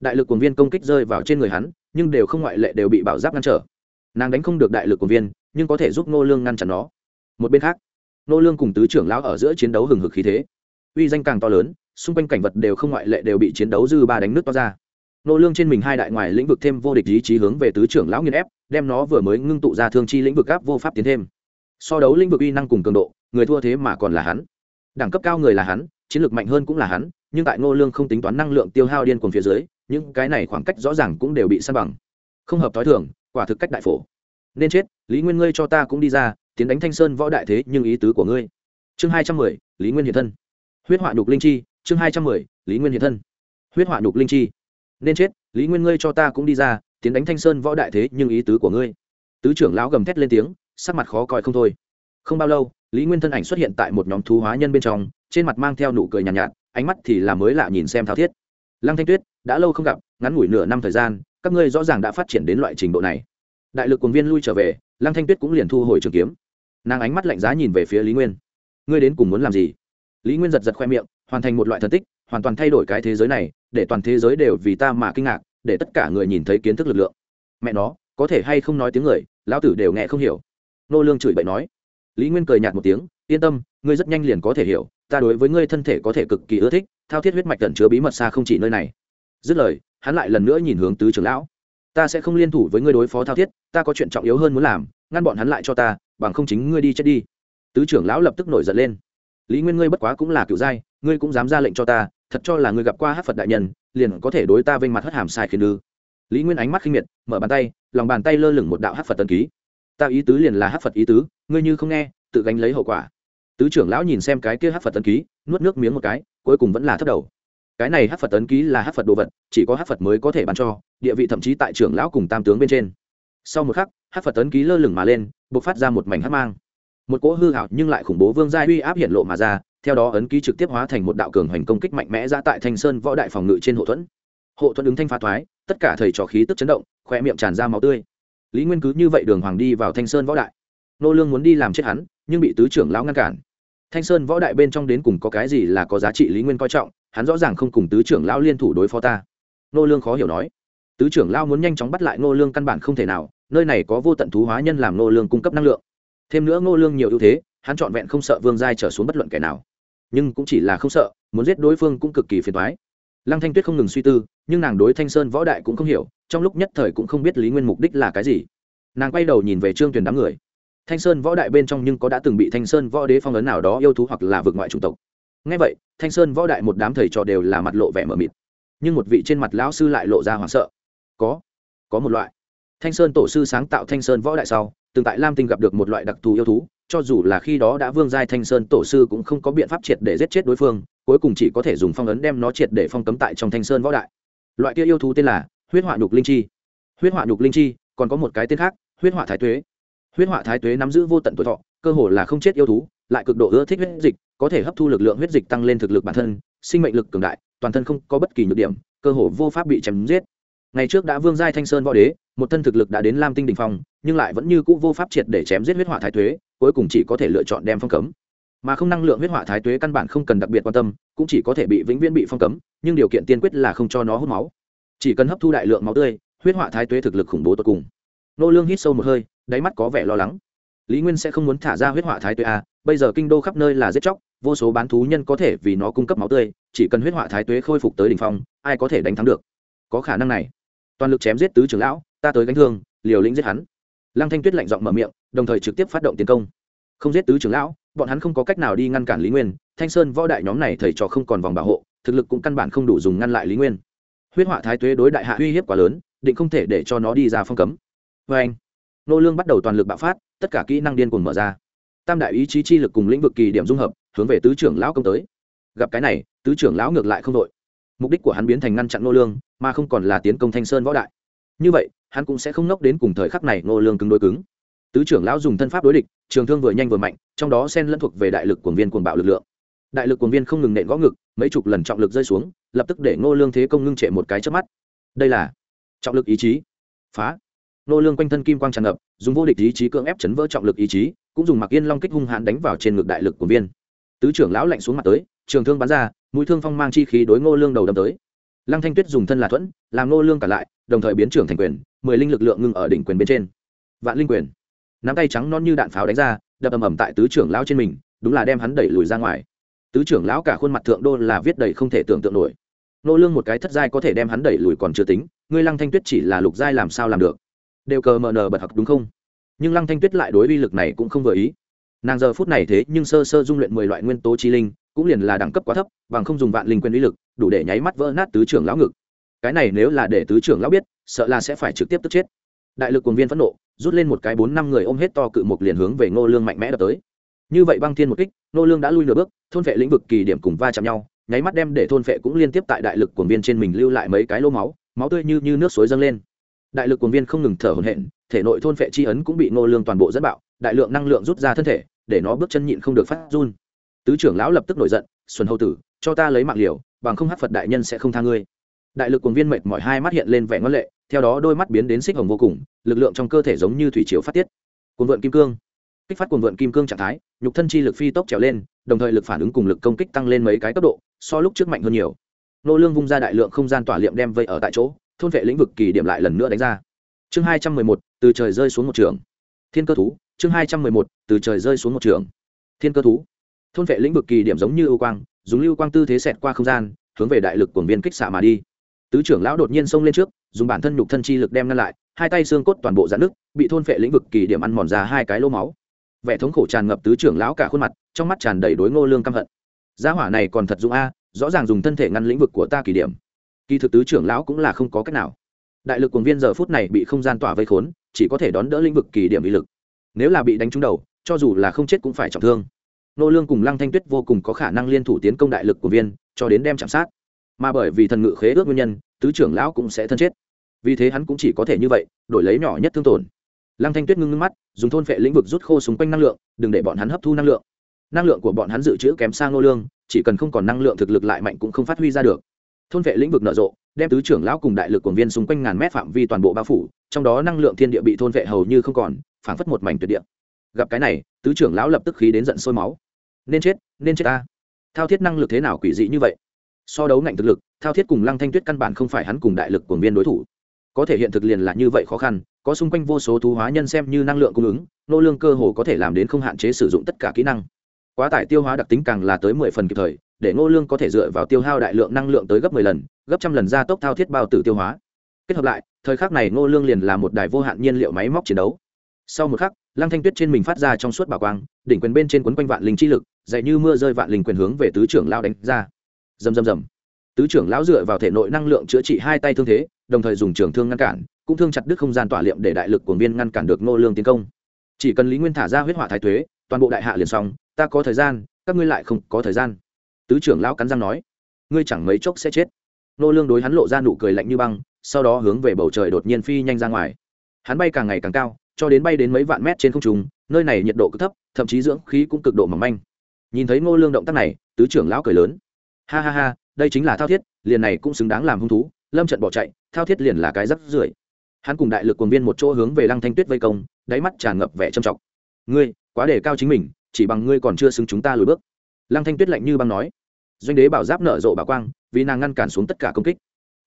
Đại lực cuồng viên công kích rơi vào trên người hắn, nhưng đều không ngoại lệ đều bị bảo giáp ngăn trở. Nàng đánh không được đại lực cuồng viên, nhưng có thể giúp nô lương ngăn chặn nó. Một bên khác nô lương cùng tứ trưởng lão ở giữa chiến đấu hừng hực khí thế. Uy danh càng to lớn, xung quanh cảnh vật đều không ngoại lệ đều bị chiến đấu dư ba đánh nước to ra. Nô lương trên mình hai đại ngoài lĩnh vực thêm vô địch ý chí hướng về tứ trưởng lão nghiền ép, đem nó vừa mới ngưng tụ ra thương chi lĩnh vực áp vô pháp tiến thêm. So đấu lĩnh vực uy năng cùng cường độ người thua thế mà còn là hắn. Đẳng cấp cao người là hắn, chiến lược mạnh hơn cũng là hắn, nhưng tại Ngô lương không tính toán năng lượng tiêu hao điên cuồng phía dưới, những cái này khoảng cách rõ ràng cũng đều bị san bằng. Không hợp thói thường, quả thực cách đại phổ. Nên chết, lý nguyên ngươi cho ta cũng đi ra, tiến đánh thanh sơn võ đại thế nhưng ý tứ của ngươi. Chương hai trăm mười, lý nguyên hiện thân. Huyết họa nhục linh chi, chương hai trăm mười, lý nguyên hiện thân. Huyết họa nhục linh chi. Nên chết, lý nguyên ngươi cho ta cũng đi ra, tiến đánh thanh sơn võ đại thế nhưng ý tứ của ngươi. Tứ trưởng lão gầm thét lên tiếng, sắc mặt khó coi không thôi không bao lâu lý nguyên thân ảnh xuất hiện tại một nhóm thú hóa nhân bên trong trên mặt mang theo nụ cười nhàn nhạt, nhạt ánh mắt thì là mới lạ nhìn xem thao thiết. Lăng thanh tuyết đã lâu không gặp ngắn ngủi nửa năm thời gian các ngươi rõ ràng đã phát triển đến loại trình độ này. Đại lực quần viên lui trở về lăng thanh tuyết cũng liền thu hồi trường kiếm. Nàng ánh mắt lạnh giá nhìn về phía lý nguyên. Ngươi đến cùng muốn làm gì? Lý nguyên giật giật khoe miệng hoàn thành một loại thần tích hoàn toàn thay đổi cái thế giới này để toàn thế giới đều vì ta mà kinh ngạc để tất cả người nhìn thấy kiến thức lực lượng. Mẹ nó có thể hay không nói tiếng người lão tử đều nghe không hiểu. Nô lương chửi bậy nói lý nguyên cười nhạt một tiếng, yên tâm, ngươi rất nhanh liền có thể hiểu, ta đối với ngươi thân thể có thể cực kỳ ưa thích, thao thiết huyết mạch tận chứa bí mật xa không chỉ nơi này. Dứt lời, hắn lại lần nữa nhìn hướng tứ trưởng lão. Ta sẽ không liên thủ với ngươi đối phó thao thiết, ta có chuyện trọng yếu hơn muốn làm, ngăn bọn hắn lại cho ta, bằng không chính ngươi đi chết đi. Tứ trưởng lão lập tức nổi giận lên. Lý nguyên ngươi bất quá cũng là cựu giai ngươi cũng dám ra lệnh cho ta, thật cho là ngươi gặp qua hát phật đại nhân, liền có thể đối ta vênh mặt hất hàm sai khiến ư. Lý nguyên ánh mắt khinh miệt, mở bàn tay, lòng bàn tay lơ lửng một đạo hát phật tân ký ta ý tứ liền là hát phật ý tứ, ngươi như không nghe, tự gánh lấy hậu quả. Tứ trưởng lão nhìn xem cái kia hát phật tấn ký, nuốt nước miếng một cái, cuối cùng vẫn là thất đầu. Cái này hát phật tấn ký là hát phật đồ vật, chỉ có hát phật mới có thể bán cho, địa vị thậm chí tại trưởng lão cùng tam tướng bên trên. Sau một khắc, hát phật tấn ký lơ lửng mà lên b ộ c phát ra một mảnh hát mang. Một cỗ hư hảo nhưng lại khủng bố vương gia uy áp hiện lộ mà ra, theo đó ấn ký trực tiếp hóa thành một đạo cường hành công kích mạnh mẽ ra tại thanh sơn võ đại phòng ngự trên hộ thuẫn. Hộ thuẫn ứng thanh phá thoái, tất cả thầy trò khí tức chấn động khoe miệng tràn ra máu tươi lý nguyên cứ như vậy đường hoàng đi vào thanh sơn võ đại. Nô lương muốn đi làm chết hắn, nhưng bị tứ trưởng lão ngăn cản. Thanh sơn võ đại bên trong đến cùng có cái gì là có giá trị lý nguyên coi trọng, hắn rõ ràng không cùng tứ trưởng lão liên thủ đối phó ta. Nô lương khó hiểu nói. Tứ trưởng lão muốn nhanh chóng bắt lại nô lương căn bản không thể nào, nơi này có vô tận thú hóa nhân làm nô lương cung cấp năng lượng. Thêm nữa nô lương nhiều ưu thế, hắn chọn vẹn không sợ vương giai trở xuống bất luận kẻ nào. Nhưng cũng chỉ là không sợ, muốn giết đối phương cũng cực kỳ phiền toái lăng thanh tuyết không ngừng suy tư, nhưng nàng đối thanh sơn võ đại cũng không hiểu, trong lúc nhất thời cũng không biết lý nguyên mục đích là cái gì. Nàng quay đầu nhìn về trương tuyển đám người. Thanh sơn võ đại bên trong nhưng có đã từng bị thanh sơn võ đế phong ấn nào đó yêu thú hoặc là vượt ngoại chủng tộc. Ngay vậy, thanh sơn võ đại một đám thầy trò đều là mặt lộ vẻ mở mịt. Nhưng một vị trên mặt lão sư lại lộ ra hoảng sợ. Có có một loại. Thanh sơn tổ sư sáng tạo thanh sơn võ đại sau, từng tại lam tinh gặp được một loại đặc thù yêu thú, cho dù là khi đó đã vương giai thanh sơn tổ sư cũng không có biện pháp triệt để giết chết đối phương cuối cùng chỉ có thể dùng phong ấn đem nó triệt để phong cấm tại trong thanh sơn võ đại. Loại kia yêu thú tên là huyết họa nhục linh chi. Huyết họa nhục linh chi, còn có một cái tên khác, huyết họa thái tuế. Huyết họa thái tuế nắm giữ vô tận tuổi thọ, cơ hồ là không chết yêu thú, lại cực độ ưa thích huyết dịch, có thể hấp thu lực lượng huyết dịch tăng lên thực lực bản thân, sinh mệnh lực cường đại, toàn thân không có bất kỳ nhược điểm, cơ hồ vô pháp bị chém giết. Ngày trước đã vương giai thanh sơn võ đế, một thân thực lực đã đến lam tinh đình phong, nhưng lại vẫn như cũ vô pháp triệt để chém giết huyết họa thái tuế, cuối cùng chỉ có thể lựa chọn đem phong cấm mà không năng lượng huyết họa thái tuế căn bản không cần đặc biệt quan tâm, cũng chỉ có thể bị vĩnh viễn bị phong cấm, nhưng điều kiện tiên quyết là không cho nó hút máu. Chỉ cần hấp thu đại lượng máu tươi, huyết họa thái tuế thực lực khủng bố tột cùng. Nô lương hít sâu một hơi, đáy mắt có vẻ lo lắng. Lý nguyên sẽ không muốn thả ra huyết họa thái tuế à bây giờ kinh đô khắp nơi là giết chóc, vô số bán thú nhân có thể vì nó cung cấp máu tươi, chỉ cần huyết họa thái tuế khôi phục tới đỉnh phong, ai có thể đánh thắng được? Có khả năng này. Toàn lực chém giết tứ trưởng lão, ta tới gánh thương, liều lĩnh giết hắn. Lăng thanh tuyết lạnh giọng mở miệng, đồng thời trực tiếp phát động tiến công. Không giết tứ trưởng lão bọn hắn không có cách nào đi ngăn cản lý nguyên, thanh sơn võ đại nhóm này thầy trò không còn vòng bảo hộ, thực lực cũng căn bản không đủ dùng ngăn lại lý nguyên. Huyết họa thái tuế đối đại hạ uy hiếp quá lớn, định không thể để cho nó đi ra phong cấm. Vê anh, nô lương bắt đầu toàn lực bạo phát, tất cả kỹ năng điên cuồng mở ra. Tam đại ý chí chi lực cùng lĩnh vực kỳ điểm dung hợp, hướng về tứ trưởng lão công tới. Gặp cái này, tứ trưởng lão ngược lại không đội. Mục đích của hắn biến thành ngăn chặn nô lương, mà không còn là tiến công thanh sơn võ đại. Như vậy, hắn cũng sẽ không nốc đến cùng thời khắc này nô lương cứng đối cứng tứ trưởng lão dùng thân pháp đối địch, trường thương vừa nhanh vừa mạnh, trong đó xen lẫn thuộc về đại lực cuồng viên cuồng bạo lực lượng. Đại lực cuồng viên không ngừng nện gõ ngực, mấy chục lần trọng lực rơi xuống, lập tức để Ngô lương thế công ngưng trệ một cái chớp mắt. Đây là trọng lực ý chí. Phá. Ngô lương quanh thân kim quang tràn ngập, dùng vô địch ý chí cưỡng ép chấn vỡ trọng lực ý chí, cũng dùng mặc yên long kích hung hãn đánh vào trên ngực đại lực quần viên. Tứ trưởng lão lạnh xuống mặt tới, trường thương bắn ra, mũi thương phong mang chi khí đối ngô lương đầu đâm tới. Lăng thanh tuyết dùng thân là thuẫn, làm ngô lương cả lại, đồng thời biến trưởng thành quyền, mười linh lực lượng ngưng ở đỉnh quyền bên trên. Vạn linh quyền nắm tay trắng non như đạn pháo đánh ra, đập ầm ầm tại tứ trưởng lão trên mình, đúng là đem hắn đẩy lùi ra ngoài. Tứ trưởng lão cả khuôn mặt thượng đô là viết đầy không thể tưởng tượng nổi. Nô lương một cái thất giai có thể đem hắn đẩy lùi còn chưa tính, ngươi lăng thanh tuyết chỉ là lục giai làm sao làm được? Đều cờ mờ nờ bật học đúng không? Nhưng lăng thanh tuyết lại đối uy lực này cũng không vừa ý. Nàng giờ phút này thế nhưng sơ sơ dung luyện mười loại nguyên tố chi linh, cũng liền là đẳng cấp quá thấp, bằng không dùng vạn linh quyền uy lực, đủ để nháy mắt vỡ nát tứ trưởng lão ngực. Cái này nếu là để tứ trưởng lão biết, sợ là sẽ phải trực tiếp tức chết. Đại lực cuồng viên phẫn nộ rút lên một cái bốn năm người ôm hết to cự một liền hướng về ngô lương mạnh mẽ đập tới. Như vậy băng thiên một kích, Ngô lương đã lui nửa bước, thôn vệ lĩnh vực kỳ điểm cùng va chạm nhau, nháy mắt đem để thôn vệ cũng liên tiếp tại đại lực cuồng viên trên mình lưu lại mấy cái lô máu máu tươi như như nước suối dâng lên. Đại lực cuồng viên không ngừng thở hổn hển, thể nội thôn vệ chi ấn cũng bị Ngô lương toàn bộ dẫn bạo, đại lượng năng lượng rút ra thân thể, để nó bước chân nhịn không được phát run. Tứ trưởng lão lập tức nổi giận, xuân hầu tử, cho ta lấy mạng liều, bằng không hắc phật đại nhân sẽ không tha ngươi. Đại lực cuồng viên mệt mỏi hai mắt hiện lên vẻ ngoan lệ theo đó đôi mắt biến đến xích hồng vô cùng, lực lượng trong cơ thể giống như thủy triều phát tiết. Cuồng vượn kim cương. Kích phát cuồng vượn kim cương trạng thái, nhục thân chi lực phi tốc trèo lên, đồng thời lực phản ứng cùng lực công kích tăng lên mấy cái cấp độ, so lúc trước mạnh hơn nhiều. Nô lương vung ra đại lượng không gian tỏa liệm đem vây ở tại chỗ, thôn vệ lĩnh vực kỳ điểm lại lần nữa đánh ra. Chương hai trăm mười một, từ trời rơi xuống một trường. Thiên cơ thú, chương hai trăm mười một, từ trời rơi xuống một trường. Thiên cơ thú. Thôn vệ lĩnh vực kỳ điểm giống như ưu quang, dùng lưu quang tư thế xẹt qua không gian, hướng về đại lực cuồng viên kích xạ mà đi tứ trưởng lão đột nhiên xông lên trước, dùng bản thân nhục thân chi lực đem ngăn lại, hai tay xương cốt toàn bộ giãn nước bị thôn phệ lĩnh vực kỳ điểm ăn mòn ra hai cái lỗ máu. Vẻ thống khổ tràn ngập tứ trưởng lão cả khuôn mặt, trong mắt tràn đầy đối ngô lương căm hận. Gia hỏa này còn thật dũng a, rõ ràng dùng thân thể ngăn lĩnh vực của ta kỳ điểm. Kỳ thực tứ trưởng lão cũng là không có cách nào. Đại lực cuồng viên giờ phút này bị không gian tỏa vây khốn, chỉ có thể đón đỡ lĩnh vực kỳ điểm uy lực. Nếu là bị đánh trúng đầu, cho dù là không chết cũng phải trọng thương. Nô lương cùng lăng thanh tuyết vô cùng có khả năng liên thủ tiến công đại lực của viên, cho đến đem chạm sát mà bởi vì thần ngự khế ước nguyên nhân, tứ trưởng lão cũng sẽ thân chết. Vì thế hắn cũng chỉ có thể như vậy, đổi lấy nhỏ nhất thương tổn. Lăng thanh tuyết ngưng ngưng mắt, dùng thôn vệ lĩnh vực rút khô xung quanh năng lượng, đừng để bọn hắn hấp thu năng lượng. Năng lượng của bọn hắn dự trữ kém sang nô lương, chỉ cần không còn năng lượng thực lực lại mạnh cũng không phát huy ra được. Thôn vệ lĩnh vực nở rộ, đem tứ trưởng lão cùng đại lực quần viên xung quanh ngàn mét phạm vi toàn bộ bao phủ, trong đó năng lượng thiên địa bị thôn vệ hầu như không còn, phảng phất một mảnh tuyệt địa. Gặp cái này, tứ trưởng lão lập tức khí đến giận sôi máu. Nên chết nên chết ta. Thao thiết năng lực thế nào quỷ dị như vậy? So đấu ngạnh thực lực, thao thiết cùng lăng thanh tuyết căn bản không phải hắn cùng đại lực của viên đối thủ. Có thể hiện thực liền là như vậy khó khăn, có xung quanh vô số thú hóa nhân xem như năng lượng cung ứng, nô lương cơ hồ có thể làm đến không hạn chế sử dụng tất cả kỹ năng. Quá tải tiêu hóa đặc tính càng là tới mười phần kịp thời, để nô lương có thể dựa vào tiêu hao đại lượng năng lượng tới gấp mười lần, gấp trăm lần gia tốc thao thiết bao tử tiêu hóa. Kết hợp lại, thời khắc này nô lương liền là một đài vô hạn nhiên liệu máy móc chiến đấu. Sau một khắc, lăng thanh tuyết trên mình phát ra trong suốt bảo quang, đỉnh quyền bên trên quấn quanh vạn linh chi lực, dày như mưa rơi vạn linh quyền hướng về tứ trưởng lao đánh ra rầm rầm rầm. Tứ trưởng lão dựa vào thể nội năng lượng chữa trị hai tay thương thế, đồng thời dùng trường thương ngăn cản, cũng thương chặt đứt không gian tỏa liệm để đại lực của viên ngăn cản được Ngô lương tiến công. Chỉ cần lý nguyên thả ra huyết hỏa thái thuế toàn bộ đại hạ liền xong, ta có thời gian, các ngươi lại không có thời gian. Tứ trưởng lão cắn răng nói, ngươi chẳng mấy chốc sẽ chết. Ngô lương đối hắn lộ ra nụ cười lạnh như băng, sau đó hướng về bầu trời đột nhiên phi nhanh ra ngoài. Hắn bay càng ngày càng cao, cho đến bay đến mấy vạn mét trên không trung, nơi này nhiệt độ cực thấp, thậm chí dưỡng khí cũng cực độ mỏng manh. Nhìn thấy ngô lương động tác này, tứ trưởng lão cười lớn ha ha ha, đây chính là thao thiết, liền này cũng xứng đáng làm hung thú, lâm trận bỏ chạy, thao thiết liền là cái rắc rưởi. Hắn cùng đại lực quần viên một chỗ hướng về lăng thanh tuyết vây công, đáy mắt tràn ngập vẻ trầm trọng. Ngươi, quá đề cao chính mình, chỉ bằng ngươi còn chưa xứng chúng ta lùi bước. Lăng thanh tuyết lạnh như băng nói. Doanh đế bảo giáp nở rộ bảo quang, vì nàng ngăn cản xuống tất cả công kích.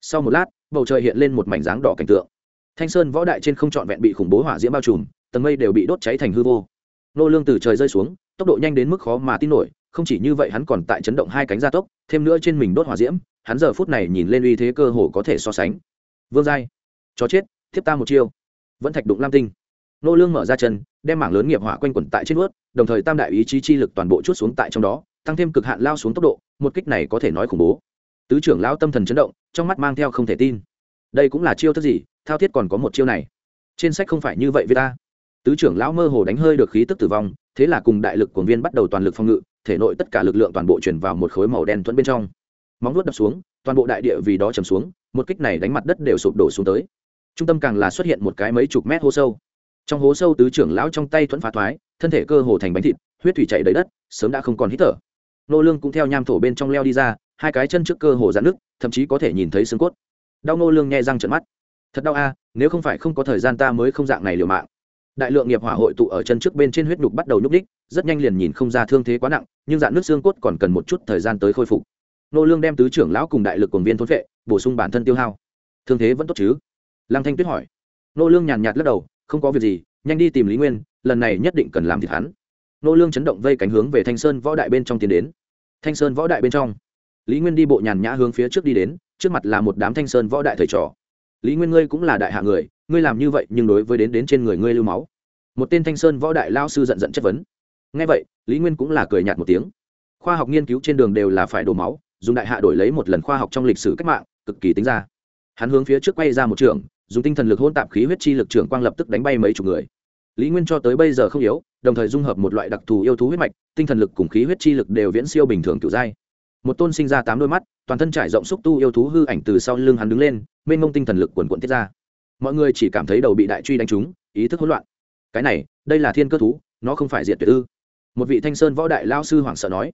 Sau một lát, bầu trời hiện lên một mảnh dáng đỏ cảnh tượng. Thanh sơn võ đại trên không trọn vẹn bị khủng bố hỏa diễm bao trùm, tầng mây đều bị đốt cháy thành hư vô. Nô lương từ trời rơi xuống, tốc độ nhanh đến mức khó mà tin nổi không chỉ như vậy hắn còn tại chấn động hai cánh gia tốc, thêm nữa trên mình đốt hỏa diễm, hắn giờ phút này nhìn lên uy thế cơ hồ có thể so sánh. Vương giai, chó chết tiếp ta một chiêu. Vẫn thạch đụng lam tinh. Nô lương mở ra chân, đem mảng lớn nghiệp hỏa quanh quẩn tại trên ướt đồng thời tam đại ý chí chi lực toàn bộ chút xuống tại trong đó, tăng thêm cực hạn lao xuống tốc độ, một kích này có thể nói khủng bố. Tứ trưởng lão tâm thần chấn động, trong mắt mang theo không thể tin. Đây cũng là chiêu thức gì, thao thiết còn có một chiêu này. Trên sách không phải như vậy với ta. Tứ trưởng lão mơ hồ đánh hơi được khí tức tử vong, thế là cùng đại lực của viên bắt đầu toàn lực phòng ngự thể nội tất cả lực lượng toàn bộ chuyển vào một khối màu đen thuẫn bên trong. Móng nuốt đập xuống, toàn bộ đại địa vì đó chầm xuống, một kích này đánh mặt đất đều sụp đổ xuống tới. Trung tâm càng là xuất hiện một cái mấy chục mét hố sâu. Trong hố sâu tứ trưởng lão trong tay thuẫn phá thoái, thân thể cơ hồ thành bánh thịt, huyết thủy chảy đầy đất, sớm đã không còn hít thở. Nô lương cũng theo nham thổ bên trong leo đi ra, hai cái chân trước cơ hồ giãn nước thậm chí có thể nhìn thấy xương cốt. Đau nô lương nhè răng trợn mắt. Thật đau a, nếu không phải không có thời gian ta mới không dạng này liều mạng. Đại lượng nghiệp hỏa hội tụ ở chân trước bên trên huyết nhục bắt đầu nhúc đích rất nhanh liền nhìn không ra thương thế quá nặng nhưng dạn nước xương cốt còn cần một chút thời gian tới khôi phục. Nô lương đem tứ trưởng lão cùng đại lực cùng viên thôn vệ bổ sung bản thân tiêu hao. Thương thế vẫn tốt chứ? Lăng thanh tuyết hỏi. Nô lương nhàn nhạt lắc đầu, không có việc gì, nhanh đi tìm lý nguyên, lần này nhất định cần làm thịt hắn. Nô lương chấn động vây cánh hướng về thanh sơn võ đại bên trong tiến đến. Thanh sơn võ đại bên trong. Lý nguyên đi bộ nhàn nhã hướng phía trước đi đến, trước mặt là một đám thanh sơn võ đại thầy trò. Lý nguyên ngươi cũng là đại hạ người, ngươi làm như vậy nhưng đối với đến đến trên người ngươi lưu máu. Một tên thanh sơn võ đại lao sư giận giận chất vấn. Ngay vậy lý nguyên cũng là cười nhạt một tiếng. Khoa học nghiên cứu trên đường đều là phải đổ máu, dùng đại hạ đổi lấy một lần khoa học trong lịch sử cách mạng, cực kỳ tính ra. Hắn hướng phía trước quay ra một trường, dùng tinh thần lực hôn tạp khí huyết chi lực trưởng quang lập tức đánh bay mấy chục người. Lý nguyên cho tới bây giờ không yếu, đồng thời dung hợp một loại đặc thù yêu thú huyết mạch, tinh thần lực cùng khí huyết chi lực đều viễn siêu bình thường cựu giai một tôn sinh ra tám đôi mắt, toàn thân trải rộng xúc tu yêu thú hư ảnh từ sau lưng hắn đứng lên, mênh mông tinh thần lực quần quận tiết ra. Mọi người chỉ cảm thấy đầu bị đại truy đánh trúng, ý thức hỗn loạn. Cái này, đây là thiên cơ thú, nó không phải diệt tuyệt ư một vị thanh sơn võ đại lao sư hoảng sợ nói,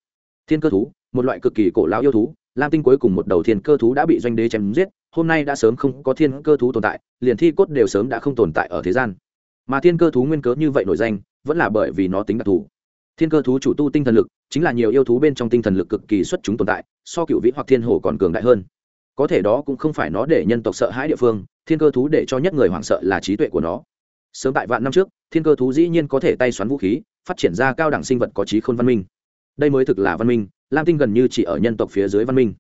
thiên cơ thú, một loại cực kỳ cổ lão yêu thú, lam tinh cuối cùng một đầu thiên cơ thú đã bị doanh đế chém giết, hôm nay đã sớm không có thiên cơ thú tồn tại, liền thi cốt đều sớm đã không tồn tại ở thế gian. Mà thiên cơ thú nguyên cớ như vậy nổi danh, vẫn là bởi vì nó tính đặc thù. Thiên cơ thú chủ tu tinh thần lực, chính là nhiều yêu thú bên trong tinh thần lực cực kỳ xuất chúng tồn tại, so cựu vĩ hoặc thiên hồ còn cường đại hơn. Có thể đó cũng không phải nó để nhân tộc sợ hãi địa phương, thiên cơ thú để cho nhất người hoảng sợ là trí tuệ của nó. Sớm tại vạn năm trước, thiên cơ thú dĩ nhiên có thể tay xoắn vũ khí phát triển ra cao đẳng sinh vật có trí khôn văn minh. Đây mới thực là văn minh, lam tinh gần như chỉ ở nhân tộc phía dưới văn minh.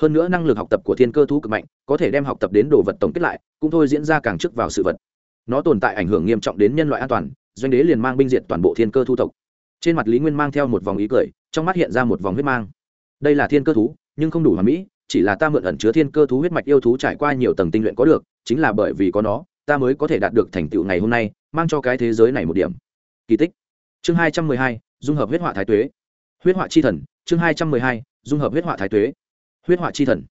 Hơn nữa năng lực học tập của thiên cơ thú cực mạnh, có thể đem học tập đến đồ vật tổng kết lại, cũng thôi diễn ra càng trước vào sự vật. Nó tồn tại ảnh hưởng nghiêm trọng đến nhân loại an toàn, doanh đế liền mang binh diệt toàn bộ thiên cơ thu tộc. Trên mặt lý nguyên mang theo một vòng ý cười, trong mắt hiện ra một vòng huyết mang. Đây là thiên cơ thú, nhưng không đủ hoàn mỹ, chỉ là ta mượn ẩn chứa thiên cơ thú huyết mạch yêu thú trải qua nhiều tầng tinh luyện có được, chính là bởi vì có nó, ta mới có thể đạt được thành tựu ngày hôm nay, mang cho cái thế giới này một điểm. Kỳ tích chương hai trăm mười hai, dung hợp huyết họa thái tuế. Huyết họa chi thần, chương hai trăm mười hai, dung hợp huyết họa thái tuế. Huyết họa chi thần.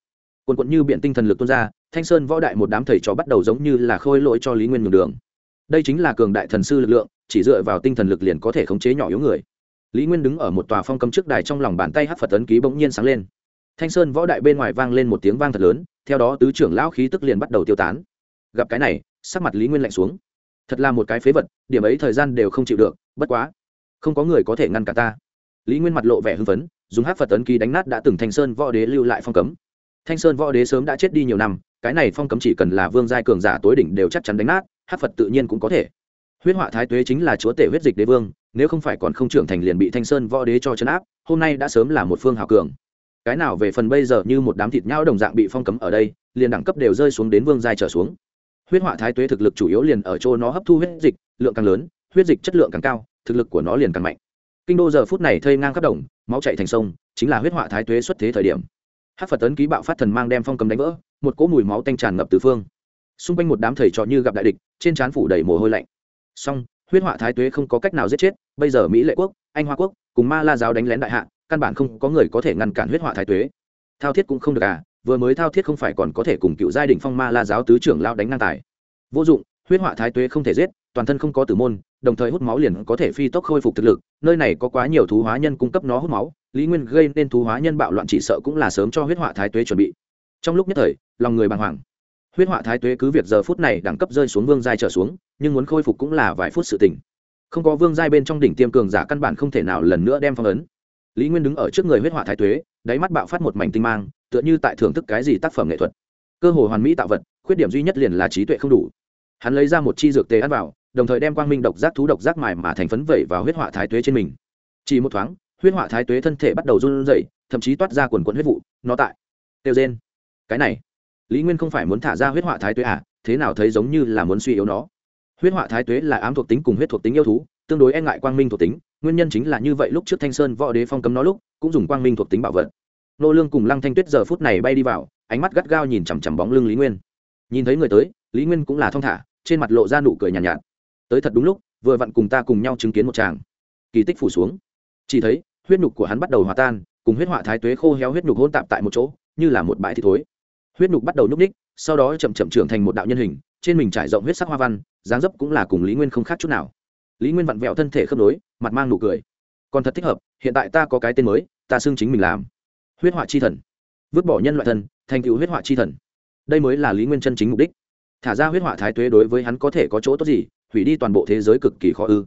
Quần quận như biện tinh thần lực tuôn ra, thanh sơn võ đại một đám thầy trò bắt đầu giống như là khôi lỗi cho lý nguyên nhường đường. Đây chính là cường đại thần sư lực lượng, chỉ dựa vào tinh thần lực liền có thể khống chế nhỏ yếu người. Lý nguyên đứng ở một tòa phong cấm trước đài trong lòng bàn tay hát phật ấn ký bỗng nhiên sáng lên. Thanh sơn võ đại bên ngoài vang lên một tiếng vang thật lớn, theo đó tứ trưởng lão khí tức liền bắt đầu tiêu tán. Gặp cái này, sắc mặt lý nguyên lạnh xuống. Thật là một cái phế vật, điểm ấy thời gian đều không chịu được, bất quá không có người có thể ngăn cả ta. Lý nguyên mặt lộ vẻ hưng phấn, dùng hát phật ấn ký đánh nát đã từng thanh sơn võ đế lưu lại phong cấm. Thanh sơn võ đế sớm đã chết đi nhiều năm, cái này phong cấm chỉ cần là vương giai cường giả tối đỉnh đều chắc chắn đánh nát, hát phật tự nhiên cũng có thể. Huyết họa thái tuế chính là chúa tể huyết dịch đế vương, nếu không phải còn không trưởng thành liền bị thanh sơn võ đế cho chấn áp, hôm nay đã sớm là một phương hào cường. Cái nào về phần bây giờ như một đám thịt nhau đồng dạng bị phong cấm ở đây, liền đẳng cấp đều rơi xuống đến vương giai trở xuống. Huyết họa thái tuế thực lực chủ yếu liền ở chỗ nó hấp thu huyết dịch, lượng càng lớn, huyết dịch chất lượng càng cao thực lực của nó liền càng mạnh. Kinh đô giờ phút này thây ngang khắp đồng, máu chạy thành sông, chính là huyết họa thái tuế xuất thế thời điểm. Hát phật tấn ký bạo phát thần mang đem phong cầm đánh vỡ, một cỗ mùi máu tanh tràn ngập từ phương. Xung quanh một đám thầy trò như gặp đại địch, trên trán phủ đầy mồ hôi lạnh. Song huyết họa thái tuế không có cách nào giết chết, bây giờ mỹ lệ quốc, anh hoa quốc cùng ma la giáo đánh lén đại hạ, căn bản không có người có thể ngăn cản huyết họa thái tuế. Thao thiết cũng không được à vừa mới thao thiết không phải còn có thể cùng cựu giai đình phong ma la giáo tứ trưởng lao đánh ngang tài. Vô dụng, huyết họa thái tuế không thể giết, toàn thân không có tử môn đồng thời hút máu liền có thể phi tốc khôi phục thực lực, nơi này có quá nhiều thú hóa nhân cung cấp nó hút máu, lý nguyên gây nên thú hóa nhân bạo loạn chỉ sợ cũng là sớm cho huyết họa thái tuế chuẩn bị. Trong lúc nhất thời, lòng người bàng hoàng. Huyết họa thái tuế cứ việc giờ phút này đẳng cấp rơi xuống vương giai trở xuống, nhưng muốn khôi phục cũng là vài phút sự tỉnh không có vương giai bên trong đỉnh tiêm cường giả căn bản không thể nào lần nữa đem phong ấn. Lý nguyên đứng ở trước người huyết họa thái tuế, đáy mắt bạo phát một mảnh tinh mang, tựa như tại thưởng thức cái gì tác phẩm nghệ thuật. Cơ hồ hoàn mỹ tạo vật, khuyết điểm duy nhất liền là trí tuệ không đủ hắn lấy ra một chi dược tê ăn vào, đồng thời đem quang minh độc giác thú độc giác mài mà thành phấn vẩy vào huyết họa thái tuế trên mình. Chỉ một thoáng, huyết họa thái tuế thân thể bắt đầu run rẩy, thậm chí toát ra quần quần huyết vụ, nó tại. Tiêu rên cái này, lý nguyên không phải muốn thả ra huyết họa thái tuế à? Thế nào thấy giống như là muốn suy yếu nó? Huyết họa thái tuế là ám thuộc tính cùng huyết thuộc tính yêu thú, tương đối e ngại quang minh thuộc tính, nguyên nhân chính là như vậy lúc trước thanh sơn võ đế phong cấm nó lúc, cũng dùng quang minh thuộc tính bảo vật. Nô lương cùng lăng thanh tuyết giờ phút này bay đi vào, ánh mắt gắt gao nhìn chằm chằm bóng lưng lý nguyên. Nhìn thấy người tới, lý nguyên cũng là thong thả trên mặt lộ ra nụ cười nhàn nhạt, nhạt. Tới thật đúng lúc vừa vặn cùng ta cùng nhau chứng kiến một tràng. Kỳ tích phủ xuống. Chỉ thấy huyết nhục của hắn bắt đầu hòa tan cùng huyết họa thái tuế khô héo huyết nhục hôn tạp tại một chỗ như là một bãi thịt thối. Huyết nhục bắt đầu nhúc ních sau đó chậm chậm trưởng thành một đạo nhân hình trên mình trải rộng huyết sắc hoa văn dáng dấp cũng là cùng lý nguyên không khác chút nào. Lý nguyên vặn vẹo thân thể khớp nối mặt mang nụ cười. Còn thật thích hợp hiện tại ta có cái tên mới ta xưng chính mình làm. Huyết họa chi thần. Vứt bỏ nhân loại thần thành tựu huyết họa chi thần. Đây mới là lý nguyên chân chính mục đích thả ra huyết họa thái tuế đối với hắn có thể có chỗ tốt gì, hủy đi toàn bộ thế giới cực kỳ khó ư.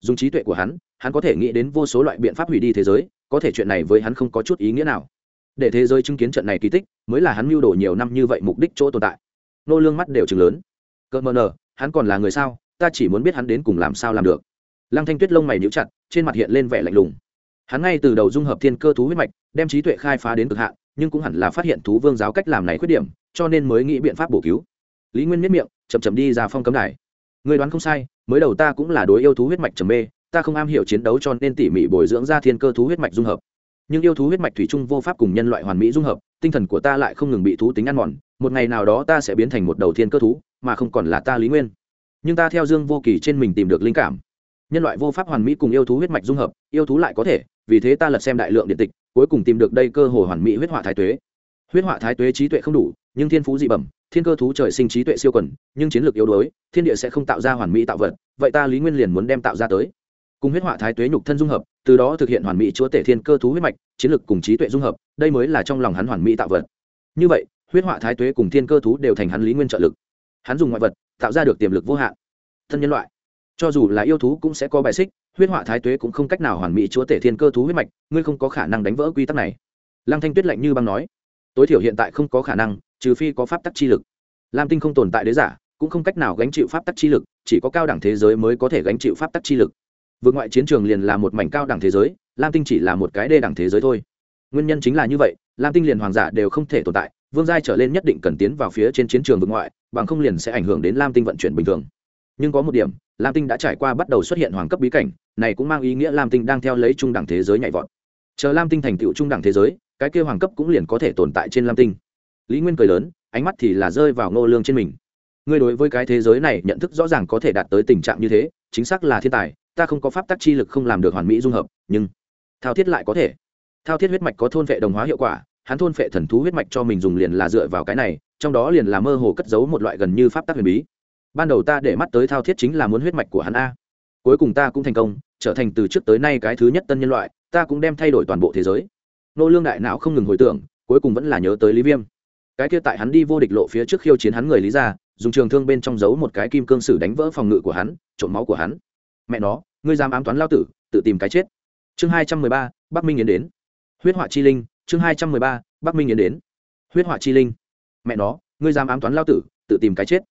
Dùng trí tuệ của hắn hắn có thể nghĩ đến vô số loại biện pháp hủy đi thế giới, có thể chuyện này với hắn không có chút ý nghĩa nào. Để thế giới chứng kiến trận này kỳ tích, mới là hắn mưu đồ nhiều năm như vậy mục đích chỗ tồn tại. Nô lương mắt đều chừng lớn. Cơn mờ nở hắn còn là người sao? Ta chỉ muốn biết hắn đến cùng làm sao làm được. Lăng thanh tuyết lông mày nhíu chặt, trên mặt hiện lên vẻ lạnh lùng. Hắn ngay từ đầu dung hợp thiên cơ thú huyết mạch, đem trí tuệ khai phá đến cực hạn, nhưng cũng hẳn là phát hiện thú vương giáo cách làm này khuyết điểm, cho nên mới nghĩ biện pháp bổ cứu lý nguyên miết miệng, chậm chậm đi ra phong cấm đài. Người đoán không sai, mới đầu ta cũng là đối yêu thú huyết mạch trầm mê, ta không am hiểu chiến đấu cho nên tỉ mỉ bồi dưỡng ra thiên cơ thú huyết mạch dung hợp. Nhưng yêu thú huyết mạch thủy chung vô pháp cùng nhân loại hoàn mỹ dung hợp, tinh thần của ta lại không ngừng bị thú tính ăn mòn, một ngày nào đó ta sẽ biến thành một đầu thiên cơ thú, mà không còn là ta lý nguyên. Nhưng ta theo dương vô kỳ trên mình tìm được linh cảm. Nhân loại vô pháp hoàn mỹ cùng yêu thú huyết mạch dung hợp, yêu thú lại có thể, vì thế ta lật xem đại lượng điện tịch, cuối cùng tìm được đây cơ hồ hoàn mỹ huyết họa thái tuế. Huyết họa thái tuế trí tuệ không đủ, nhưng thiên phú dị bẩm thiên cơ thú trời sinh trí tuệ siêu quần, nhưng chiến lược yếu đuối, thiên địa sẽ không tạo ra hoàn mỹ tạo vật, vậy ta lý nguyên liền muốn đem tạo ra tới. Cùng huyết họa thái tuế nhục thân dung hợp, từ đó thực hiện hoàn mỹ chúa tể thiên cơ thú huyết mạch, chiến lược cùng trí tuệ dung hợp, đây mới là trong lòng hắn hoàn mỹ tạo vật. Như vậy, huyết họa thái tuế cùng thiên cơ thú đều thành hắn lý nguyên trợ lực. Hắn dùng ngoại vật, tạo ra được tiềm lực vô hạn. Thân nhân loại, cho dù là yêu thú cũng sẽ có bài xích, huyết họa thái tuế cũng không cách nào hoàn mỹ chúa tể thiên cơ thú huyết mạch, ngươi không có khả năng đánh vỡ quy tắc này. Lăng thanh tuyết lạnh như băng nói, tối thiểu hiện tại không có khả năng trừ phi có pháp tắc chi lực. Lam tinh không tồn tại đế giả, cũng không cách nào gánh chịu pháp tắc chi lực, chỉ có cao đẳng thế giới mới có thể gánh chịu pháp tắc chi lực. Vượt ngoại chiến trường liền là một mảnh cao đẳng thế giới, lam tinh chỉ là một cái đê đẳng thế giới thôi. Nguyên nhân chính là như vậy, lam tinh liền hoàng giả đều không thể tồn tại, vương giai trở lên nhất định cần tiến vào phía trên chiến trường vượt ngoại, bằng không liền sẽ ảnh hưởng đến lam tinh vận chuyển bình thường. Nhưng có một điểm, lam tinh đã trải qua bắt đầu xuất hiện hoàng cấp bí cảnh, này cũng mang ý nghĩa lam tinh đang theo lấy trung đẳng thế giới nhảy vọt. Chờ lam tinh thành tựu trung đẳng thế giới, cái kêu hoàng cấp cũng liền có thể tồn tại trên lam tinh lý nguyên cười lớn, ánh mắt thì là rơi vào ngô lương trên mình. Ngươi đối với cái thế giới này nhận thức rõ ràng có thể đạt tới tình trạng như thế, chính xác là thiên tài, ta không có pháp tắc chi lực không làm được hoàn mỹ dung hợp, nhưng thao thiết lại có thể. Thao thiết huyết mạch có thôn vệ đồng hóa hiệu quả, hắn thôn vệ thần thú huyết mạch cho mình dùng liền là dựa vào cái này, trong đó liền là mơ hồ cất giấu một loại gần như pháp tắc huyền bí. Ban đầu ta để mắt tới thao thiết chính là muốn huyết mạch của hắn a. Cuối cùng ta cũng thành công, trở thành từ trước tới nay cái thứ nhất tân nhân loại, ta cũng đem thay đổi toàn bộ thế giới. Nô lương đại não không ngừng hồi tưởng, cuối cùng vẫn là nhớ tới lý viêm cái kia tại hắn đi vô địch lộ phía trước khiêu chiến hắn người lý ra dùng trường thương bên trong giấu một cái kim cương sử đánh vỡ phòng ngự của hắn, trộm máu của hắn. Mẹ nó, ngươi dám ám toán lao tử, tự tìm cái chết. Chương hai trăm mười ba, bắc minh yến đến. Huyết họa chi linh, chương hai trăm mười ba, bắc minh yến đến. Huyết họa chi linh. Mẹ nó, ngươi dám ám toán lao tử, tự tìm cái chết.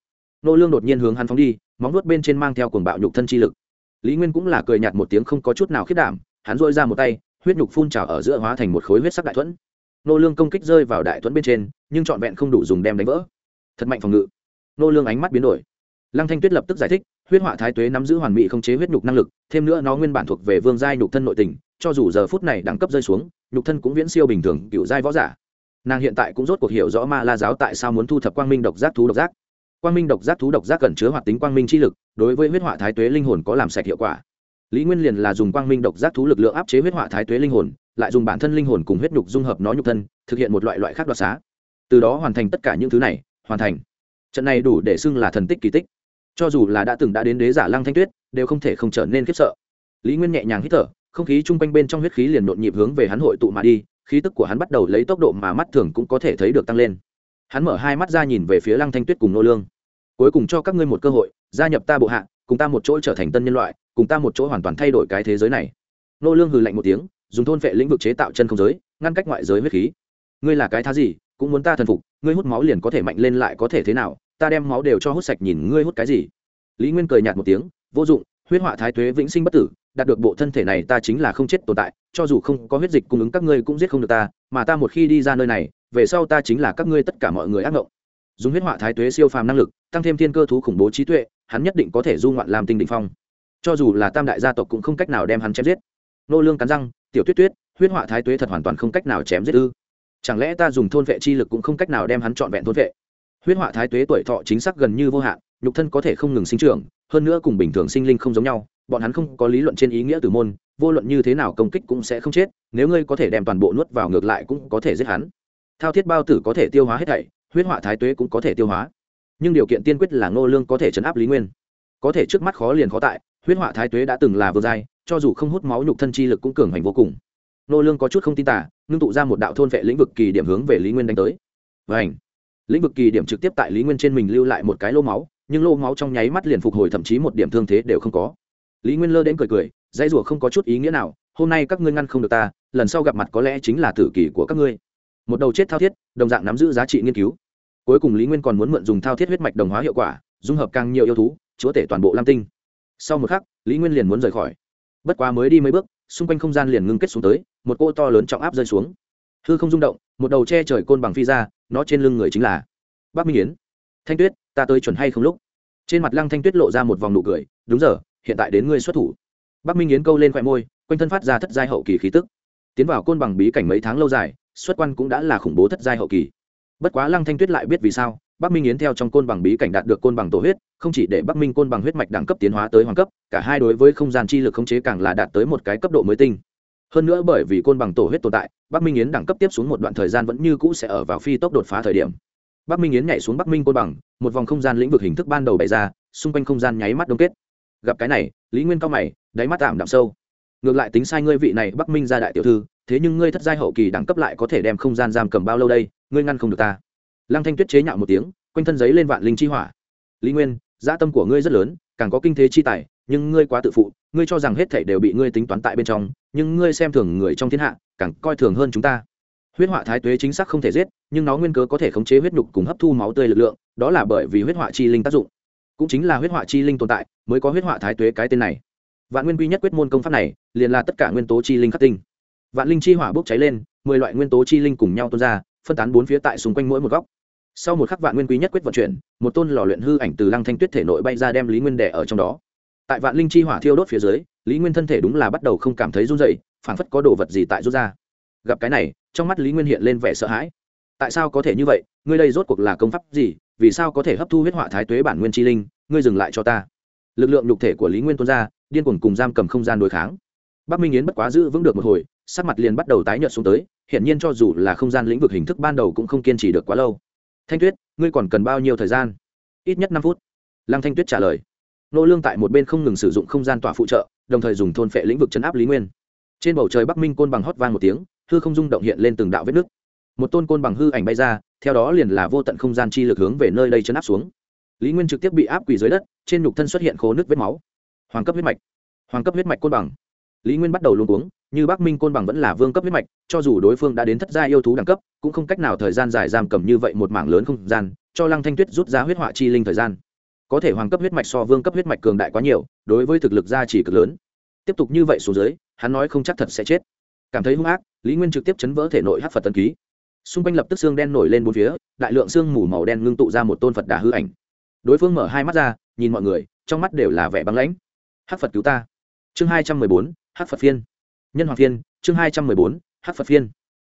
Nô lương đột nhiên hướng hắn phóng đi, móng nuốt bên trên mang theo cuồng bạo nhục thân chi lực. Lý nguyên cũng là cười nhạt một tiếng không có chút nào khiết đảm, hắn dội ra một tay, huyết nhục phun trào ở giữa hóa thành một khối huyết sắc đại thuẫn nô lương công kích rơi vào đại thuẫn bên trên, nhưng trọn vẹn không đủ dùng đem đánh vỡ. Thật mạnh phòng ngự. Nô lương ánh mắt biến đổi. Lăng thanh tuyết lập tức giải thích, huyết họa thái tuế nắm giữ hoàn mỹ không chế huyết nhục năng lực, thêm nữa nó nguyên bản thuộc về vương giai nhục thân nội tình, cho dù giờ phút này đẳng cấp rơi xuống, nhục thân cũng viễn siêu bình thường cựu giai võ giả. Nàng hiện tại cũng rốt cuộc hiểu rõ ma la giáo tại sao muốn thu thập quang minh độc giác thú độc giác. Quang minh độc giác thú độc giác cần chứa hoạt tính quang minh chi lực, đối với huyết họa thái tuế linh hồn có làm sạch hiệu quả. Lý nguyên liền là dùng quang minh độc giác thú lực lượng áp chế huyết họa thái tuế linh hồn lại dùng bản thân linh hồn cùng huyết nhục dung hợp nó nhục thân, thực hiện một loại loại khác đoạt xá. Từ đó hoàn thành tất cả những thứ này, hoàn thành. Trận này đủ để xưng là thần tích kỳ tích. Cho dù là đã từng đã đến đế giả lăng thanh tuyết, đều không thể không trở nên khiếp sợ. Lý nguyên nhẹ nhàng hít thở, không khí chung quanh bên trong huyết khí liền nhộn nhịp hướng về hắn hội tụ mà đi, khí tức của hắn bắt đầu lấy tốc độ mà mắt thường cũng có thể thấy được tăng lên. Hắn mở hai mắt ra nhìn về phía lăng thanh tuyết cùng nô lương. Cuối cùng cho các ngươi một cơ hội, gia nhập ta bộ hạ, cùng ta một chỗ trở thành tân nhân loại, cùng ta một chỗ hoàn toàn thay đổi cái thế giới này. Nô lương hừ lạnh một tiếng dùng thôn vệ lĩnh vực chế tạo chân không giới, ngăn cách ngoại giới huyết khí. Ngươi là cái thá gì, cũng muốn ta thần phục, ngươi hút máu liền có thể mạnh lên lại có thể thế nào, ta đem máu đều cho hút sạch nhìn ngươi hút cái gì. Lý nguyên cười nhạt một tiếng, vô dụng, huyết họa thái tuế vĩnh sinh bất tử, đạt được bộ thân thể này ta chính là không chết tồn tại, cho dù không có huyết dịch cung ứng các ngươi cũng giết không được ta, mà ta một khi đi ra nơi này, về sau ta chính là các ngươi tất cả mọi người ác mộng dùng huyết họa thái tuế siêu phàm năng lực, tăng thêm thiên cơ thú khủng bố trí tuệ, hắn nhất định có thể du ngoạn làm tinh định phong. Cho dù là tam đại gia tộc cũng không cách nào đem hắn chém giết. Nô lương cắn răng tiểu tuyết tuyết, huyết họa thái tuế thật hoàn toàn không cách nào chém giết ư. Chẳng lẽ ta dùng thôn vệ chi lực cũng không cách nào đem hắn trọn vẹn thôn vệ? Huyết họa thái tuế tuổi thọ chính xác gần như vô hạn, nhục thân có thể không ngừng sinh trưởng, hơn nữa cùng bình thường sinh linh không giống nhau, bọn hắn không có lý luận trên ý nghĩa từ môn, vô luận như thế nào công kích cũng sẽ không chết, nếu ngươi có thể đem toàn bộ nuốt vào ngược lại cũng có thể giết hắn. Thao thiết bao tử có thể tiêu hóa hết thảy, huyết họa thái tuế cũng có thể tiêu hóa. Nhưng điều kiện tiên quyết là ngô lương có thể chấn áp lý nguyên. Có thể trước mắt khó liền khó tại, huyết họa thái tuế đã từng là vừa giai cho dù không hút máu nhục thân chi lực cũng cường hành vô cùng. Nô lương có chút không tin tả ngưng tụ ra một đạo thôn vệ lĩnh vực kỳ điểm hướng về lý nguyên đánh tới. Vảnh lĩnh vực kỳ điểm trực tiếp tại lý nguyên trên mình lưu lại một cái lô máu, nhưng lô máu trong nháy mắt liền phục hồi thậm chí một điểm thương thế đều không có. Lý nguyên lơ đến cười cười, dãy rủa không có chút ý nghĩa nào, hôm nay các ngươi ngăn không được ta, lần sau gặp mặt có lẽ chính là tử kỳ của các ngươi. Một đầu chết thao thiết, đồng dạng nắm giữ giá trị nghiên cứu. Cuối cùng lý nguyên còn muốn mượn dùng thao thiết huyết mạch đồng hóa hiệu quả, dung hợp càng nhiều yêu thú, chúa tể toàn bộ lam tinh. Sau một khắc, lý nguyên liền muốn rời khỏi bất quá mới đi mấy bước, xung quanh không gian liền ngưng kết xuống tới, một cô to lớn trọng áp rơi xuống. Hư không rung động, một đầu che trời côn bằng phi ra, nó trên lưng người chính là bác minh yến. Thanh tuyết, ta tới chuẩn hay không lúc? Trên mặt lăng thanh tuyết lộ ra một vòng nụ cười, đúng giờ, hiện tại đến ngươi xuất thủ. Bác minh yến câu lên khoe môi, quanh thân phát ra thất giai hậu kỳ khí tức. Tiến vào côn bằng bí cảnh mấy tháng lâu dài, xuất quan cũng đã là khủng bố thất giai hậu kỳ. Bất quá lăng thanh tuyết lại biết vì sao bắc minh yến theo trong côn bằng bí cảnh đạt được côn bằng tổ huyết, không chỉ để bắc minh côn bằng huyết mạch đẳng cấp tiến hóa tới hoàng cấp, cả hai đối với không gian chi lực khống chế càng là đạt tới một cái cấp độ mới tinh. Hơn nữa bởi vì côn bằng tổ huyết tồn tại, bắc minh yến đẳng cấp tiếp xuống một đoạn thời gian vẫn như cũ sẽ ở vào phi tốc đột phá thời điểm. Bắc minh yến nhảy xuống bắc minh côn bằng, một vòng không gian lĩnh vực hình thức ban đầu bày ra, xung quanh không gian nháy mắt đông kết. Gặp cái này, lý nguyên cao mày, đáy mắt tạm đạm sâu. Ngược lại tính sai ngươi vị này bắc minh ra đại tiểu thư, thế nhưng ngươi thất giai hậu kỳ đẳng cấp lại có thể đem không gian giam cầm bao lâu đây, ngươi ngăn không được ta lăng thanh tuyết chế nhạo một tiếng, quanh thân giấy lên vạn linh chi hỏa. Lý nguyên dạ tâm của ngươi rất lớn, càng có kinh thế chi tài, nhưng ngươi quá tự phụ, ngươi cho rằng hết thảy đều bị ngươi tính toán tại bên trong, nhưng ngươi xem thường người trong thiên hạ, càng coi thường hơn chúng ta. Huyết họa thái tuế chính xác không thể giết, nhưng nó nguyên cớ có thể khống chế huyết nhục cùng hấp thu máu tươi lực lượng, đó là bởi vì huyết họa chi linh tác dụng. Cũng chính là huyết họa chi linh tồn tại, mới có huyết họa thái tuế cái tên này. Vạn nguyên quy nhất quyết môn công pháp này, liền là tất cả nguyên tố chi linh khắc tinh. Vạn linh chi hỏa bốc cháy lên, mười loại nguyên tố chi linh cùng nhau tuôn ra, phân tán bốn phía tại xung quanh mỗi một góc sau một khắc vạn nguyên quý nhất quyết vận chuyển, một tôn lò luyện hư ảnh từ lăng thanh tuyết thể nội bay ra đem lý nguyên đẻ ở trong đó. Tại vạn linh chi hỏa thiêu đốt phía dưới, lý nguyên thân thể đúng là bắt đầu không cảm thấy run dậy phảng phất có đồ vật gì tại rút ra. Gặp cái này, trong mắt lý nguyên hiện lên vẻ sợ hãi. Tại sao có thể như vậy? Ngươi đây rốt cuộc là công pháp gì? Vì sao có thể hấp thu huyết họa thái tuế bản nguyên chi linh? Ngươi dừng lại cho ta. Lực lượng nhục thể của lý nguyên tuôn ra, điên cuồng cùng giam cầm không gian đối kháng. Bắc minh yến bất quá giữ vững được một hồi, sắc mặt liền bắt đầu tái nhợt xuống tới hiện nhiên cho dù là không gian lĩnh vực hình thức ban đầu cũng không kiên trì được quá lâu thanh tuyết, ngươi còn cần bao nhiêu thời gian? Ít nhất năm phút. Lăng thanh tuyết trả lời. Nô lương tại một bên không ngừng sử dụng không gian tỏa phụ trợ, đồng thời dùng thôn phệ lĩnh vực chấn áp lý nguyên. Trên bầu trời bắc minh côn bằng hót vang một tiếng, hư không rung động hiện lên từng đạo vết nứt. Một tôn côn bằng hư ảnh bay ra, theo đó liền là vô tận không gian chi lực hướng về nơi đây chấn áp xuống. Lý nguyên trực tiếp bị áp quỳ dưới đất, trên nhục thân xuất hiện khố nước vết máu. Hoàng cấp huyết mạch. Hoàng cấp huyết mạch côn bằng. Lý nguyên bắt đầu luôn cuống như bắc minh côn bằng vẫn là vương cấp huyết mạch, cho dù đối phương đã đến thất gia yêu thú đẳng cấp, cũng không cách nào thời gian dài giam cầm như vậy một mảng lớn không gian, cho lăng thanh tuyết rút ra huyết họa chi linh thời gian. Có thể hoàng cấp huyết mạch so vương cấp huyết mạch cường đại quá nhiều, đối với thực lực gia chỉ cực lớn. Tiếp tục như vậy xuống dưới, hắn nói không chắc thật sẽ chết. Cảm thấy hung ác, lý nguyên trực tiếp chấn vỡ thể nội hát phật tân ký. Xung quanh lập tức xương đen nổi lên bốn phía, đại lượng xương mù màu đen ngưng tụ ra một tôn phật đà hư ảnh. Đối phương mở hai mắt ra, nhìn mọi người, trong mắt đều là vẻ băng lãnh. Hát phật cứu ta. Chương hai trăm mười bốn hát phật phiên nhân hoàng phiên chương hai trăm mười bốn hát phật phiên.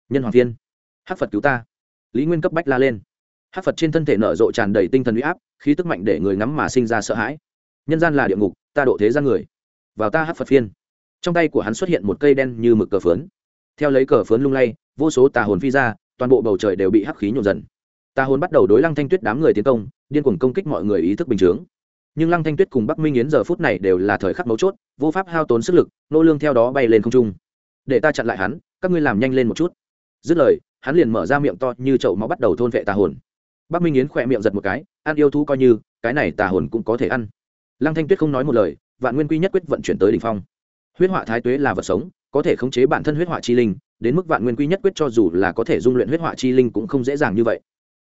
Nhân hoàng phiên hát phật cứu ta. Lý nguyên cấp bách la lên. Hát phật trên thân thể nở rộ tràn đầy tinh thần uy áp, khí tức mạnh để người ngắm mà sinh ra sợ hãi. Nhân gian là địa ngục, ta độ thế gian người. Vào ta hát phật phiên. Trong tay của hắn xuất hiện một cây đen như mực cờ phướn. Theo lấy cờ phướn lung lay, vô số tà hồn phi ra, toàn bộ bầu trời đều bị hắc khí nhộn dần. Tà hồn bắt đầu đối lăng thanh tuyết đám người tiến công, điên cuồng công kích mọi người ý thức bình chướng nhưng lăng thanh tuyết cùng bắc minh yến giờ phút này đều là thời khắc mấu chốt, vô pháp hao tốn sức lực, nô lương theo đó bay lên không trung. Để ta chặn lại hắn, các ngươi làm nhanh lên một chút. Dứt lời, hắn liền mở ra miệng to như chậu máu bắt đầu thôn vệ tà hồn. Bắc minh yến khỏe miệng giật một cái, ăn yêu thú coi như, cái này tà hồn cũng có thể ăn. Lăng thanh tuyết không nói một lời, vạn nguyên quy nhất quyết vận chuyển tới đỉnh phong. Huyết họa thái tuế là vật sống, có thể khống chế bản thân huyết họa chi linh, đến mức vạn nguyên quy nhất quyết cho dù là có thể dung luyện huyết họa chi linh cũng không dễ dàng như vậy.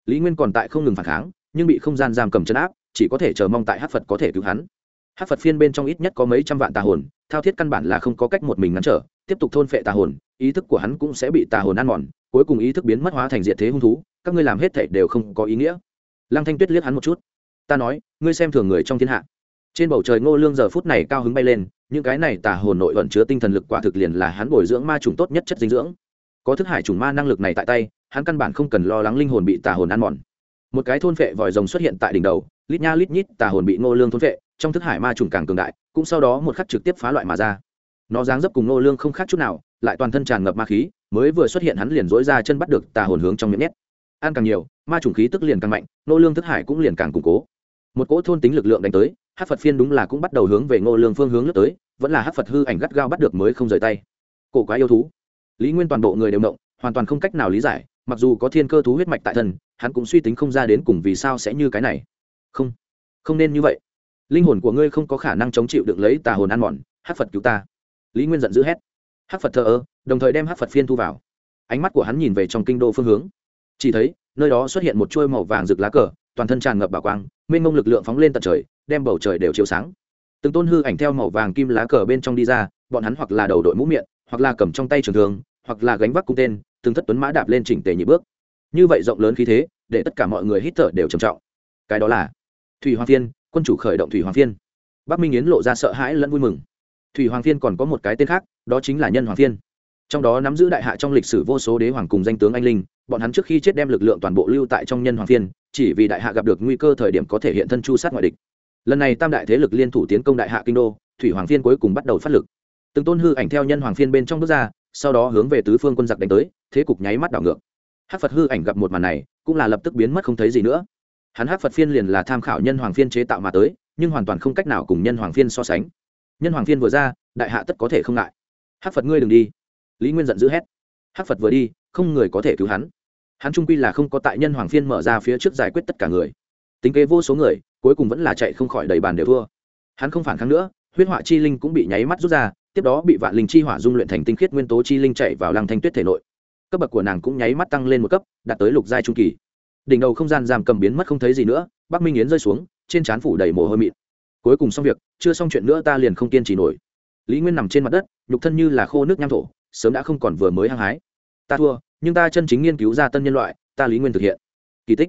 Lý nguyên còn tại không ngừng phản kháng, nhưng bị không gian giam cầm chấn áp chỉ có thể chờ mong tại hát phật có thể cứu hắn hát phật phiên bên trong ít nhất có mấy trăm vạn tà hồn thao thiết căn bản là không có cách một mình ngăn trở tiếp tục thôn phệ tà hồn ý thức của hắn cũng sẽ bị tà hồn ăn mòn cuối cùng ý thức biến mất hóa thành diện thế hung thú các ngươi làm hết thể đều không có ý nghĩa lăng thanh tuyết liếc hắn một chút ta nói ngươi xem thường người trong thiên hạ trên bầu trời ngô lương giờ phút này cao hứng bay lên những cái này tà hồn nội ẩn chứa tinh thần lực quả thực liền là hắn bồi dưỡng ma trùng tốt nhất chất dinh dưỡng có thức hải trùng ma năng lực này tại tay hắn căn bản không cần lo lắng linh hồn bị tà hồn ăn mòn một cái thôn phệ vòi rồng xuất hiện tại đỉnh đầu, lít nha lít nhít tà hồn bị ngô lương thôn phệ, trong thức hải ma trùng càng cường đại, cũng sau đó một khắc trực tiếp phá loại mà ra. Nó dáng dấp cùng ngô lương không khác chút nào, lại toàn thân tràn ngập ma khí, mới vừa xuất hiện hắn liền dối ra chân bắt được tà hồn hướng trong miệng nhét. Ăn càng nhiều, ma trùng khí tức liền càng mạnh, ngô lương thức hải cũng liền càng củng cố. Một cỗ thôn tính lực lượng đánh tới hát phật phiên đúng là cũng bắt đầu hướng về ngô lương phương hướng lướt tới, vẫn là hát phật hư ảnh gắt gao bắt được mới không rời tay. Cổ quá yêu thú. Lý nguyên toàn bộ người đều động, hoàn toàn không cách nào lý giải, mặc dù có thiên cơ thú huyết mạch tại thân hắn cũng suy tính không ra đến cùng vì sao sẽ như cái này. Không không nên như vậy. Linh hồn của ngươi không có khả năng chống chịu được lấy tà hồn ăn mòn, hát phật cứu ta. Lý nguyên giận dữ hét. Hát phật thờ ơ, đồng thời đem hát phật phiên thu vào. Ánh mắt của hắn nhìn về trong kinh đô phương hướng. Chỉ thấy, nơi đó xuất hiện một chuôi màu vàng rực lá cờ, toàn thân tràn ngập bảo quang, mênh mông lực lượng phóng lên tận trời, đem bầu trời đều chiếu sáng. Từng tôn hư ảnh theo màu vàng kim lá cờ bên trong đi ra, bọn hắn hoặc là đầu đội mũ miệng, hoặc là cầm trong tay trường thường hoặc là gánh vác cung tên, từng thất tuấn mã đạp lên chỉnh tề nhị bước như vậy rộng lớn khí thế, để tất cả mọi người hít thở đều trầm trọng. Cái đó là thủy hoàng phiên, quân chủ khởi động thủy hoàng phiên. Bắc minh yến lộ ra sợ hãi lẫn vui mừng. Thủy hoàng phiên còn có một cái tên khác, đó chính là nhân hoàng phiên. Trong đó nắm giữ đại hạ trong lịch sử vô số đế hoàng cùng danh tướng anh linh, bọn hắn trước khi chết đem lực lượng toàn bộ lưu tại trong nhân hoàng phiên, chỉ vì đại hạ gặp được nguy cơ thời điểm có thể hiện thân chu sát ngoại địch. Lần này tam đại thế lực liên thủ tiến công đại hạ kinh đô, thủy hoàng phiên cuối cùng bắt đầu phát lực. Từng tôn hư ảnh theo nhân hoàng phiên bên trong bước ra, sau đó hướng về tứ phương quân giặc đánh tới, thế cục nháy mắt đảo ngược hát phật hư ảnh gặp một màn này cũng là lập tức biến mất không thấy gì nữa hắn hát phật phiên liền là tham khảo nhân hoàng phiên chế tạo mà tới nhưng hoàn toàn không cách nào cùng nhân hoàng phiên so sánh nhân hoàng phiên vừa ra đại hạ tất có thể không ngại hát phật ngươi đừng đi lý nguyên giận dữ hét hát phật vừa đi không người có thể cứu hắn hắn trung quy là không có tại nhân hoàng phiên mở ra phía trước giải quyết tất cả người tính kế vô số người cuối cùng vẫn là chạy không khỏi đầy bàn đều thua hắn không phản kháng nữa huyết họa chi linh cũng bị nháy mắt rút ra tiếp đó bị vạn linh chi hỏa dung luyện thành tinh khiết nguyên tố chi linh chạy vào lăng thanh tuyết thể nội cấp bậc của nàng cũng nháy mắt tăng lên một cấp, đạt tới lục giai trung kỳ. Đỉnh đầu không gian giam cầm biến mất không thấy gì nữa, bắc minh yến rơi xuống, trên trán phủ đầy mồ hôi mịn. Cuối cùng xong việc, chưa xong chuyện nữa ta liền không kiên trì nổi. Lý nguyên nằm trên mặt đất, nhục thân như là khô nước nham thổ, sớm đã không còn vừa mới hăng hái. Ta thua, nhưng ta chân chính nghiên cứu ra tân nhân loại, ta lý nguyên thực hiện. Kỳ tích.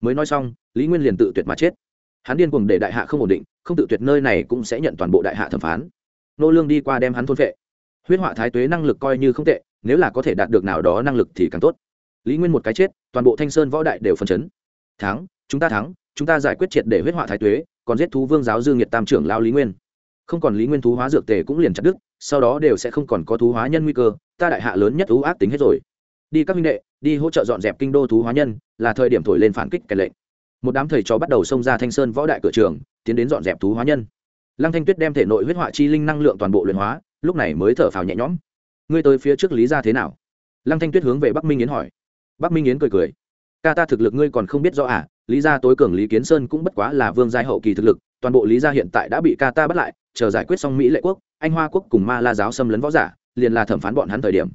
Mới nói xong, lý nguyên liền tự tuyệt mà chết. Hắn điên cuồng để đại hạ không ổn định, không tự tuyệt nơi này cũng sẽ nhận toàn bộ đại hạ thẩm phán. Nô lương đi qua đem hắn thôn vệ huyết họa thái tuế năng lực coi như không tệ, nếu là có thể đạt được nào đó năng lực thì càng tốt. Lý nguyên một cái chết, toàn bộ thanh sơn võ đại đều phân chấn. Thắng, chúng ta thắng, chúng ta giải quyết triệt để huyết họa thái tuế, còn giết thú vương giáo dương nhiệt tam trưởng lao lý nguyên. Không còn lý nguyên thú hóa dược tề cũng liền chặt đứt, sau đó đều sẽ không còn có thú hóa nhân nguy cơ, ta đại hạ lớn nhất thú ác tính hết rồi. Đi các minh đệ, đi hỗ trợ dọn dẹp kinh đô thú hóa nhân, là thời điểm thổi lên phản kích kèn lệnh. Một đám thầy trò bắt đầu xông ra thanh sơn võ đại cửa trường, tiến đến dọn dẹp thú hóa nhân. Lăng thanh tuyết đem thể nội huyết họa chi linh năng lượng toàn bộ luyện hóa lúc này mới thở phào nhẹ nhõm. Ngươi tới phía trước lý ra thế nào? Lăng thanh tuyết hướng về bắc minh yến hỏi. Bắc minh yến cười cười. Ca ta thực lực ngươi còn không biết rõ à? Lý gia tối cường lý kiến sơn cũng bất quá là vương giai hậu kỳ thực lực, toàn bộ lý gia hiện tại đã bị ca ta bắt lại, chờ giải quyết xong mỹ lệ quốc, anh hoa quốc cùng ma la giáo xâm lấn võ giả, liền là thẩm phán bọn hắn thời điểm.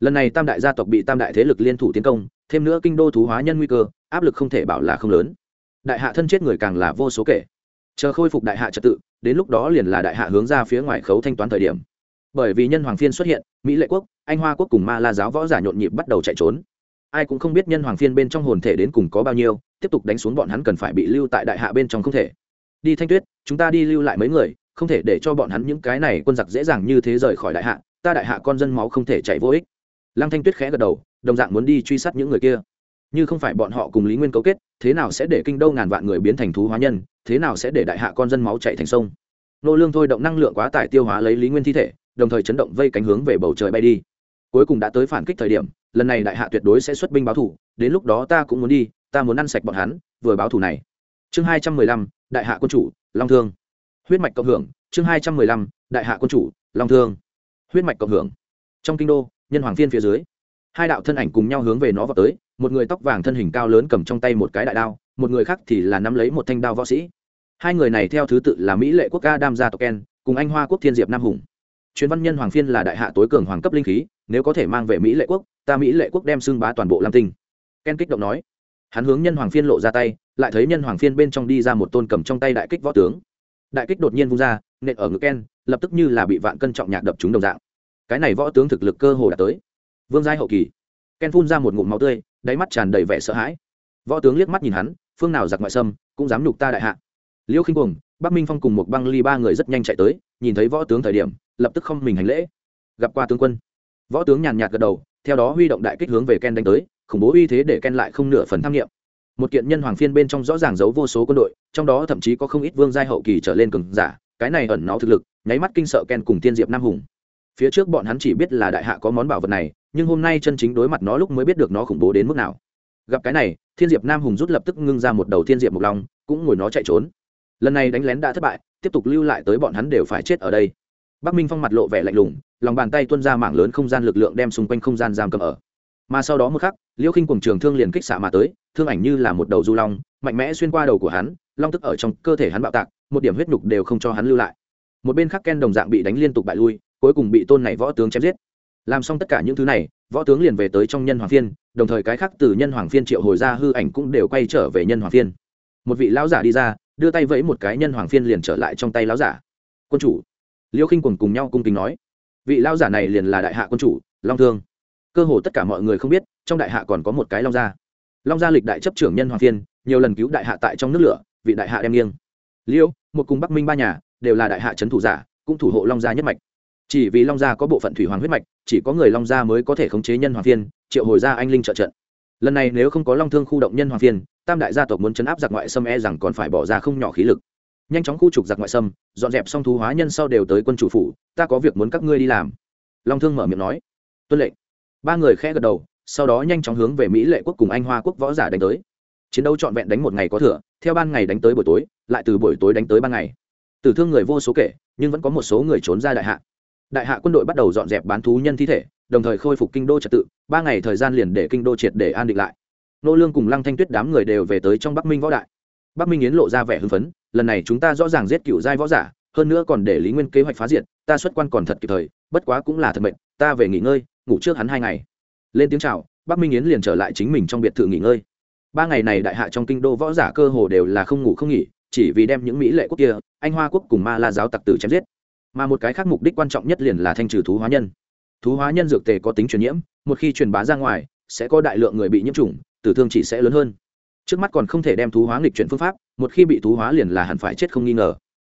Lần này tam đại gia tộc bị tam đại thế lực liên thủ tiến công, thêm nữa kinh đô thú hóa nhân nguy cơ, áp lực không thể bảo là không lớn. Đại hạ thân chết người càng là vô số kể. Chờ khôi phục đại hạ trật tự, đến lúc đó liền là đại hạ hướng ra phía ngoài khấu thanh toán thời điểm bởi vì nhân hoàng phiên xuất hiện, mỹ lệ quốc, anh hoa quốc cùng ma la giáo võ giả nhộn nhịp bắt đầu chạy trốn. Ai cũng không biết nhân hoàng phiên bên trong hồn thể đến cùng có bao nhiêu, tiếp tục đánh xuống bọn hắn cần phải bị lưu tại đại hạ bên trong không thể. Đi thanh tuyết, chúng ta đi lưu lại mấy người, không thể để cho bọn hắn những cái này quân giặc dễ dàng như thế rời khỏi đại hạ, ta đại hạ con dân máu không thể chạy vô ích. Lăng thanh tuyết khẽ gật đầu, đồng dạng muốn đi truy sát những người kia. Như không phải bọn họ cùng lý nguyên cấu kết, thế nào sẽ để kinh đô ngàn vạn người biến thành thú hóa nhân, thế nào sẽ để đại hạ con dân máu chạy thành sông? Nô lương thôi động năng lượng quá tải tiêu hóa lấy lý nguyên thi thể đồng thời chấn động vây cánh hướng về bầu trời bay đi. Cuối cùng đã tới phản kích thời điểm, lần này đại hạ tuyệt đối sẽ xuất binh báo thủ, đến lúc đó ta cũng muốn đi, ta muốn ăn sạch bọn hắn, vừa báo thủ này. Chương hai trăm mười lăm, đại hạ quân chủ, long thương. Huyết mạch cộng hưởng, chương hai trăm mười lăm, đại hạ quân chủ, long thương. Huyết mạch cộng hưởng. Trong kinh đô, nhân hoàng phiên phía dưới, hai đạo thân ảnh cùng nhau hướng về nó vào tới, một người tóc vàng thân hình cao lớn cầm trong tay một cái đại đao, một người khác thì là nắm lấy một thanh đao võ sĩ. Hai người này theo thứ tự là mỹ lệ quốc ca đam gia tộc ken, cùng anh hoa quốc thiên diệp nam hùng chuyến văn nhân hoàng phiên là đại hạ tối cường hoàng cấp linh khí, nếu có thể mang về mỹ lệ quốc, ta mỹ lệ quốc đem xưng bá toàn bộ lam tinh. Ken kích động nói. Hắn hướng nhân hoàng phiên lộ ra tay, lại thấy nhân hoàng phiên bên trong đi ra một tôn cầm trong tay đại kích võ tướng. Đại kích đột nhiên vung ra, nện ở ngực ken, lập tức như là bị vạn cân trọng nhạc đập trúng đồng dạng. Cái này võ tướng thực lực cơ hồ đã tới. Vương giai hậu kỳ. Ken phun ra một ngụm máu tươi, đáy mắt tràn đầy vẻ sợ hãi. Võ tướng liếc mắt nhìn hắn, phương nào giặc ngoại sâm cũng dám nhục ta đại hạ. Liêu khinh cuồng, bắc minh phong cùng một băng ly ba người rất nhanh chạy tới nhìn thấy võ tướng thời điểm, lập tức không mình hành lễ. Gặp qua tướng quân. Võ tướng nhàn nhạt gật đầu, theo đó huy động đại kích hướng về ken đánh tới, khủng bố uy thế để ken lại không nửa phần tham nghiệm một kiện nhân hoàng phiên bên trong rõ ràng giấu vô số quân đội, trong đó thậm chí có không ít vương giai hậu kỳ trở lên cường giả, cái này ẩn náu thực lực, nháy mắt kinh sợ ken cùng tiên diệp nam hùng. Phía trước bọn hắn chỉ biết là đại hạ có món bảo vật này, nhưng hôm nay chân chính đối mặt nó lúc mới biết được nó khủng bố đến mức nào. Gặp cái này, thiên diệp nam hùng rút lập tức ngưng ra một đầu thiên diệp mục long, cũng ngồi nó chạy trốn. Lần này đánh lén đã thất bại tiếp tục lưu lại tới bọn hắn đều phải chết ở đây. Bắc minh phong mặt lộ vẻ lạnh lùng, lòng bàn tay tuôn ra mảng lớn không gian lực lượng đem xung quanh không gian giam cầm ở. Mà sau đó một khắc, Liễu khinh cùng trường thương liền kích xạ mà tới, thương ảnh như là một đầu du long, mạnh mẽ xuyên qua đầu của hắn, long tức ở trong cơ thể hắn bạo tạc, một điểm huyết nhục đều không cho hắn lưu lại. Một bên khác ken đồng dạng bị đánh liên tục bại lui, cuối cùng bị tôn này võ tướng chém giết. Làm xong tất cả những thứ này, võ tướng liền về tới trong nhân hoàng phiên, đồng thời cái khác từ nhân hoàng phiên triệu hồi ra hư ảnh cũng đều quay trở về nhân hoàng phiên. Một vị lão giả đi ra đưa tay vẫy một cái nhân hoàng phiên liền trở lại trong tay lão giả. Quân chủ. Liêu khinh quần cùng nhau cung kính nói. Vị lão giả này liền là đại hạ quân chủ, long thương. Cơ hồ tất cả mọi người không biết, trong đại hạ còn có một cái long gia. Long gia lịch đại chấp trưởng nhân hoàng phiên, nhiều lần cứu đại hạ tại trong nước lửa, vị đại hạ đem nghiêng. Liêu, một cùng bắc minh ba nhà, đều là đại hạ trấn thủ giả, cũng thủ hộ long gia nhất mạch. Chỉ vì long gia có bộ phận thủy hoàng huyết mạch, chỉ có người long gia mới có thể khống chế nhân hoàng phiên, triệu hồi ra anh linh trợ trận. Lần này nếu không có long thương khu động nhân hoàng phiên tam đại gia tộc muốn chấn áp giặc ngoại xâm e rằng còn phải bỏ ra không nhỏ khí lực. Nhanh chóng khu trục giặc ngoại xâm, dọn dẹp xong thú hóa nhân sau đều tới quân chủ phủ, ta có việc muốn các ngươi đi làm. Long thương mở miệng nói. Tuân lệnh. Ba người khẽ gật đầu, sau đó nhanh chóng hướng về mỹ lệ quốc cùng anh hoa quốc võ giả đánh tới. Chiến đấu trọn vẹn đánh một ngày có thừa, theo ban ngày đánh tới buổi tối, lại từ buổi tối đánh tới ban ngày. Tử thương người vô số kể, nhưng vẫn có một số người trốn ra đại hạ. Đại hạ quân đội bắt đầu dọn dẹp bán thú nhân thi thể, đồng thời khôi phục kinh đô trật tự, ba ngày thời gian liền để kinh đô triệt để an định lại nô lương cùng lăng thanh tuyết đám người đều về tới trong bắc minh võ đại. Bắc minh yến lộ ra vẻ hưng phấn, lần này chúng ta rõ ràng giết cựu giai võ giả, hơn nữa còn để lý nguyên kế hoạch phá diện. ta xuất quan còn thật kịp thời, bất quá cũng là thật mệnh ta về nghỉ ngơi, ngủ trước hắn hai ngày. Lên tiếng chào, bắc minh yến liền trở lại chính mình trong biệt thự nghỉ ngơi. Ba ngày này đại hạ trong kinh đô võ giả cơ hồ đều là không ngủ không nghỉ, chỉ vì đem những mỹ lệ quốc kia, anh hoa quốc cùng ma la giáo tặc tử chém giết. Mà một cái khác mục đích quan trọng nhất liền là thanh trừ thú hóa nhân. Thú hóa nhân dược tề có tính truyền nhiễm, một khi truyền bá ra ngoài, sẽ có đại lượng người bị nhiễm trùng tử thương chỉ sẽ lớn hơn. Trước mắt còn không thể đem thú hóa nghịch chuyển phương pháp, một khi bị thú hóa liền là hẳn phải chết không nghi ngờ.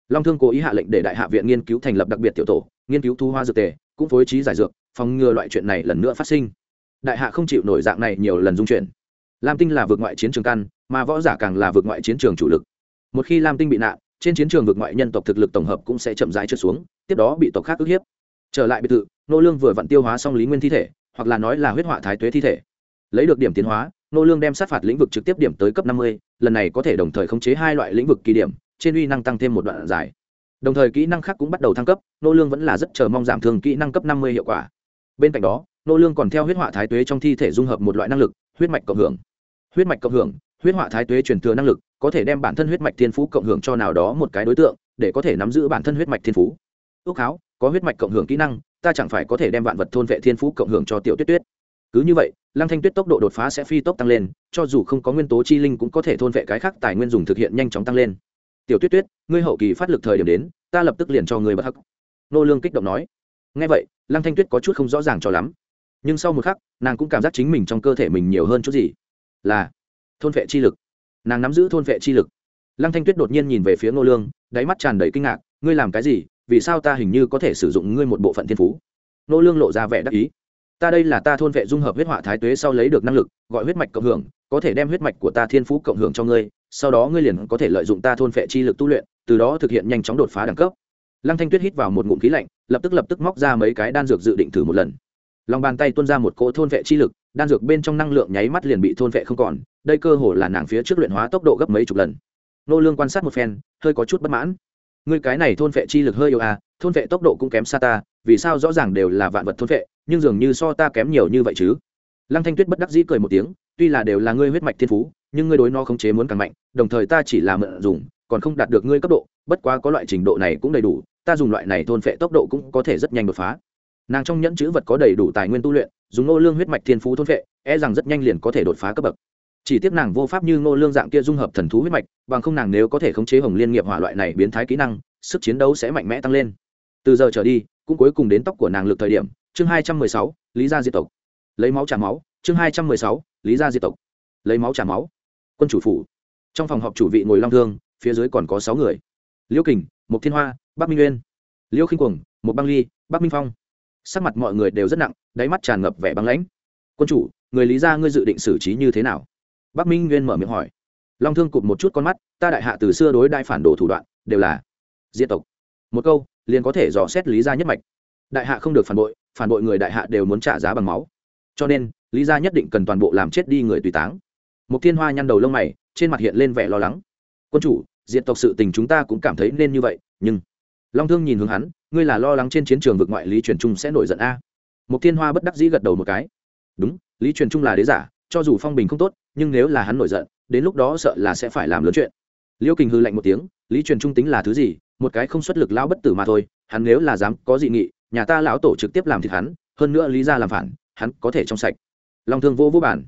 Long thương cố ý hạ lệnh để đại hạ viện nghiên cứu thành lập đặc biệt tiểu tổ, nghiên cứu thú hóa dược tề, cũng phối trí giải dược, phòng ngừa loại chuyện này lần nữa phát sinh. Đại hạ không chịu nổi dạng này nhiều lần dung chuyển. Lam tinh là vượt ngoại chiến trường căn, mà võ giả càng là vượt ngoại chiến trường chủ lực. Một khi lam tinh bị nạn, trên chiến trường vượt ngoại nhân tộc thực lực tổng hợp cũng sẽ chậm rãi trượt xuống, tiếp đó bị tộc khác ức hiếp. Trở lại biệt thự, nô lương vừa vặn tiêu hóa xong lý nguyên thi thể, hoặc là nói là huyết họa thái tuế thi thể. Lấy được điểm tiến hóa nô lương đem sát phạt lĩnh vực trực tiếp điểm tới cấp 50, lần này có thể đồng thời khống chế hai loại lĩnh vực kỳ điểm trên uy năng tăng thêm một đoạn dài. Đồng thời kỹ năng khác cũng bắt đầu thăng cấp nô lương vẫn là rất chờ mong giảm thương kỹ năng cấp 50 hiệu quả. Bên cạnh đó nô lương còn theo huyết hỏa thái tuế trong thi thể dung hợp một loại năng lực huyết mạch cộng hưởng. Huyết mạch cộng hưởng huyết hỏa thái tuế truyền thừa năng lực có thể đem bản thân huyết mạch thiên phú cộng hưởng cho nào đó một cái đối tượng để có thể nắm giữ bản thân huyết mạch thiên phú. Ước háo có huyết mạch cộng hưởng kỹ năng ta chẳng phải có thể đem vạn vật thôn vệ thiên phú cộng hưởng cho tiểu tuyết tuyết cứ như vậy, lăng thanh tuyết tốc độ đột phá sẽ phi tốc tăng lên, cho dù không có nguyên tố chi linh cũng có thể thôn vệ cái khác tài nguyên dùng thực hiện nhanh chóng tăng lên. Tiểu tuyết tuyết, ngươi hậu kỳ phát lực thời điểm đến, ta lập tức liền cho người bật hắc. Nô lương kích động nói. Nghe vậy, lăng thanh tuyết có chút không rõ ràng cho lắm. Nhưng sau một khắc, nàng cũng cảm giác chính mình trong cơ thể mình nhiều hơn chút gì. Là, thôn vệ chi lực. Nàng nắm giữ thôn vệ chi lực. Lăng thanh tuyết đột nhiên nhìn về phía nô lương, đáy mắt tràn đầy kinh ngạc. Ngươi làm cái gì? Vì sao ta hình như có thể sử dụng ngươi một bộ phận thiên phú? Nô lương lộ ra vẻ đắc ý ta đây là ta thôn vệ dung hợp huyết hỏa thái tuế sau lấy được năng lực, gọi huyết mạch cộng hưởng, có thể đem huyết mạch của ta thiên phú cộng hưởng cho ngươi, sau đó ngươi liền có thể lợi dụng ta thôn vệ chi lực tu luyện, từ đó thực hiện nhanh chóng đột phá đẳng cấp. Lăng thanh tuyết hít vào một ngụm khí lạnh, lập tức lập tức móc ra mấy cái đan dược dự định thử một lần. Lòng bàn tay tuôn ra một cỗ thôn vệ chi lực, đan dược bên trong năng lượng nháy mắt liền bị thôn vệ không còn, đây cơ hồ là nàng phía trước luyện hóa tốc độ gấp mấy chục lần. Nô lương quan sát một phen, hơi có chút bất mãn. Ngươi cái này thôn vệ chi lực hơi yếu à thôn vệ tốc độ cũng kém xa ta, vì sao rõ ràng đều là vạn vật thôn vệ, nhưng dường như so ta kém nhiều như vậy chứ? Lăng thanh tuyết bất đắc dĩ cười một tiếng, tuy là đều là ngươi huyết mạch thiên phú, nhưng ngươi đối nó không chế muốn càng mạnh, đồng thời ta chỉ là mượn dùng, còn không đạt được ngươi cấp độ, bất quá có loại trình độ này cũng đầy đủ, ta dùng loại này thôn vệ tốc độ cũng có thể rất nhanh đột phá. Nàng trong nhẫn chữ vật có đầy đủ tài nguyên tu luyện, dùng ngô lương huyết mạch thiên phú thôn vệ e rằng rất nhanh liền có thể đột phá cấp bậc. Chỉ tiếc nàng vô pháp như ngô lương dạng kia dung hợp thần thú huyết mạch, bằng không nàng nếu có thể khống chế hồng liên nghiệp hỏa loại này biến thái kỹ năng, sức chiến đấu sẽ mạnh mẽ tăng lên từ giờ trở đi, cũng cuối cùng đến tóc của nàng lực thời điểm, chương hai trăm mười sáu, lý gia diệt tộc. Lấy máu trả máu, chương hai trăm mười sáu, lý gia diệt tộc. Lấy máu trả máu. Quân chủ phủ. Trong phòng họp chủ vị ngồi long thương, phía dưới còn có sáu người. Liễu kình mục thiên hoa, bắc minh nguyên liễu khinh cuồng một băng ly, bắc minh phong. Sắc mặt mọi người đều rất nặng, đáy mắt tràn ngập vẻ băng lãnh. Quân chủ, người lý gia ngươi dự định xử trí như thế nào? Bắc minh nguyên mở miệng hỏi. Long thương cụp một chút con mắt, ta đại hạ từ xưa đối đại phản đồ thủ đoạn đều là diệt tộc. Một câu liền có thể dò xét lý gia nhất mạch. Đại hạ không được phản bội phản bội người đại hạ đều muốn trả giá bằng máu. Cho nên, lý gia nhất định cần toàn bộ làm chết đi người tùy táng. Một thiên hoa nhăn đầu lông mày, trên mặt hiện lên vẻ lo lắng. Quân chủ diện tộc sự tình chúng ta cũng cảm thấy nên như vậy, nhưng long thương nhìn hướng hắn, ngươi là lo lắng trên chiến trường vực ngoại lý truyền trung sẽ nổi giận a. Một thiên hoa bất đắc dĩ gật đầu một cái. Đúng, lý truyền trung là đế giả, cho dù phong bình không tốt, nhưng nếu là hắn nổi giận, đến lúc đó sợ là sẽ phải làm lớn chuyện. Liêu kình hư lạnh một tiếng, lý truyền trung tính là thứ gì một cái không xuất lực lão bất tử mà thôi, hắn nếu là dám có dị nghị, nhà ta lão tổ trực tiếp làm thịt hắn, hơn nữa lý ra làm phản, hắn có thể trong sạch. Long thương vô vô bản.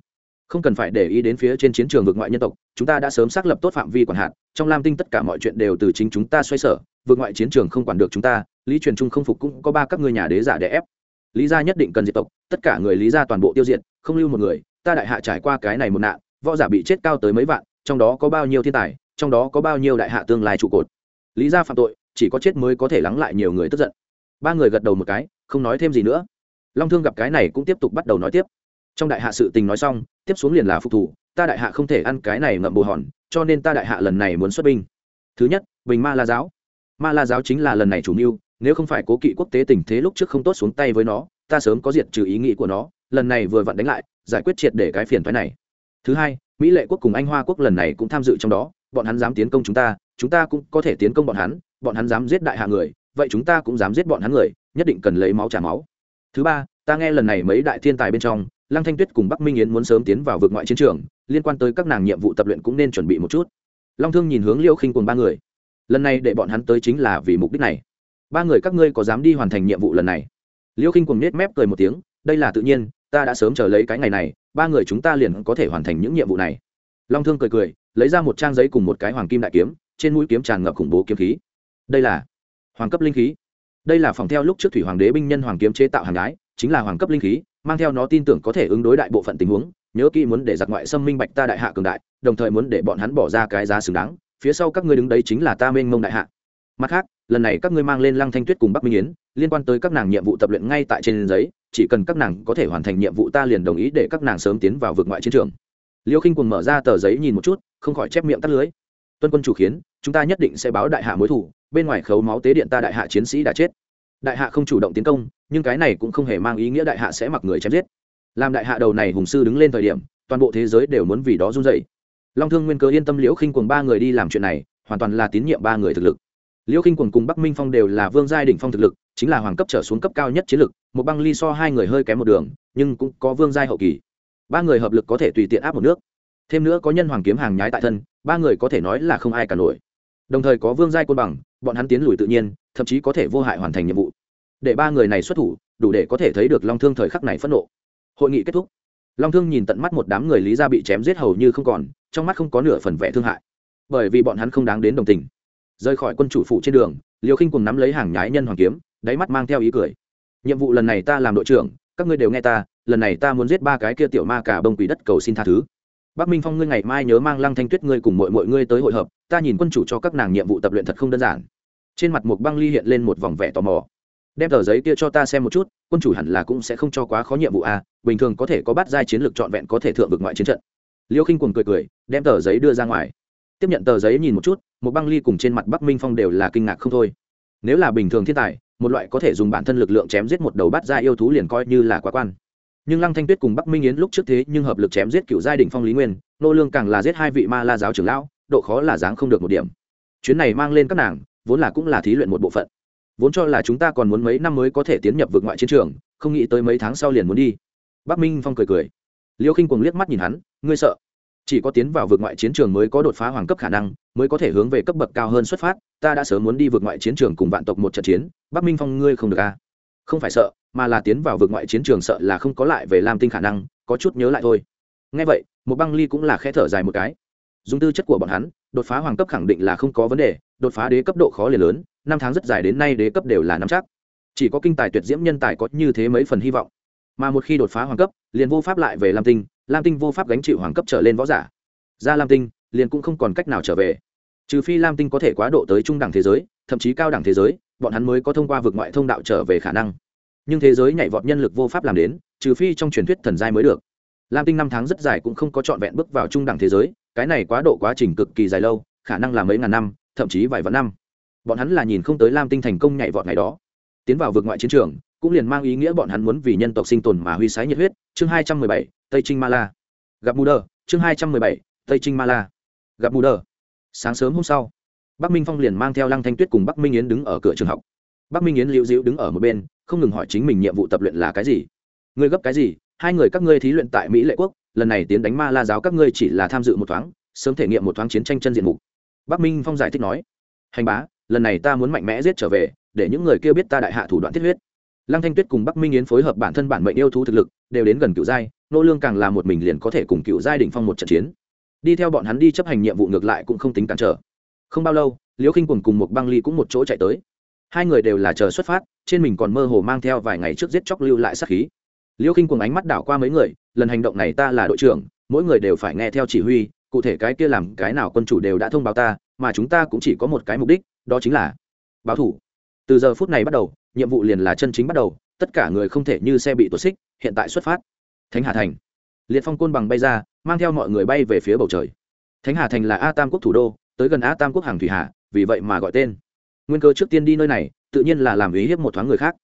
Không cần phải để ý đến phía trên chiến trường vực ngoại nhân tộc, chúng ta đã sớm xác lập tốt phạm vi quản hạt, trong lam tinh tất cả mọi chuyện đều từ chính chúng ta xoay sở vượt ngoại chiến trường không quản được chúng ta, lý truyền trung không phục cũng có ba các người nhà đế giả để ép. Lý gia nhất định cần diệt tộc, tất cả người lý gia toàn bộ tiêu diệt, không lưu một người, ta đại hạ trải qua cái này một nạn, võ giả bị chết cao tới mấy vạn, trong đó có bao nhiêu thiên tài, trong đó có bao nhiêu đại hạ tương lai trụ cột lý gia phạm tội, chỉ có chết mới có thể lắng lại nhiều người tức giận. Ba người gật đầu một cái, không nói thêm gì nữa. Long thương gặp cái này cũng tiếp tục bắt đầu nói tiếp. Trong đại hạ sự tình nói xong, tiếp xuống liền là phục thủ, ta đại hạ không thể ăn cái này ngậm bồ hòn, cho nên ta đại hạ lần này muốn xuất binh. Thứ nhất, bình ma la giáo. Ma la giáo chính là lần này chủ mưu, nếu không phải cố kỵ quốc tế tình thế lúc trước không tốt xuống tay với nó, ta sớm có diệt trừ ý nghĩ của nó, lần này vừa vặn đánh lại, giải quyết triệt để cái phiền thoái này. Thứ hai, mỹ lệ quốc cùng anh hoa quốc lần này cũng tham dự trong đó, bọn hắn dám tiến công chúng ta chúng ta cũng có thể tiến công bọn hắn bọn hắn dám giết đại hạ người, vậy chúng ta cũng dám giết bọn hắn người, nhất định cần lấy máu trả máu. Thứ ba, ta nghe lần này mấy đại thiên tài bên trong, lăng thanh tuyết cùng bắc minh yến muốn sớm tiến vào vực ngoại chiến trường, liên quan tới các nàng nhiệm vụ tập luyện cũng nên chuẩn bị một chút. Long thương nhìn hướng liêu khinh cùng ba người. Lần này để bọn hắn tới chính là vì mục đích này. Ba người các ngươi có dám đi hoàn thành nhiệm vụ lần này? Liêu khinh cùng nết mép cười một tiếng, đây là tự nhiên, ta đã sớm chờ lấy cái ngày này, ba người chúng ta liền có thể hoàn thành những nhiệm vụ này. Long thương cười cười, lấy ra một trang giấy cùng một cái hoàng kim đại kiếm trên mũi kiếm tràn ngập khủng bố kiếm khí. Đây là hoàng cấp linh khí. Đây là phòng theo lúc trước thủy hoàng đế binh nhân hoàng kiếm chế tạo hàng đái, chính là hoàng cấp linh khí, mang theo nó tin tưởng có thể ứng đối đại bộ phận tình huống, nhớ kỹ muốn để giặc ngoại xâm minh bạch ta đại hạ cường đại, đồng thời muốn để bọn hắn bỏ ra cái giá xứng đáng, phía sau các ngươi đứng đấy chính là ta mênh mông đại hạ. Mặt khác, lần này các ngươi mang lên lăng thanh tuyết cùng bắc minh yến, liên quan tới các nàng nhiệm vụ tập luyện ngay tại trên giấy, chỉ cần các nàng có thể hoàn thành nhiệm vụ ta liền đồng ý để các nàng sớm tiến vào vực ngoại chiến trường. Liêu khinh cùng mở ra tờ giấy nhìn một chút, không khỏi chép miệng tắt lưới tuân quân chủ khiến, chúng ta nhất định sẽ báo đại hạ mối thủ bên ngoài khấu máu tế điện ta đại hạ chiến sĩ đã chết. Đại hạ không chủ động tiến công, nhưng cái này cũng không hề mang ý nghĩa đại hạ sẽ mặc người chém giết. Làm đại hạ đầu này hùng sư đứng lên thời điểm, toàn bộ thế giới đều muốn vì đó run dậy long thương nguyên cơ yên tâm liễu khinh cùng ba người đi làm chuyện này, hoàn toàn là tín nhiệm ba người thực lực. Liễu khinh cùng cùng bắc minh phong đều là vương giai đỉnh phong thực lực, chính là hoàng cấp trở xuống cấp cao nhất chiến lực, một băng ly so hai người hơi kém một đường, nhưng cũng có vương giai hậu kỳ. Ba người hợp lực có thể tùy tiện áp một nước. Thêm nữa có nhân hoàng kiếm hàng nhái tại thân ba người có thể nói là không ai cả nổi. Đồng thời có vương giai côn bằng, bọn hắn tiến lùi tự nhiên, thậm chí có thể vô hại hoàn thành nhiệm vụ. Để ba người này xuất thủ, đủ để có thể thấy được long thương thời khắc này phẫn nộ. Hội nghị kết thúc. Long thương nhìn tận mắt một đám người lý ra bị chém giết hầu như không còn, trong mắt không có nửa phần vẻ thương hại. Bởi vì bọn hắn không đáng đến đồng tình. Rời khỏi quân chủ phụ trên đường liều khinh cùng nắm lấy hàng nhái nhân hoàng kiếm, đáy mắt mang theo ý cười. Nhiệm vụ lần này ta làm đội trưởng, các ngươi đều nghe ta, lần này ta muốn giết ba cái kia tiểu ma cả bông quỷ đất cầu xin tha thứ bắc minh phong, ngươi ngày mai nhớ mang lăng thanh tuyết ngươi cùng mọi mọi ngươi tới hội hợp, ta nhìn quân chủ cho các nàng nhiệm vụ tập luyện thật không đơn giản. Trên mặt một băng ly hiện lên một vòng vẻ tò mò. Đem tờ giấy kia cho ta xem một chút, quân chủ hẳn là cũng sẽ không cho quá khó nhiệm vụ à bình thường có thể có bắt giai chiến lược trọn vẹn có thể thượng vực ngoại chiến trận. Liêu khinh cuồng cười cười, đem tờ giấy đưa ra ngoài. Tiếp nhận tờ giấy nhìn một chút một băng ly cùng trên mặt bắc minh phong đều là kinh ngạc không thôi. Nếu là bình thường thiên tài, một loại có thể dùng bản thân lực lượng chém giết một đầu bắt giai yêu thú liền coi như là quá quan nhưng lăng thanh tuyết cùng bắc minh yến lúc trước thế nhưng hợp lực chém giết cựu giai đỉnh phong lý nguyên, nô lương càng là giết hai vị ma la giáo trưởng lão, độ khó là dáng không được một điểm. Chuyến này mang lên các nàng, vốn là cũng là thí luyện một bộ phận. Vốn cho là chúng ta còn muốn mấy năm mới có thể tiến nhập vượt ngoại chiến trường, không nghĩ tới mấy tháng sau liền muốn đi. Bắc minh phong cười cười. Liêu khinh cuồng liếc mắt nhìn hắn, ngươi sợ? Chỉ có tiến vào vượt ngoại chiến trường mới có đột phá hoàng cấp khả năng, mới có thể hướng về cấp bậc cao hơn xuất phát, ta đã sớm muốn đi vượt ngoại chiến trường cùng vạn tộc một trận chiến, bắc minh phong ngươi không được à? Không phải sợ mà là tiến vào vượt ngoại chiến trường sợ là không có lại về lam tinh khả năng, có chút nhớ lại thôi. Ngay vậy, một băng ly cũng là khẽ thở dài một cái. Dùng tư chất của bọn hắn, đột phá hoàng cấp khẳng định là không có vấn đề, đột phá đế cấp độ khó liền lớn, năm tháng rất dài đến nay đế cấp đều là năm chắc. Chỉ có kinh tài tuyệt diễm nhân tài có như thế mấy phần hy vọng. Mà một khi đột phá hoàng cấp, liền vô pháp lại về lam tinh lam tinh vô pháp gánh chịu hoàng cấp trở lên võ giả. Ra lam tinh, liền cũng không còn cách nào trở về. Trừ phi lam tinh có thể quá độ tới trung đẳng thế giới, thậm chí cao đẳng thế giới, bọn hắn mới có thông qua vực ngoại thông đạo trở về khả năng nhưng thế giới nhảy vọt nhân lực vô pháp làm đến, trừ phi trong truyền thuyết thần giai mới được. Lam tinh năm tháng rất dài cũng không có trọn vẹn bước vào trung đẳng thế giới, cái này quá độ quá trình cực kỳ dài lâu, khả năng là mấy ngàn năm, thậm chí vài vạn năm. Bọn hắn là nhìn không tới lam tinh thành công nhảy vọt ngày đó. Tiến vào vực ngoại chiến trường, cũng liền mang ý nghĩa bọn hắn muốn vì nhân tộc sinh tồn mà huy sái nhiệt huyết. Chương hai trăm mười bảy, tây trinh ma la. Gặp mù đơ chương hai trăm mười bảy, tây trinh ma la. Gặp mù đơ sáng sớm hôm sau, bắc minh phong liền mang theo lăng thanh tuyết cùng bắc minh yến đứng ở cửa trường học. Bắc minh yến liễu dĩu đứng ở một bên không ngừng hỏi chính mình nhiệm vụ tập luyện là cái gì. Ngươi gấp cái gì? Hai người các ngươi thí luyện tại mỹ lệ quốc, lần này tiến đánh ma la giáo các ngươi chỉ là tham dự một thoáng, sớm thể nghiệm một thoáng chiến tranh chân diện mục. Bắc minh phong giải thích nói, hành bá, lần này ta muốn mạnh mẽ giết trở về, để những người kia biết ta đại hạ thủ đoạn thiết huyết. Lăng thanh tuyết cùng bắc minh yến phối hợp bản thân bản mệnh yêu thú thực lực, đều đến gần cựu giai, nô lương càng là một mình liền có thể cùng cựu giai đỉnh phong một trận chiến. Đi theo bọn hắn đi chấp hành nhiệm vụ ngược lại cũng không tính cản trở. Không bao lâu, liễu khinh cùng cùng một băng ly cũng một chỗ chạy tới. Hai người đều là chờ xuất phát trên mình còn mơ hồ mang theo vài ngày trước giết chóc lưu lại sát khí. Liễu khinh cùng ánh mắt đảo qua mấy người, lần hành động này ta là đội trưởng, mỗi người đều phải nghe theo chỉ huy, cụ thể cái kia làm cái nào quân chủ đều đã thông báo ta, mà chúng ta cũng chỉ có một cái mục đích, đó chính là báo thủ. Từ giờ phút này bắt đầu, nhiệm vụ liền là chân chính bắt đầu, tất cả người không thể như xe bị tuột xích, hiện tại xuất phát. Thánh hà thành. Liệt phong côn bằng bay ra, mang theo mọi người bay về phía bầu trời. Thánh hà thành là a tam quốc thủ đô, tới gần a tam quốc hàng thủy hà vì vậy mà gọi tên. Nguyên cơ trước tiên đi nơi này tự nhiên là làm ý hiếp một thoáng người khác.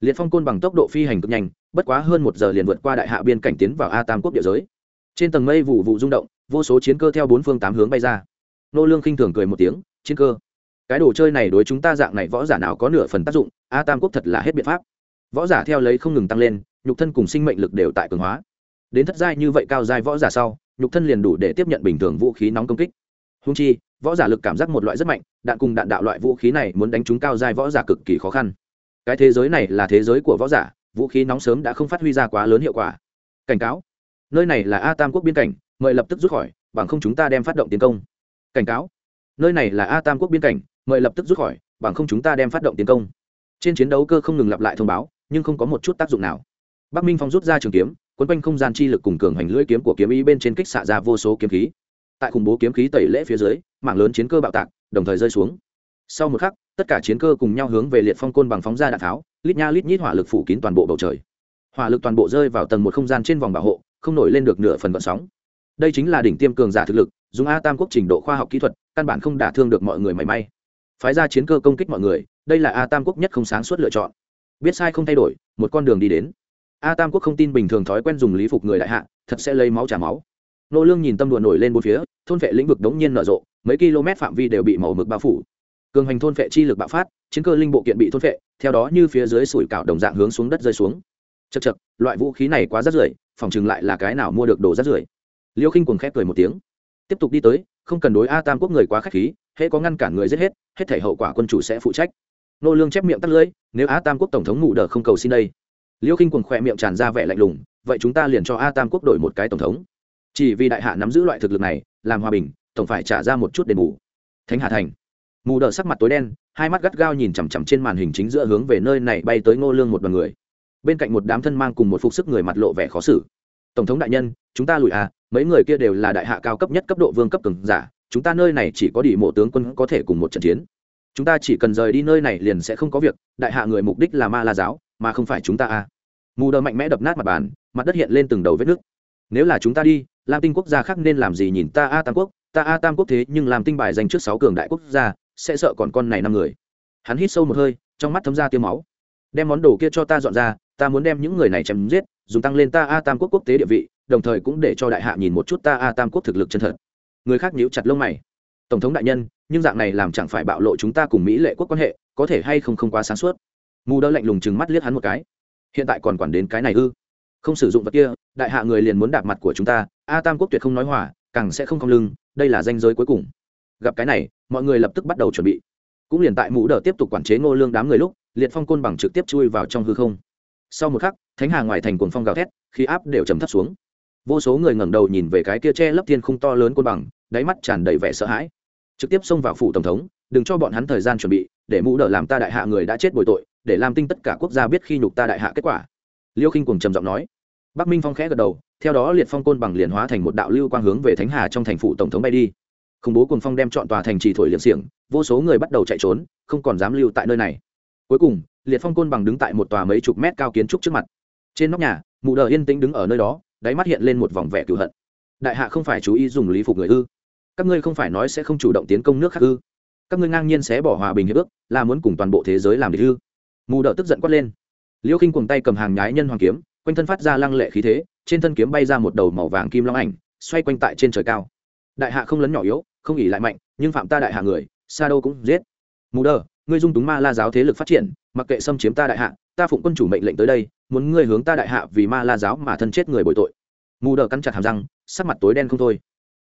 Liệt phong côn bằng tốc độ phi hành cực nhanh, bất quá hơn một giờ liền vượt qua đại hạ biên cảnh tiến vào a tam quốc địa giới. Trên tầng mây vụ vụ rung động, vô số chiến cơ theo bốn phương tám hướng bay ra. Nô lương khinh thường cười một tiếng, chiến cơ? Cái đồ chơi này đối chúng ta dạng này võ giả nào có nửa phần tác dụng, a tam quốc thật là hết biện pháp. Võ giả theo lấy không ngừng tăng lên, nhục thân cùng sinh mệnh lực đều tại cường hóa. Đến thất giai như vậy cao giai võ giả sau, nhục thân liền đủ để tiếp nhận bình thường vũ khí nóng công kích hung chi, võ giả lực cảm giác một loại rất mạnh, đạn cùng đạn đạo loại vũ khí này muốn đánh trúng cao giai võ giả cực kỳ khó khăn. Cái thế giới này là thế giới của võ giả, vũ khí nóng sớm đã không phát huy ra quá lớn hiệu quả. Cảnh cáo, nơi này là a tam quốc biên cảnh, mời lập tức rút khỏi, bằng không chúng ta đem phát động tiến công. Cảnh cáo, nơi này là a tam quốc biên cảnh, mời lập tức rút khỏi, bằng không chúng ta đem phát động tiến công. Trên chiến đấu cơ không ngừng lặp lại thông báo, nhưng không có một chút tác dụng nào. Bắc minh phong rút ra trường kiếm, quấn quanh không gian chi lực cùng cường hành lưỡi kiếm của kiếm ý bên trên kích xạ ra vô số kiếm khí tại khủng bố kiếm khí tẩy lễ phía dưới, mảng lớn chiến cơ bạo tạc, đồng thời rơi xuống. Sau một khắc, tất cả chiến cơ cùng nhau hướng về liệt phong côn bằng phóng ra đạn tháo, lít nha lít nhít hỏa lực phủ kín toàn bộ bầu trời. Hỏa lực toàn bộ rơi vào tầng một không gian trên vòng bảo hộ, không nổi lên được nửa phần vận sóng. Đây chính là đỉnh tiêm cường giả thực lực, dùng a tam quốc trình độ khoa học kỹ thuật, căn bản không đả thương được mọi người mảy may. Phái ra chiến cơ công kích mọi người, đây là a tam quốc nhất không sáng suốt lựa chọn. Biết sai không thay đổi, một con đường đi đến. A tam quốc không tin bình thường thói quen dùng lý phục người đại hạ, thật sẽ lấy máu trả máu nô lương nhìn tâm đùa nổi lên bốn phía, thôn vệ lĩnh vực đống nhiên nở rộ, mấy km phạm vi đều bị màu mực bao phủ. Cường hành thôn vệ chi lực bạo phát, chiến cơ linh bộ kiện bị thôn vệ, theo đó như phía dưới sủi cảo đồng dạng hướng xuống đất rơi xuống. Chật chật loại vũ khí này quá rát rưởi, phòng chừng lại là cái nào mua được đồ rát rưởi. Liêu khinh cuồng khép cười một tiếng. Tiếp tục đi tới, không cần đối a tam quốc người quá khách khí, hễ có ngăn cản người giết hết hết thể hậu quả quân chủ sẽ phụ trách. Nô lương chép miệng tắt lưỡi, nếu a tam quốc tổng thống ngủ đờ không cầu xin đây. Liêu khinh cuồng khỏe miệng tràn ra vẻ lạnh lùng, vậy chúng ta liền cho a tam quốc đổi một cái tổng thống chỉ vì đại hạ nắm giữ loại thực lực này, làm hòa bình, tổng phải trả ra một chút đền bù. Thánh hà thành. Mù đờ sắc mặt tối đen, hai mắt gắt gao nhìn chằm chằm trên màn hình chính giữa hướng về nơi này bay tới ngô lương một đoàn người. Bên cạnh một đám thân mang cùng một phục sức người mặt lộ vẻ khó xử. Tổng thống đại nhân, chúng ta lùi à mấy người kia đều là đại hạ cao cấp nhất cấp độ vương cấp cường giả, chúng ta nơi này chỉ có đỉ mộ tướng quân có thể cùng một trận chiến. Chúng ta chỉ cần rời đi nơi này liền sẽ không có việc, đại hạ người mục đích là ma la giáo, mà không phải chúng ta à. Mù đờ mạnh mẽ đập nát mặt bàn, mặt đất hiện lên từng đầu vết nước nếu là chúng ta đi, lam tinh quốc gia khác nên làm gì nhìn ta a tam quốc? Ta a tam quốc thế nhưng làm tinh bài dành trước sáu cường đại quốc gia, sẽ sợ còn con này năm người. Hắn hít sâu một hơi, trong mắt thấm ra tiêu máu. Đem món đồ kia cho ta dọn ra, ta muốn đem những người này chém giết, dùng tăng lên ta a tam quốc quốc tế địa vị, đồng thời cũng để cho đại hạ nhìn một chút ta a tam quốc thực lực chân thật. Người khác nhíu chặt lông mày. Tổng thống đại nhân, nhưng dạng này làm chẳng phải bạo lộ chúng ta cùng mỹ lệ quốc quan hệ, có thể hay không không quá sáng suốt? Mù đỡ lạnh lùng chừng mắt liếc hắn một cái. Hiện tại còn quản đến cái này ư? Không sử dụng vật kia đại hạ người liền muốn đạp mặt của chúng ta a tam quốc tuyệt không nói hòa, càng sẽ không không lưng đây là danh giới cuối cùng. Gặp cái này mọi người lập tức bắt đầu chuẩn bị. Cũng liền tại mũ đờ tiếp tục quản chế ngô lương đám người lúc liệt phong côn bằng trực tiếp chui vào trong hư không. Sau một khắc thánh hà ngoài thành cồn phong gào thét khí áp đều trầm thấp xuống. Vô số người ngẩng đầu nhìn về cái kia che lấp thiên khung to lớn côn bằng đáy mắt tràn đầy vẻ sợ hãi. Trực tiếp xông vào phủ tổng thống đừng cho bọn hắn thời gian chuẩn bị để mũ đờ làm ta đại hạ người đã chết bồi tội để làm tinh tất cả quốc gia biết khi nhục ta đại hạ kết quả liêu khinh cùng trầm giọng nói. Bắc minh phong khẽ gật đầu, theo đó liệt phong côn bằng liền hóa thành một đạo lưu quang hướng về thánh hà trong thành phủ tổng thống bay đi. Khủng bố cùng phong đem chọn tòa thành trì thổi liệm xiềng, vô số người bắt đầu chạy trốn, không còn dám lưu tại nơi này. Cuối cùng, liệt phong côn bằng đứng tại một tòa mấy chục mét cao kiến trúc trước mặt. Trên nóc nhà, mụ đờ yên tĩnh đứng ở nơi đó, đáy mắt hiện lên một vòng vẻ cựu hận. Đại hạ không phải chú ý dùng lý phục người ư? Các ngươi không phải nói sẽ không chủ động tiến công nước khác ư? Các ngươi ngang nhiên sẽ bỏ hòa bình hiệp ước, là muốn cùng toàn bộ thế giới làm địch ư? Mù đờ tức giận quát lên liêu khinh cuồng tay cầm hàng nhái nhân hoàng kiếm, quanh thân phát ra lăng lệ khí thế, trên thân kiếm bay ra một đầu màu vàng kim long ảnh, xoay quanh tại trên trời cao. Đại hạ không lấn nhỏ yếu, không ỉ lại mạnh, nhưng phạm ta đại hạ người, xa đâu cũng giết. Mù đờ, ngươi dung túng ma la giáo thế lực phát triển, mặc kệ xâm chiếm ta đại hạ, ta phụng quân chủ mệnh lệnh tới đây, muốn ngươi hướng ta đại hạ vì ma la giáo mà thân chết người bội tội. Mù đờ cắn chặt hàm răng, sắc mặt tối đen không thôi.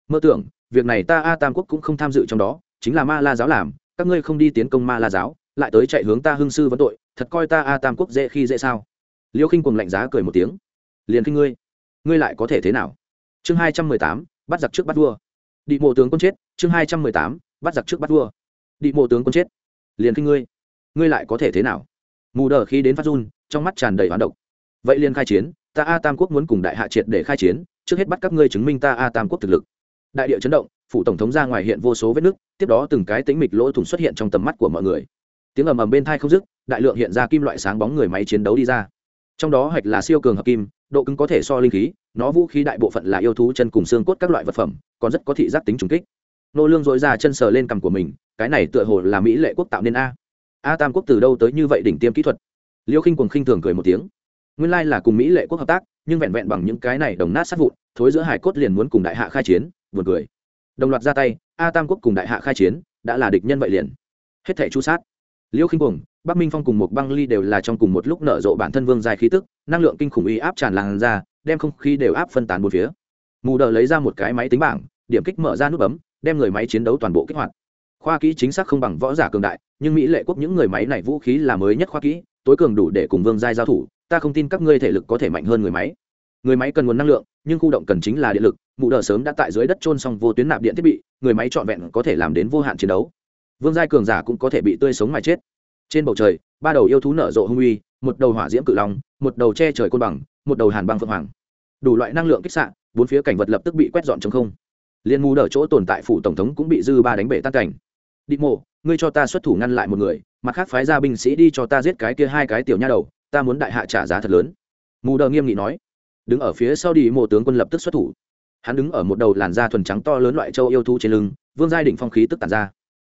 Mơ tưởng, việc này ta a tam quốc cũng không tham dự trong đó, chính là ma la giáo làm, các ngươi không đi tiến công ma la giáo lại tới chạy hướng ta hưng sư vấn tội, thật coi ta a tam quốc dễ khi dễ sao? Liêu khinh cùng lạnh giá cười một tiếng. Liền khinh ngươi ngươi lại có thể thế nào? Chương hai trăm mười tám, bắt giặc trước bắt vua. Đi mộ tướng quân chết, chương hai trăm mười tám, bắt giặc trước bắt vua. Đi mộ tướng quân chết, liền khinh ngươi ngươi lại có thể thế nào? Mù đờ khi đến phát run, trong mắt tràn đầy hoán độc. Vậy liền khai chiến, ta a tam quốc muốn cùng đại hạ triệt để khai chiến, trước hết bắt các ngươi chứng minh ta a tam quốc thực lực. Đại địa chấn động, phủ tổng thống ra ngoài hiện vô số vết nứt, tiếp đó từng cái tính mịch lỗ thủng xuất hiện trong tầm mắt của mọi người tiếng ầm ầm bên thai không dứt, đại lượng hiện ra kim loại sáng bóng người máy chiến đấu đi ra. Trong đó hạch là siêu cường hợp kim, độ cứng có thể so linh khí, nó vũ khí đại bộ phận là yêu thú chân cùng xương cốt các loại vật phẩm, còn rất có thị giác tính trùng kích. Nô lương dội ra chân sờ lên cằm của mình, cái này tựa hồ là mỹ lệ quốc tạo nên a. A tam quốc từ đâu tới như vậy đỉnh tiêm kỹ thuật? Liêu khinh quần khinh thường cười một tiếng. Nguyên lai là cùng mỹ lệ quốc hợp tác, nhưng vẹn vẹn bằng những cái này đồng nát sát vụn, thối giữa hải cốt liền muốn cùng đại hạ khai chiến, buồn cười. Đồng loạt ra tay, a tam quốc cùng đại hạ khai chiến, đã là địch nhân vậy liền. Hết thể chu sát liêu khinh cuồng, bắc minh phong cùng một băng ly đều là trong cùng một lúc nở rộ bản thân vương dài khí tức, năng lượng kinh khủng uy áp tràn lan ra, đem không khí đều áp phân tán bốn phía. Mù đờ lấy ra một cái máy tính bảng, điểm kích mở ra nút bấm, đem người máy chiến đấu toàn bộ kích hoạt. Khoa kỹ chính xác không bằng võ giả cường đại, nhưng mỹ lệ quốc những người máy này vũ khí là mới nhất khoa kỹ, tối cường đủ để cùng vương giai giao thủ, ta không tin các ngươi thể lực có thể mạnh hơn người máy. Người máy cần nguồn năng lượng, nhưng khu động cần chính là điện lực mụ đờ sớm đã tại dưới đất trôn xong vô tuyến nạp điện thiết bị, người máy trọn vẹn có thể làm đến vô hạn chiến đấu vương giai cường giả cũng có thể bị tươi sống mà chết. Trên bầu trời, ba đầu yêu thú nở rộ hung uy, một đầu hỏa diễm cự long, một đầu che trời côn bằng, một đầu hàn băng phượng hoàng. Đủ loại năng lượng kích xạ, bốn phía cảnh vật lập tức bị quét dọn chống không. Liên mù đỡ chỗ tồn tại phủ tổng thống cũng bị dư ba đánh bể tan cảnh. Đi mộ, ngươi cho ta xuất thủ ngăn lại một người, mặt khác phái ra binh sĩ đi cho ta giết cái kia hai cái tiểu nha đầu, ta muốn đại hạ trả giá thật lớn. Mù đờ nghiêm nghị nói. Đứng ở phía sau đi mộ tướng quân lập tức xuất thủ. Hắn đứng ở một đầu làn da thuần trắng to lớn loại châu yêu thú trên lưng, vương giai đỉnh phong khí tức tàn ra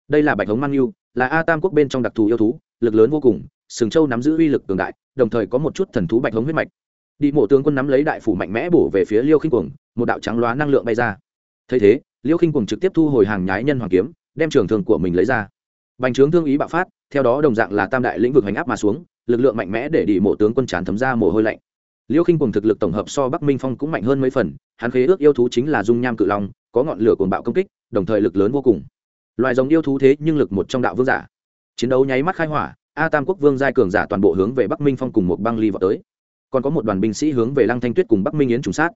đây là bạch hống mang yêu là a tam quốc bên trong đặc thù yêu thú, lực lớn vô cùng, sừng châu nắm giữ uy lực cường đại, đồng thời có một chút thần thú bạch hống huyết mạch. Đi mộ tướng quân nắm lấy đại phủ mạnh mẽ bổ về phía liêu khinh cuồng, một đạo trắng loá năng lượng bay ra. Thấy thế, liêu khinh cuồng trực tiếp thu hồi hàng nhái nhân hoàng kiếm, đem trường thường của mình lấy ra. Bành trướng thương ý bạo phát, theo đó đồng dạng là tam đại lĩnh vực hành áp mà xuống, lực lượng mạnh mẽ để đi mộ tướng quân tràn thấm ra mồ hôi lạnh. Liêu khinh cùng thực lực tổng hợp so bắc minh phong cũng mạnh hơn mấy phần, hắn khế ước yêu thú chính là dung nham cự long, có ngọn lửa cuồng bạo công kích, đồng thời lực lớn vô cùng loài giống yêu thú thế nhưng lực một trong đạo vương giả. Chiến đấu nháy mắt khai hỏa, a tam quốc vương giai cường giả toàn bộ hướng về bắc minh phong cùng một băng ly vào tới. Còn có một đoàn binh sĩ hướng về lăng thanh tuyết cùng bắc minh yến trùng sát.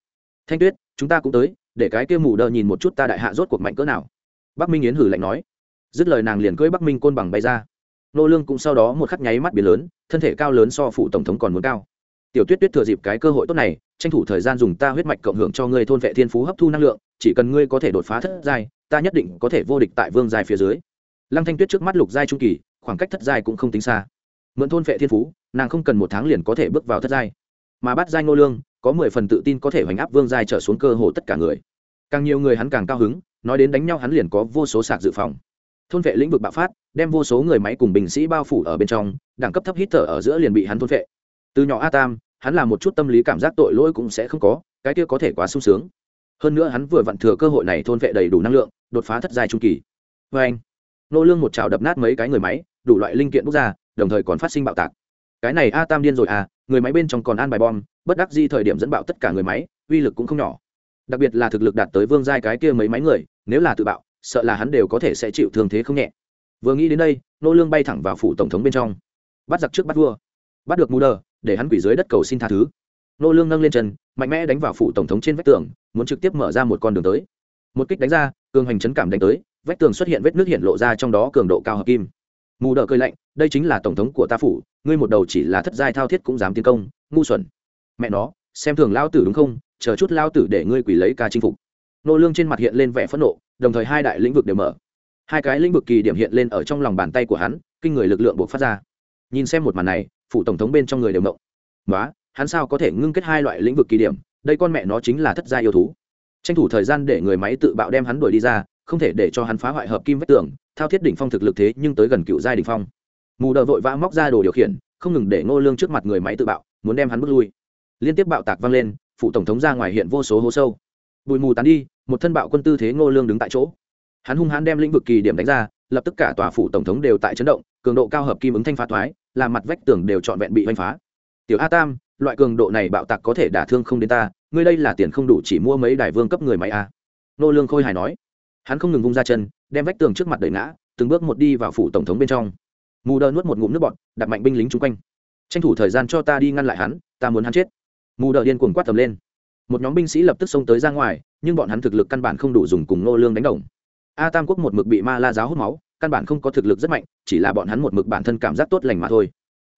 Thanh tuyết, chúng ta cũng tới, để cái kia mù đờ nhìn một chút ta đại hạ rốt cuộc mạnh cỡ nào. Bắc minh yến hử lạnh nói. Dứt lời nàng liền cưỡi bắc minh côn bằng bay ra. Nô lương cũng sau đó một khắc nháy mắt biến lớn, thân thể cao lớn so phụ tổng thống còn muốn cao. Tiểu tuyết tuyết thừa dịp cái cơ hội tốt này, tranh thủ thời gian dùng ta huyết mạch cộng hưởng cho ngươi thôn vệ thiên phú hấp thu năng lượng chỉ cần ngươi có thể đột phá thất giai, ta nhất định có thể vô địch tại vương giai phía dưới. Lăng thanh tuyết trước mắt lục giai trung kỳ, khoảng cách thất giai cũng không tính xa. Mượn thôn vệ thiên phú, nàng không cần một tháng liền có thể bước vào thất giai. Mà bắt giai ngô lương, có mười phần tự tin có thể hoành áp vương giai trở xuống cơ hồ tất cả người. Càng nhiều người hắn càng cao hứng, nói đến đánh nhau hắn liền có vô số sạc dự phòng. Thôn vệ lĩnh vực bạo phát, đem vô số người máy cùng binh sĩ bao phủ ở bên trong, đẳng cấp thấp hít thở ở giữa liền bị hắn thôn vệ từ nhỏ a tam, hắn là một chút tâm lý cảm giác tội lỗi cũng sẽ không có, cái kia có thể quá sung sướng hơn nữa hắn vừa vặn thừa cơ hội này thôn vệ đầy đủ năng lượng, đột phá thất giai trung kỳ. Vê anh, nô lương một trào đập nát mấy cái người máy, đủ loại linh kiện bốc ra, đồng thời còn phát sinh bạo tạc. Cái này a tam điên rồi à người máy bên trong còn an bài bom, bất đắc di thời điểm dẫn bạo tất cả người máy, uy lực cũng không nhỏ. Đặc biệt là thực lực đạt tới vương giai cái kia mấy máy người, nếu là tự bạo, sợ là hắn đều có thể sẽ chịu thương thế không nhẹ. Vừa nghĩ đến đây, nô lương bay thẳng vào phủ tổng thống bên trong. Bắt giặc trước bắt vua. Bắt được mù đờ, để hắn quỷ dưới đất cầu xin tha thứ. Nô lương nâng lên chân, mạnh mẽ đánh vào phủ tổng thống trên vách tường muốn trực tiếp mở ra một con đường tới. Một kích đánh ra, cường hành chấn cảm đánh tới, vách tường xuất hiện vết nước hiện lộ ra trong đó cường độ cao hợp kim. Mù đờ cười lạnh, đây chính là tổng thống của ta phủ, ngươi một đầu chỉ là thất giai thao thiết cũng dám tiến công, ngu xuẩn. Mẹ nó, xem thường lao tử đúng không? Chờ chút lao tử để ngươi quỷ lấy ca chinh phục. Nô lương trên mặt hiện lên vẻ phẫn nộ, đồng thời hai đại lĩnh vực đều mở. Hai cái lĩnh vực kỳ điểm hiện lên ở trong lòng bàn tay của hắn, kinh người lực lượng buộc phát ra. Nhìn xem một màn này, phủ tổng thống bên trong người đều mộng quá hắn sao có thể ngưng kết hai loại lĩnh vực kỳ điểm? Đây con mẹ nó chính là thất gia yêu thú. Tranh thủ thời gian để người máy tự bạo đem hắn đuổi đi ra, không thể để cho hắn phá hoại hợp kim vách tường, thao thiết đỉnh phong thực lực thế nhưng tới gần cựu giai đỉnh phong. Mù đờ vội vã móc ra đồ điều khiển, không ngừng để ngô lương trước mặt người máy tự bạo, muốn đem hắn bước lui. Liên tiếp bạo tạc vang lên, phụ tổng thống ra ngoài hiện vô số hố sâu. Bụi mù tán đi, một thân bạo quân tư thế ngô lương đứng tại chỗ. Hắn hung hãn đem lĩnh vực kỳ điểm đánh ra, lập tức cả tòa phủ tổng thống đều tại chấn động, cường độ cao hợp kim ứng thanh phá thoái, làm mặt vách tường đều trọn vẹn bị oanh phá. Tiểu a tam loại cường độ này bạo tạc có thể đả thương không đến ta, ngươi đây là tiền không đủ chỉ mua mấy đài vương cấp người máy a nô lương khôi hài nói. Hắn không ngừng vung ra chân, đem vách tường trước mặt đẩy ngã, từng bước một đi vào phủ tổng thống bên trong. Mù đờ nuốt một ngụm nước bọt đặt mạnh binh lính chung quanh. Tranh thủ thời gian cho ta đi ngăn lại hắn, ta muốn hắn chết. Mù đờ điên cuồng quát tầm lên. Một nhóm binh sĩ lập tức xông tới ra ngoài, nhưng bọn hắn thực lực căn bản không đủ dùng cùng nô lương đánh đồng. A tam quốc một mực bị ma la giáo hút máu, căn bản không có thực lực rất mạnh, chỉ là bọn hắn một mực bản thân cảm giác tốt lành mà thôi.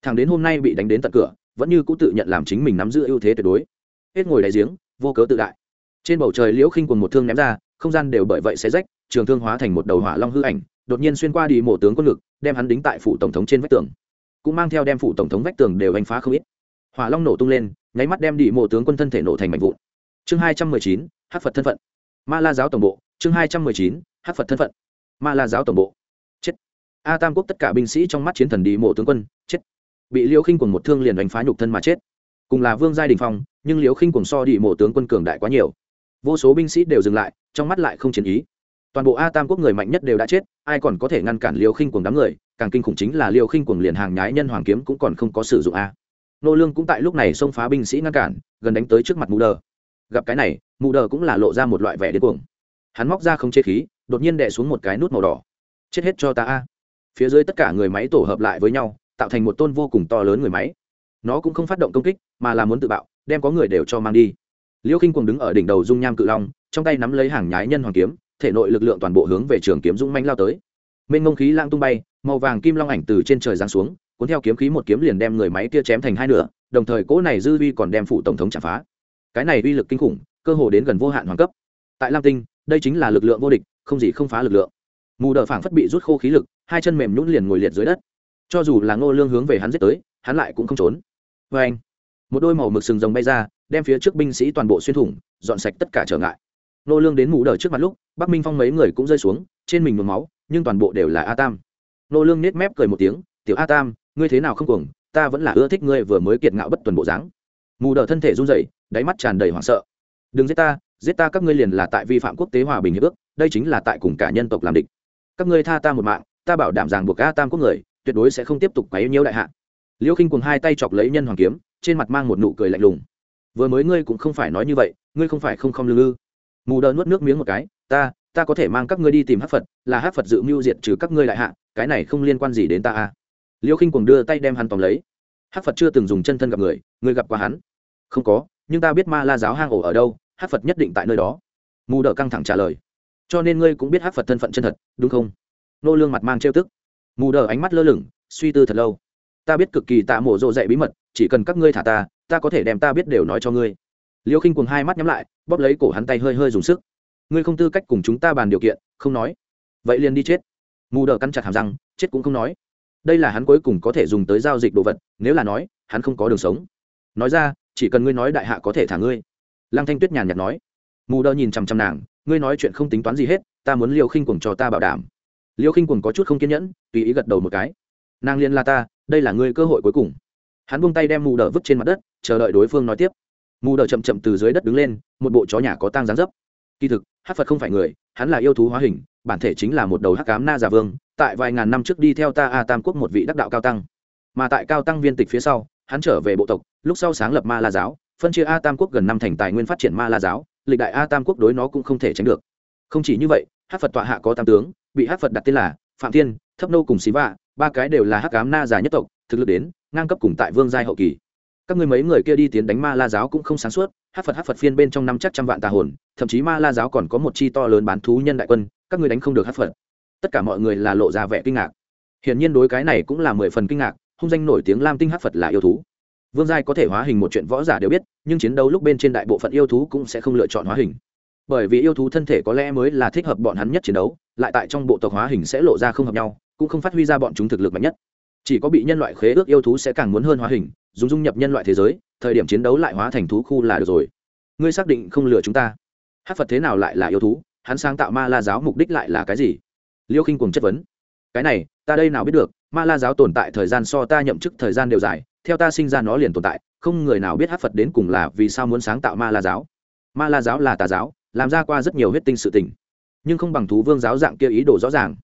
Thằng đến hôm nay bị đánh đến tận cửa vẫn như cũng tự nhận làm chính mình nắm giữ ưu thế tuyệt đối. Hết ngồi đáy giếng vô cớ tự đại. Trên bầu trời liễu khinh quần một thương ném ra không gian đều bởi vậy sẽ rách trường thương hóa thành một đầu hỏa long hư ảnh đột nhiên xuyên qua đi mổ tướng quân lực, đem hắn đính tại phủ tổng thống trên vách tường. Cũng mang theo đem phủ tổng thống vách tường đều đánh phá không ít. Hỏa long nổ tung lên nháy mắt đem đi mổ tướng quân thân thể nổ thành mảnh vụn. Chương hai trăm mười chín hát phật thân phận. Ma la giáo tổng bộ chương hai trăm mười chín hát phật thân phận. Ma la giáo tổng bộ. Chết. A tam quốc tất cả binh sĩ trong mắt chiến thần đi mộ tướng quân chết bị liễu khinh quần một thương liền đánh phá nhục thân mà chết. Cùng là vương giai đình phong, nhưng liễu khinh quần so đi mộ tướng quân cường đại quá nhiều. Vô số binh sĩ đều dừng lại, trong mắt lại không chiến ý. Toàn bộ a tam quốc người mạnh nhất đều đã chết, ai còn có thể ngăn cản liều khinh cuồng đám người, càng kinh khủng chính là liều khinh cuồng liền hàng nhái nhân hoàng kiếm cũng còn không có sử dụng a. Nô lương cũng tại lúc này xông phá binh sĩ ngăn cản, gần đánh tới trước mặt mù đờ. Gặp cái này mù đờ cũng là lộ ra một loại vẻ điên cuồng. Hắn móc ra không chế khí, đột nhiên đè xuống một cái nút màu đỏ. Chết hết cho ta a. Phía dưới tất cả người máy tổ hợp lại với nhau tạo thành một tôn vô cùng to lớn người máy. Nó cũng không phát động công kích, mà là muốn tự bạo, đem có người đều cho mang đi. Liêu khinh cuồng đứng ở đỉnh đầu dung nham cự long, trong tay nắm lấy hàng nhái nhân hoàng kiếm, thể nội lực lượng toàn bộ hướng về trường kiếm dũng manh lao tới. Mênh ngông khí lang tung bay, màu vàng kim long ảnh từ trên trời giáng xuống, cuốn theo kiếm khí một kiếm liền đem người máy kia chém thành hai nửa, đồng thời cỗ này dư vi còn đem phụ tổng thống chạm phá. Cái này uy lực kinh khủng, cơ hồ đến gần vô hạn hoàng cấp. Tại lam tinh, đây chính là lực lượng vô địch, không gì không phá lực lượng. Mù đờ phảng phất bị rút khô khí lực, hai chân mềm nhũn liền ngồi liệt dưới đất cho dù là ngô lương hướng về hắn giết tới, hắn lại cũng không trốn. Vê anh, một đôi màu mực sừng rồng bay ra, đem phía trước binh sĩ toàn bộ xuyên thủng, dọn sạch tất cả trở ngại. Nô lương đến mũ đờ trước mặt lúc, bắc minh phong mấy người cũng rơi xuống, trên mình mường máu, nhưng toàn bộ đều là a tam. Nô lương nết mép cười một tiếng, tiểu a tam, ngươi thế nào không cuồng, ta vẫn là ưa thích ngươi vừa mới kiệt ngạo bất tuần bộ dáng. Mù đờ thân thể run rẩy, đáy mắt tràn đầy hoảng sợ. Đừng giết ta giết ta các ngươi liền là tại vi phạm quốc tế hòa bình hiệp ước, đây chính là tại cùng cả nhân tộc làm địch. Các ngươi tha ta một mạng, ta bảo đảm rằng buộc a tam quốc người tuyệt đối sẽ không tiếp tục quấy nhiễu đại hạ. Liêu khinh cùng hai tay chọc lấy nhân hoàng kiếm, trên mặt mang một nụ cười lạnh lùng. Vừa mới ngươi cũng không phải nói như vậy, ngươi không phải không không lư lư. Mù đờ nuốt nước miếng một cái, ta ta có thể mang các ngươi đi tìm hát phật, là hát phật dự mưu diệt trừ các ngươi đại hạ, cái này không liên quan gì đến ta à. Liêu khinh cùng đưa tay đem hắn tóm lấy. Hát phật chưa từng dùng chân thân gặp người, ngươi gặp qua hắn? Không có, nhưng ta biết ma la giáo hang ổ ở đâu hát phật nhất định tại nơi đó. Mù đờ căng thẳng trả lời. Cho nên ngươi cũng biết hát phật thân phận chân thật, đúng không? Nô lương mặt mang trêu tức mù đờ ánh mắt lơ lửng, suy tư thật lâu. Ta biết cực kỳ tạ mổ rộ dạy bí mật, chỉ cần các ngươi thả ta ta có thể đem ta biết đều nói cho ngươi. Liêu khinh cuồng hai mắt nhắm lại, bóp lấy cổ hắn tay hơi hơi dùng sức. Ngươi không tư cách cùng chúng ta bàn điều kiện, không nói. Vậy liền đi chết. Mù đờ cắn chặt hàm răng, chết cũng không nói. Đây là hắn cuối cùng có thể dùng tới giao dịch đồ vật, nếu là nói, hắn không có đường sống. Nói ra, chỉ cần ngươi nói đại hạ có thể thả ngươi. Lăng thanh tuyết nhàn nhạt nói. Mù đờ nhìn chằm chằm nàng, ngươi nói chuyện không tính toán gì hết, ta muốn liêu khinh cuồng cho ta bảo đảm liêu khinh quần có chút không kiên nhẫn, tùy ý gật đầu một cái. Nàng liên là ta, đây là ngươi cơ hội cuối cùng. Hắn buông tay đem mù đờ vứt trên mặt đất, chờ đợi đối phương nói tiếp. Mù đờ chậm chậm từ dưới đất đứng lên, một bộ chó nhà có tang dáng dấp. Kỳ thực, hát phật không phải người, hắn là yêu thú hóa hình, bản thể chính là một đầu hắc cám na giả vương, tại vài ngàn năm trước đi theo ta a tam quốc một vị đắc đạo cao tăng. Mà tại cao tăng viên tịch phía sau, hắn trở về bộ tộc, lúc sau sáng lập ma la giáo, phân chia a tam quốc gần năm thành tài nguyên phát triển ma la giáo, lịch đại a tam quốc đối nó cũng không thể tránh được. Không chỉ như vậy hát phật tọa hạ có tam tướng, bị hát phật đặt tên là phạm thiên, thấp nô cùng xí vạ, ba cái đều là hắc cám na giả nhất tộc, thực lực đến, ngang cấp cùng tại vương giai hậu kỳ. Các người mấy người kia đi tiến đánh ma la giáo cũng không sáng suốt, hát phật hát phật phiên bên trong năm chắc trăm vạn tà hồn, thậm chí ma la giáo còn có một chi to lớn bán thú nhân đại quân, các người đánh không được hát phật. Tất cả mọi người là lộ ra vẻ kinh ngạc. Hiển nhiên đối cái này cũng là mười phần kinh ngạc, hung danh nổi tiếng lam tinh hát phật là yêu thú. Vương giai có thể hóa hình một chuyện võ giả đều biết, nhưng chiến đấu lúc bên trên đại bộ phận yêu thú cũng sẽ không lựa chọn hóa hình bởi vì yêu thú thân thể có lẽ mới là thích hợp bọn hắn nhất chiến đấu, lại tại trong bộ tộc hóa hình sẽ lộ ra không hợp nhau, cũng không phát huy ra bọn chúng thực lực mạnh nhất. Chỉ có bị nhân loại khế ước yêu thú sẽ càng muốn hơn hóa hình, dùng dung nhập nhân loại thế giới, thời điểm chiến đấu lại hóa thành thú khu là được rồi. Ngươi xác định không lừa chúng ta. Hát phật thế nào lại là yêu thú? Hắn sáng tạo ma la giáo mục đích lại là cái gì? Liêu khinh cùng chất vấn. Cái này, ta đây nào biết được, ma la giáo tồn tại thời gian so ta nhậm chức thời gian đều dài, theo ta sinh ra nó liền tồn tại, không người nào biết hát phật đến cùng là vì sao muốn sáng tạo ma la giáo. Ma la giáo là tà giáo làm ra qua rất nhiều huyết tinh sự tình. Nhưng không bằng thú vương giáo dạng kia ý đồ rõ ràng.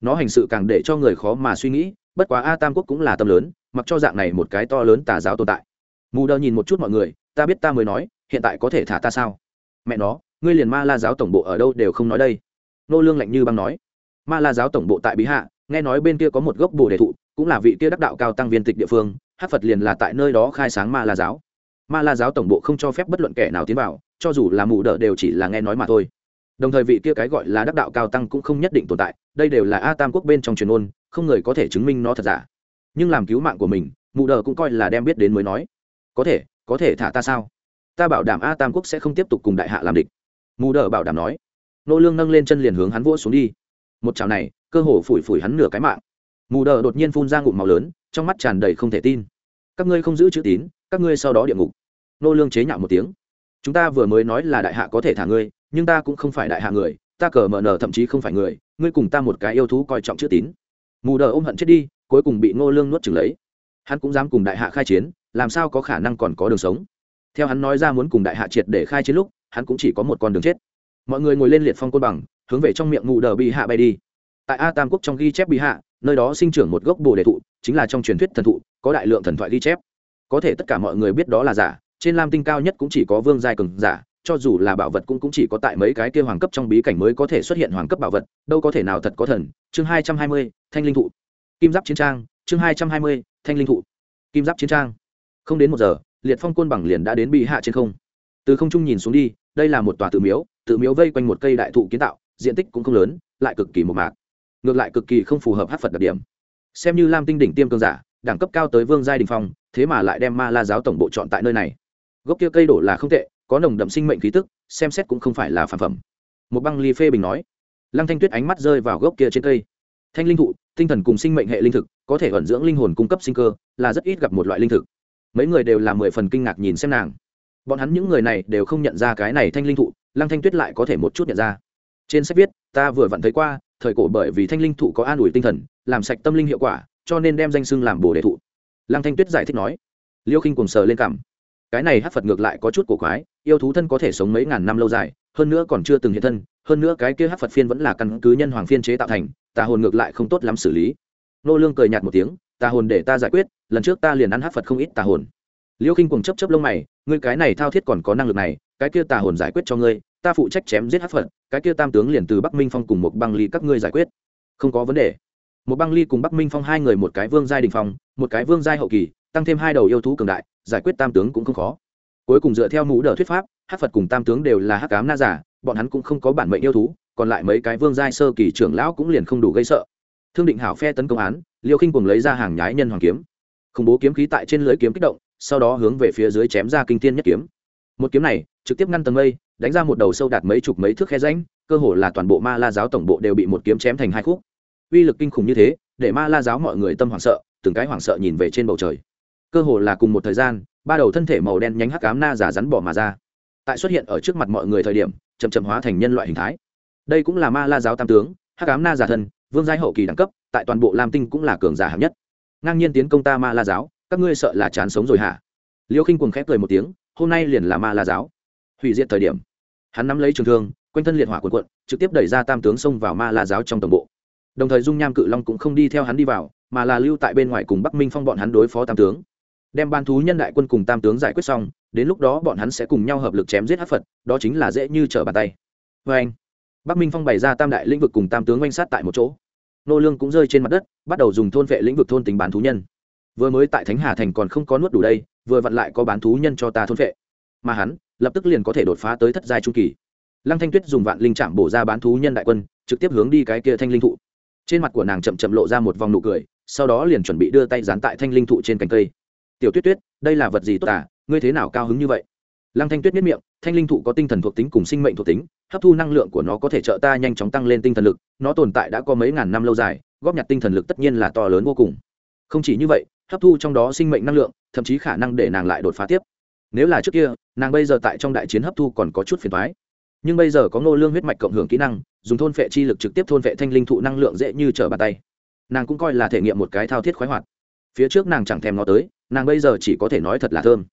Nó hành sự càng để cho người khó mà suy nghĩ, bất quá a tam quốc cũng là tâm lớn, mặc cho dạng này một cái to lớn tà giáo tồn tại. Mù đờ nhìn một chút mọi người, ta biết ta mới nói, hiện tại có thể thả ta sao? Mẹ nó, ngươi liền ma la giáo tổng bộ ở đâu đều không nói đây. Nô lương lạnh như băng nói. Ma la giáo tổng bộ tại bí hạ, nghe nói bên kia có một gốc bồ đề thụ, cũng là vị kia đắc đạo cao tăng viên tịch địa phương, hát phật liền là tại nơi đó khai sáng ma la giáo. Ma la giáo tổng bộ không cho phép bất luận kẻ nào tiến vào cho dù là mù đờ đều chỉ là nghe nói mà thôi. Đồng thời vị kia cái gọi là đắc đạo cao tăng cũng không nhất định tồn tại, đây đều là a tam quốc bên trong truyền ôn không người có thể chứng minh nó thật giả. Nhưng làm cứu mạng của mình, mù đờ cũng coi là đem biết đến mới nói. Có thể có thể thả ta sao? Ta bảo đảm a tam quốc sẽ không tiếp tục cùng đại hạ làm địch. Mù đờ bảo đảm nói. Nô lương nâng lên chân liền hướng hắn vỗ xuống đi. Một chảo này, cơ hồ phủi phủi hắn nửa cái mạng. Mù đờ đột nhiên phun ra ngụm màu lớn, trong mắt tràn đầy không thể tin. Các ngươi không giữ chữ tín, các ngươi sau đó địa ngục. Nô lương chế nhạo một tiếng chúng ta vừa mới nói là đại hạ có thể thả ngươi, nhưng ta cũng không phải đại hạ người, ta cờ mờ nở thậm chí không phải người, ngươi cùng ta một cái yêu thú coi trọng chữ tín. Mù đờ ôm hận chết đi, cuối cùng bị ngô lương nuốt chừng lấy. Hắn cũng dám cùng đại hạ khai chiến, làm sao có khả năng còn có đường sống? Theo hắn nói ra muốn cùng đại hạ triệt để khai chiến lúc, hắn cũng chỉ có một con đường chết. Mọi người ngồi lên liệt phong côn bằng, hướng về trong miệng mù đờ bị hạ bay đi. Tại a tam quốc trong ghi chép bị hạ, nơi đó sinh trưởng một gốc bồ đề thụ, chính là trong truyền thuyết thần thụ, có đại lượng thần thoại ghi chép. Có thể tất cả mọi người biết đó là giả trên lam tinh cao nhất cũng chỉ có vương giai cường giả, cho dù là bảo vật cũng cũng chỉ có tại mấy cái kia hoàng cấp trong bí cảnh mới có thể xuất hiện hoàng cấp bảo vật, đâu có thể nào thật có thần. Chương hai trăm hai mươi, thanh linh thụ. Kim giáp chiến trang, chương hai trăm hai mươi, thanh linh thụ. Kim giáp chiến trang. Không đến một giờ, liệt phong côn bằng liền đã đến bị hạ trên không. Từ không trung nhìn xuống đi, đây là một tòa tự miếu tự miếu vây quanh một cây đại thụ kiến tạo, diện tích cũng không lớn, lại cực kỳ một mạc. Ngược lại cực kỳ không phù hợp hát phật đặc điểm. Xem như lam tinh đỉnh tiêm cường giả, đẳng cấp cao tới vương giai đình phong, thế mà lại đem ma la giáo tổng bộ chọn tại nơi này gốc kia cây đổ là không tệ, có nồng đậm sinh mệnh khí tức, xem xét cũng không phải là phản phẩm. Một băng ly phê bình nói. Lăng thanh tuyết ánh mắt rơi vào gốc kia trên cây. Thanh linh thụ, tinh thần cùng sinh mệnh hệ linh thực, có thể ẩn dưỡng linh hồn cung cấp sinh cơ, là rất ít gặp một loại linh thực. Mấy người đều là mười phần kinh ngạc nhìn xem nàng. Bọn hắn những người này đều không nhận ra cái này thanh linh thụ, lăng thanh tuyết lại có thể một chút nhận ra. Trên sách viết, ta vừa vặn thấy qua, thời cổ bởi vì thanh linh thụ có an ủi tinh thần, làm sạch tâm linh hiệu quả, cho nên đem danh xưng làm bồ đề thụ. Lăng thanh tuyết giải thích nói. Liêu khinh cùng sờ lên cảm cái này hát phật ngược lại có chút cổ quái, yêu thú thân có thể sống mấy ngàn năm lâu dài, hơn nữa còn chưa từng hiện thân, hơn nữa cái kia hát phật phiên vẫn là căn cứ nhân hoàng phiên chế tạo thành, tà hồn ngược lại không tốt lắm xử lý. Nô lương cười nhạt một tiếng, tà hồn để ta giải quyết, lần trước ta liền ăn hát phật không ít tà hồn. Liêu khinh cùng chấp chấp lông mày, ngươi cái này thao thiết còn có năng lực này, cái kia tà hồn giải quyết cho ngươi, ta phụ trách chém giết hát phật, cái kia tam tướng liền từ bắc minh phong cùng một băng ly các ngươi giải quyết. Không có vấn đề. Một băng ly cùng bắc minh phong hai người một cái vương giai đình phong, một cái vương giai hậu kỳ tăng thêm hai đầu yêu thú cường đại, giải quyết tam tướng cũng không khó. Cuối cùng dựa theo mũ đờ thuyết pháp hát phật cùng tam tướng đều là hắc cám na giả, bọn hắn cũng không có bản mệnh yêu thú, còn lại mấy cái vương giai sơ kỳ trưởng lão cũng liền không đủ gây sợ. Thương định hảo phe tấn công án, liêu khinh cùng lấy ra hàng nhái nhân hoàng kiếm. Khủng bố kiếm khí tại trên lưới kiếm kích động, sau đó hướng về phía dưới chém ra kinh tiên nhất kiếm. Một kiếm này, trực tiếp ngăn tầng mây, đánh ra một đầu sâu đạt mấy chục mấy thước khe ránh cơ hồ là toàn bộ ma la giáo tổng bộ đều bị một kiếm chém thành hai khúc. Uy lực kinh khủng như thế, để ma la giáo mọi người tâm hoảng sợ, từng cái hoảng sợ nhìn về trên bầu trời cơ hồ là cùng một thời gian, ba đầu thân thể màu đen nhánh hắc ám na giả rắn bỏ mà ra. Tại xuất hiện ở trước mặt mọi người thời điểm, chậm chậm hóa thành nhân loại hình thái. Đây cũng là ma la giáo tam tướng, hắc ám na giả thân vương giai hậu kỳ đẳng cấp, tại toàn bộ lam tinh cũng là cường giả hạng nhất. Ngang nhiên tiến công ta ma la giáo, các ngươi sợ là chán sống rồi hả? Liêu khinh cuồng khép cười một tiếng, hôm nay liền là ma la giáo. Hủy diệt thời điểm. Hắn nắm lấy trường thương, quanh thân liệt hỏa quần quận trực tiếp đẩy ra tam tướng xông vào ma la giáo trong tổng bộ. Đồng thời dung nham cự long cũng không đi theo hắn đi vào, mà là lưu tại bên ngoài cùng bắc minh phong bọn hắn đối phó tam tướng đem ban thú nhân đại quân cùng tam tướng giải quyết xong, đến lúc đó bọn hắn sẽ cùng nhau hợp lực chém giết hát phật, đó chính là dễ như trở bàn tay. Vê anh, bắc minh phong bày ra tam đại lĩnh vực cùng tam tướng oanh sát tại một chỗ. Nô lương cũng rơi trên mặt đất, bắt đầu dùng thôn vệ lĩnh vực thôn tính bán thú nhân. Vừa mới tại thánh hà thành còn không có nuốt đủ đây, vừa vặn lại có bán thú nhân cho ta thôn vệ. Mà hắn, lập tức liền có thể đột phá tới thất giai trung kỳ. Lăng thanh tuyết dùng vạn linh chạm bổ ra bán thú nhân đại quân, trực tiếp hướng đi cái kia thanh linh thụ. Trên mặt của nàng chậm chậm lộ ra một vòng nụ cười, sau đó liền chuẩn bị đưa tay dán tại thanh linh thụ trên cành cây tiểu tuyết tuyết, đây là vật gì tốt à? Ngươi thế nào cao hứng như vậy? Lăng thanh tuyết biết miệng, thanh linh thụ có tinh thần thuộc tính cùng sinh mệnh thuộc tính, hấp thu năng lượng của nó có thể trợ ta nhanh chóng tăng lên tinh thần lực, nó tồn tại đã có mấy ngàn năm lâu dài, góp nhặt tinh thần lực tất nhiên là to lớn vô cùng. Không chỉ như vậy, hấp thu trong đó sinh mệnh năng lượng, thậm chí khả năng để nàng lại đột phá tiếp. Nếu là trước kia, nàng bây giờ tại trong đại chiến hấp thu còn có chút phiền thoái nhưng bây giờ có ngô lương huyết mạch cộng hưởng kỹ năng, dùng thôn phệ chi lực trực tiếp thôn phệ thanh linh thụ năng lượng dễ như trở bàn tay. Nàng cũng coi là thể nghiệm một cái thao thiết khoái hoạt. Phía trước nàng chẳng thèm nó tới nàng bây giờ chỉ có thể nói thật là thơm.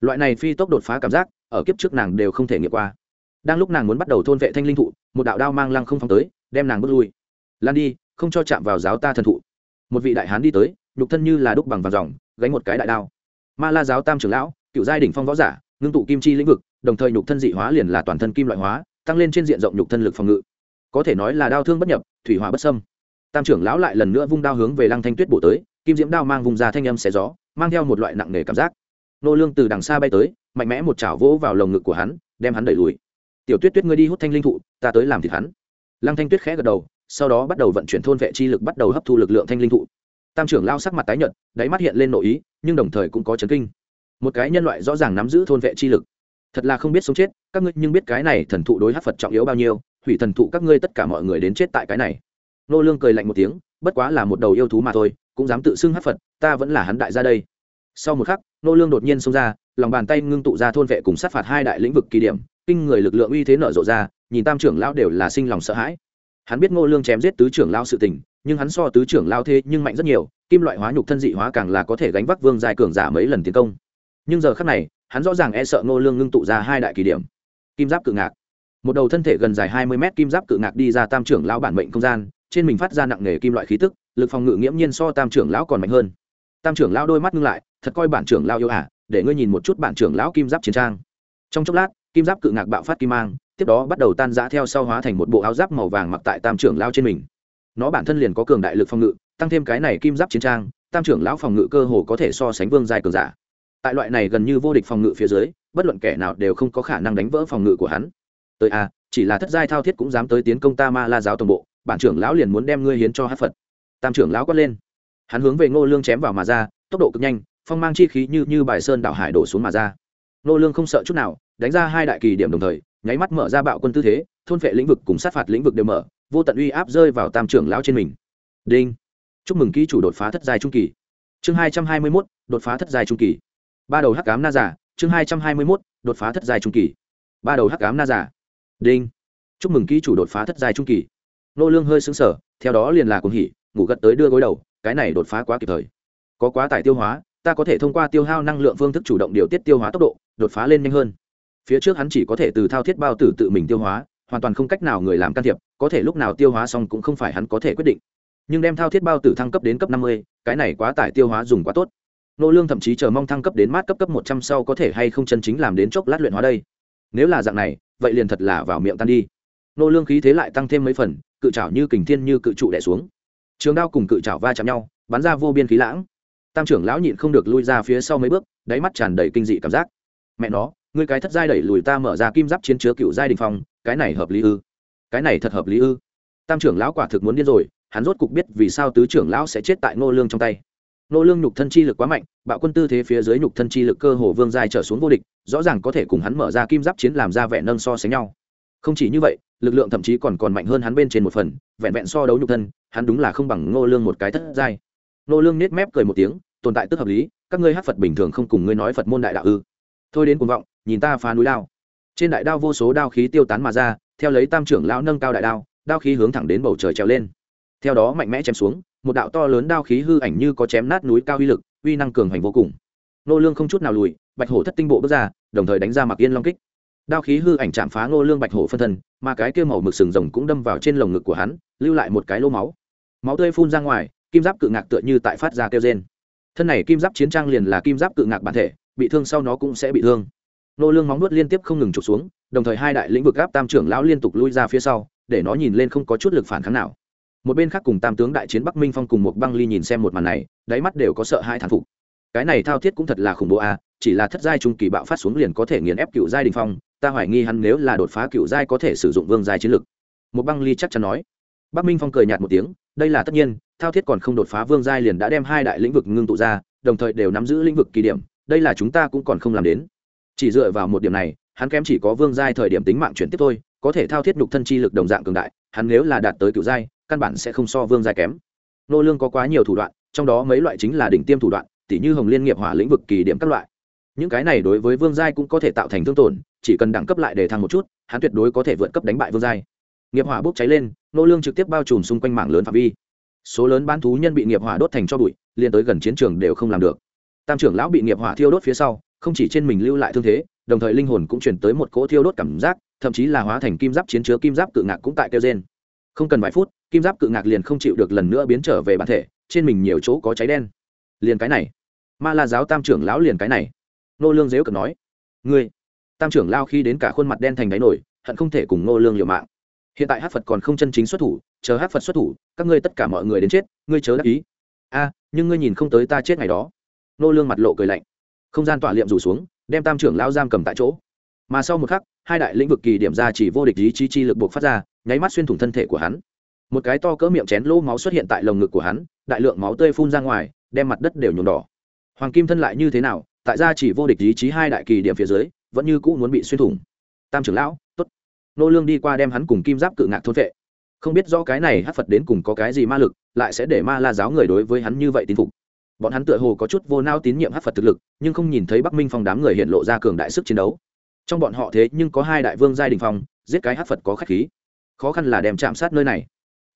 Loại này phi tốc đột phá cảm giác, ở kiếp trước nàng đều không thể nghiệm qua. Đang lúc nàng muốn bắt đầu thôn vệ thanh linh thụ, một đạo đao mang lăng không phóng tới, đem nàng bước lui. Lan đi, không cho chạm vào giáo ta thần thụ. Một vị đại hán đi tới, nhục thân như là đúc bằng vàng dòng, gánh một cái đại đao. Ma la giáo tam trưởng lão, cựu giai đỉnh phong võ giả, ngưng tụ kim chi lĩnh vực, đồng thời nhục thân dị hóa liền là toàn thân kim loại hóa, tăng lên trên diện rộng nhục thân lực phòng ngự. Có thể nói là đao thương bất nhập, thủy hỏa bất sâm tam trưởng lão lại lần nữa vung đao hướng về lăng thanh tuyết bổ tới, kim diễm đao mang vùng ra thanh âm xé gió mang theo một loại nặng nề cảm giác. Nô lương từ đằng xa bay tới, mạnh mẽ một chảo vỗ vào lồng ngực của hắn, đem hắn đẩy lùi. Tiểu tuyết tuyết ngươi đi hút thanh linh thụ, ta tới làm thịt hắn. Lăng thanh tuyết khẽ gật đầu, sau đó bắt đầu vận chuyển thôn vệ chi lực bắt đầu hấp thu lực lượng thanh linh thụ. Tam trưởng lao sắc mặt tái nhợt, đáy mắt hiện lên nội ý, nhưng đồng thời cũng có chấn kinh. Một cái nhân loại rõ ràng nắm giữ thôn vệ chi lực. Thật là không biết sống chết, các ngươi nhưng biết cái này thần thụ đối hắc phật trọng yếu bao nhiêu, hủy thần thụ các ngươi tất cả mọi người đến chết tại cái này. Nô lương cười lạnh một tiếng, bất quá là một đầu yêu thú mà thôi, cũng dám tự xưng hắc phật, ta vẫn là hắn đại gia đây sau một khắc, nô lương đột nhiên xông ra, lòng bàn tay ngưng tụ ra thôn vệ cùng sát phạt hai đại lĩnh vực kỳ điểm, kinh người lực lượng uy thế nở rộ ra, nhìn tam trưởng lão đều là sinh lòng sợ hãi. Hắn biết ngô lương chém giết tứ trưởng lão sự tình, nhưng hắn so tứ trưởng lão thế nhưng mạnh rất nhiều, kim loại hóa nhục thân dị hóa càng là có thể gánh vác vương dài cường giả mấy lần tiến công. Nhưng giờ khắc này, hắn rõ ràng e sợ ngô lương ngưng tụ ra hai đại kỳ điểm. Kim giáp cự ngạc. Một đầu thân thể gần dài hai mươi mét kim giáp cự ngạc đi ra tam trưởng lão bản mệnh không gian, trên mình phát ra nặng nề kim loại khí tức, lực phòng ngự nghiễm nhiên so tam trưởng lão còn mạnh hơn. Tam trưởng lão đôi mắt ngưng lại thật coi bản trưởng lao yêu ả để ngươi nhìn một chút bản trưởng lão kim giáp chiến trang. Trong chốc lát kim giáp cự ngạc bạo phát kim mang tiếp đó bắt đầu tan rã theo sau hóa thành một bộ áo giáp màu vàng mặc tại tam trưởng lão trên mình. Nó bản thân liền có cường đại lực phòng ngự tăng thêm cái này kim giáp chiến trang tam trưởng lão phòng ngự cơ hồ có thể so sánh vương giai cường giả. Tại loại này gần như vô địch phòng ngự phía dưới bất luận kẻ nào đều không có khả năng đánh vỡ phòng ngự của hắn. Tới a à, chỉ là thất giai thao thiết cũng dám tới tiến công ta ma la giáo toàn bộ bản trưởng lão liền muốn đem ngươi hiến cho hát phật. Tam trưởng lão quát lên. Hắn hướng về ngô lương chém vào mà ra tốc độ cực nhanh phong mang chi khí như như bài sơn đảo hải đổ xuống mà ra. Nô lương không sợ chút nào đánh ra hai đại kỳ điểm đồng thời nháy mắt mở ra bạo quân tư thế thôn vệ lĩnh vực cùng sát phạt lĩnh vực đều mở vô tận uy áp rơi vào tam trưởng lão trên mình. Đinh! Chúc mừng ký chủ đột phá thất giai trung kỳ. Chương hai trăm hai mươi 221, đột phá thất giai trung kỳ. Ba đầu hắc ám na giả chương hai trăm hai mươi mốt đột phá thất giai trung kỳ. Ba đầu hắc ám na giả. Đinh! Chúc mừng ký chủ đột phá thất giai trung kỳ. Nô lương hơi sững sờ theo đó liền là cuồng hỉ ngủ gật tới đưa gối đầu cái này đột phá quá kịp thời. Có quá tải tiêu hóa ta có thể thông qua tiêu hao năng lượng phương thức chủ động điều tiết tiêu hóa tốc độ, đột phá lên nhanh hơn. Phía trước hắn chỉ có thể từ thao thiết bao tử tự mình tiêu hóa, hoàn toàn không cách nào người làm can thiệp, có thể lúc nào tiêu hóa xong cũng không phải hắn có thể quyết định. Nhưng đem thao thiết bao tử thăng cấp đến cấp năm mươi, cái này quá tải tiêu hóa dùng quá tốt. Nô lương thậm chí chờ mong thăng cấp đến mát cấp cấp một trăm sau có thể hay không chân chính làm đến chốc lát luyện hóa đây. Nếu là dạng này, vậy liền thật là vào miệng tan đi. Nô lương khí thế lại tăng thêm mấy phần, cự trảo như kình thiên như cự trụ đè xuống. Trường đao cùng cự trảo va chạm nhau, bắn ra vô biên khí lãng tam trưởng lão nhịn không được lui ra phía sau mấy bước, đáy mắt tràn đầy kinh dị cảm giác. Mẹ nó, ngươi cái thất giai đẩy lùi ta mở ra kim giáp chiến chứa cựu giai đình phong, cái này hợp lý ư? Cái này thật hợp lý ư? Tam trưởng lão quả thực muốn điên rồi, hắn rốt cục biết vì sao tứ trưởng lão sẽ chết tại ngô lương trong tay. Ngô lương nhục thân chi lực quá mạnh, bạo quân tư thế phía dưới nhục thân chi lực cơ hồ vương giai trở xuống vô địch, rõ ràng có thể cùng hắn mở ra kim giáp chiến làm ra vẻ nâng so sánh nhau. Không chỉ như vậy, lực lượng thậm chí còn còn mạnh hơn hắn bên trên một phần, vẹn vẹn so đấu nhục thân, hắn đúng là không bằng Ngô lương một cái thất giai nô lương nết mép cười một tiếng, tồn tại tức hợp lý, các ngươi hát phật bình thường không cùng ngươi nói phật môn đại đạo ư. Thôi đến cuồng vọng, nhìn ta phá núi đao. Trên đại đao vô số đao khí tiêu tán mà ra, theo lấy tam trưởng lão nâng cao đại đao đao khí hướng thẳng đến bầu trời trèo lên. Theo đó mạnh mẽ chém xuống, một đạo to lớn đao khí hư ảnh như có chém nát núi cao uy lực, uy năng cường hành vô cùng. Nô lương không chút nào lùi, bạch hổ thất tinh bộ bước ra, đồng thời đánh ra mặc yên long kích. Đao khí hư ảnh chạm phá nô lương bạch hổ phân thân, mà cái kia màu mực sừng rồng cũng đâm vào trên lồng ngực của hắn, lưu lại một cái lỗ máu. Máu tươi phun ra ngoài kim giáp cự ngạc tựa như tại phát ra kêu rên. Thân này kim giáp chiến trang liền là kim giáp cự ngạc bản thể, bị thương sau nó cũng sẽ bị thương. Nô lương móng nuốt liên tiếp không ngừng trục xuống, đồng thời hai đại lĩnh vực áp tam trưởng lão liên tục lui ra phía sau, để nó nhìn lên không có chút lực phản kháng nào. Một bên khác cùng tam tướng đại chiến bắc minh phong cùng một băng ly nhìn xem một màn này, đáy mắt đều có sợ hai thán phục. Cái này thao thiết cũng thật là khủng bố a, chỉ là thất giai trung kỳ bạo phát xuống liền có thể nghiền ép cựu giai đình phong, ta hoài nghi hắn nếu là đột phá cựu giai có thể sử dụng vương giai chiến lực. Một băng ly chắc chắn nói. Bắc minh phong cười nhạt một tiếng, đây là tất nhiên thao thiết còn không đột phá vương giai liền đã đem hai đại lĩnh vực ngưng tụ ra, đồng thời đều nắm giữ lĩnh vực kỳ điểm, đây là chúng ta cũng còn không làm đến. Chỉ dựa vào một điểm này, hắn kém chỉ có vương giai thời điểm tính mạng chuyển tiếp thôi, có thể thao thiết nhục thân chi lực đồng dạng cường đại, hắn nếu là đạt tới cựu giai, căn bản sẽ không so vương giai kém. Nô lương có quá nhiều thủ đoạn, trong đó mấy loại chính là đỉnh tiêm thủ đoạn tỷ như hồng liên nghiệp hỏa lĩnh vực kỳ điểm các loại. Những cái này đối với vương giai cũng có thể tạo thành thương tổn, chỉ cần đẳng cấp lại để thăng một chút, hắn tuyệt đối có thể vượt cấp đánh bại vương giai. Nghiệp hỏa bốc cháy lên, nô lương trực tiếp bao trùm xung quanh mảng lớn phạm vi số lớn bán thú nhân bị nghiệp hỏa đốt thành cho bụi liên tới gần chiến trường đều không làm được. Tam trưởng lão bị nghiệp hỏa thiêu đốt phía sau, không chỉ trên mình lưu lại thương thế, đồng thời linh hồn cũng chuyển tới một cỗ thiêu đốt cảm giác, thậm chí là hóa thành kim giáp chiến chứa kim giáp cự ngạc cũng tại kêu gen không cần vài phút, kim giáp cự ngạc liền không chịu được lần nữa biến trở về bản thể, trên mình nhiều chỗ có cháy đen. Liền cái này. Ma la giáo tam trưởng lão liền cái này. Nô lương dếu cực nói, ngươi. Tam trưởng lao khi đến cả khuôn mặt đen thành đáy nổi, hận không thể cùng nô lương liều mạng hiện tại hát phật còn không chân chính xuất thủ, chờ hát phật xuất thủ, các ngươi tất cả mọi người đến chết, ngươi chớ đắc ý. A, nhưng ngươi nhìn không tới ta chết ngày đó. Nô lương mặt lộ cười lạnh. Không gian tỏa liệm rủ xuống, đem tam trưởng lao giam cầm tại chỗ. Mà sau một khắc, hai đại lĩnh vực kỳ điểm ra chỉ vô địch ý chí chi lực buộc phát ra, nháy mắt xuyên thủng thân thể của hắn. Một cái to cỡ miệng chén lỗ máu xuất hiện tại lồng ngực của hắn, đại lượng máu tươi phun ra ngoài, đem mặt đất đều nhuộm đỏ. Hoàng kim thân lại như thế nào, tại ra chỉ vô địch ý chí hai đại kỳ điểm phía dưới, vẫn như cũ muốn bị xuyên thủng. Tam trưởng lão nô lương đi qua đem hắn cùng kim giáp cự ngạc thôn vệ không biết do cái này hát phật đến cùng có cái gì ma lực, lại sẽ để ma la giáo người đối với hắn như vậy tin phục. Bọn hắn tựa hồ có chút vô nao tín nhiệm hát phật thực lực, nhưng không nhìn thấy bắc minh phong đám người hiện lộ ra cường đại sức chiến đấu. Trong bọn họ thế nhưng có hai đại vương giai đình phong, giết cái hát phật có khách khí. Khó khăn là đem chạm sát nơi này.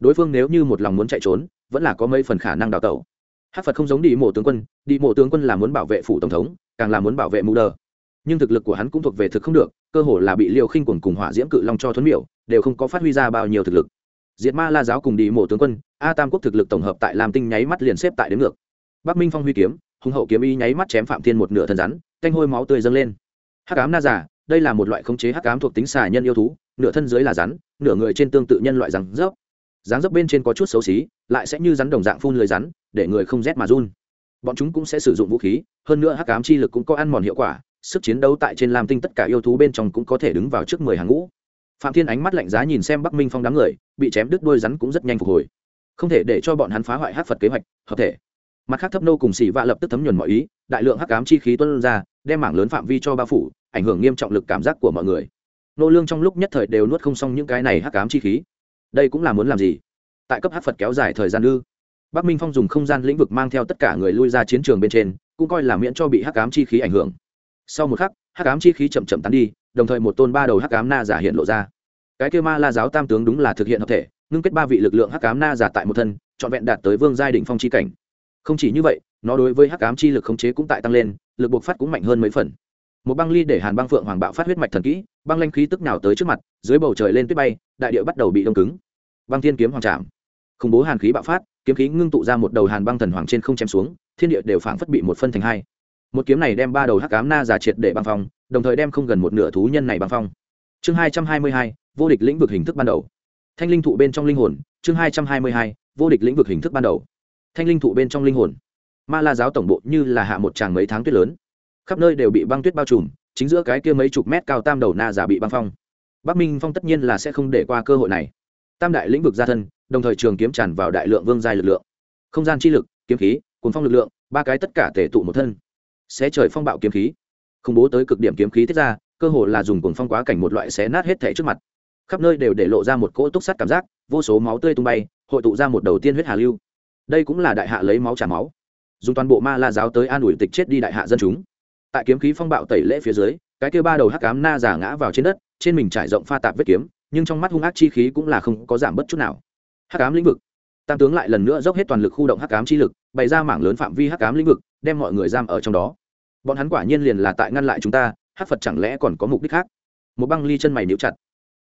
Đối phương nếu như một lòng muốn chạy trốn, vẫn là có mấy phần khả năng đào tẩu. Hát phật không giống đi mộ tướng quân đi mộ tướng quân là muốn bảo vệ phủ tổng thống, càng là muốn bảo vệ mù đờ nhưng thực lực của hắn cũng thuộc về thực không được, cơ hồ là bị liều khinh quần cùng hỏa diễm cự long cho thuấn miểu, đều không có phát huy ra bao nhiêu thực lực. Diệt ma la giáo cùng đi mộ tướng quân, a tam quốc thực lực tổng hợp tại làm tinh nháy mắt liền xếp tại đến ngược. Bắc minh phong huy kiếm, hùng hậu kiếm y nháy mắt chém phạm thiên một nửa thân rắn, canh hôi máu tươi dâng lên. Hắc ám na giả, đây là một loại khống chế hắc ám thuộc tính xà nhân yêu thú, nửa thân dưới là rắn, nửa người trên tương tự nhân loại rắn rớp dáng dốc bên trên có chút xấu xí, lại sẽ như rắn đồng dạng phun lưới rắn, để người không rét mà run. Bọn chúng cũng sẽ sử dụng vũ khí, hơn nữa hắc ám chi lực cũng có ăn mòn hiệu quả sức chiến đấu tại trên lam tinh tất cả yêu thú bên trong cũng có thể đứng vào trước mười hàng ngũ. Phạm thiên ánh mắt lạnh giá nhìn xem bắc minh phong đám người, bị chém đứt đuôi rắn cũng rất nhanh phục hồi. Không thể để cho bọn hắn phá hoại hắc phật kế hoạch, hợp thể. Mặt khác thấp nô cùng xỉ vạ lập tức thấm nhuần mọi ý, đại lượng hắc ám chi khí tuân ra, đem mảng lớn phạm vi cho bao phủ, ảnh hưởng nghiêm trọng lực cảm giác của mọi người. Nô lương trong lúc nhất thời đều nuốt không xong những cái này hắc ám chi khí. Đây cũng là muốn làm gì? Tại cấp hắc phật kéo dài thời gian ư? Bắc minh phong dùng không gian lĩnh vực mang theo tất cả người lui ra chiến trường bên trên, cũng coi là miễn cho bị hắc ám chi khí ảnh hưởng sau một khắc, hắc ám chi khí chậm chậm tán đi, đồng thời một tôn ba đầu hắc ám na giả hiện lộ ra. Cái kêu ma la giáo tam tướng đúng là thực hiện hợp thể, ngưng kết ba vị lực lượng hắc ám na giả tại một thân, trọn vẹn đạt tới vương giai đỉnh phong chi cảnh. Không chỉ như vậy, nó đối với hắc ám chi lực khống chế cũng tại tăng lên, lực buộc phát cũng mạnh hơn mấy phần. Một băng ly để hàn băng phượng hoàng bạo phát huyết mạch thần kỹ, băng lanh khí tức nào tới trước mặt, dưới bầu trời lên tuyết bay, đại địa bắt đầu bị đông cứng. Băng thiên kiếm hoàng trạm khủng bố hàn khí bạo phát, kiếm khí ngưng tụ ra một đầu hàn băng thần hoàng trên không chém xuống, thiên địa đều phảng phất bị một phân thành hai một kiếm này đem ba đầu hắc ám na giả triệt để băng phong, đồng thời đem không gần một nửa thú nhân này băng phong. Chương hai trăm hai mươi hai, vô địch lĩnh vực hình thức ban đầu. Thanh linh thụ bên trong linh hồn, chương hai trăm hai mươi hai, vô địch lĩnh vực hình thức ban đầu. Thanh linh thụ bên trong linh hồn. Ma la giáo tổng bộ như là hạ một tràng mấy tháng tuyết lớn. Khắp nơi đều bị băng tuyết bao trùm, chính giữa cái kia mấy chục mét cao tam đầu na giả bị băng phong. Bắc minh phong tất nhiên là sẽ không để qua cơ hội này. Tam đại lĩnh vực gia thân, đồng thời trường kiếm tràn vào đại lượng vương giai lực lượng. Không gian chi lực, kiếm khí cuốn phong lực lượng, ba cái tất cả tể tụ một thân sẽ trời phong bạo kiếm khí. Khủng bố tới cực điểm kiếm khí thiết ra, cơ hồ là dùng cuồng phong quá cảnh một loại xé nát hết thể trước mặt. Khắp nơi đều để lộ ra một cỗ túc sắt cảm giác, vô số máu tươi tung bay, hội tụ ra một đầu tiên huyết hà lưu. Đây cũng là đại hạ lấy máu trả máu. Dùng toàn bộ ma la giáo tới an ủi tịch chết đi đại hạ dân chúng. Tại kiếm khí phong bạo tẩy lễ phía dưới, cái kia ba đầu hắc cám na giả ngã vào trên đất, trên mình trải rộng pha tạp vết kiếm, nhưng trong mắt hung ác chi khí cũng là không có giảm bất chút nào. Hắc cám lĩnh vực. Tam tướng lại lần nữa dốc hết toàn lực khu động hắc cám chi lực, bày ra mảng lớn phạm vi hắc cám lĩnh vực đem mọi người giam ở trong đó. Bọn hắn quả nhiên liền là tại ngăn lại chúng ta hắc phật chẳng lẽ còn có mục đích khác? Một băng ly chân mày níu chặt.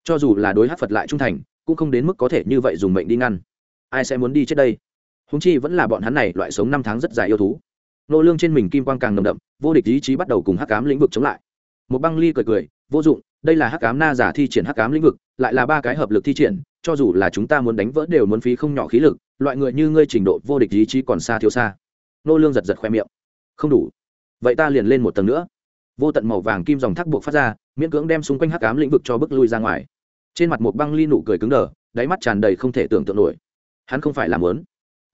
Cho dù là đối hắc phật lại trung thành, cũng không đến mức có thể như vậy dùng mệnh đi ngăn. Ai sẽ muốn đi chết đây? Húng chi vẫn là bọn hắn này loại sống năm tháng rất dài yêu thú. Nô lương trên mình kim quang càng nồng đậm, vô địch ý chí bắt đầu cùng hắc cám lĩnh vực chống lại. Một băng ly cười cười, vô dụng, đây là hắc cám na giả thi triển hắc cám lĩnh vực, lại là ba cái hợp lực thi triển, cho dù là chúng ta muốn đánh vỡ đều muốn phí không nhỏ khí lực, loại người như ngươi trình độ vô địch ý chí còn xa thiếu xa. Nô lương giật giật khoe miệng không đủ. Vậy ta liền lên một tầng nữa. Vô tận màu vàng kim dòng thác buộc phát ra, miễn cưỡng đem xung quanh hắc ám lĩnh vực cho bước lui ra ngoài. Trên mặt một băng ly nụ cười cứng đờ, đáy mắt tràn đầy không thể tưởng tượng nổi. Hắn không phải làm lớn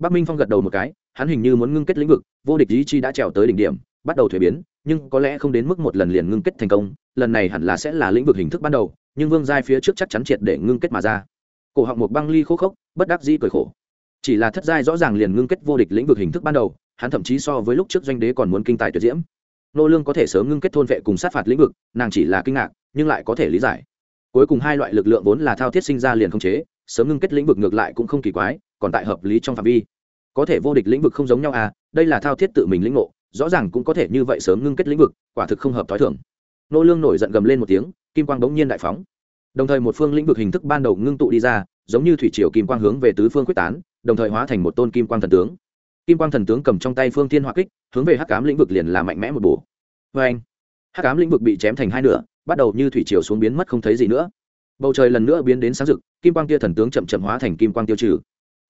bắc minh phong gật đầu một cái, hắn hình như muốn ngưng kết lĩnh vực, vô địch ý chi đã trèo tới đỉnh điểm, bắt đầu thuế biến, nhưng có lẽ không đến mức một lần liền ngưng kết thành công, lần này hẳn là sẽ là lĩnh vực hình thức ban đầu, nhưng vương giai phía trước chắc chắn triệt để ngưng kết mà ra. Cổ họng một băng ly khô khốc, bất đắc dĩ cười khổ. Chỉ là thất giai rõ ràng liền ngưng kết vô địch lĩnh vực hình thức ban đầu hắn thậm chí so với lúc trước doanh đế còn muốn kinh tài tuyệt diễm. Nô lương có thể sớm ngưng kết thôn vệ cùng sát phạt lĩnh vực, nàng chỉ là kinh ngạc, nhưng lại có thể lý giải. Cuối cùng hai loại lực lượng vốn là thao thiết sinh ra liền không chế, sớm ngưng kết lĩnh vực ngược lại cũng không kỳ quái, còn tại hợp lý trong phạm vi. Có thể vô địch lĩnh vực không giống nhau à đây là thao thiết tự mình lĩnh ngộ, rõ ràng cũng có thể như vậy sớm ngưng kết lĩnh vực, quả thực không hợp thói thường. Nô lương nổi giận gầm lên một tiếng, kim quang bỗng nhiên đại phóng. Đồng thời một phương lĩnh vực hình thức ban đầu ngưng tụ đi ra, giống như thủy triều kim quang hướng về tứ phương quyết tán, đồng thời hóa thành một tôn kim quang thần tướng kim quang thần tướng cầm trong tay phương thiên hỏa kích, hướng về hắc cám lĩnh vực liền là mạnh mẽ một bổ. Vê anh, hắc cám lĩnh vực bị chém thành hai nửa, bắt đầu như thủy triều xuống biến mất không thấy gì nữa. Bầu trời lần nữa biến đến sáng rực, kim quang kia thần tướng chậm chậm hóa thành kim quang tiêu trừ.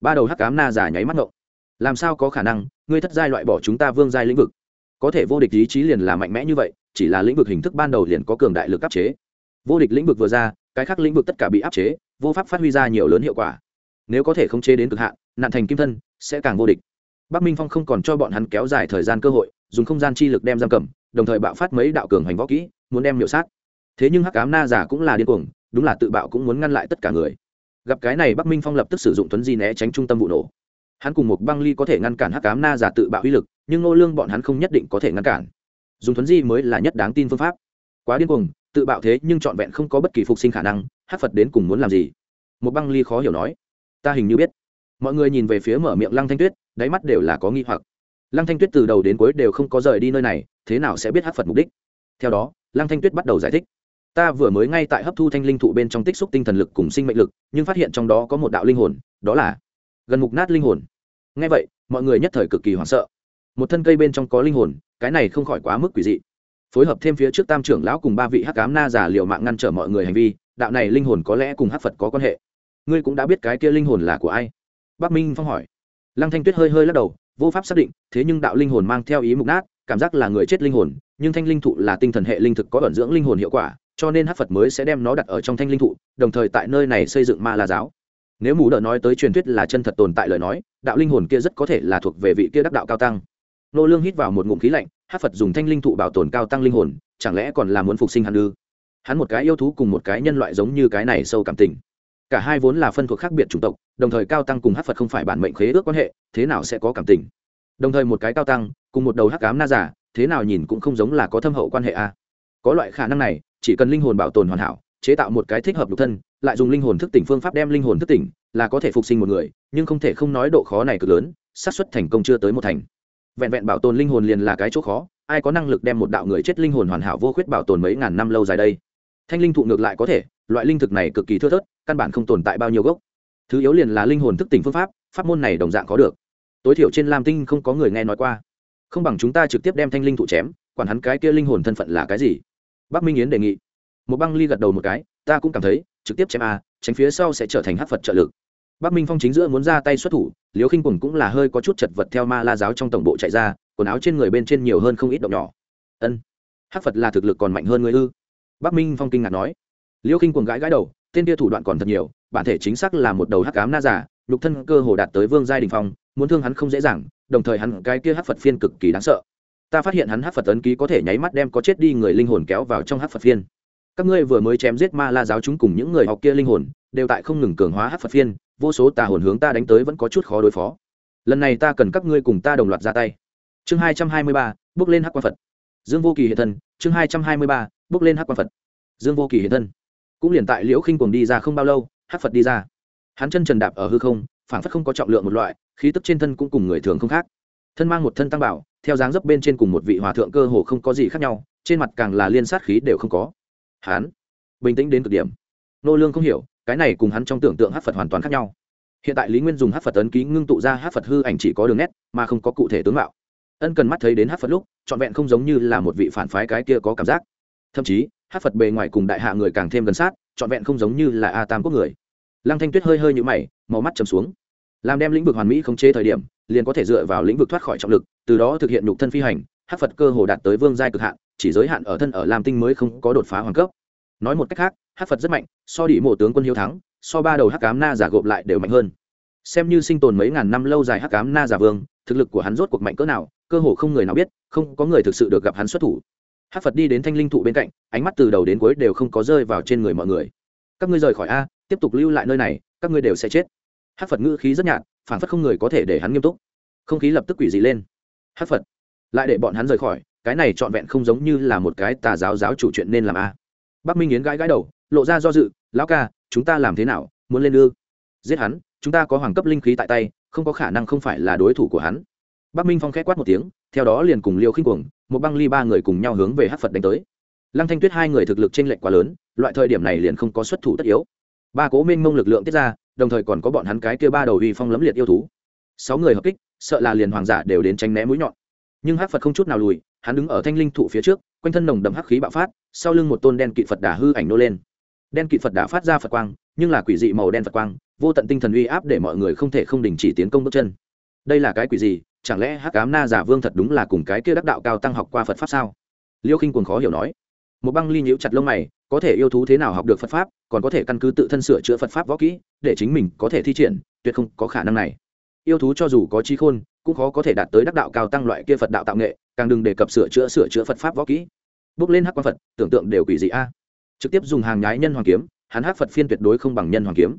Ba đầu hắc cám na giả nháy mắt ngộng. Làm sao có khả năng, ngươi thất giai loại bỏ chúng ta vương giai lĩnh vực? Có thể vô địch ý chí liền là mạnh mẽ như vậy, chỉ là lĩnh vực hình thức ban đầu liền có cường đại lực áp chế. Vô địch lĩnh vực vừa ra, cái khác lĩnh vực tất cả bị áp chế, vô pháp phát huy ra nhiều lớn hiệu quả. Nếu có thể khống chế đến cực hạn, nạn thành kim thân, sẽ càng vô địch bắc minh phong không còn cho bọn hắn kéo dài thời gian cơ hội, dùng không gian chi lực đem giam cầm, đồng thời bạo phát mấy đạo cường hành võ kỹ, muốn đem miệu sát. Thế nhưng hắc cám na giả cũng là điên cuồng, đúng là tự bạo cũng muốn ngăn lại tất cả người. Gặp cái này bắc minh phong lập tức sử dụng tuấn di né tránh trung tâm vụ nổ. Hắn cùng một băng ly có thể ngăn cản hắc cám na giả tự bạo uy lực, nhưng nô lương bọn hắn không nhất định có thể ngăn cản. Dùng thuấn di mới là nhất đáng tin phương pháp. Quá điên cuồng, tự bạo thế nhưng trọn vẹn không có bất kỳ phục sinh khả năng, hắc phật đến cùng muốn làm gì? Một băng ly khó hiểu nói. Ta hình như biết mọi người nhìn về phía mở miệng lăng thanh tuyết, đáy mắt đều là có nghi hoặc. Lăng thanh tuyết từ đầu đến cuối đều không có rời đi nơi này, thế nào sẽ biết hát phật mục đích? Theo đó, lăng thanh tuyết bắt đầu giải thích. Ta vừa mới ngay tại hấp thu thanh linh thụ bên trong tích xúc tinh thần lực cùng sinh mệnh lực, nhưng phát hiện trong đó có một đạo linh hồn, đó là gần mục nát linh hồn. Ngay vậy, mọi người nhất thời cực kỳ hoảng sợ. Một thân cây bên trong có linh hồn, cái này không khỏi quá mức quỷ dị. Phối hợp thêm phía trước tam trưởng lão cùng ba vị hắc cám na giả liệu mạng ngăn trở mọi người hành vi, đạo này linh hồn có lẽ cùng hắc phật có quan hệ. Ngươi cũng đã biết cái kia linh hồn là của ai? Bắc minh phong hỏi. Lăng thanh tuyết hơi hơi lắc đầu, vô pháp xác định, thế nhưng đạo linh hồn mang theo ý mục nát, cảm giác là người chết linh hồn, nhưng thanh linh thụ là tinh thần hệ linh thực có ẩn dưỡng linh hồn hiệu quả, cho nên hát phật mới sẽ đem nó đặt ở trong thanh linh thụ, đồng thời tại nơi này xây dựng ma la giáo. Nếu mù đỡ nói tới truyền thuyết là chân thật tồn tại lời nói, đạo linh hồn kia rất có thể là thuộc về vị kia đắc đạo cao tăng. Nô lương hít vào một ngụm khí lạnh, hát phật dùng thanh linh thụ bảo tồn cao tăng linh hồn, chẳng lẽ còn là muốn phục sinh hắn ư? Hắn một cái yêu thú cùng một cái nhân loại giống như cái này sâu cảm tình cả hai vốn là phân thuộc khác biệt chủng tộc, đồng thời cao tăng cùng hát phật không phải bản mệnh khế ước quan hệ, thế nào sẽ có cảm tình? Đồng thời một cái cao tăng, cùng một đầu hắc cám na giả, thế nào nhìn cũng không giống là có thâm hậu quan hệ a. Có loại khả năng này, chỉ cần linh hồn bảo tồn hoàn hảo, chế tạo một cái thích hợp nhục thân, lại dùng linh hồn thức tỉnh phương pháp đem linh hồn thức tỉnh, là có thể phục sinh một người, nhưng không thể không nói độ khó này cực lớn, xác suất thành công chưa tới một thành. Vẹn vẹn bảo tồn linh hồn liền là cái chỗ khó, ai có năng lực đem một đạo người chết linh hồn hoàn hảo vô khuyết bảo tồn mấy ngàn năm lâu dài đây? Thanh linh thụ ngược lại có thể loại linh thực này cực kỳ thưa thớt, căn bản không tồn tại bao nhiêu gốc. Thứ yếu liền là linh hồn thức tỉnh phương pháp pháp môn này đồng dạng có được. Tối thiểu trên lam tinh không có người nghe nói qua. Không bằng chúng ta trực tiếp đem thanh linh thụ chém, quản hắn cái kia linh hồn thân phận là cái gì. Bắc minh yến đề nghị. Một băng ly gật đầu một cái, ta cũng cảm thấy, trực tiếp chém a tránh phía sau sẽ trở thành hát phật trợ lực. Bắc minh phong chính giữa muốn ra tay xuất thủ liều khinh quần cũng là hơi có chút chật vật theo ma la giáo trong tổng bộ chạy ra, quần áo trên người bên trên nhiều hơn không ít động nhỏ. Ân hát phật là thực lực còn mạnh hơn người ư? Bắc minh phong kinh ngạc nói liêu khinh cuồng gãi gãi đầu, tên kia thủ đoạn còn thật nhiều, bản thể chính xác là một đầu hắc cám na giả lục thân cơ hồ đạt tới vương giai đình phong, muốn thương hắn không dễ dàng, đồng thời hắn cái kia hát phật phiên cực kỳ đáng sợ. Ta phát hiện hắn hát phật ấn ký có thể nháy mắt đem có chết đi người linh hồn kéo vào trong hát phật phiên. Các ngươi vừa mới chém giết ma la giáo chúng cùng những người học kia linh hồn, đều tại không ngừng cường hóa hát phật phiên, vô số tà hồn hướng ta đánh tới vẫn có chút khó đối phó. Lần này ta cần các ngươi cùng ta đồng loạt ra tay. Chương hai trăm hai mươi ba, bước lên hát quan phật. Dương vô kỳ hiện thân, chương hai trăm hai mươi ba, bước lên hát quan phật. Dương vô kỳ hiện thân cũng liền tại liễu khinh cuồng đi ra không bao lâu hát phật đi ra. Hắn chân trần đạp ở hư không phản phất không có trọng lượng một loại, khí tức trên thân cũng cùng người thường không khác. Thân mang một thân tăng bảo, theo dáng dấp bên trên cùng một vị hòa thượng cơ hồ không có gì khác nhau, trên mặt càng là liên sát khí đều không có. Hắn bình tĩnh đến cực điểm. Nô lương không hiểu, cái này cùng hắn trong tưởng tượng hát phật hoàn toàn khác nhau. Hiện tại lý nguyên dùng hát phật ấn ký ngưng tụ ra hát phật hư ảnh chỉ có đường nét, mà không có cụ thể tướng mạo. Ân cần mắt thấy đến hát phật lúc, trọn vẹn không giống như là một vị phản phái cái kia có cảm giác. Thậm chí hát phật bề ngoài cùng đại hạ người càng thêm gần sát trọn vẹn không giống như là a tam quốc người lăng thanh tuyết hơi hơi nhũ mày màu mắt chầm xuống làm đem lĩnh vực hoàn mỹ không chế thời điểm liền có thể dựa vào lĩnh vực thoát khỏi trọng lực từ đó thực hiện nhục thân phi hành hát phật cơ hồ đạt tới vương giai cực hạn chỉ giới hạn ở thân ở lam tinh mới không có đột phá hoàng cấp nói một cách khác hát phật rất mạnh so đi mộ tướng quân hiếu thắng so ba đầu hắc cám na giả gộp lại đều mạnh hơn xem như sinh tồn mấy ngàn năm lâu dài hắc cám na giả vương thực lực của hắn rốt cuộc mạnh cỡ nào cơ hồ không người nào biết không có người thực sự được gặp hắn xuất thủ hát phật đi đến thanh linh thụ bên cạnh, ánh mắt từ đầu đến cuối đều không có rơi vào trên người mọi người. Các ngươi rời khỏi a, tiếp tục lưu lại nơi này, các ngươi đều sẽ chết. Hát phật ngữ khí rất nhạt phản phất không người có thể để hắn nghiêm túc. Không khí lập tức quỷ dị lên. Hát phật, lại để bọn hắn rời khỏi, cái này trọn vẹn không giống như là một cái tà giáo giáo chủ chuyện nên làm a. Bắc minh yến gãi gãi đầu, lộ ra do dự, lão ca, chúng ta làm thế nào? Muốn lên ư? Giết hắn, chúng ta có hoàng cấp linh khí tại tay, không có khả năng không phải là đối thủ của hắn. Bắc minh phong k h quát một tiếng, theo đó liền cùng liêu khinh cuồng một băng ly ba người cùng nhau hướng về hát phật đánh tới. Lăng thanh tuyết hai người thực lực t r ê n lệch quá lớn, loại thời điểm này liền không có xuất thủ tất yếu. Ba cố minh mông lực lượng tiết ra, đồng thời còn có bọn hắn cái kia ba đầu uy phong lấm liệt yêu thú. Sáu người hợp kích, sợ là liền hoàng giả đều đến tranh né mũi nhọn. Nhưng hát phật không chút nào lùi, hắn đứng ở thanh linh thụ phía trước, quanh thân nồng đậm hắc khí bạo phát, sau lưng một tôn đen kỵ phật đà hư ảnh nô lên. Đen kỵ phật đà phát ra phật quang, nhưng là quỷ dị màu đen phật quang, vô tận tinh thần uy áp để mọi người không thể không đình chỉ tiến công bước chân. Đây là cái quỷ gì? Chẳng lẽ hắc cám na giả vương thật đúng là cùng cái kia đắc đạo cao tăng học qua phật pháp sao? Liêu khinh cuồng khó hiểu nói. Một băng ly nhíu chặt lông mày, có thể yêu thú thế nào học được phật pháp, còn có thể căn cứ tự thân sửa chữa phật pháp võ kỹ, để chính mình có thể thi triển, tuyệt không có khả năng này. Yêu thú cho dù có trí khôn, cũng khó có thể đạt tới đắc đạo cao tăng loại kia phật đạo tạo nghệ, càng đừng đề cập sửa chữa sửa chữa phật pháp võ kỹ. Bước lên hắc quan phật, tưởng tượng đều quỷ dị a. À. Trực tiếp dùng hàng nhái nhân hoàng kiếm, hắn hắc phật phiên tuyệt đối không bằng nhân hoàng kiếm.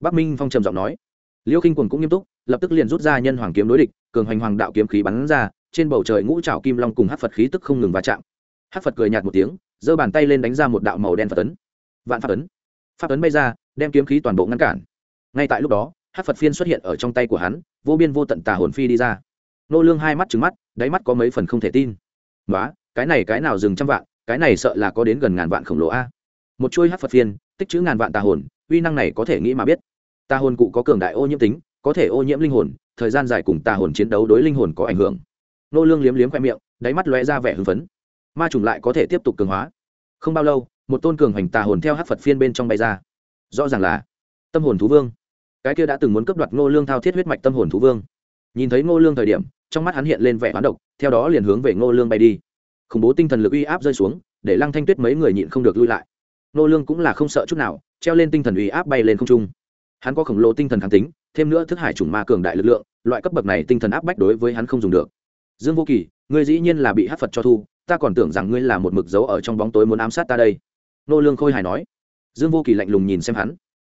Bắc minh phong trầm giọng nói liêu khinh quần cũng nghiêm túc, lập tức liền rút ra nhân hoàng kiếm đối địch, cường hoành hoàng đạo kiếm khí bắn ra, trên bầu trời ngũ trảo kim long cùng hát phật khí tức không ngừng va chạm. Hát phật cười nhạt một tiếng, giơ bàn tay lên đánh ra một đạo màu đen phật tấn vạn pháp tấn pháp tấn bay ra, đem kiếm khí toàn bộ ngăn cản. Ngay tại lúc đó hát phật phiên xuất hiện ở trong tay của hắn, vô biên vô tận tà hồn phi đi ra. Nô lương hai mắt trừng mắt, đáy mắt có mấy phần không thể tin. Nói cái này cái nào dừng trăm vạn, cái này sợ là có đến gần ngàn vạn khổng lồ a. Một chuôi hát phật phiên, tích chữ ngàn vạn tà hồn, uy năng này có thể nghĩ mà biết tà hồn cụ có cường đại ô nhiễm tính, có thể ô nhiễm linh hồn, thời gian dài cùng tà hồn chiến đấu đối linh hồn có ảnh hưởng. Nô lương liếm liếm khoe miệng, đáy mắt lóe ra vẻ hưng phấn. Ma trùng lại có thể tiếp tục cường hóa. Không bao lâu, một tôn cường hành tà hồn theo hát phật phiên bên trong bay ra. Rõ ràng là tâm hồn thú vương. Cái kia đã từng muốn cướp đoạt ngô lương thao thiết huyết mạch tâm hồn thú vương. Nhìn thấy ngô lương thời điểm, trong mắt hắn hiện lên vẻ hoán độc, theo đó liền hướng về ngô lương bay đi. Khủng bố tinh thần lực uy áp rơi xuống, để lăng thanh tuyết mấy người nhịn không được lui lại. Ngô lương cũng là không sợ chút nào, treo lên tinh thần uy áp bay lên không trung hắn có khổng lồ tinh thần kháng tính, thêm nữa thức hải chủng ma cường đại lực lượng, loại cấp bậc này tinh thần áp bách đối với hắn không dùng được. Dương vô kỳ, ngươi dĩ nhiên là bị hát phật cho thu, ta còn tưởng rằng ngươi là một mực dấu ở trong bóng tối muốn ám sát ta đây. Nô lương khôi hài nói. Dương vô kỳ lạnh lùng nhìn xem hắn.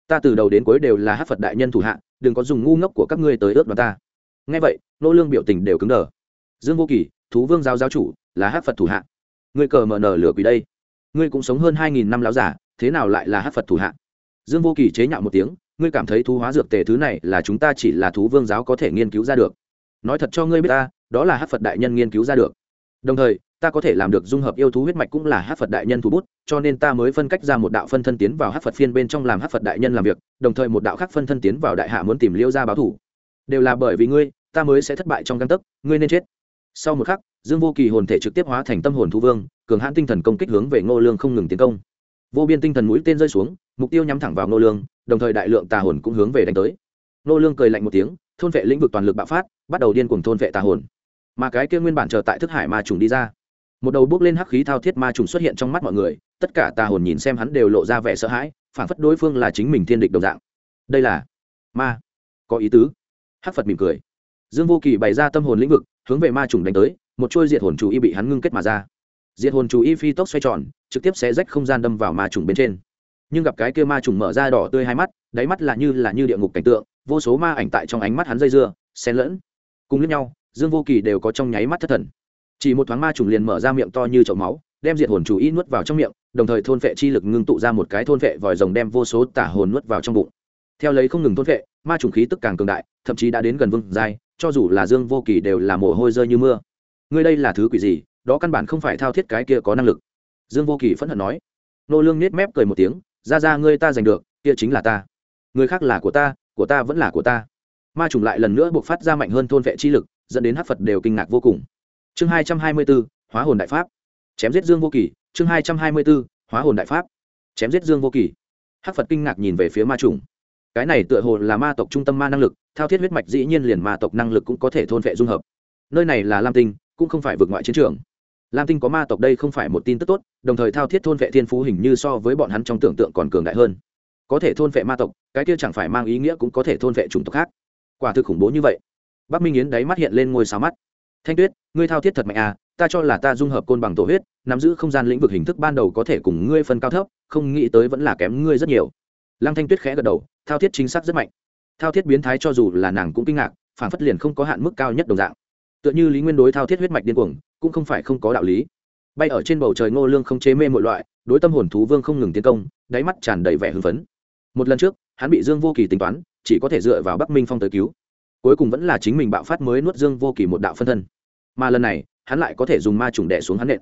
Ta từ đầu đến cuối đều là hát phật đại nhân thủ hạ, đừng có dùng ngu ngốc của các ngươi tới ướt đoán ta. Nghe vậy, nô lương biểu tình đều cứng đờ. Dương vô kỳ, thú vương giáo giáo chủ, là hát phật thủ hạ. Ngươi cờ mờ nở lửa quỷ đây. Ngươi cũng sống hơn hai nghìn năm láo giả, thế nào lại là hát phật thủ hạ? Dương vô kỳ chế nhạo một tiếng ngươi cảm thấy thú hóa dược tề thứ này là chúng ta chỉ là thú vương giáo có thể nghiên cứu ra được. Nói thật cho ngươi biết ta, đó là hát phật đại nhân nghiên cứu ra được. Đồng thời, ta có thể làm được dung hợp yêu thú huyết mạch cũng là hát phật đại nhân thủ bút, cho nên ta mới phân cách ra một đạo phân thân tiến vào hát phật phiên bên trong làm hát phật đại nhân làm việc, đồng thời một đạo khác phân thân tiến vào đại hạ muốn tìm liêu ra báo thủ. Đều là bởi vì ngươi, ta mới sẽ thất bại trong căn tấc, ngươi nên chết. Sau một khắc, dương vô kỳ hồn thể trực tiếp hóa thành tâm hồn thú vương, cường hãn tinh thần công kích hướng về ngô lương không ngừng tiến công. Vô biên tinh thần mũi tên rơi xuống mục tiêu nhắm thẳng vào Nô lương, đồng thời đại lượng tà hồn cũng hướng về đánh tới. Nô lương cười lạnh một tiếng, thôn vệ lĩnh vực toàn lực bạo phát, bắt đầu điên cuồng thôn vệ tà hồn. Mà cái kia nguyên bản chờ tại thức hải ma trùng đi ra. Một đầu bước lên hắc khí thao thiết ma trùng xuất hiện trong mắt mọi người, tất cả tà hồn nhìn xem hắn đều lộ ra vẻ sợ hãi, phản phất đối phương là chính mình thiên địch đồng dạng. Đây là ma. Có ý tứ. Hắc phật mỉm cười. Dương vô kỳ bày ra tâm hồn lĩnh vực, hướng về ma trùng đánh tới, một chuôi diệt hồn chú y bị hắn ngưng kết mà ra. Diệt hồn chú y phi tốc xoay tròn, trực tiếp xé rách không gian đâm vào ma trùng bên trên nhưng gặp cái kia ma trùng mở ra đỏ tươi hai mắt, đáy mắt là như là như địa ngục cảnh tượng, vô số ma ảnh tại trong ánh mắt hắn dây dưa, xen lẫn. Cùng lẫn nhau, dương vô kỳ đều có trong nháy mắt thất thần. Chỉ một thoáng ma trùng liền mở ra miệng to như chậu máu, đem diệt hồn chủ y nuốt vào trong miệng, đồng thời thôn vệ chi lực ngưng tụ ra một cái thôn vệ vòi rồng đem vô số tả hồn nuốt vào trong bụng. Theo lấy không ngừng thôn vệ, ma trùng khí tức càng cường đại, thậm chí đã đến gần vương giai, cho dù là dương vô kỳ đều là mồ hôi rơi như mưa. Ngươi đây là thứ quỷ gì? Đó căn bản không phải thao thiết cái kia có năng lực. Dương vô kỳ phẫn hận nói. Nô lương nết mép cười một tiếng ra ra ngươi ta giành được, kia chính là ta. Người khác là của ta của ta vẫn là của ta. Ma trùng lại lần nữa buộc phát ra mạnh hơn thôn vệ chi lực, dẫn đến hát phật đều kinh ngạc vô cùng. Chương hai trăm hai mươi b ố hóa hồn đại pháp. Chém giết dương vô kỳ chương hai trăm hai mươi b ố hóa hồn đại pháp. Chém giết dương vô kỳ hát phật kinh ngạc nhìn về phía ma trùng. Cái này tựa hồ là ma tộc trung tâm ma năng lực, thao thiết huyết mạch dĩ nhiên liền ma tộc năng lực cũng có thể thôn vệ dung hợp. Nơi này là lam tinh, cũng không phải vượt ngoại chiến trường lam tinh có ma tộc đây không phải một tin tức tốt, đồng thời thao thiết thôn vệ thiên phú hình như so với bọn hắn trong tưởng tượng còn cường đại hơn. Có thể thôn vệ ma tộc, cái kia chẳng phải mang ý nghĩa cũng có thể thôn vệ chủng tộc khác. Quả thực khủng bố như vậy. Bắc minh yến đáy mắt hiện lên ngôi sao mắt. Thanh tuyết, ngươi thao thiết thật mạnh à ta cho là ta dung hợp côn bằng tổ huyết, nắm giữ không gian lĩnh vực hình thức ban đầu có thể cùng ngươi phân cao thấp, không nghĩ tới vẫn là kém ngươi rất nhiều. Lăng thanh tuyết khẽ gật đầu, thao thiết chính xác rất mạnh. Thao thiết biến thái cho dù là nàng cũng kinh ngạc, phản phất liền không có hạn mức cao nhất đồng dạng. Tựa như lý nguyên đối thao thiết huyết mạch điên cuồng cũng không phải không có đạo lý. Bay ở trên bầu trời ngô lương không chế mê mọi loại, đối tâm hồn thú vương không ngừng tiến công, đáy mắt tràn đầy vẻ hưng phấn. Một lần trước, hắn bị dương vô kỳ tính toán, chỉ có thể dựa vào bắc minh phong tới cứu. Cuối cùng vẫn là chính mình bạo phát mới nuốt dương vô kỳ một đạo phân thân. Mà lần này, hắn lại có thể dùng ma trùng đẻ xuống hắn nện.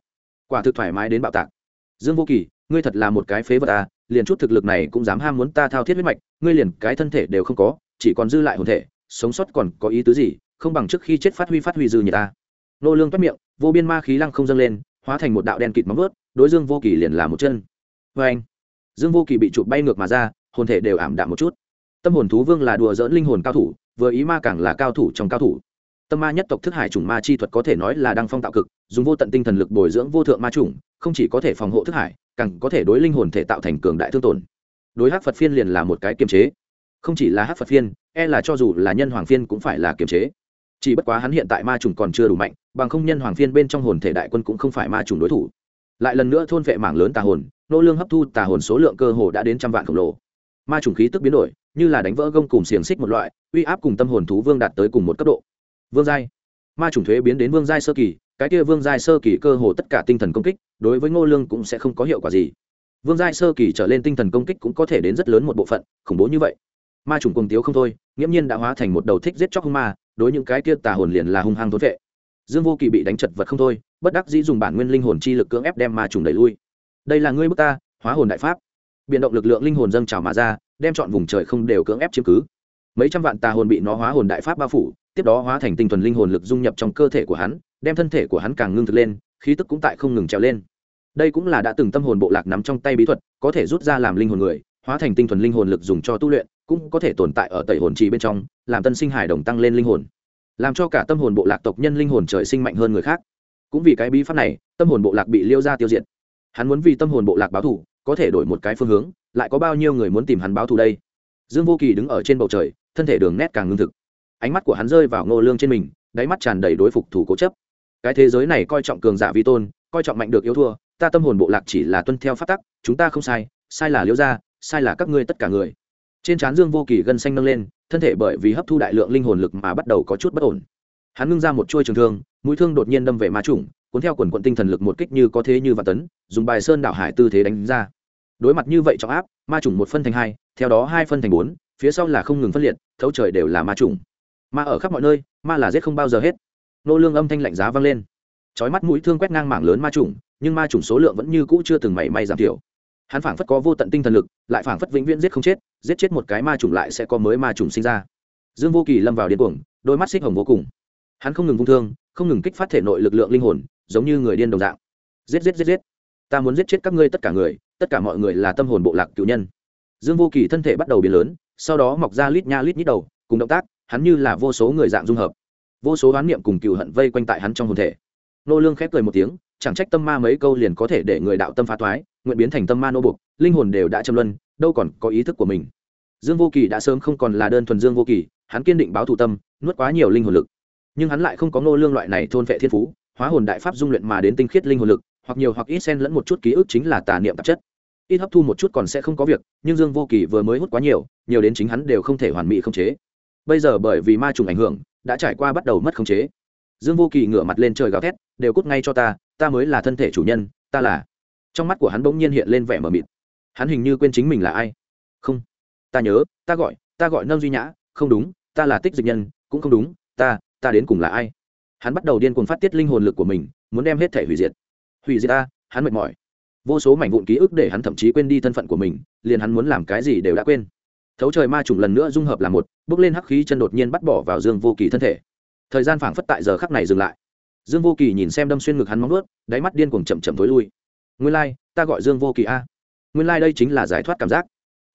Quả thực thoải mái đến bạo tạc. Dương vô kỳ, ngươi thật là một cái phế vật à liền chút thực lực này cũng dám ham muốn ta thao thiết huyết mạch, ngươi liền cái thân thể đều không có, chỉ còn dư lại hồn thể, sống sót còn có ý tứ gì, không bằng trước khi chết phát huy phát huy dư như ta nô lương toát miệng, vô biên ma khí lăng không dâng lên, hóa thành một đạo đen kịt móng vớt đối dương vô kỳ liền là một chân. Vê anh, dương vô kỳ bị chụp bay ngược mà ra, hồn thể đều ảm đạm một chút. Tâm hồn thú vương là đùa dỡn linh hồn cao thủ, vừa ý ma càng là cao thủ trong cao thủ. Tâm ma nhất tộc thức hải chủng ma chi thuật có thể nói là đang phong tạo cực, dùng vô tận tinh thần lực bồi dưỡng vô thượng ma chủng, không chỉ có thể phòng hộ thức hải, càng có thể đối linh hồn thể tạo thành cường đại thương tổn. Đối hát phật phiên liền là một cái kiềm chế. Không chỉ là hát phật phiên e là cho dù là nhân hoàng phiên cũng phải là kiềm chế chỉ bất quá hắn hiện tại ma trùng còn chưa đủ mạnh, bằng không nhân hoàng phiên bên trong hồn thể đại quân cũng không phải ma trùng đối thủ. Lại lần nữa thôn vệ mảng lớn tà hồn, nô lương hấp thu tà hồn số lượng cơ hồ đã đến trăm vạn khổng lồ. Ma trùng khí tức biến đổi, như là đánh vỡ gông cùng xiềng xích một loại, uy áp cùng tâm hồn thú vương đạt tới cùng một cấp độ. Vương giai. Ma trùng thuế biến đến vương giai sơ kỳ, cái kia vương giai sơ kỳ cơ hồ tất cả tinh thần công kích, đối với ngô lương cũng sẽ không có hiệu quả gì. Vương giai sơ kỳ trở lên tinh thần công kích cũng có thể đến rất lớn một bộ phận, khủng bố như vậy. Ma trùng cuồng tiếu không thôi, nghiễm nhiên đã hóa thành một đầu thích giết chóc hung ma đối những cái kia tà hồn liền là hung hăng thốn vệ. Dương vô kỳ bị đánh chật vật không thôi, bất đắc dĩ dùng bản nguyên linh hồn chi lực cưỡng ép đem ma trùng đẩy lui. Đây là ngươi bức ta, hóa hồn đại pháp. Biện động lực lượng linh hồn dâng trào mà ra, đem chọn vùng trời không đều cưỡng ép chiếm cứ. Mấy trăm vạn tà hồn bị nó hóa hồn đại pháp bao phủ, tiếp đó hóa thành tinh thuần linh hồn lực dung nhập trong cơ thể của hắn, đem thân thể của hắn càng ngưng thực lên, khí tức cũng tại không ngừng trèo lên. Đây cũng là đã từng tâm hồn bộ lạc nắm trong tay bí thuật, có thể rút ra làm linh hồn người, hóa thành tinh thuần linh hồn lực dùng cho tu luyện cũng có thể tồn tại ở tẩy hồn trì bên trong, làm tân sinh hải đồng tăng lên linh hồn. Làm cho cả tâm hồn bộ lạc tộc nhân linh hồn trời sinh mạnh hơn người khác. Cũng vì cái bí pháp này, tâm hồn bộ lạc bị liêu ra tiêu diệt. Hắn muốn vì tâm hồn bộ lạc báo thù, có thể đổi một cái phương hướng, lại có bao nhiêu người muốn tìm hắn báo thù đây? Dương vô kỳ đứng ở trên bầu trời, thân thể đường nét càng ngưng thực. Ánh mắt của hắn rơi vào ngô lương trên mình, đáy mắt tràn đầy đối phục thủ cố chấp. Cái thế giới này coi trọng cường giả vi tôn, coi trọng mạnh được yếu thua, ta tâm hồn bộ lạc chỉ là tuân theo pháp tắc, chúng ta không sai sai là liễu gia, sai là các ngươi tất cả người trên trán dương vô kỳ gân xanh nâng lên, thân thể bởi vì hấp thu đại lượng linh hồn lực mà bắt đầu có chút bất ổn. Hắn ngưng ra một chuôi trường thương, mũi thương đột nhiên đâm về ma trùng, cuốn theo quần quận tinh thần lực một kích như có thế như vạn tấn, dùng bài sơn đảo hải tư thế đánh ra. Đối mặt như vậy trọng áp, ma trùng một phân thành hai, theo đó hai phân thành bốn, phía sau là không ngừng phân liệt, thấu trời đều là ma trùng. Ma ở khắp mọi nơi, ma là giết không bao giờ hết. Nô lương âm thanh lạnh giá vang lên. Chói mắt mũi thương quét ngang mảng lớn ma trùng, nhưng ma trùng số lượng vẫn như cũ chưa từng mảy may giảm thiểu hắn phảng phất có vô tận tinh thần lực, lại phảng phất vĩnh viễn giết không chết, giết chết một cái ma trùng lại sẽ có mới ma trùng sinh ra. Dương vô kỳ lâm vào điên cuồng, đôi mắt xích hồng vô cùng. Hắn không ngừng vung thương, không ngừng kích phát thể nội lực lượng linh hồn, giống như người điên đồng dạng. Giết giết giết giết. Ta muốn giết chết các ngươi tất cả người, tất cả mọi người là tâm hồn bộ lạc cựu nhân. Dương vô kỳ thân thể bắt đầu biến lớn, sau đó mọc ra lít nha lít nhít đầu, cùng động tác, hắn như là vô số người dạng dung hợp. Vô số oán niệm cùng cựu hận vây quanh tại hắn trong hồn thể. Nô lương khép cười một tiếng, chẳng trách tâm ma mấy câu liền có thể để người đạo tâm phá thoái nguyện biến thành tâm ma nô buộc, linh hồn đều đã châm luân, đâu còn có ý thức của mình. Dương vô kỳ đã sớm không còn là đơn thuần dương vô kỳ, hắn kiên định báo thù tâm, nuốt quá nhiều linh hồn lực. Nhưng hắn lại không có nô lương loại này thôn vệ thiên phú, hóa hồn đại pháp dung luyện mà đến tinh khiết linh hồn lực, hoặc nhiều hoặc ít xen lẫn một chút ký ức chính là tà niệm tạp chất. Ít hấp thu một chút còn sẽ không có việc, nhưng dương vô kỳ vừa mới hút quá nhiều nhiều đến chính hắn đều không thể hoàn mỹ không chế. Bây giờ bởi vì ma trùng ảnh hưởng, đã trải qua bắt đầu mất khống chế. Dương vô kỳ ngửa mặt lên trời gào thét, đều cút ngay cho ta ta mới là thân thể chủ nhân, ta là trong mắt của hắn bỗng nhiên hiện lên vẻ mờ mịt. Hắn hình như quên chính mình là ai. Không. Ta nhớ, ta gọi ta gọi nâng duy nhã, không đúng, ta là tích dịch nhân, cũng không đúng, ta ta đến cùng là ai? Hắn bắt đầu điên cuồng phát tiết linh hồn lực của mình, muốn đem hết thể hủy diệt. Hủy diệt ta, hắn mệt mỏi. Vô số mảnh vụn ký ức để hắn thậm chí quên đi thân phận của mình, liền hắn muốn làm cái gì đều đã quên. Thấu trời ma trùng lần nữa dung hợp là một, bước lên hắc khí chân đột nhiên bắt bỏ vào dương vô kỳ thân thể. Thời gian phảng phất tại giờ khắc này dừng lại. Dương vô kỳ nhìn xem đâm xuyên ngực hắn móng ướt đáy mắt điên cuồng chậm chậm tối lui nguyên lai, ta gọi dương vô kỳ a. Nguyên lai đây chính là giải thoát cảm giác.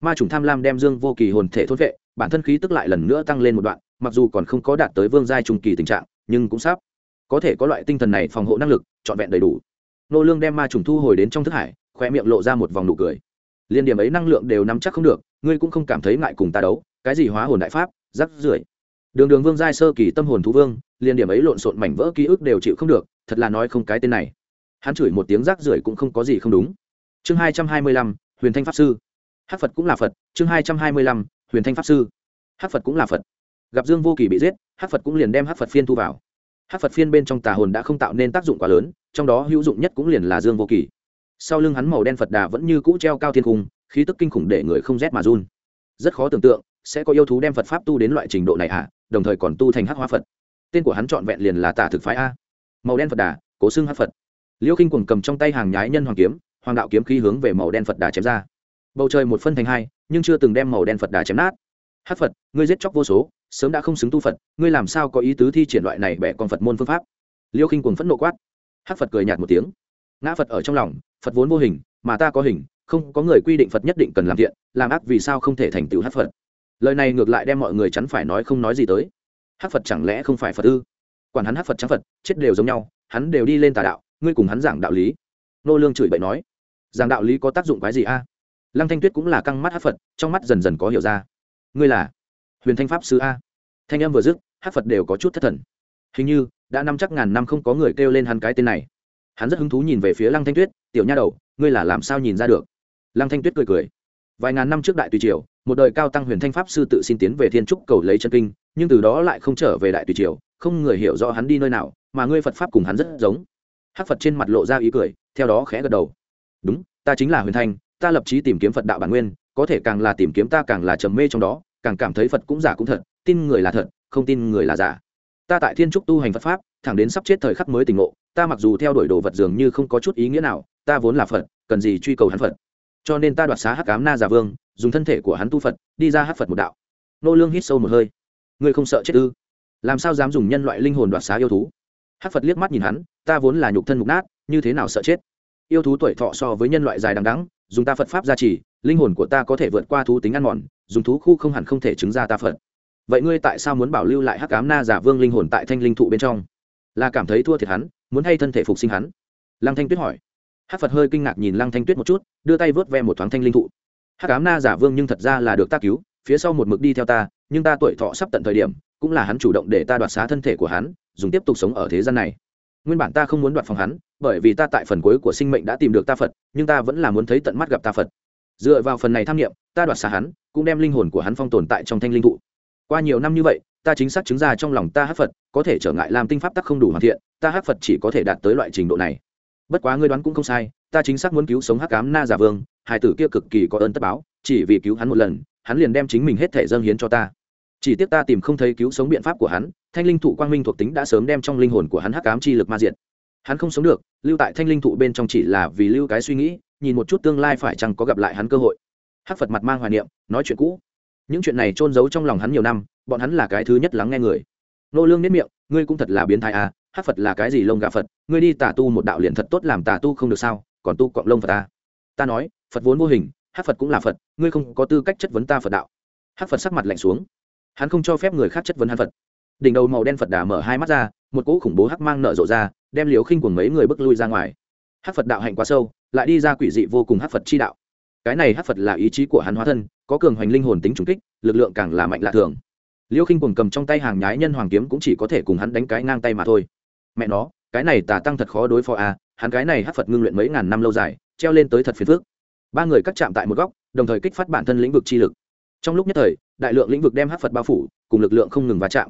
Ma trùng tham lam đem dương vô kỳ hồn thể thốt vệ, bản thân khí tức lại lần nữa tăng lên một đoạn, mặc dù còn không có đạt tới vương giai trung kỳ tình trạng, nhưng cũng sắp có thể có loại tinh thần này phòng hộ năng lực, trọn vẹn đầy đủ. Nô lương đem ma trùng thu hồi đến trong thức hải khoe miệng lộ ra một vòng nụ cười. Liên điểm ấy năng lượng đều nắm chắc không được, ngươi cũng không cảm thấy ngại cùng ta đấu, cái gì hóa hồn đại pháp, rắc rưởi. Đường đường vương giai sơ kỳ tâm hồn thú vương, liên điểm ấy lộn xộn mảnh vỡ ký ức đều chịu không được, thật là nói không cái tên này hắn chửi một tiếng rác rưởi cũng không có gì không đúng. Chương hai trăm hai mươi lăm, huyền thanh pháp sư. Hát phật cũng là phật, chương hai trăm hai mươi lăm, huyền thanh pháp sư. Hát phật cũng là phật. Gặp dương vô kỳ bị giết, hát phật cũng liền đem hát phật phiên thu vào. Hát phật phiên bên trong tà hồn đã không tạo nên tác dụng quá lớn, trong đó hữu dụng nhất cũng liền là dương vô kỳ. Sau lưng hắn màu đen phật đà vẫn như cũ treo cao thiên cung, khí tức kinh khủng để người không rét mà run. Rất khó tưởng tượng, sẽ có yêu thú đem phật pháp tu đến loại trình độ này à đồng thời còn tu thành hắc hoa phật. Tên của hắn trọn vẹn liền là tả thực phái a. Màu đen phật đà, cố xưng hắc phật liêu khinh quần cầm trong tay hàng nhái nhân hoàng kiếm, hoàng đạo kiếm khí hướng về màu đen phật đà chém ra. Bầu trời một phân thành hai, nhưng chưa từng đem màu đen phật đà chém nát. Hát phật, ngươi giết chóc vô số, sớm đã không xứng tu phật, ngươi làm sao có ý tứ thi triển loại này bẻ con phật môn phương pháp? Liêu khinh quần phẫn nộ quát. Hát phật cười nhạt một tiếng. Ngã phật ở trong lòng, phật vốn vô hình, mà ta có hình, không có người quy định phật nhất định cần làm thiện, làm ác vì sao không thể thành tựu hát phật? Lời này ngược lại đem mọi người chắn phải nói không nói gì tới. Hát phật chẳng lẽ không phải phật ư? Quản hắn hát phật trắng phật, chết đều giống nhau, hắn đều đi lên tà đạo ngươi cùng hắn giảng đạo lý. Nô lương chửi bậy nói, giảng đạo lý có tác dụng cái gì a? Lăng thanh tuyết cũng là căng mắt hát phật, trong mắt dần dần có hiểu ra. Ngươi là huyền thanh pháp sư a? Thanh em vừa dứt, hát phật đều có chút thất thần. Hình như, đã năm chắc ngàn năm không có người kêu lên hắn cái tên này. Hắn rất hứng thú nhìn về phía lăng thanh tuyết, tiểu nha đầu, ngươi là làm sao nhìn ra được? Lăng thanh tuyết cười cười, vài ngàn năm trước đại tùy triều, một đời cao tăng huyền thanh pháp sư tự xin tiến về thiên trúc cầu lấy chân kinh, nhưng từ đó lại không trở về đại tùy triều, không người hiểu rõ hắn đi nơi nào, mà ngươi phật pháp cùng hắn rất giống hắc phật trên mặt lộ ra ý cười, theo đó khẽ gật đầu. Đúng, ta chính là huyền thanh, ta lập trí tìm kiếm phật đạo bản nguyên, có thể càng là tìm kiếm ta càng là trầm mê trong đó, càng cảm thấy phật cũng giả cũng thật, tin người là thật, không tin người là giả. Ta tại thiên trúc tu hành phật pháp, thẳng đến sắp chết thời khắc mới tỉnh ngộ, ta mặc dù theo đuổi đồ vật dường như không có chút ý nghĩa nào, ta vốn là phật, cần gì truy cầu hắn phật. Cho nên ta đoạt xá hắc cám na giả vương, dùng thân thể của hắn tu phật, đi ra hắc phật một đạo. Nô lương hít sâu một hơi. Ngươi không sợ chết ư? Làm sao dám dùng nhân loại linh hồn đoạt xá yêu thú? Hắc phật liếc mắt nhìn hắn, ta vốn là nhục thân mục nát, như thế nào sợ chết? Yêu thú tuổi thọ so với nhân loại dài đằng đắng dùng ta phật pháp gia trì, linh hồn của ta có thể vượt qua thú tính ăn mòn, dùng thú khu không hẳn không thể chứng ra ta phật. Vậy ngươi tại sao muốn bảo lưu lại hắc cám na giả vương linh hồn tại thanh linh thụ bên trong? Là cảm thấy thua thiệt hắn, muốn hay thân thể phục sinh hắn? Lăng thanh tuyết hỏi. Hắc phật hơi kinh ngạc nhìn lăng thanh tuyết một chút, đưa tay vớt ve một thoáng thanh linh thụ. Hắc cám na giả vương nhưng thật ra là được ta cứu, phía sau một mực đi theo ta, nhưng ta tuổi thọ sắp tận thời điểm, cũng là hắn chủ động để ta đoạt xá thân thể của hắn dùng tiếp tục sống ở thế gian này. Nguyên bản ta không muốn đoạt phòng hắn, bởi vì ta tại phần cuối của sinh mệnh đã tìm được ta phật, nhưng ta vẫn là muốn thấy tận mắt gặp ta phật. Dựa vào phần này tham nghiệm ta đoạt xa hắn, cũng đem linh hồn của hắn phong tồn tại trong thanh linh thụ. Qua nhiều năm như vậy, ta chính xác chứng ra trong lòng ta hát phật, có thể trở ngại làm tinh pháp tắc không đủ hoàn thiện, ta hát phật chỉ có thể đạt tới loại trình độ này. Bất quá ngươi đoán cũng không sai, ta chính xác muốn cứu sống hắc cám na giả vương hải tử kia cực kỳ có ơn tất báo, chỉ vì cứu hắn một lần, hắn liền đem chính mình hết thể dâng hiến cho ta chỉ tiếc ta tìm không thấy cứu sống biện pháp của hắn, thanh linh thụ quang minh thuộc tính đã sớm đem trong linh hồn của hắn hắc cám chi lực ma diệt. Hắn không sống được, lưu tại thanh linh thụ bên trong chỉ là vì lưu cái suy nghĩ, nhìn một chút tương lai phải chăng có gặp lại hắn cơ hội. Hắc phật mặt mang hoài niệm, nói chuyện cũ. Những chuyện này trôn giấu trong lòng hắn nhiều năm, bọn hắn là cái thứ nhất lắng nghe người. Nô lương nếp miệng, ngươi cũng thật là biến thái à hắc phật là cái gì lông gà phật, ngươi đi tà tu một đạo liền thật tốt làm tà tu không được sao, còn tu cọng lông phật ta ta nói, phật vốn vô hình, hắc phật cũng là phật, ngươi không có tư cách chất vấn ta phật đạo. Hắc phật sắc mặt lạnh xuống hắn không cho phép người khác chất vấn hắn phật. Đỉnh đầu màu đen phật đà mở hai mắt ra, một cỗ khủng bố hắc mang nở rộ ra, đem liều khinh của mấy người bước lui ra ngoài. Hắc phật đạo hạnh quá sâu, lại đi ra quỷ dị vô cùng hắc phật chi đạo. Cái này hắc phật là ý chí của hắn hóa thân, có cường hoành linh hồn tính trùng kích, lực lượng càng là mạnh lạ thường. Liêu khinh cuồng cầm trong tay hàng nhái nhân hoàng kiếm cũng chỉ có thể cùng hắn đánh cái ngang tay mà thôi. Mẹ nó, cái này tà tăng thật khó đối phó à hắn cái này hắc phật ngưng luyện mấy ngàn năm lâu dài, treo lên tới thật phiền phước ba người cắt chạm tại một góc, đồng thời kích phát bản thân lĩnh vực chi lực. Trong lúc nhất thời đại lượng lĩnh vực đem hắc phật bao phủ, cùng lực lượng không ngừng va chạm.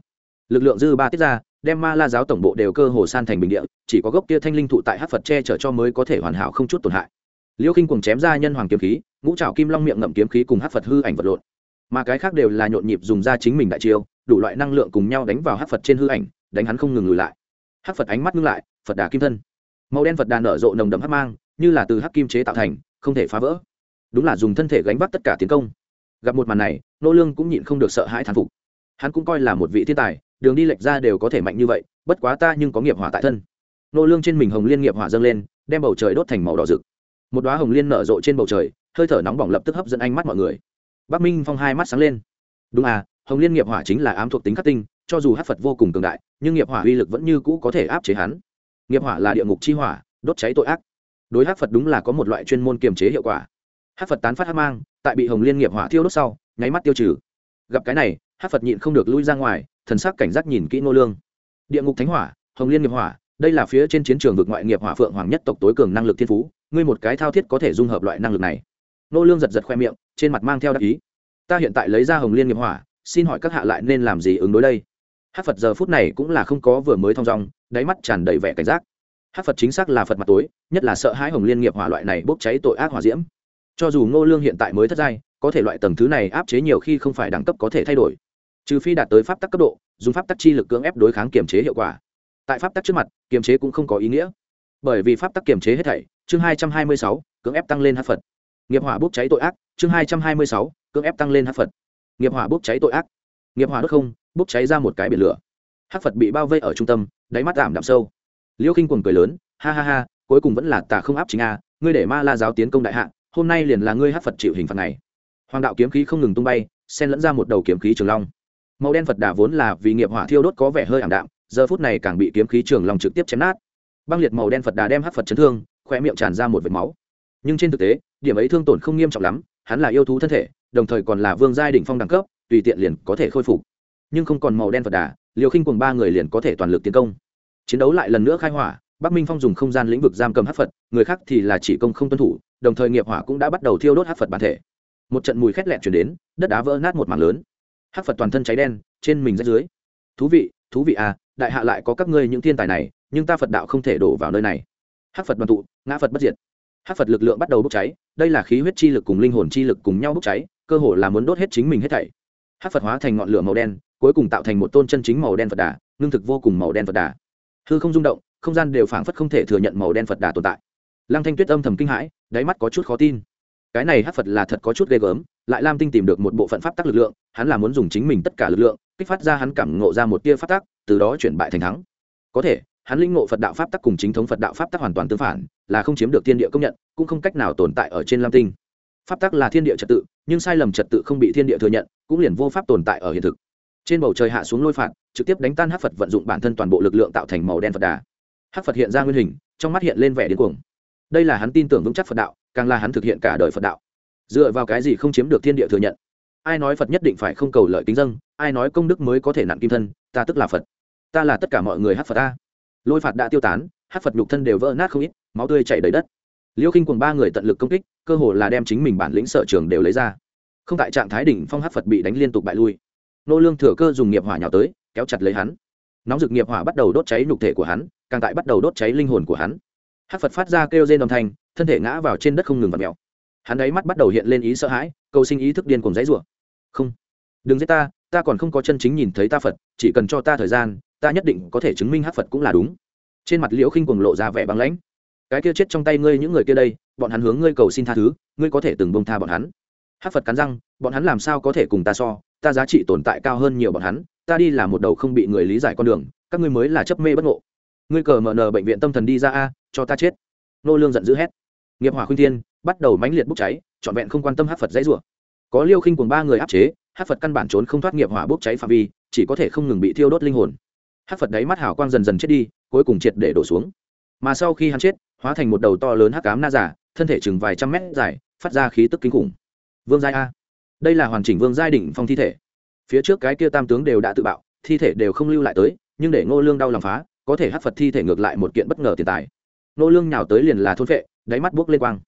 Lực lượng dư ba tiết ra, đem ma la giáo tổng bộ đều cơ hồ san thành bình địa, chỉ có gốc kia thanh linh thụ tại hắc phật che chở cho mới có thể hoàn hảo không chút tổn hại. Liêu khinh cùng chém ra nhân hoàng kiếm khí, ngũ trào kim long miệng ngậm kiếm khí cùng hắc phật hư ảnh vật lộn. Mà cái khác đều là nhộn nhịp dùng ra chính mình đại chiêu, đủ loại năng lượng cùng nhau đánh vào hắc phật trên hư ảnh, đánh hắn không ngừng lùi lại. Hắc phật ánh mắt ngưng lại, phật đà kim thân. Màu đen phật đà nở rộ nồng đậm hắc mang, như là từ hắc kim chế tạo thành, không thể phá vỡ. Đúng là dùng thân thể gánh vác tất cả tiến công gặp một màn này, nô lương cũng nhịn không được sợ hãi thán phục. Hắn cũng coi là một vị thiên tài, đường đi lệch ra đều có thể mạnh như vậy, bất quá ta nhưng có nghiệp hỏa tại thân. Nô lương trên mình hồng liên nghiệp hỏa dâng lên, đem bầu trời đốt thành màu đỏ rực. Một đóa hồng liên nở rộ trên bầu trời, hơi thở nóng bỏng lập tức hấp dẫn ánh mắt mọi người. Bắc minh phong hai mắt sáng lên. Đúng à hồng liên nghiệp hỏa chính là ám thuộc tính khắc tinh, cho dù hát phật vô cùng cường đại, nhưng nghiệp hỏa uy lực vẫn như cũ có thể áp chế hắn. Nghiệp hỏa là địa ngục chi hỏa, đốt cháy tội ác. Đối hát phật đúng là có một loại chuyên môn kiềm chế hiệu quả. Hát phật tán phát hát mang tại bị hồng liên nghiệp hỏa thiêu đốt sau, nháy mắt tiêu trừ. Gặp cái này hát phật nhịn không được lui ra ngoài, thần sắc cảnh giác nhìn kỹ nô lương. Địa ngục thánh hỏa, hồng liên nghiệp hỏa, đây là phía trên chiến trường vực ngoại nghiệp hỏa phượng hoàng nhất tộc tối cường năng lực thiên phú, ngươi một cái thao thiết có thể dung hợp loại năng lực này. Nô lương giật giật khoe miệng, trên mặt mang theo đắc ý. Ta hiện tại lấy ra hồng liên nghiệp hỏa, xin hỏi các hạ lại nên làm gì ứng đối đây? Hát phật giờ phút này cũng là không có vừa mới thong dong, đáy mắt tràn đầy vẻ cảnh giác. Hát phật chính xác là phật mặt tối, nhất là sợ hãi hồng liên nghiệp hỏa loại này bốc cháy tội ác hỏa diễm cho dù ngô lương hiện tại mới thất giai, có thể loại tầng thứ này áp chế nhiều khi không phải đẳng cấp có thể thay đổi. Trừ phi đạt tới pháp tắc cấp độ, dùng pháp tắc chi lực cưỡng ép đối kháng kiềm chế hiệu quả. Tại pháp tắc trước mặt, kiềm chế cũng không có ý nghĩa. Bởi vì pháp tắc kiềm chế hết thảy, chương hai trăm hai mươi sáu, cưỡng ép tăng lên hát phật. Nghiệp hỏa bốc cháy tội ác, chương hai trăm hai mươi sáu, cưỡng ép tăng lên hát phật. Nghiệp hỏa bốc cháy tội ác. Nghiệp hỏa đốt không, bốc cháy ra một cái biển lửa. Hát phật bị bao vây ở trung tâm, đáy mắt ảm đạm sâu. Liêu khinh quần cười lớn, ha ha ha, cuối cùng vẫn là tà không áp chính a, ngươi để ma la giáo tiến công đại hạ hôm nay liền là ngươi hát phật chịu hình phạt này. Hoàng đạo kiếm khí không ngừng tung bay, xen lẫn ra một đầu kiếm khí trường long. Màu đen phật đà vốn là vì nghiệp hỏa thiêu đốt có vẻ hơi ảm đạm, giờ phút này càng bị kiếm khí trường long trực tiếp chém nát. Băng liệt màu đen phật đà đem hát phật chấn thương khoe miệng tràn ra một vệt máu. Nhưng trên thực tế, điểm ấy thương tổn không nghiêm trọng lắm, hắn là yêu thú thân thể, đồng thời còn là vương giai đ ỉ n h phong đẳng cấp, tùy tiện liền có thể khôi phục. Nhưng không còn màu đen phật đà liều khinh cùng ba người liền có thể toàn lực tiến công. Chiến đấu lại lần nữa khai hỏa, bắc minh phong dùng không gian lĩnh vực giam cầm hát phật, người khác thì là chỉ công không tuân thủ đồng thời nghiệp hỏa cũng đã bắt đầu thiêu đốt hắc phật bản thể. Một trận mùi khét lẹt chuyển đến, đất đá vỡ nát một mảng lớn. Hắc phật toàn thân cháy đen, trên mình rách dưới. Thú vị thú vị à đại hạ lại có các ngươi những thiên tài này, nhưng ta phật đạo không thể đổ vào nơi này. Hắc phật đoàn tụ, ngã phật bất diệt. Hắc phật lực lượng bắt đầu bốc cháy, đây là khí huyết chi lực cùng linh hồn chi lực cùng nhau bốc cháy, cơ hồ là muốn đốt hết chính mình hết thảy. Hắc phật hóa thành ngọn lửa màu đen, cuối cùng tạo thành một tôn chân chính màu đen phật đà, ngưng thực vô cùng màu đen phật đà. Hư không rung động, không gian đều phảng phất không thể thừa nhận màu đen phật đà tồn tại lăng thanh tuyết âm thầm kinh hãi, đáy mắt có chút khó tin. Cái này hát phật là thật có chút ghê gớm, lại lam tinh tìm được một bộ phận pháp tắc lực lượng, hắn là muốn dùng chính mình tất cả lực lượng, kích phát ra hắn cảm ngộ ra một tia pháp tắc, từ đó chuyển bại thành thắng. Có thể, hắn linh ngộ phật đạo pháp tắc cùng chính thống phật đạo pháp tắc hoàn toàn tương phản, là không chiếm được thiên địa công nhận, cũng không cách nào tồn tại ở trên lam tinh. Pháp tắc là thiên địa trật tự, nhưng sai lầm trật tự không bị thiên địa thừa nhận, cũng liền vô pháp tồn tại ở hiện thực. Trên bầu trời hạ xuống lôi phạt, trực tiếp đánh tan hát phật vận dụng bản thân toàn bộ lực lượng tạo thành màu đen phật đà. Hát phật hiện ra nguyên hình, trong mắt hiện lên vẻ điên cuồng đây là hắn tin tưởng vững chắc phật đạo, càng là hắn thực hiện cả đời phật đạo. Dựa vào cái gì không chiếm được thiên địa thừa nhận? Ai nói phật nhất định phải không cầu lợi kính dân, ai nói công đức mới có thể nặng kim thân, ta tức là phật. Ta là tất cả mọi người hát phật ta lôi phạt đã tiêu tán, hát phật nhục thân đều vỡ nát không ít, máu tươi chảy đầy đất. Liêu khinh cùng ba người tận lực công kích, cơ hồ là đem chính mình bản lĩnh sở trường đều lấy ra. Không tại trạng thái đỉnh phong hát phật bị đánh liên tục bại lui. Nô lương thừa cơ dùng nghiệp hỏa nhào tới, kéo chặt lấy hắn. Nóng dực nghiệp hỏa bắt đầu đốt cháy nhục thể của hắn, càng tại bắt đầu đốt cháy linh hồn của hắn hát phật phát ra kêu rên đồng thanh, thân thể ngã vào trên đất không ngừng và mèo. Hắn ấy mắt bắt đầu hiện lên ý sợ hãi, cầu sinh ý thức điên cùng dãy rủa. Không, đừng giết ta ta còn không có chân chính nhìn thấy ta phật, chỉ cần cho ta thời gian, ta nhất định có thể chứng minh hát phật cũng là đúng. Trên mặt liễu khinh cuồng lộ ra vẻ băng lãnh. Cái kia chết trong tay ngươi những người kia đây, bọn hắn hướng ngươi cầu xin tha thứ, ngươi có thể từng bông tha bọn hắn. Hát phật cắn răng, bọn hắn làm sao có thể cùng ta so, ta giá trị tồn tại cao hơn nhiều bọn hắn, ta đi là một đầu không bị người lý giải con đường, các ngươi mới là chấp mê bất ngộ. Ngươi cờ mờ nờ bệnh viện tâm thần đi ra a cho ta chết. Nô lương giận dữ hét. Nghiệp hỏa khuyên thiên bắt đầu mãnh liệt bốc cháy, trọn vẹn không quan tâm hát phật dãy rủa. Có liêu khinh cùng ba người áp chế hát phật căn bản trốn không thoát nghiệp hỏa bốc cháy phạm vi, chỉ có thể không ngừng bị thiêu đốt linh hồn. Hát phật đáy mắt hào quang dần dần chết đi, cuối cùng triệt để đổ xuống. Mà sau khi hắn chết, hóa thành một đầu to lớn hắc ám na giả, thân thể chừng vài trăm mét dài, phát ra khí tức kinh khủng. Vương giai a. Đây là hoàn chỉnh vương giai đỉnh phong thi thể. Phía trước cái kia tam tướng đều đã tự bạo, thi thể đều không lưu lại tới, nhưng để ngô lương đau lòng phá, có thể hát phật thi thể ngược lại một kiện bất ngờ tiền tài nô lương nhào tới liền là thôn vệ đáy mắt buốc lên quang.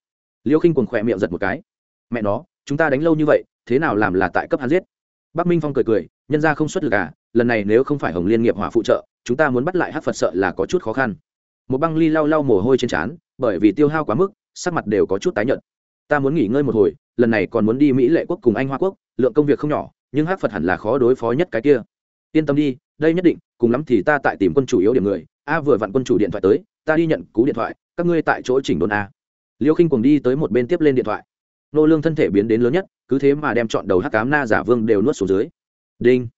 Liêu khinh cuồng khỏe miệng giật một cái. Mẹ nó, chúng ta đánh lâu như vậy, thế nào làm là tại cấp hắn giết? Bắc minh phong cười cười, nhân ra không xuất lực à lần này nếu không phải hồng liên nghiệp hỏa phụ trợ, chúng ta muốn bắt lại hát phật sợ là có chút khó khăn. Một băng ly lau lau mồ hôi trên trán, bởi vì tiêu hao quá mức, sắc mặt đều có chút tái nhợt. Ta muốn nghỉ ngơi một hồi, lần này còn muốn đi mỹ lệ quốc cùng anh hoa quốc, lượng công việc không nhỏ, nhưng hát phật hẳn là khó đối phó nhất cái kia. Yên tâm đi, đây nhất định, cùng lắm thì ta tại tìm quân chủ yếu điểm người. A vừa vặn quân chủ điện thoại tới ta đi nhận cú điện thoại, các ngươi tại chỗ chỉnh đốn a. Liêu khinh cùng đi tới một bên tiếp lên điện thoại. Nô lương thân thể biến đến lớn nhất, cứ thế mà đem chọn đầu hắc cám na giả vương đều nuốt xuống dưới. Đinh.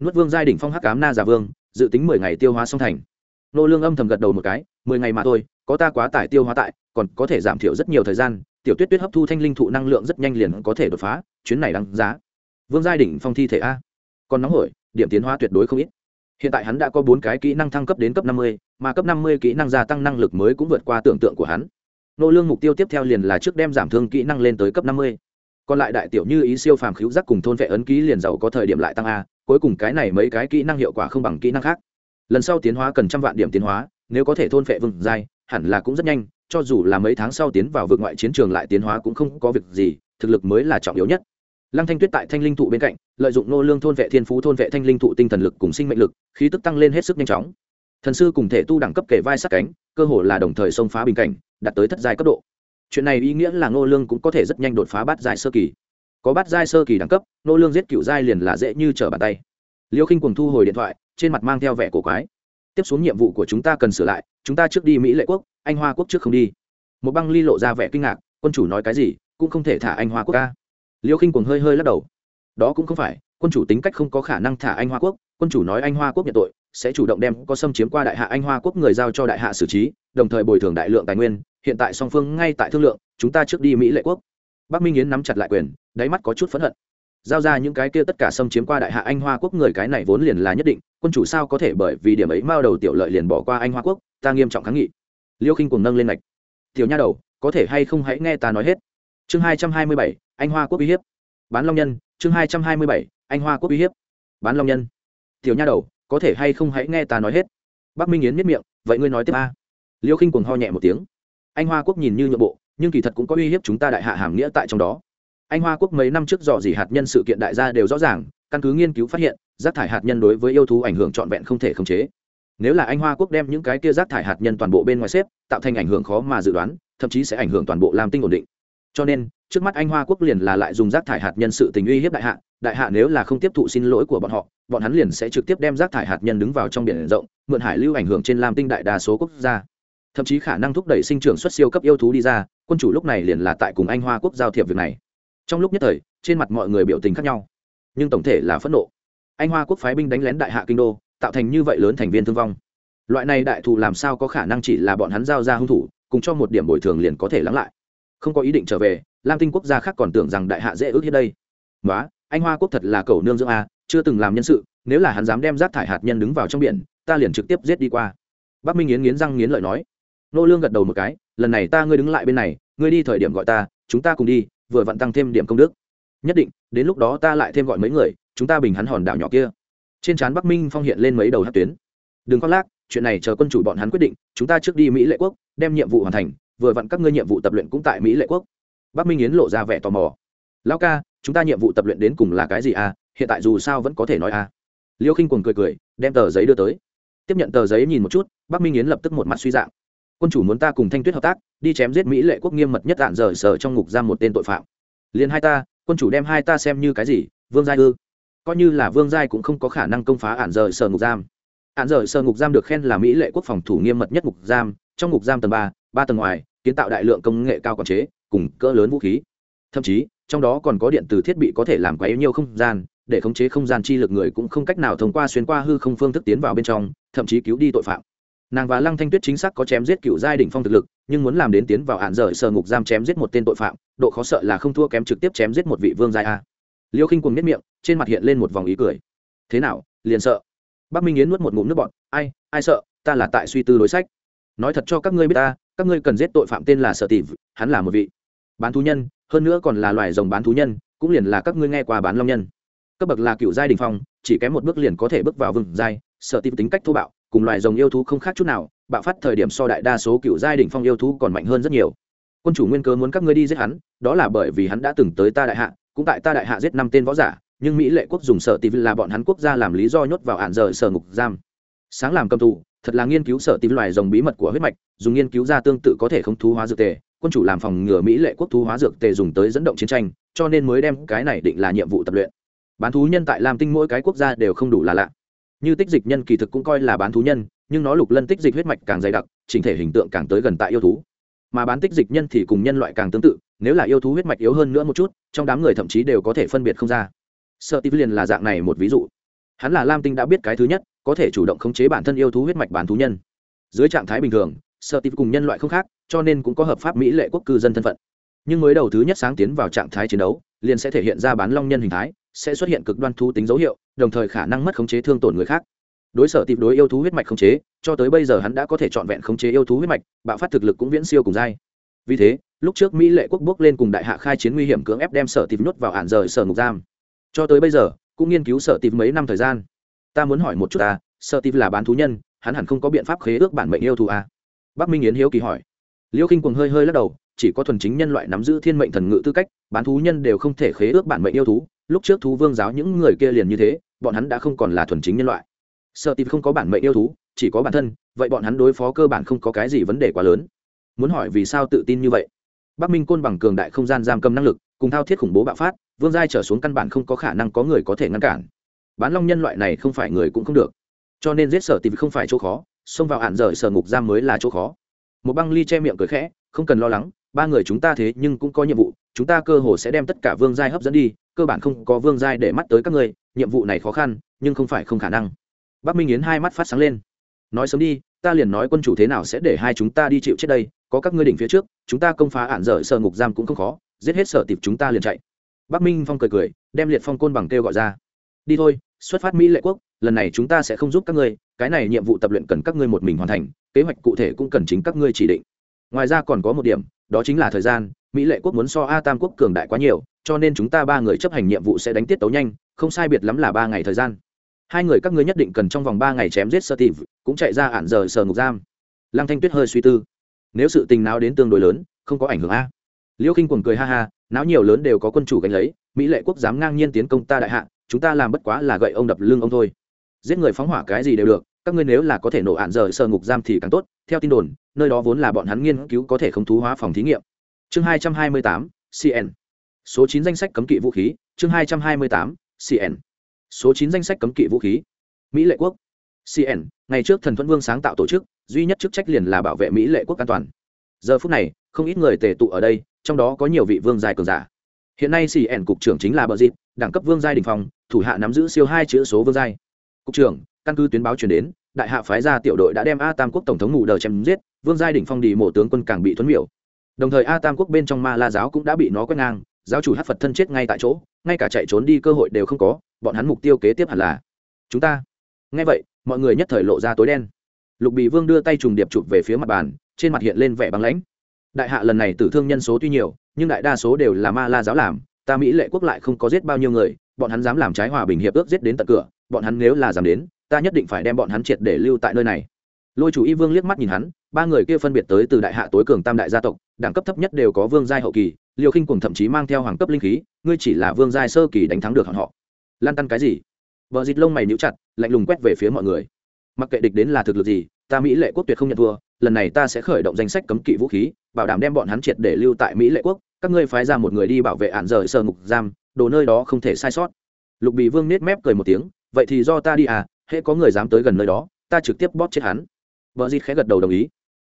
Nuốt vương giai đỉnh phong hắc cám na giả vương, dự tính mười ngày tiêu hóa xong thành. Nô lương âm thầm gật đầu một cái, mười ngày mà thôi, có ta quá tải tiêu hóa tại, còn có thể giảm thiểu rất nhiều thời gian, tiểu tuyết tuyết hấp thu thanh linh thụ năng lượng rất nhanh liền có thể đột phá, chuyến này đáng giá. Vương giai đỉnh phong thi thể a. Còn nóng hổi, điểm tiến hóa tuyệt đối không ít hiện tại hắn đã có bốn cái kỹ năng thăng cấp đến cấp năm mươi, mà cấp năm mươi kỹ năng gia tăng năng lực mới cũng vượt qua tưởng tượng của hắn. Nô lương mục tiêu tiếp theo liền là trước đem giảm thương kỹ năng lên tới cấp năm mươi. Còn lại đại tiểu như ý siêu phàm khíu giác cùng thôn vệ ấn ký liền giàu có thời điểm lại tăng a, cuối cùng cái này mấy cái kỹ năng hiệu quả không bằng kỹ năng khác. Lần sau tiến hóa cần trăm vạn điểm tiến hóa, nếu có thể thôn vệ vừng dai hẳn là cũng rất nhanh, cho dù là mấy tháng sau tiến vào vực ngoại chiến trường lại tiến hóa cũng không có việc gì, thực lực mới là trọng yếu nhất lăng thanh tuyết tại thanh linh thụ bên cạnh, lợi dụng nô lương thôn vệ thiên phú thôn vệ thanh linh thụ tinh thần lực cùng sinh mệnh lực, khí tức tăng lên hết sức nhanh chóng. Thần sư cùng thể tu đẳng cấp kể vai sát cánh, cơ hồ là đồng thời xông phá bình cảnh, đạt tới thất giai cấp độ. Chuyện này ý nghĩa là nô lương cũng có thể rất nhanh đột phá bát giai sơ kỳ. Có bát giai sơ kỳ đẳng cấp nô lương giết cựu giai liền là dễ như trở bàn tay. Liêu khinh cùng thu hồi điện thoại, trên mặt mang theo vẻ cổ quái. Tiếp xuống nhiệm vụ của chúng ta cần sửa lại, chúng ta trước đi mỹ lệ quốc, anh hoa quốc trước không đi. Một băng ly lộ ra vẻ kinh ngạc, quân chủ nói cái gì, cũng không thể thả anh hoa quốc ca liêu khinh cuồng hơi hơi lắc đầu. Đó cũng không phải, quân chủ tính cách không có khả năng thả anh hoa quốc, quân chủ nói anh hoa quốc nhận tội, sẽ chủ động đem có xâm chiếm qua đại hạ anh hoa quốc người giao cho đại hạ xử trí, đồng thời bồi thường đại lượng tài nguyên, hiện tại song phương ngay tại thương lượng, chúng ta trước đi mỹ lệ quốc. Bắc minh yến nắm chặt lại quyền, đáy mắt có chút phẫn hận. Giao ra những cái kia tất cả xâm chiếm qua đại hạ anh hoa quốc người cái này vốn liền là nhất định, quân chủ sao có thể bởi vì điểm ấy mao đầu tiểu lợi liền bỏ qua anh hoa quốc, ta nghiêm trọng kháng nghị. Liêu khinh cùng nâng lên lệch tiểu nha đầu, có thể hay không hãy nghe ta nói hết. Chương hai trăm hai mươi bảy anh hoa quốc uy hiếp. Bán long nhân, chương hai trăm hai mươi bảy, anh hoa quốc uy hiếp. Bán long nhân. Tiểu nha đầu, có thể hay không hãy nghe ta nói hết. Bắc minh yến miết miệng, vậy ngươi nói tiếp a. Liêu khinh cuồng ho nhẹ một tiếng. Anh hoa quốc nhìn như nhượng bộ, nhưng kỳ thật cũng có uy hiếp chúng ta đại hạ hàm nghĩa tại trong đó. Anh hoa quốc mấy năm trước dò dỉ hạt nhân sự kiện đại gia đều rõ ràng, căn cứ nghiên cứu phát hiện, rác thải hạt nhân đối với yêu thú ảnh hưởng trọn vẹn không thể khống chế. Nếu là anh hoa quốc đem những cái kia rác thải hạt nhân toàn bộ bên ngoài xếp, tạo thành ảnh hưởng khó mà dự đoán, thậm chí sẽ ảnh hưởng toàn bộ làm tinh ổn định. Cho nên trước mắt anh hoa quốc liền là lại dùng rác thải hạt nhân sự tình uy hiếp đại hạ đại hạ nếu là không tiếp thụ xin lỗi của bọn họ, bọn hắn liền sẽ trực tiếp đem rác thải hạt nhân đứng vào trong biển rộng, mượn hải lưu ảnh hưởng trên lam tinh đại đa số quốc gia. Thậm chí khả năng thúc đẩy sinh trưởng xuất siêu cấp yêu thú đi ra, quân chủ lúc này liền là tại cùng anh hoa quốc giao thiệp việc này. Trong lúc nhất thời, trên mặt mọi người biểu tình khác nhau, nhưng tổng thể là phẫn nộ. Anh hoa quốc phái binh đánh lén đại hạ kinh đô, tạo thành như vậy lớn thành viên thương vong. Loại này đại thù làm sao có khả năng chỉ là bọn hắn giao ra hung thủ, cùng cho một điểm bồi thường liền có thể lắng lại. Không có ý định trở về lam tinh quốc gia khác còn tưởng rằng đại hạ dễ ước hiếp đây. Nói anh hoa quốc thật là cầu nương dưỡng a, chưa từng làm nhân sự, nếu là hắn dám đem rác thải hạt nhân đứng vào trong biển, ta liền trực tiếp giết đi qua. Bắc minh yến nghiến răng nghiến lợi nói. Nô lương gật đầu một cái, lần này ta ngươi đứng lại bên này, ngươi đi thời điểm gọi ta, chúng ta cùng đi, vừa vặn tăng thêm điểm công đức. Nhất định, đến lúc đó ta lại thêm gọi mấy người, chúng ta bình hắn hòn đảo nhỏ kia. Trên trán bắc minh phong hiện lên mấy đầu hát tuyến. Đừng khoác lác, chuyện này chờ quân chủ bọn hắn quyết định, chúng ta trước đi mỹ lệ quốc, đem nhiệm vụ hoàn thành, vừa vặn các ngươi nhiệm vụ tập luyện cũng tại mỹ lệ quốc bắc minh yến lộ ra vẻ tò mò. Lão ca, chúng ta nhiệm vụ tập luyện đến cùng là cái gì à? Hiện tại dù sao vẫn có thể nói à? Liêu khinh quần cười cười, đem tờ giấy đưa tới. Tiếp nhận tờ giấy nhìn một chút, bắc minh yến lập tức một mặt suy dạng. Quân chủ muốn ta cùng thanh tuyết hợp tác, đi chém giết mỹ lệ quốc nghiêm mật nhất đạn rời sở trong ngục giam một tên tội phạm. Liền hai ta, quân chủ đem hai ta xem như cái gì? Vương giai ư? Coi như là vương giai cũng không có khả năng công phá ạn rời sở ngục giam. Ạn rời sở ngục giam được khen là mỹ lệ quốc phòng thủ nghiêm mật nhất ngục giam, trong ngục giam tầng ba ba tầng ngoài, kiến tạo đại lượng công nghệ cao quản chế cùng cỡ lớn vũ khí. Thậm chí, trong đó còn có điện từ thiết bị có thể làm quá yếu nhiều không gian, để khống chế không gian chi lực người cũng không cách nào thông qua xuyên qua hư không phương thức tiến vào bên trong, thậm chí cứu đi tội phạm. Nàng và lăng thanh tuyết chính xác có chém giết cựu giai đỉnh phong thực lực, nhưng muốn làm đến tiến vào hạn dở sở ngục giam chém giết một tên tội phạm, độ khó sợ là không thua kém trực tiếp chém giết một vị vương giai a. Liêu khinh cùng miết miệng, trên mặt hiện lên một vòng ý cười. Thế nào, liền sợ? Bắc minh yến nuốt một ngụm nước bọt. Ai ai sợ? Ta là tại suy tư đối sách. Nói thật cho các ngươi biết ta, các ngươi cần giết tội phạm tên là sợ tỷ hắn là một vị bán thú nhân, hơn nữa còn là loài rồng bán thú nhân, cũng liền là các ngươi nghe qua bán long nhân. Cấp bậc là cựu giai đình phong, chỉ kém một bước liền có thể bước vào vừng giai, sợ tìm tính cách thô bạo, cùng loài rồng yêu thú không khác chút nào, bạo phát thời điểm so đại đa số cựu giai đình phong yêu thú còn mạnh hơn rất nhiều. Quân chủ nguyên cơ muốn các ngươi đi giết hắn, đó là bởi vì hắn đã từng tới ta đại hạ, cũng tại ta đại hạ giết năm tên võ giả, nhưng mỹ lệ quốc dùng sợ tìm là bọn hắn quốc gia làm lý do nhốt vào hạn giờ sở ngục giam. Sáng làm cầm tù, thật là nghiên cứu sở tìm loài rồng bí mật của huyết mạch, dùng nghiên cứu ra tương tự có thể không thú hóa dược tề quân chủ làm phòng ngừa mỹ lệ quốc thú hóa dược tề dùng tới dẫn động chiến tranh, cho nên mới đem cái này định là nhiệm vụ tập luyện. Bán thú nhân tại lam tinh mỗi cái quốc gia đều không đủ là lạ. Như tích dịch nhân kỳ thực cũng coi là bán thú nhân, nhưng nó lục lân tích dịch huyết mạch càng dày đặc, chỉnh thể hình tượng càng tới gần tại yêu thú. Mà bán tích dịch nhân thì cùng nhân loại càng tương tự, nếu là yêu thú huyết mạch yếu hơn nữa một chút, trong đám người thậm chí đều có thể phân biệt không ra. Sợ tiếp liền là dạng này một ví dụ. Hắn là lam tinh đã biết cái thứ nhất, có thể chủ động khống chế bản thân yêu thú huyết mạch bán thú nhân. Dưới trạng thái bình thường, sợ tiếp cùng nhân loại không khác cho nên cũng có hợp pháp mỹ lệ quốc cư dân thân phận. Nhưng mới đầu thứ nhất sáng tiến vào trạng thái chiến đấu, liền sẽ thể hiện ra bán long nhân hình thái, sẽ xuất hiện cực đoan thú tính dấu hiệu, đồng thời khả năng mất khống chế thương tổn người khác. Đối sở tìm đối yêu thú huyết mạch khống chế, cho tới bây giờ hắn đã có thể trọn vẹn khống chế yêu thú huyết mạch, bạo phát thực lực cũng viễn siêu cùng dai. Vì thế, lúc trước mỹ lệ quốc bước lên cùng đại hạ khai chiến nguy hiểm cưỡng ép đem sở tìm nhốt vào hạn rời sở ngục giam. Cho tới bây giờ, cũng nghiên cứu sở tìm mấy năm thời gian. Ta muốn hỏi một chút ta, sở tìm là bán thú nhân, hắn hẳn không có biện pháp khế ước bản mệnh yêu thú à? bắc minh yến hiếu kỳ hỏi liêu khinh cuồng hơi hơi lắc đầu, chỉ có thuần chính nhân loại nắm giữ thiên mệnh thần ngự tư cách, bán thú nhân đều không thể khế ước bản mệnh yêu thú. Lúc trước thú vương giáo những người kia liền như thế, bọn hắn đã không còn là thuần chính nhân loại. Sợ tìm không có bản mệnh yêu thú, chỉ có bản thân, vậy bọn hắn đối phó cơ bản không có cái gì vấn đề quá lớn. Muốn hỏi vì sao tự tin như vậy? Bắc minh côn bằng cường đại không gian giam cầm năng lực, cùng thao thiết khủng bố bạo phát, vương giai trở xuống căn bản không có khả năng có người có thể ngăn cản. Bán long nhân loại này không phải người cũng không được. Cho nên giết sở tìm không phải chỗ khó, xông vào hạn rời sở ngục giam mới là chỗ khó một băng ly che miệng cười khẽ, không cần lo lắng, ba người chúng ta thế nhưng cũng có nhiệm vụ, chúng ta cơ hồ sẽ đem tất cả vương giai hấp dẫn đi, cơ bản không có vương giai để mắt tới các ngươi nhiệm vụ này khó khăn, nhưng không phải không khả năng. Bắc minh yến hai mắt phát sáng lên. Nói sớm đi, ta liền nói quân chủ thế nào sẽ để hai chúng ta đi chịu chết đây, có các ngươi đỉnh phía trước, chúng ta công phá ản dở sở ngục giam cũng không khó, giết hết sở tịp chúng ta liền chạy. Bắc minh phong cười cười, đem liệt phong côn bằng kêu gọi ra. Đi thôi, xuất phát mỹ lệ quốc, lần này chúng ta sẽ không giúp các ngươi, cái này nhiệm vụ tập luyện cần các ngươi một mình hoàn thành kế hoạch cụ thể cũng cần chính các ngươi chỉ định. Ngoài ra còn có một điểm, đó chính là thời gian, mỹ lệ quốc muốn so a tam quốc cường đại quá nhiều, cho nên chúng ta ba người chấp hành nhiệm vụ sẽ đánh tiết tấu nhanh, không sai biệt lắm là ba ngày thời gian. Hai người các ngươi nhất định cần trong vòng ba ngày chém giết sơ tịp cũng chạy ra ản giờ sờ ngục giam. Lăng thanh tuyết hơi suy tư. Nếu sự tình nào đến tương đối lớn, không có ảnh hưởng a. Liêu khinh quần cười ha ha, náo nhiều lớn đều có quân chủ gánh lấy, mỹ lệ quốc dám ngang nhiên tiến công ta đại hạ, chúng ta làm bất quá là gậy ông đập lưng ông thôi. Giết người phóng hỏa cái gì đều được các ngươi nếu là có thể nổ ạn giờ sơ ngục giam thì càng tốt, theo tin đồn, nơi đó vốn là bọn hắn nghiên cứu có thể không thú hóa phòng thí nghiệm. Chương hai trăm hai mươi tám cn số chín danh sách cấm kỵ vũ khí, chương hai trăm hai mươi tám cn số chín danh sách cấm kỵ vũ khí. Mỹ lệ quốc. Cn ngày trước thần thuận vương sáng tạo tổ chức, duy nhất chức trách liền là bảo vệ mỹ lệ quốc an toàn. Giờ phút này, không ít người tề tụ ở đây, trong đó có nhiều vị vương giai cường giả. Hiện nay cn cục trưởng chính là bờ dịp đẳng cấp vương giai đình phòng thủ hạ nắm giữ siêu hai chữ số vương giai. Cục trưởng căn cứ tuyến báo chuyển đến, đại hạ phái ra tiểu đội đã đem a tam quốc tổng thống ngủ đờ chém giết, vương giai đỉnh phong đi mộ tướng quân càng bị thuấn miểu. Đồng thời a tam quốc bên trong ma la giáo cũng đã bị nó quét ngang, giáo chủ hát phật thân chết ngay tại chỗ, ngay cả chạy trốn đi cơ hội đều không có, bọn hắn mục tiêu kế tiếp hẳn là chúng ta. Nghe vậy, mọi người nhất thời lộ ra tối đen. Lục bị vương đưa tay trùng điệp chụp về phía mặt bàn, trên mặt hiện lên vẻ băng lãnh. Đại hạ lần này tử thương nhân số tuy nhiều, nhưng đại đa số đều là ma la giáo làm, ta mỹ lệ quốc lại không có giết bao nhiêu người, bọn hắn dám làm trái hòa bình hiệp ước giết đến tận cửa, bọn hắn nếu là dám đến ta nhất định phải đem bọn hắn triệt để lưu tại nơi này. Lôi chủ y vương liếc mắt nhìn hắn, ba người kia phân biệt tới từ đại hạ tối cường tam đại gia tộc, đẳng cấp thấp nhất đều có vương giai hậu kỳ liều khinh cùng thậm chí mang theo hoàng cấp linh khí, ngươi chỉ là vương giai sơ kỳ đánh thắng được họ. Lan tăn cái gì? Vợ dịt lông mày níu chặt, lạnh lùng quét về phía mọi người. Mặc kệ địch đến là thực lực gì, ta mỹ lệ quốc tuyệt không nhận thua, lần này ta sẽ khởi động danh sách cấm kỵ vũ khí, bảo đảm đem bọn hắn triệt để lưu tại mỹ lệ quốc, các ngươi phái ra một người đi bảo vệ ạn rời sơ ngục giam, đồ nơi đó không thể sai sót. Lục bì vương nết mép cười một tiếng, vậy thì do ta đi à hễ có người dám tới gần nơi đó, ta trực tiếp bóp chết hắn. Vợ dịt khẽ gật đầu đồng ý.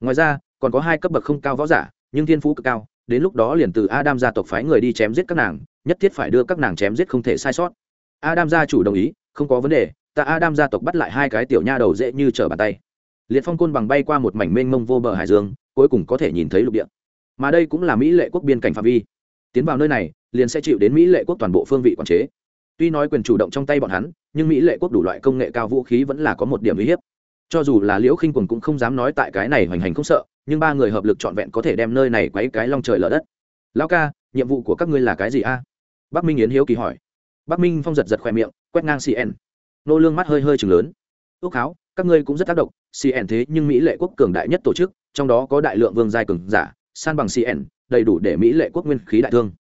Ngoài ra, còn có hai cấp bậc không cao võ giả, nhưng thiên phú cực cao, đến lúc đó liền từ adam gia tộc phái người đi chém giết các nàng, nhất thiết phải đưa các nàng chém giết không thể sai sót. Adam gia chủ đồng ý, không có vấn đề, ta adam gia tộc bắt lại hai cái tiểu nha đầu dễ như trở bàn tay. Liệt phong côn bằng bay qua một mảnh mênh mông vô bờ hải dương, cuối cùng có thể nhìn thấy lục địa. Mà đây cũng là mỹ lệ quốc biên cảnh phạm vi. Tiến vào nơi này, liền sẽ chịu đến mỹ lệ quốc toàn bộ phương vị quản chế tuy nói quyền chủ động trong tay bọn hắn, nhưng mỹ lệ quốc đủ loại công nghệ cao vũ khí vẫn là có một điểm uy hiếp. Cho dù là liễu khinh quần cũng không dám nói tại cái này hoành hành không sợ, nhưng ba người hợp lực trọn vẹn có thể đem nơi này quấy cái long trời lở đất. Lão ca, nhiệm vụ của các ngươi là cái gì a? À? bắc minh yến hiếu kỳ hỏi. Bắc minh phong giật giật khoe miệng, quét ngang cn nô lương mắt hơi hơi chừng lớn. Ước háo các ngươi cũng rất tác động cn thế nhưng mỹ lệ quốc cường đại nhất tổ chức, trong đó có đại lượng vương giai cường giả, san bằng cn đầy đủ để mỹ lệ quốc nguyên khí đại thương.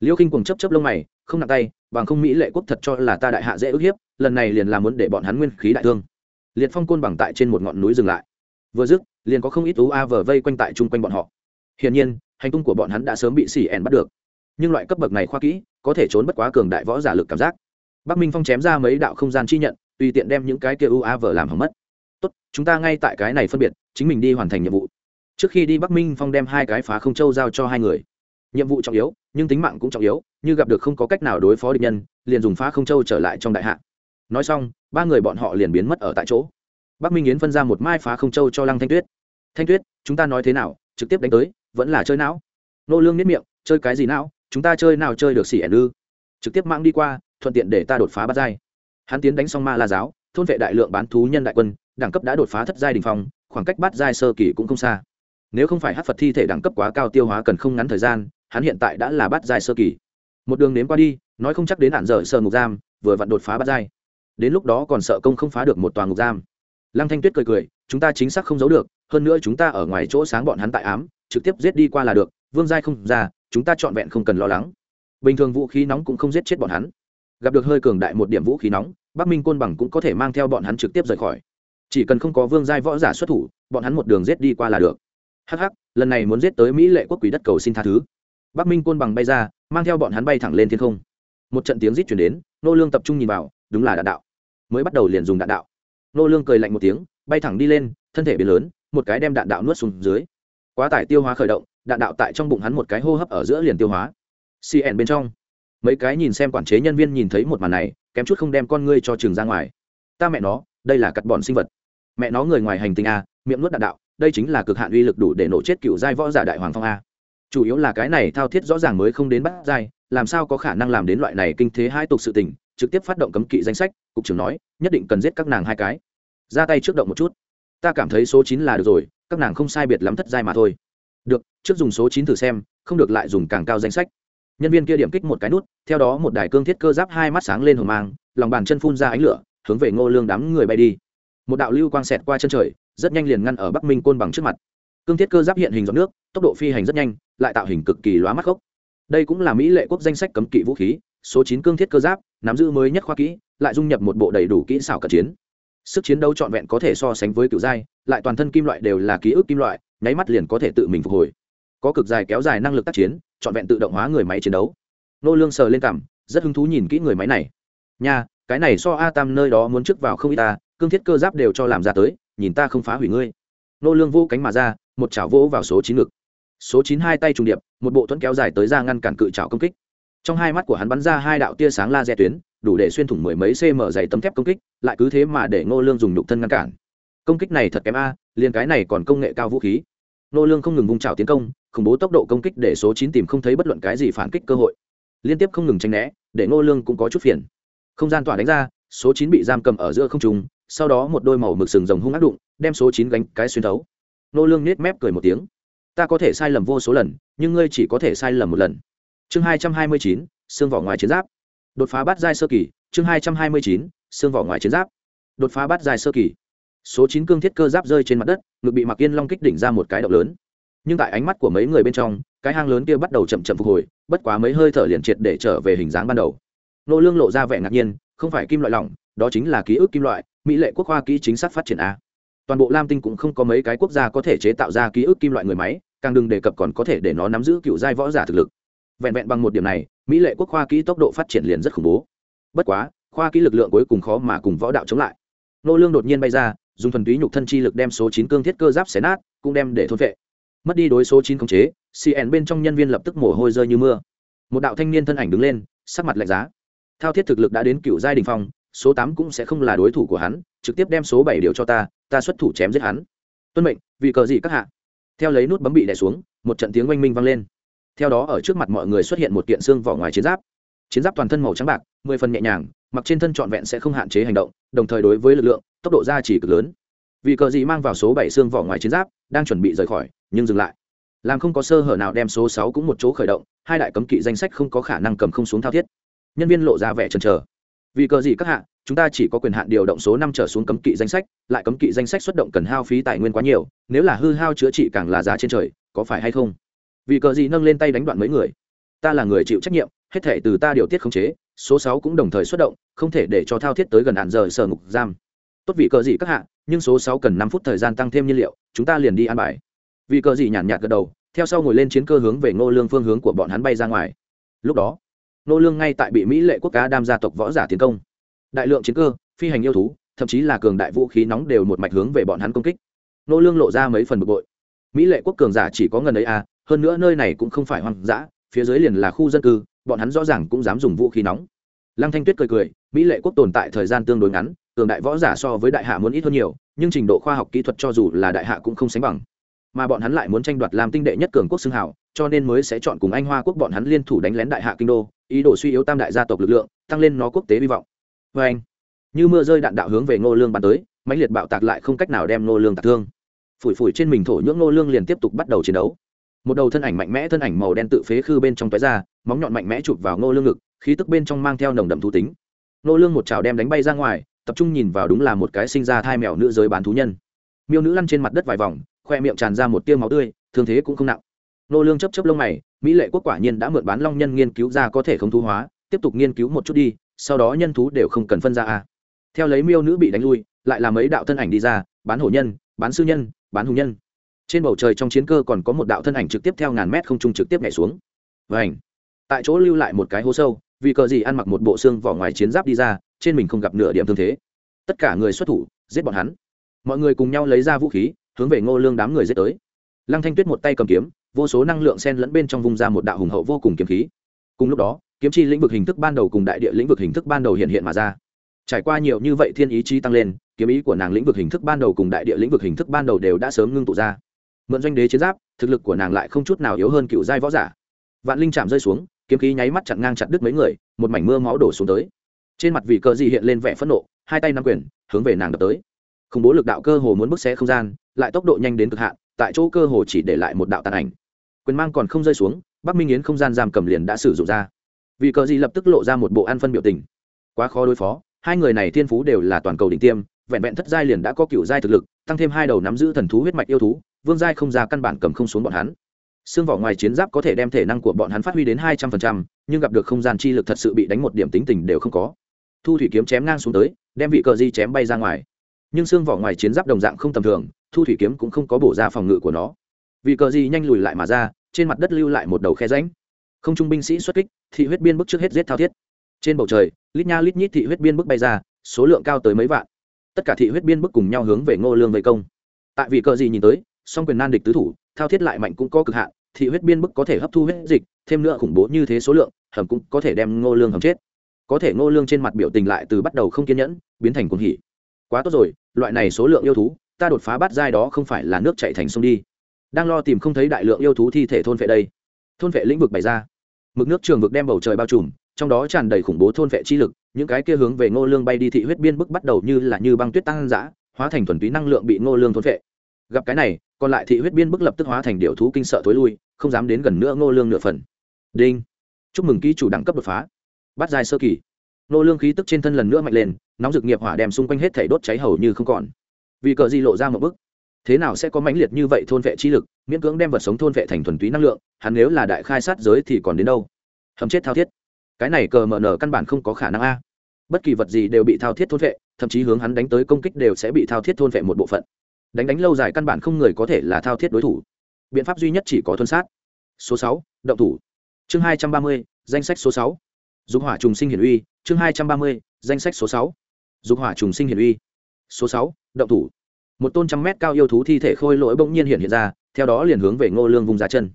Liêu khinh Quần chấp chấp lông mày không nặng tay, bằng không mỹ lệ quốc thật cho là ta đại hạ dễ ức hiếp, lần này liền làm muốn để bọn hắn nguyên khí đại thương. Liệt phong côn bằng tại trên một ngọn núi dừng lại. Vừa dứt, liền có không ít ú a vờ vây quanh tại chung quanh bọn họ. Hiển nhiên, hành tung của bọn hắn đã sớm bị xỉ ẻn bắt được. Nhưng loại cấp bậc này khoa kỹ, có thể trốn bất quá cường đại võ giả lực cảm giác. Bắc minh phong chém ra mấy đạo không gian chi nhận, tùy tiện đem những cái kia u a vờ làm hỏng mất. Tốt, chúng ta ngay tại cái này phân biệt, chính mình đi hoàn thành nhiệm vụ. Trước khi đi bắc minh phong đem hai cái phá không châu giao cho hai người. Nhiệm vụ trọng yếu, nhưng tính mạng cũng trọng yếu như gặp được không có cách nào đối phó địch nhân, liền dùng phá không châu trở lại trong đại hạ. Nói xong, ba người bọn họ liền biến mất ở tại chỗ. Bắc minh yến phân ra một mai phá không châu cho lăng thanh tuyết. Thanh tuyết, chúng ta nói thế nào? Trực tiếp đánh tới, vẫn là chơi não? Nô lương nếp miệng, chơi cái gì não? Chúng ta chơi nào chơi được xỉ ẻn ư? Trực tiếp mang đi qua, thuận tiện để ta đột phá bắt giai. Hắn tiến đánh xong ma la giáo, thôn vệ đại lượng bán thú nhân đại quân, đẳng cấp đã đột phá thất giai đình phong, khoảng cách bắt giai sơ kỳ cũng không xa. Nếu không phải hát phật thi thể đẳng cấp quá cao tiêu hóa cần không ngắn thời gian, hắn hiện tại đã là bắt giai sơ kỳ một đường nếm qua đi, nói không chắc đến hạn dở sơ ngục giam, vừa vặn đột phá bắt giai. Đến lúc đó còn sợ công không phá được một toàn ngục giam. Lăng thanh tuyết cười cười, chúng ta chính xác không giấu được, hơn nữa chúng ta ở ngoài chỗ sáng bọn hắn tại ám, trực tiếp giết đi qua là được, vương giai không ra, chúng ta trọn vẹn không cần lo lắng. Bình thường vũ khí nóng cũng không giết chết bọn hắn. Gặp được hơi cường đại một điểm vũ khí nóng, bắc minh côn bằng cũng có thể mang theo bọn hắn trực tiếp rời khỏi. Chỉ cần không có vương giai võ giả xuất thủ, bọn hắn một đường giết đi qua là được. Hh lần này muốn giết tới mỹ lệ quốc quỷ đất cầu xin tha thứ bắc minh côn bằng bay ra, mang theo bọn hắn bay thẳng lên thiên không. Một trận tiếng rít chuyển đến, nô lương tập trung nhìn vào, đúng là đạn đạo. Mới bắt đầu liền dùng đạn đạo. Nô lương cười lạnh một tiếng, bay thẳng đi lên, thân thể biến lớn, một cái đem đạn đạo nuốt xuống dưới. Quá tải tiêu hóa khởi động, đạn đạo tại trong bụng hắn một cái hô hấp ở giữa liền tiêu hóa. Cn bên trong. Mấy cái nhìn xem quản chế nhân viên nhìn thấy một màn này, kém chút không đem con ngươi cho trường ra ngoài. Ta mẹ nó, đây là cắt bọn sinh vật. Mẹ nó người ngoài hành tinh a, miệng nuốt đạn đạo, đây chính là cực hạn uy lực đủ để nổ chết cựu giai võ giả đại hoàng phong a chủ yếu là cái này thao thiết rõ ràng mới không đến bắt dai, làm sao có khả năng làm đến loại này kinh thế hai tục sự tình trực tiếp phát động cấm kỵ danh sách cục trưởng nói nhất định cần giết các nàng hai cái. Ra tay trước động một chút. Ta cảm thấy số chín là được rồi các nàng không sai biệt lắm thất giai mà thôi. Được trước dùng số chín thử xem không được lại dùng càng cao danh sách. Nhân viên kia điểm kích một cái nút theo đó một đài cương thiết cơ giáp hai mắt sáng lên hồng mang lòng bàn chân phun ra ánh lửa hướng về ngô lương đám người bay đi. Một đạo lưu quang xẹt qua chân trời rất nhanh liền ngăn ở bắc minh côn bằng trước mặt cương thiết cơ giáp hiện hình giọt nước, tốc độ phi hành rất nhanh, lại tạo hình cực kỳ lóa mắt gốc. Đây cũng là mỹ lệ quốc danh sách cấm kỵ vũ khí, số chín cương thiết cơ giáp, nắm giữ mới nhất khoa kỹ, lại dung nhập một bộ đầy đủ kỹ xảo cận chiến. Sức chiến đấu trọn vẹn có thể so sánh với cựu giai, lại toàn thân kim loại đều là ký ức kim loại, nháy mắt liền có thể tự mình phục hồi. Có cực dài kéo dài năng lực tác chiến, trọn vẹn tự động hóa người máy chiến đấu. Nô lương sờ lên cảm rất hứng thú nhìn kỹ người máy này. Nha, cái này so a tam nơi đó muốn trước vào không ít ta, cương thiết cơ giáp đều cho làm ra tới, nhìn ta không phá hủy ngươi. Nô lương vô cánh mà ra một chảo vỗ vào số chín ngực. Số chín hai tay trùng điệp, một bộ thuẫn kéo dài tới ra ngăn cản cự chảo công kích. Trong hai mắt của hắn bắn ra hai đạo tia sáng laser tuyến, đủ để xuyên thủng mười mấy cm dày tấm thép công kích, lại cứ thế mà để ngô lương dùng nhục thân ngăn cản. Công kích này thật kém a, liền cái này còn công nghệ cao vũ khí. Ngô lương không ngừng vung trào tiến công, khủng bố tốc độ công kích để số chín tìm không thấy bất luận cái gì phản kích cơ hội. Liên tiếp không ngừng tranh né, để ngô lương cũng có chút phiền. Không gian tỏa đánh ra, số chín bị giam cầm ở giữa không trung, sau đó một đôi màu mực sừng rồng hung ác đụng, đem số chín gánh cái xuyên thấu. Nô lương nết mép cười một tiếng. Ta có thể sai lầm vô số lần, nhưng ngươi chỉ có thể sai lầm một lần. Chương hai trăm hai mươi chín, xương vỏ ngoài chiến giáp. Đột phá bát giai sơ kỳ, chương hai trăm hai mươi chín, xương vỏ ngoài chiến giáp. Đột phá bát giai sơ kỳ. Số chín cương thiết cơ giáp rơi trên mặt đất, ngực bị mặc yên long kích đỉnh ra một cái động lớn. Nhưng tại ánh mắt của mấy người bên trong, cái hang lớn kia bắt đầu chậm chậm phục hồi, bất quá mấy hơi thở liền triệt để trở về hình dáng ban đầu. Nô lương lộ ra vẻ ngạc nhiên, không phải kim loại lỏng, đó chính là ký ức kim loại, mỹ lệ quốc hoa kỹ chính xác phát triển a toàn bộ lam tinh cũng không có mấy cái quốc gia có thể chế tạo ra ký ức kim loại người máy, càng đừng đề cập còn có thể để nó nắm giữ cựu giai võ giả thực lực. Vẹn vẹn bằng một điểm này, mỹ lệ quốc khoa kỹ tốc độ phát triển liền rất khủng bố. Bất quá, khoa kỹ lực lượng cuối cùng khó mà cùng võ đạo chống lại. Nô lương đột nhiên bay ra, dùng thuần túy nhục thân chi lực đem số chín cương thiết cơ giáp xé nát, cũng đem để thôn vệ. Mất đi đối số chín khống chế cn bên trong nhân viên lập tức mồ hôi rơi như mưa. Một đạo thanh niên thân ảnh đứng lên, sắc mặt lạnh giá. Thao thiết thực lực đã đến cựu giai đình phong, số tám cũng sẽ không là đối thủ của hắn, trực tiếp đem số bảy điều cho ta ta xuất thủ chém giết hắn. Tuân mệnh, vì cờ gì các hạ? Theo lấy nút bấm bị đè xuống, một trận tiếng oanh minh vang lên. Theo đó ở trước mặt mọi người xuất hiện một kiện xương vỏ ngoài chiến giáp. Chiến giáp toàn thân màu trắng bạc, mười phần nhẹ nhàng, mặc trên thân trọn vẹn sẽ không hạn chế hành động, đồng thời đối với lực lượng, tốc độ ra chỉ cực lớn. Vì cờ gì mang vào số bảy xương vỏ ngoài chiến giáp, đang chuẩn bị rời khỏi, nhưng dừng lại. Làm không có sơ hở nào đem số sáu cũng một chỗ khởi động, hai đại cấm kỵ danh sách không có khả năng cầm không xuống thao thiết. Nhân viên lộ ra vẻ chần chờ. Vì cờ gì các hạ chúng ta chỉ có quyền hạn điều động số năm trở xuống cấm kỵ danh sách, lại cấm kỵ danh sách xuất động cần hao phí tài nguyên quá nhiều, nếu là hư hao chữa trị càng là giá trên trời, có phải hay không? Vì cờ gì nâng lên tay đánh đoạn mấy người? Ta là người chịu trách nhiệm, hết thể từ ta điều tiết khống chế, số sáu cũng đồng thời xuất động, không thể để cho thao thiết tới gần hạn giờ sở ngục giam. Tốt vị cờ gì các hạ, nhưng số sáu cần năm phút thời gian tăng thêm nhiên liệu, chúng ta liền đi ăn bài. Vì cờ gì nhàn nhạt gật đầu, theo sau ngồi lên chiến cơ hướng về ngô lương phương hướng của bọn hắn bay ra ngoài. Lúc đó, ngô lương ngay tại bị mỹ lệ quốc cá đam gia tộc võ giả tiến công đại lượng chiến cơ, phi hành yêu thú, thậm chí là cường đại vũ khí nóng đều một mạch hướng về bọn hắn công kích. Ngô lương lộ ra mấy phần bực bội. Mỹ lệ quốc cường giả chỉ có ngần ấy à hơn nữa nơi này cũng không phải hoang dã, phía dưới liền là khu dân cư, bọn hắn rõ ràng cũng dám dùng vũ khí nóng. Lăng thanh tuyết cười cười, mỹ lệ quốc tồn tại thời gian tương đối ngắn, cường đại võ giả so với đại hạ muốn ít hơn nhiều, nhưng trình độ khoa học kỹ thuật cho dù là đại hạ cũng không sánh bằng. Mà bọn hắn lại muốn tranh đoạt làm tinh đệ nhất cường quốc xưng hào, cho nên mới sẽ chọn cùng anh hoa quốc bọn hắn liên thủ đánh lén đại hạ kinh đô, ý đồ suy yếu tam đại gia tộc lực lượng, tăng lên nó quốc tế hy vọng vê anh. Như mưa rơi đạn đạo hướng về ngô lương bắn tới, mãnh liệt bạo tạc lại không cách nào đem ngô lương tạc thương. Phủi phủi trên mình thổ nhưỡng ngô lương liền tiếp tục bắt đầu chiến đấu. Một đầu thân ảnh mạnh mẽ, thân ảnh màu đen tự phế khư bên trong tóe ra, móng nhọn mạnh mẽ chụp vào ngô lương ngực, khí tức bên trong mang theo nồng đậm thú tính. Ngô lương một chảo đem đánh bay ra ngoài, tập trung nhìn vào đúng là một cái sinh ra thai mèo nữ giới bán thú nhân. Miêu nữ lăn trên mặt đất vài vòng, khoe miệng tràn ra một tia máu tươi, thương thế cũng không nặng. Ngô lương chấp chấp lông mày, mỹ lệ quốc quả nhiên đã mượn bán long nhân nghiên cứu ra có thể không thú hóa, tiếp tục nghiên cứu một chút đi sau đó nhân thú đều không cần phân ra a. Theo lấy miêu nữ bị đánh lui, lại là mấy đạo thân ảnh đi ra, bán hổ nhân, bán sư nhân, bán hùng nhân. Trên bầu trời trong chiến cơ còn có một đạo thân ảnh trực tiếp theo ngàn mét không trung trực tiếp nhảy xuống. Vảnh tại chỗ lưu lại một cái hố sâu, vì cờ gì ăn mặc một bộ xương vỏ ngoài chiến giáp đi ra, trên mình không gặp nửa điểm thương thế. Tất cả người xuất thủ, giết bọn hắn. Mọi người cùng nhau lấy ra vũ khí, hướng về ngô lương đám người giết tới. Lăng thanh tuyết một tay cầm kiếm, vô số năng lượng xen lẫn bên trong vùng ra một đạo hùng hậu vô cùng kiếm khí. Cùng lúc đó kiếm chi lĩnh vực hình thức ban đầu cùng đại địa lĩnh vực hình thức ban đầu hiện hiện mà ra. Trải qua nhiều như vậy thiên ý chi tăng lên, kiếm ý của nàng lĩnh vực hình thức ban đầu cùng đại địa lĩnh vực hình thức ban đầu đều đã sớm ngưng tụ ra. Mượn doanh đế chiến giáp, thực lực của nàng lại không chút nào yếu hơn cựu giai võ giả. Vạn linh chạm rơi xuống, kiếm khí nháy mắt chặn ngang chặt đứt mấy người, một mảnh mưa máu đổ xuống tới. Trên mặt vị cờ gì hiện lên vẻ phẫn nộ, hai tay nắm quyền, hướng về nàng đập tới. Khủng bố lực đạo cơ hồ muốn bức xé không gian, lại tốc độ nhanh đến cực hạn, tại chỗ cơ hồ chỉ để lại một đạo tàn ảnh. Quyền mang còn không rơi xuống, bắc minh yến không gian giam cầm liền đã sử dụng ra vị cờ gì lập tức lộ ra một bộ an phân biểu tình. Quá khó đối phó, hai người này thiên phú đều là toàn cầu đỉnh tiêm, vẹn vẹn thất giai liền đã có cựu giai thực lực, tăng thêm hai đầu nắm giữ thần thú huyết mạch yêu thú, vương giai không ra căn bản cầm không xuống bọn hắn. Xương vỏ ngoài chiến giáp có thể đem thể năng của bọn hắn phát huy đến hai trăm phần trăm, nhưng gặp được không gian chi lực thật sự bị đánh một điểm tính tình đều không có. Thu thủy kiếm chém ngang xuống tới, đem vị cờ di chém bay ra ngoài. Nhưng xương vỏ ngoài chiến giáp đồng dạng không tầm thường, thu thủy kiếm cũng không có bổ ra phòng ngự của nó. Vị cờ di nhanh lùi lại mà ra, trên mặt đất lưu lại một đầu khe ránh không trung binh sĩ xuất kích, thị huyết biên bức trước hết giết thao thiết. Trên bầu trời, lít nha lít nhít thị huyết biên bức bay ra, số lượng cao tới mấy vạn. Tất cả thị huyết biên bức cùng nhau hướng về ngô lương vây công. Tại vì cờ gì nhìn tới, song quyền nan địch tứ thủ, thao thiết lại mạnh cũng có cực hạn, thị huyết biên bức có thể hấp thu huyết dịch, thêm nữa khủng bố như thế số lượng, hầm cũng có thể đem ngô lương hầm chết. Có thể ngô lương trên mặt biểu tình lại từ bắt đầu không kiên nhẫn, biến thành cuồng hỉ. Quá tốt rồi, loại này số lượng yêu thú, ta đột phá bát giai đó không phải là nước chảy thành sông đi. Đang lo tìm không thấy đại lượng yêu thú thi thể thôn vệ đây. Thôn vệ lĩnh vực bày ra mực nước trường vực đem bầu trời bao trùm, trong đó tràn đầy khủng bố thôn vệ chi lực, những cái kia hướng về ngô lương bay đi thị huyết biên bức bắt đầu như là như băng tuyết tăng dã, hóa thành thuần túy năng lượng bị ngô lương thôn vệ. Gặp cái này, còn lại thị huyết biên bức lập tức hóa thành điệu thú kinh sợ thối lui, không dám đến gần nữa ngô lương nửa phần. Đinh! Chúc mừng ký chủ đẳng cấp đột phá. Bắt dài sơ kỳ. Ngô lương khí tức trên thân lần nữa mạnh lên, nóng dực nghiệp hỏa đem xung quanh hết thảy đốt cháy hầu như không còn. Vì cờ di lộ ra một bức thế nào sẽ có mãnh liệt như vậy thôn vệ chi lực, miễn cưỡng đem vật sống thôn vệ thành thuần túy năng lượng, hắn nếu là đại khai sát giới thì còn đến đâu? Hầm chết thao thiết. Cái này cờ mở nở căn bản không có khả năng a. Bất kỳ vật gì đều bị thao thiết thôn vệ, thậm chí hướng hắn đánh tới công kích đều sẽ bị thao thiết thôn vệ một bộ phận. Đánh đánh lâu dài căn bản không người có thể là thao thiết đối thủ. Biện pháp duy nhất chỉ có thuần sát. Số sáu, động thủ. Chương hai trăm ba mươi, danh sách số sáu. Dục hỏa trùng sinh hiển uy. Chương hai trăm ba mươi, danh sách số sáu. Dục hỏa trùng sinh hiển uy. Số sáu, động thủ một tôn trăm mét cao yêu thú thi thể khôi lỗi bỗng nhiên hiện hiện ra, theo đó liền hướng về ngô lương vùng ra chân.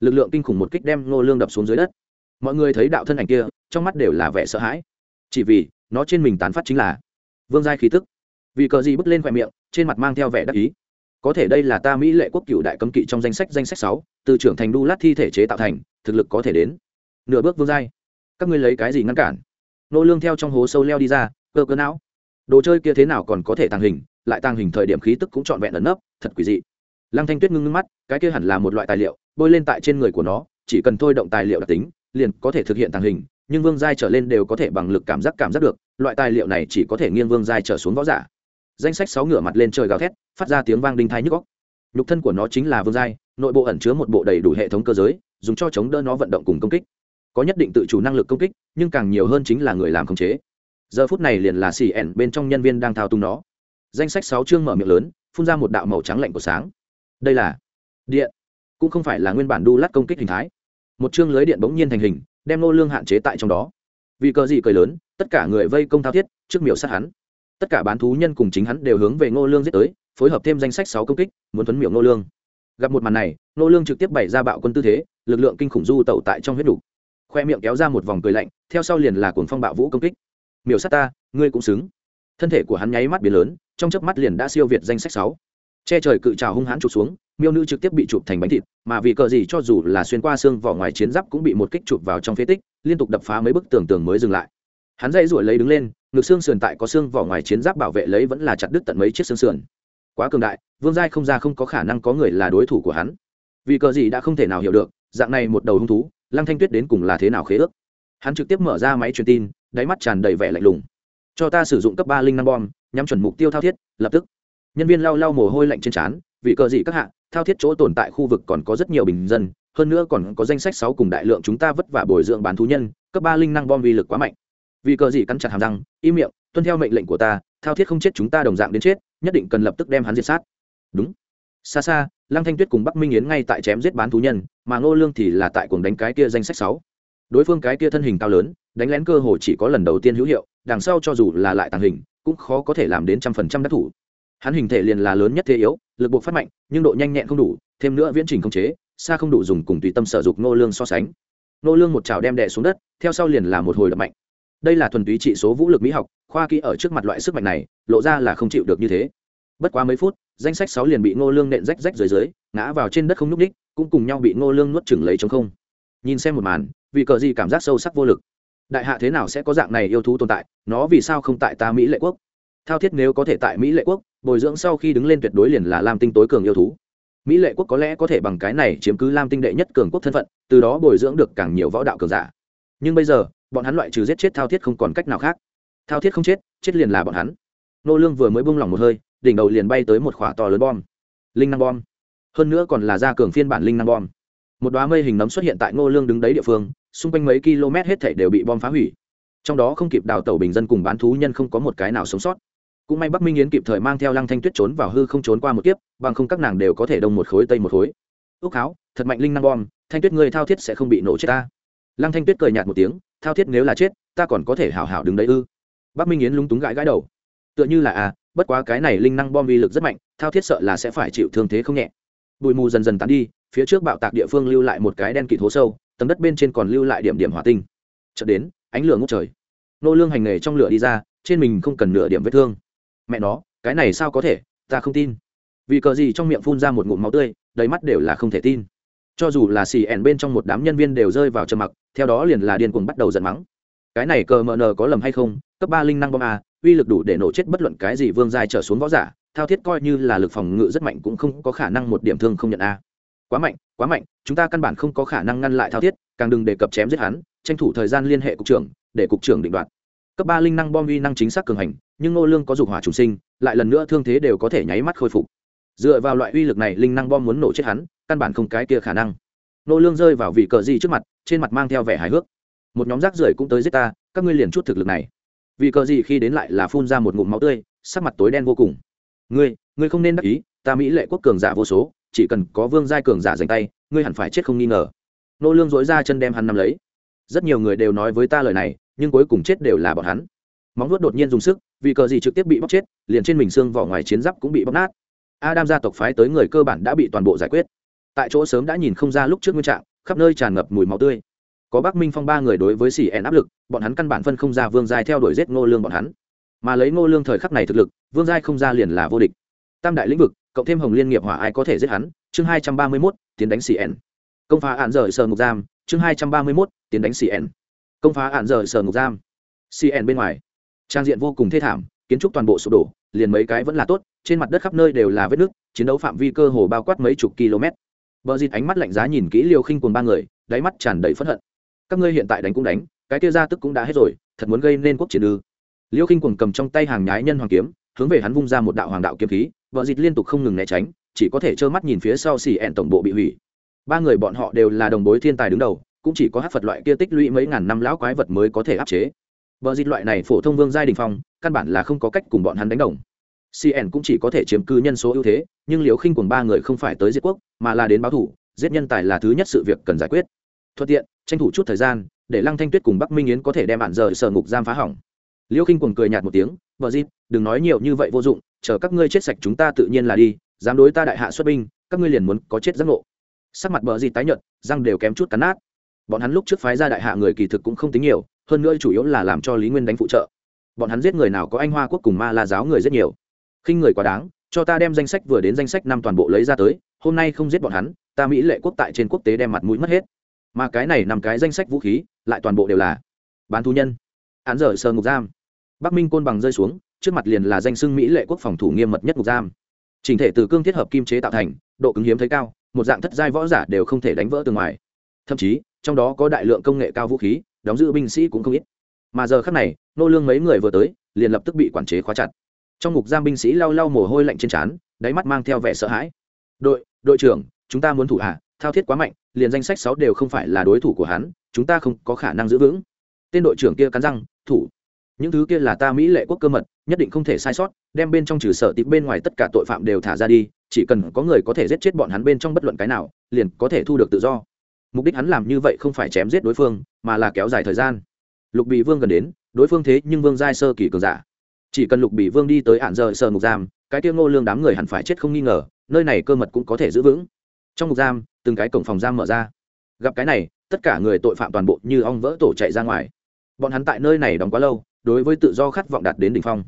Lực lượng kinh khủng một kích đem ngô lương đập xuống dưới đất. Mọi người thấy đạo thân ảnh kia, trong mắt đều là vẻ sợ hãi. Chỉ vì, nó trên mình tán phát chính là vương giai khí tức. Vì cờ gì bước lên khoe miệng, trên mặt mang theo vẻ đắc ý. Có thể đây là ta mỹ lệ quốc cựu đại cấm kỵ trong danh sách danh sách sáu, từ trưởng thành đu lát thi thể chế tạo thành, thực lực có thể đến nửa bước vương giai. Các ngươi lấy cái gì ngăn cản? Nô lương theo trong hố sâu leo đi ra, cơ cơ não đồ chơi kia thế nào còn có thể tàng hình, lại tàng hình thời điểm khí tức cũng trọn vẹn ẩn nấp, thật quỷ dị. Lăng thanh tuyết ngưng ngưng mắt, cái kia hẳn là một loại tài liệu, bôi lên tại trên người của nó, chỉ cần thôi động tài liệu đặc tính, liền có thể thực hiện tàng hình, nhưng vương giai trở lên đều có thể bằng lực cảm giác cảm giác được, loại tài liệu này chỉ có thể nghiêng vương giai trở xuống võ giả. Danh sách sáu ngửa mặt lên trời gào thét, phát ra tiếng vang đinh thai nhức góc nhục thân của nó chính là vương giai, nội bộ ẩn chứa một bộ đầy đủ hệ thống cơ giới, dùng cho chống đỡ nó vận động cùng công kích. Có nhất định tự chủ năng lực công kích, nhưng càng nhiều hơn chính là người làm khống chế giờ phút này liền là xì ẻn bên trong nhân viên đang thao túng nó. Danh sách sáu chương mở miệng lớn, phun ra một đạo màu trắng lạnh của sáng. Đây là điện. Cũng không phải là nguyên bản đu lát công kích hình thái. Một chương lưới điện bỗng nhiên thành hình, đem nô lương hạn chế tại trong đó. Vì cờ gì cười lớn, tất cả người vây công thao thiết, trước miểu sát hắn. Tất cả bán thú nhân cùng chính hắn đều hướng về ngô lương giết tới, phối hợp thêm danh sách sáu công kích, muốn tuấn miểu ngô lương. Gặp một màn này, ngô lương trực tiếp bày ra bạo quân tư thế, lực lượng kinh khủng du tẩu tại trong huyết đủ. Khoe miệng kéo ra một vòng cười lạnh, theo sau liền là cuồng phong bạo vũ công kích miểu sát ta, ngươi cũng xứng. Thân thể của hắn nháy mắt biến lớn, trong chớp mắt liền đã siêu việt danh sách sáu. Che trời cự trào hung hãn chụp xuống, miêu nữ trực tiếp bị chụp thành bánh thịt, mà vì cờ gì cho dù là xuyên qua xương vỏ ngoài chiến giáp cũng bị một kích chụp vào trong phế tích, liên tục đập phá mấy bức tường tường mới dừng lại. Hắn dây ruổi lấy đứng lên, ngực xương sườn tại có xương vỏ ngoài chiến giáp bảo vệ lấy vẫn là chặt đứt tận mấy chiếc xương sườn. Quá cường đại, vương giai không ra không có khả năng có người là đối thủ của hắn. Vì cờ gì đã không thể nào hiểu được, dạng này một đầu hung thú, lăng thanh tuyết đến cùng là thế nào khế ước? Hắn trực tiếp mở ra máy truyền tin đáy mắt tràn đầy vẻ lạnh lùng. Cho ta sử dụng cấp ba linh năm bom, nhắm chuẩn mục tiêu thao thiết, lập tức. Nhân viên lau lau mồ hôi lạnh trên trán vì cờ gì các hạ, thao thiết chỗ tồn tại khu vực còn có rất nhiều bình dân, hơn nữa còn có danh sách sáu cùng đại lượng chúng ta vất vả bồi dưỡng bán thú nhân, cấp ba linh năng bom vi lực quá mạnh. Vì cờ gì cắn chặt hàm răng, im miệng, tuân theo mệnh lệnh của ta, thao thiết không chết chúng ta đồng dạng đến chết, nhất định cần lập tức đem hắn diệt sát. Đúng. Xa xa, lăng thanh tuyết cùng bắc minh yến ngay tại chém giết bán thú nhân, mà ngô lương thì là tại cuồng đánh cái kia danh sách sáu đối phương cái kia thân hình cao lớn, đánh lén cơ hồ chỉ có lần đầu tiên hữu hiệu, đằng sau cho dù là lại tàng hình, cũng khó có thể làm đến trăm phần trăm đắc thủ. Hắn hình thể liền là lớn nhất thế yếu, lực buộc phát mạnh, nhưng độ nhanh nhẹn không đủ, thêm nữa viễn trình không chế, xa không đủ dùng cùng tùy tâm sở dục nô lương so sánh. Nô lương một chảo đem đè xuống đất, theo sau liền là một hồi đập mạnh. Đây là thuần túy trị số vũ lực mỹ học, khoa kỹ ở trước mặt loại sức mạnh này, lộ ra là không chịu được như thế. Bất quá mấy phút, danh sách sáu liền bị ngô lương nện rách rách dưới dưới, ngã vào trên đất không nhúc ních cũng cùng nhau bị ngô lương nuốt chửng lấy trống không. Nhìn xem một màn vì cờ gì cảm giác sâu sắc vô lực. Đại hạ thế nào sẽ có dạng này yêu thú tồn tại, nó vì sao không tại ta mỹ lệ quốc? Thao thiết nếu có thể tại mỹ lệ quốc, bồi dưỡng sau khi đứng lên tuyệt đối liền là lam tinh tối cường yêu thú. Mỹ lệ quốc có lẽ có thể bằng cái này chiếm cứ lam tinh đệ nhất cường quốc thân phận, từ đó bồi dưỡng được càng nhiều võ đạo cường giả. Nhưng bây giờ, bọn hắn loại trừ giết chết thao thiết không còn cách nào khác. Thao thiết không chết chết liền là bọn hắn. Nô lương vừa mới bung lỏng một hơi, đỉnh đầu liền bay tới một khỏa to lớn bom. Linh năng bom. Hơn nữa còn là gia cường phiên bản linh năng bom. Một đóa mây hình nấm xuất hiện tại nô lương đứng đấy địa phương xung quanh mấy km hết thảy đều bị bom phá hủy. Trong đó không kịp đào tẩu bình dân cùng bán thú nhân không có một cái nào sống sót. Cũng may bắc minh yến kịp thời mang theo lăng thanh tuyết trốn vào hư không trốn qua một kiếp, bằng không các nàng đều có thể đông một khối tây một khối. Ước háo, thật mạnh linh năng bom, thanh tuyết người thao thiết sẽ không bị nổ chết ta. Lăng thanh tuyết cười nhạt một tiếng, thao thiết nếu là chết, ta còn có thể hảo hảo đứng đấy ư? Bắc minh yến lúng túng gãi gãi đầu. Tựa như là à bất quá cái này linh năng bom uy lực rất mạnh, thao thiết sợ là sẽ phải chịu thương thế không nhẹ. Bụi mù dần dần tán đi, phía trước bạo tạc địa phương lưu lại một cái đen kịt hố sâu tầng đất bên trên còn lưu lại điểm điểm hỏa tinh. Chợt đến, ánh lửa ngốc trời. Nô lương hành nghề trong lửa đi ra, trên mình không cần nửa điểm vết thương. Mẹ nó, cái này sao có thể, ta không tin. Vì cờ gì trong miệng phun ra một ngụm máu tươi, đầy mắt đều là không thể tin. Cho dù là xì ẻn bên trong một đám nhân viên đều rơi vào trầm mặc, theo đó liền là điên cuồng bắt đầu giận mắng. Cái này cờ mờ nờ có lầm hay không? Cấp ba linh năng bom a, uy lực đủ để nổ chết bất luận cái gì vương giai trở xuống võ giả, thao thiết coi như là lực phòng ngự rất mạnh cũng không có khả năng một điểm thương không nhận a quá mạnh quá mạnh, chúng ta căn bản không có khả năng ngăn lại thao thiết, càng đừng đề cập chém giết hắn, tranh thủ thời gian liên hệ cục trưởng, để cục trưởng định đoạt. Cấp ba linh năng bom uy năng chính xác cường hành, nhưng ngô lương có dục hỏa chủ sinh, lại lần nữa thương thế đều có thể nháy mắt khôi phục. Dựa vào loại uy lực này, linh năng bom muốn nổ chết hắn, căn bản không cái kia khả năng. Ngô lương rơi vào vị cờ gì trước mặt, trên mặt mang theo vẻ hài hước. Một nhóm rác rưởi cũng tới giết ta, các ngươi liền chút thực lực này. Vì cờ gì khi đến lại là phun ra một ngụm máu tươi, sắc mặt tối đen vô cùng. Ngươi ngươi không nên đắc ý, ta mỹ lệ quốc cường giả vô số chỉ cần có vương giai cường giả dành tay, ngươi hẳn phải chết không nghi ngờ. Nô lương dối ra chân đem hắn nắm lấy. Rất nhiều người đều nói với ta lời này, nhưng cuối cùng chết đều là bọn hắn. Móng vuốt đột nhiên dùng sức, vì cờ gì trực tiếp bị bóc chết, liền trên mình xương vỏ ngoài chiến giáp cũng bị bóc nát. Adam gia tộc phái tới người cơ bản đã bị toàn bộ giải quyết. Tại chỗ sớm đã nhìn không ra lúc trước nguyên trạng, khắp nơi tràn ngập mùi máu tươi. Có bắc minh phong ba người đối với xỉ ẻn áp lực, bọn hắn căn bản phân không ra vương giai theo đuổi giết ngô lương bọn hắn. Mà lấy ngô lương thời khắc này thực lực, vương giai không ra liền là vô địch. Tam đại lĩnh vực cộng thêm hồng liên nghiệp hỏa ai có thể giết hắn, chương hai trăm ba mươi mốt, tiến đánh cn công phá hạn rời sờ ngục giam, chương hai trăm ba mươi mốt, tiến đánh cn công phá hạn rời sờ ngục giam. Cn bên ngoài. Trang diện vô cùng thê thảm, kiến trúc toàn bộ sụp đổ, liền mấy cái vẫn là tốt, trên mặt đất khắp nơi đều là vết nứt, chiến đấu phạm vi cơ hồ bao quát mấy chục km. Bờ dịt ánh mắt lạnh giá nhìn kỹ liều khinh cùng ba người, đáy mắt tràn đầy phẫn hận. Các ngươi hiện tại đánh cũng đánh, cái kia ra tức cũng đã hết rồi, thật muốn gây nên quốc triển ư. Liêu khinh quần cầm trong tay hàng nhái nhân hoàng kiếm, hướng về hắn vung ra một đạo hoàng đạo kiếm khí vợ dịt liên tục không ngừng né tránh, chỉ có thể trơ mắt nhìn phía sau xì ẹn tổng bộ bị hủy. Ba người bọn họ đều là đồng bối thiên tài đứng đầu, cũng chỉ có hát phật loại kia tích lũy mấy ngàn năm lão quái vật mới có thể áp chế. Vợ dịt loại này phổ thông vương giai đình phong, căn bản là không có cách cùng bọn hắn đánh đồng. Cn cũng chỉ có thể chiếm cư nhân số ưu thế, nhưng liều khinh cùng ba người không phải tới diệt quốc, mà là đến báo thủ, giết nhân tài là thứ nhất sự việc cần giải quyết. Thuận tiện, tranh thủ chút thời gian, để lăng thanh tuyết cùng bắc minh yến có thể đem bạn rời sở ngục giam phá hỏng. Liêu khinh quần cười nhạt một tiếng, vợ dịp đừng nói nhiều như vậy vô dụng chờ các ngươi chết sạch chúng ta tự nhiên là đi, dám đối ta đại hạ xuất binh, các ngươi liền muốn có chết giác ngộ. Sắc mặt bờ gì tái nhợt, răng đều kém chút cắn nát. Bọn hắn lúc trước phái ra đại hạ người kỳ thực cũng không tính nhiều, hơn nữa chủ yếu là làm cho lý nguyên đánh phụ trợ. Bọn hắn giết người nào có anh hoa quốc cùng ma la giáo người rất nhiều. Khinh người quá đáng, cho ta đem danh sách vừa đến danh sách năm toàn bộ lấy ra tới, hôm nay không giết bọn hắn, ta mỹ lệ quốc tại trên quốc tế đem mặt mũi mất hết. Mà cái này nằm cái danh sách vũ khí, lại toàn bộ đều là bán thú nhân. Án dở sơ ngục giam. Bắc minh côn bằng rơi xuống trước mặt liền là danh xưng mỹ lệ quốc phòng thủ nghiêm mật nhất ngục giam. Trình thể từ cương thiết hợp kim chế tạo thành, độ cứng hiếm thấy cao, một dạng thất giai võ giả đều không thể đánh vỡ từ ngoài. Thậm chí, trong đó có đại lượng công nghệ cao vũ khí, đóng giữ binh sĩ cũng không ít. Mà giờ khác này, nô lương mấy người vừa tới, liền lập tức bị quản chế khóa chặt. Trong ngục giam binh sĩ lau lau mồ hôi lạnh trên trán, đáy mắt mang theo vẻ sợ hãi. Đội đội trưởng, chúng ta muốn thủ hạ, thao thiết quá mạnh, liền danh sách sáu đều không phải là đối thủ của hắn, chúng ta không có khả năng giữ vững. Tên đội trưởng kia cắn răng, thủ những thứ kia là ta mỹ lệ quốc cơ mật, nhất định không thể sai sót, đem bên trong trừ sở tịp bên ngoài tất cả tội phạm đều thả ra đi, chỉ cần có người có thể giết chết bọn hắn bên trong bất luận cái nào, liền có thể thu được tự do. Mục đích hắn làm như vậy không phải chém giết đối phương, mà là kéo dài thời gian. Lục bị vương gần đến, đối phương thế nhưng vương giai sơ kỳ cường giả. Chỉ cần lục bị vương đi tới hạn giờ sờ ngục giam, cái tiêu ngô lương đám người hẳn phải chết không nghi ngờ, nơi này cơ mật cũng có thể giữ vững. Trong ngục giam, từng cái cổng phòng giam mở ra. Gặp cái này, tất cả người tội phạm toàn bộ như ong vỡ tổ chạy ra ngoài. Bọn hắn tại nơi này đóng quá lâu đối với tự do khát vọng đạt đến đỉnh phong.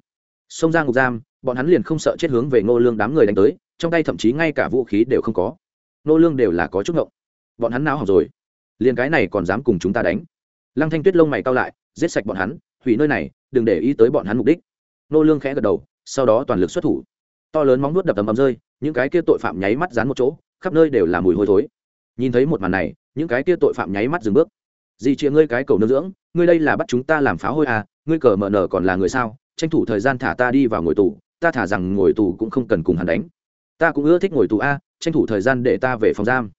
Xông ra ngục giam, bọn hắn liền không sợ chết hướng về ngô lương đám người đánh tới, trong tay thậm chí ngay cả vũ khí đều không có. Ngô lương đều là có chút ngộng. Bọn hắn náo hỏng rồi. Liền cái này còn dám cùng chúng ta đánh. Lăng thanh tuyết lông mày cao lại, giết sạch bọn hắn, hủy nơi này, đừng để ý tới bọn hắn mục đích. Ngô lương khẽ gật đầu, sau đó toàn lực xuất thủ. To lớn móng nuốt đập tầm ầm rơi, những cái kia tội phạm nháy mắt dán một chỗ, khắp nơi đều là mùi hôi thối. Nhìn thấy một màn này, những cái kia tội phạm nháy mắt dừng bước. Gì chuyện ngươi cái cầu nương dưỡng ngươi đây là bắt chúng ta làm phá hôi à ngươi cờ mờ nở còn là người sao? Tranh thủ thời gian thả ta đi vào ngồi tù, ta thả rằng ngồi tù cũng không cần cùng hắn đánh. Ta cũng ưa thích ngồi tù a, tranh thủ thời gian để ta về phòng giam.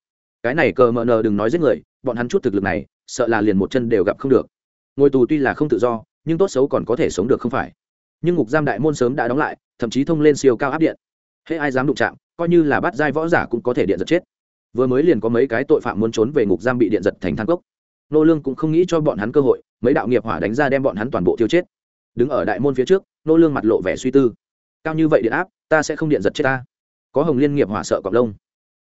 Cái này cờ mờ nờ đừng nói giết người, bọn hắn chút thực lực này, sợ là liền một chân đều gặp không được. Ngồi tù tuy là không tự do, nhưng tốt xấu còn có thể sống được không phải. Nhưng ngục giam đại môn sớm đã đóng lại, thậm chí thông lên siêu cao áp điện. Hễ ai dám đụng chạm, coi như là bắt giai võ giả cũng có thể điện giật chết. Vừa mới liền có mấy cái tội phạm muốn trốn về ngục giam bị điện giật thành thang cốc nô lương cũng không nghĩ cho bọn hắn cơ hội, mấy đạo nghiệp hỏa đánh ra đem bọn hắn toàn bộ tiêu chết. Đứng ở đại môn phía trước, nô lương mặt lộ vẻ suy tư. Cao như vậy điện áp, ta sẽ không điện giật chết ta. Có hồng liên nghiệp hỏa sợ cọp lông.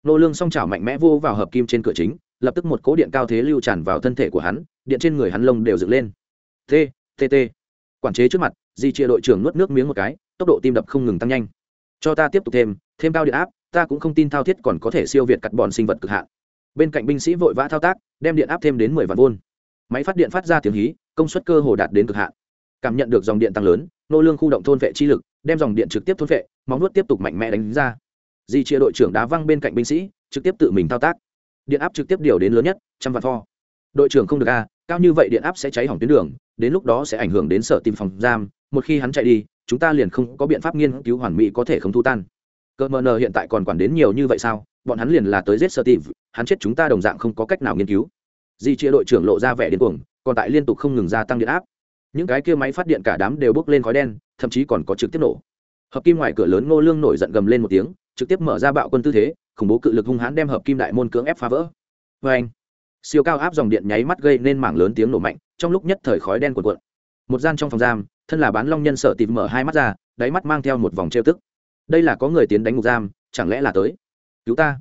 Nô lương song chảo mạnh mẽ vô vào hợp kim trên cửa chính, lập tức một cố điện cao thế lưu tràn vào thân thể của hắn, điện trên người hắn lông đều dựng lên. T t t. Quản chế trước mặt, di chia đội trưởng nuốt nước miếng một cái, tốc độ tim đập không ngừng tăng nhanh. Cho ta tiếp tục thêm thêm cao điện áp, ta cũng không tin thao thiết còn có thể siêu việt cắt bọn sinh vật cực hạn bên cạnh binh sĩ vội vã thao tác, đem điện áp thêm đến mười vạn vôn. Máy phát điện phát ra tiếng hí, công suất cơ hồ đạt đến cực hạn. Cảm nhận được dòng điện tăng lớn, nô lương khu động thôn vệ chi lực, đem dòng điện trực tiếp thôn vệ, móng nuốt tiếp tục mạnh mẽ đánh ra. Di chia đội trưởng đá văng bên cạnh binh sĩ, trực tiếp tự mình thao tác. Điện áp trực tiếp điều đến lớn nhất, trăm vạn pho. Đội trưởng không được a, cao như vậy điện áp sẽ cháy hỏng tuyến đường, đến lúc đó sẽ ảnh hưởng đến sở tìm phòng giam. Một khi hắn chạy đi, chúng ta liền không có biện pháp nghiên cứu hoàn mỹ có thể không thu tan cơ mờ nờ hiện tại còn quản đến nhiều như vậy sao? Bọn hắn liền là tới giết sơ tim hắn chết chúng ta đồng dạng không có cách nào nghiên cứu. Di chia đội trưởng lộ ra vẻ điên cuồng, còn tại liên tục không ngừng gia tăng điện áp. Những cái kia máy phát điện cả đám đều bốc lên khói đen, thậm chí còn có trực tiếp nổ. Hợp kim ngoài cửa lớn ngô lương nổi giận gầm lên một tiếng, trực tiếp mở ra bạo quân tư thế, khủng bố cự lực hung hãn đem hợp kim đại môn cưỡng ép phá vỡ. Vê anh siêu cao áp dòng điện nháy mắt gây nên mảng lớn tiếng nổ mạnh, trong lúc nhất thời khói đen cuộn cuộn. Một gian trong phòng giam, thân là bán long nhân sợ tìm mở hai mắt ra, đáy mắt mang theo một vòng trêu tức đây là có người tiến đánh ngục giam, chẳng lẽ là tới? Cứu ta.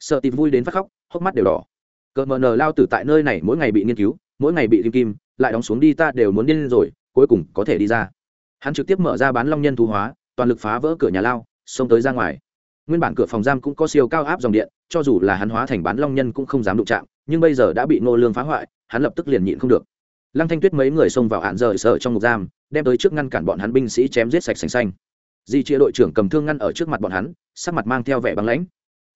Sợ tìm vui đến phát khóc, hốc mắt đều đỏ. Cờ mờ nờ lao tử tại nơi này mỗi ngày bị nghiên cứu, mỗi ngày bị kim kim, lại đóng xuống đi ta đều muốn điên rồi, cuối cùng có thể đi ra. Hắn trực tiếp mở ra bán long nhân thu hóa, toàn lực phá vỡ cửa nhà lao, xông tới ra ngoài. Nguyên bản cửa phòng giam cũng có siêu cao áp dòng điện, cho dù là hắn hóa thành bán long nhân cũng không dám đụng chạm, nhưng bây giờ đã bị nô lương phá hoại, hắn lập tức liền nhịn không được. Lăng thanh tuyết mấy người xông vào hạn rời sợ trong ngục giam, đem tới trước ngăn cản bọn hắn binh sĩ chém giết sạch sành xanh di chia đội trưởng cầm thương ngăn ở trước mặt bọn hắn, sắc mặt mang theo vẻ băng lãnh.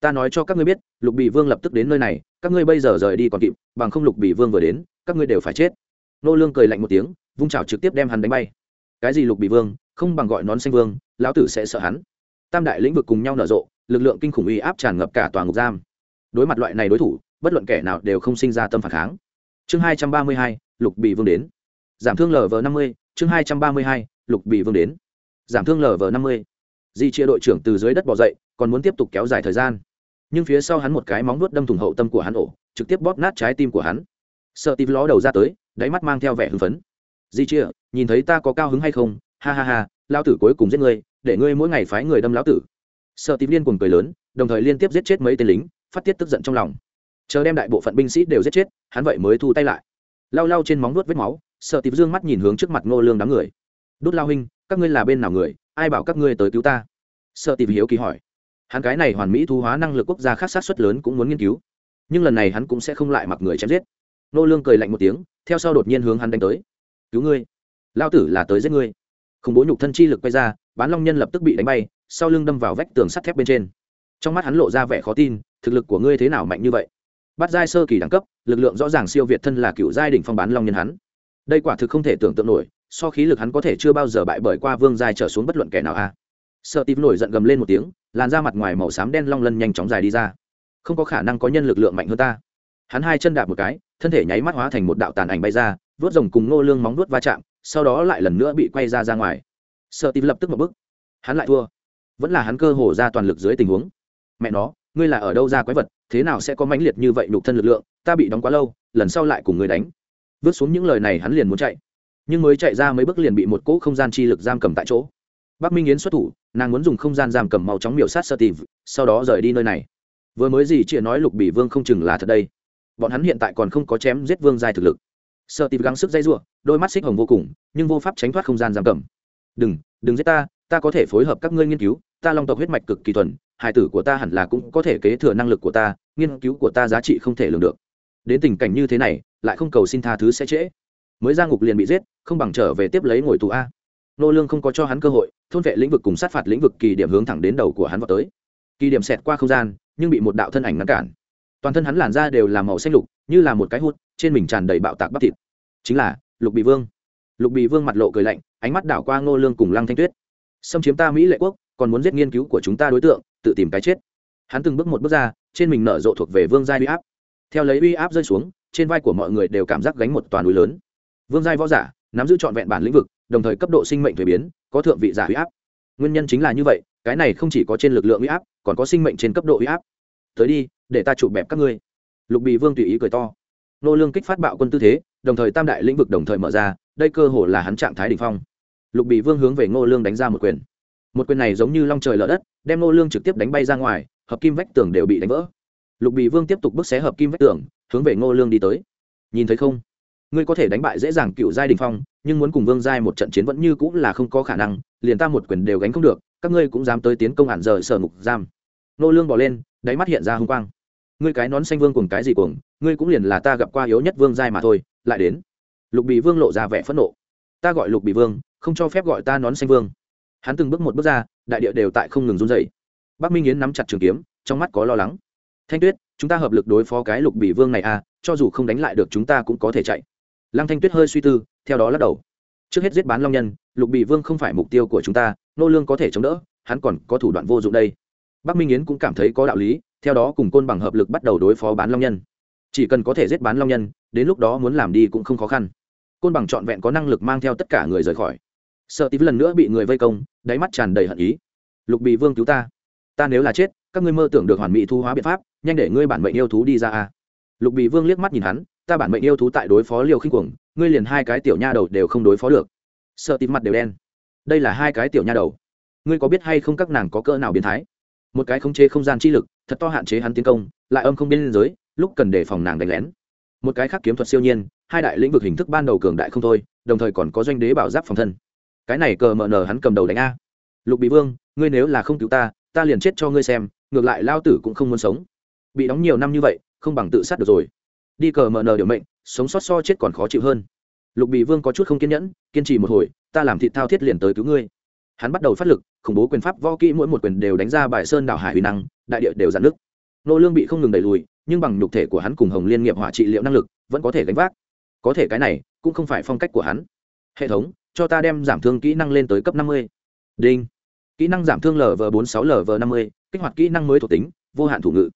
Ta nói cho các ngươi biết, lục bị vương lập tức đến nơi này, các ngươi bây giờ rời đi còn kịp, bằng không lục bị vương vừa đến, các ngươi đều phải chết. Nô lương cười lạnh một tiếng, vung chảo trực tiếp đem hắn đánh bay. Cái gì lục bị vương, không bằng gọi nón xanh vương, lão tử sẽ sợ hắn. Tam đại lĩnh vực cùng nhau nở rộ, lực lượng kinh khủng uy áp tràn ngập cả toàn ngục giam. Đối mặt loại này đối thủ, bất luận kẻ nào đều không sinh ra tâm phản kháng. Chương hai trăm ba mươi hai, lục bị vương đến. Giảm thương lv năm mươi, chương hai trăm ba mươi hai, lục bị vương đến giảm thương lv năm mươi. Di chia đội trưởng từ dưới đất bỏ dậy, còn muốn tiếp tục kéo dài thời gian. Nhưng phía sau hắn một cái móng nuốt đâm thủng hậu tâm của hắn ổ, trực tiếp bóp nát trái tim của hắn. Sợ tim ló đầu ra tới, đáy mắt mang theo vẻ hưng phấn. Di chia, nhìn thấy ta có cao hứng hay không? Ha ha ha lao tử cuối cùng giết ngươi, để ngươi mỗi ngày phái người đâm lão tử. Sợ tìm liên cùng cười lớn, đồng thời liên tiếp giết chết mấy tên lính, phát tiết tức giận trong lòng. Chờ đem đại bộ phận binh sĩ đều giết chết, hắn vậy mới thu tay lại. Lao lao trên móng nuốt vết máu, sợ tìm dương mắt nhìn hướng trước mặt ngô lương đám người. Đốt lao huynh các ngươi là bên nào người, ai bảo các ngươi tới cứu ta? Sợ tìm hiếu kỳ hỏi. Hắn cái này hoàn mỹ thu hóa năng lực quốc gia khác sát xuất lớn cũng muốn nghiên cứu. Nhưng lần này hắn cũng sẽ không lại mặc người chém giết. Nô lương cười lạnh một tiếng, theo sau đột nhiên hướng hắn đánh tới. Cứu ngươi. Lao tử là tới giết ngươi. Khủng bố nhục thân chi lực quay ra, bán long nhân lập tức bị đánh bay, sau lưng đâm vào vách tường sắt thép bên trên. Trong mắt hắn lộ ra vẻ khó tin, thực lực của ngươi thế nào mạnh như vậy? Bắt giai sơ kỳ đẳng cấp, lực lượng rõ ràng siêu việt thân là cựu giai đỉnh phong bán long nhân hắn. Đây quả thực không thể tưởng tượng nổi so khí lực hắn có thể chưa bao giờ bại bởi qua vương dài trở xuống bất luận kẻ nào a. Sợ tím nổi giận gầm lên một tiếng, làn ra mặt ngoài màu xám đen long lân nhanh chóng dài đi ra. Không có khả năng có nhân lực lượng mạnh hơn ta. Hắn hai chân đạp một cái, thân thể nháy mắt hóa thành một đạo tàn ảnh bay ra, vớt rồng cùng nô lương móng vuốt va chạm, sau đó lại lần nữa bị quay ra ra ngoài. Sợ tím lập tức một bước. Hắn lại thua. Vẫn là hắn cơ hồ ra toàn lực dưới tình huống. Mẹ nó, ngươi là ở đâu ra quái vật, thế nào sẽ có mãnh liệt như vậy nhục thân lực lượng, ta bị đóng quá lâu, lần sau lại cùng ngươi đánh. Vứt xuống những lời này hắn liền muốn chạy nhưng mới chạy ra mấy bước liền bị một cỗ không gian chi lực giam cầm tại chỗ. Bắc minh yến xuất thủ, nàng muốn dùng không gian giam cầm màu chóng miểu sát sơ tìm, sau đó rời đi nơi này. Vừa mới gì chị nói lục bỉ vương không chừng là thật đây. Bọn hắn hiện tại còn không có chém giết vương giai thực lực. Sơ tìm gắng sức dây giụa, đôi mắt xích hồng vô cùng, nhưng vô pháp tránh thoát không gian giam cầm. Đừng đừng giết ta ta có thể phối hợp các ngươi nghiên cứu, ta long tộc huyết mạch cực kỳ thuần, hải tử của ta hẳn là cũng có thể kế thừa năng lực của ta, nghiên cứu của ta giá trị không thể lường được. Đến tình cảnh như thế này, lại không cầu xin tha thứ sẽ trễ mới ra ngục liền bị giết, không bằng trở về tiếp lấy ngồi tù a. Nô lương không có cho hắn cơ hội, thôn vệ lĩnh vực cùng sát phạt lĩnh vực kỳ điểm hướng thẳng đến đầu của hắn vào tới. Kỳ điểm xẹt qua không gian, nhưng bị một đạo thân ảnh ngăn cản. Toàn thân hắn làn da đều là màu xanh lục, như là một cái hút, trên mình tràn đầy bạo tạc bắp thịt. Chính là, lục bị vương. Lục bị vương mặt lộ cười lạnh, ánh mắt đảo qua ngô lương cùng lăng thanh tuyết. Xâm chiếm ta mỹ lệ quốc, còn muốn giết nghiên cứu của chúng ta đối tượng, tự tìm cái chết. Hắn từng bước một bước ra, trên mình nở rộ thuộc về vương gia uy áp. Theo lấy uy áp rơi xuống, trên vai của mọi người đều cảm giác gánh một toàn núi lớn vương giai võ giả, nắm giữ trọn vẹn bản lĩnh vực, đồng thời cấp độ sinh mệnh thuế biến, có thượng vị giả uy áp. Nguyên nhân chính là như vậy, cái này không chỉ có trên lực lượng uy áp, còn có sinh mệnh trên cấp độ uy áp. Tới đi, để ta chụp bẹp các ngươi. Lục bì vương tùy ý cười to. Nô lương kích phát bạo quân tư thế, đồng thời tam đại lĩnh vực đồng thời mở ra, đây cơ hồ là hắn trạng thái đỉnh phong. Lục bị vương hướng về ngô lương đánh ra một quyền. Một quyền này giống như long trời lở đất, đem ngô lương trực tiếp đánh bay ra ngoài, hợp kim vách tường đều bị đánh vỡ. Lục bị vương tiếp tục bước xé hợp kim vách tường, hướng về ngô lương đi tới. Nhìn thấy không? Ngươi có thể đánh bại dễ dàng cựu giai đình phong, nhưng muốn cùng vương giai một trận chiến vẫn như cũng là không có khả năng, liền ta một quyền đều gánh không được, các ngươi cũng dám tới tiến công hẳn giờ sở ngục giam. Nô lương bỏ lên, đáy mắt hiện ra hung quang. Ngươi cái nón xanh vương cùng cái gì cuồng, ngươi cũng liền là ta gặp qua yếu nhất vương giai mà thôi, lại đến. Lục bị vương lộ ra vẻ phẫn nộ. Ta gọi lục bị vương, không cho phép gọi ta nón xanh vương. Hắn từng bước một bước ra, đại địa đều tại không ngừng run rẩy. bắc minh yến nắm chặt trường kiếm, trong mắt có lo lắng. Thanh tuyết, chúng ta hợp lực đối phó cái lục bị vương này à cho dù không đánh lại được chúng ta cũng có thể chạy lăng thanh tuyết hơi suy tư, theo đó lắc đầu. Trước hết giết bán long nhân, lục bị vương không phải mục tiêu của chúng ta, nô lương có thể chống đỡ, hắn còn có thủ đoạn vô dụng đây. Bắc minh yến cũng cảm thấy có đạo lý, theo đó cùng côn bằng hợp lực bắt đầu đối phó bán long nhân. Chỉ cần có thể giết bán long nhân, đến lúc đó muốn làm đi cũng không khó khăn. Côn bằng trọn vẹn có năng lực mang theo tất cả người rời khỏi. Sợ tí lần nữa bị người vây công, đáy mắt tràn đầy hận ý. Lục bị vương cứu ta. Ta nếu là chết, các ngươi mơ tưởng được hoàn mỹ thu hóa biện pháp, nhanh để ngươi bản mệnh yêu thú đi ra a. Lục bị vương liếc mắt nhìn hắn ta bản mệnh yêu thú tại đối phó liều khinh cuồng, ngươi liền hai cái tiểu nha đầu đều không đối phó được. Sợ tím mặt đều đen. Đây là hai cái tiểu nha đầu. Ngươi có biết hay không các nàng có cỡ nào biến thái? Một cái khống chế không gian chi lực, thật to hạn chế hắn tiến công, lại âm không biên giới, lúc cần đề phòng nàng đánh lén. Một cái khác kiếm thuật siêu nhiên, hai đại lĩnh vực hình thức ban đầu cường đại không thôi, đồng thời còn có doanh đế bảo giáp phòng thân. Cái này cờ mờ nờ hắn cầm đầu đánh a. Lục bị vương, ngươi nếu là không cứu ta ta liền chết cho ngươi xem, ngược lại lao tử cũng không muốn sống. Bị đóng nhiều năm như vậy, không bằng tự sát được rồi đi cờ mờ nờ điều mệnh sống sót so chết còn khó chịu hơn. Lục bị vương có chút không kiên nhẫn kiên trì một hồi ta làm thịt thao thiết liền tới cứu ngươi. Hắn bắt đầu phát lực khủng bố quyền pháp vo kỹ mỗi một quyền đều đánh ra bài sơn đảo hải uy năng đại địa đều dạn nước. Nô lương bị không ngừng đẩy lùi nhưng bằng nhục thể của hắn cùng hồng liên nghiệp hỏa trị liệu năng lực vẫn có thể gánh vác. Có thể cái này cũng không phải phong cách của hắn. Hệ thống cho ta đem giảm thương kỹ năng lên tới cấp 50. đinh. Kỹ năng giảm thương lv 46 lv 50, kích hoạt kỹ năng mới thuộc tính vô hạn thủ ngự.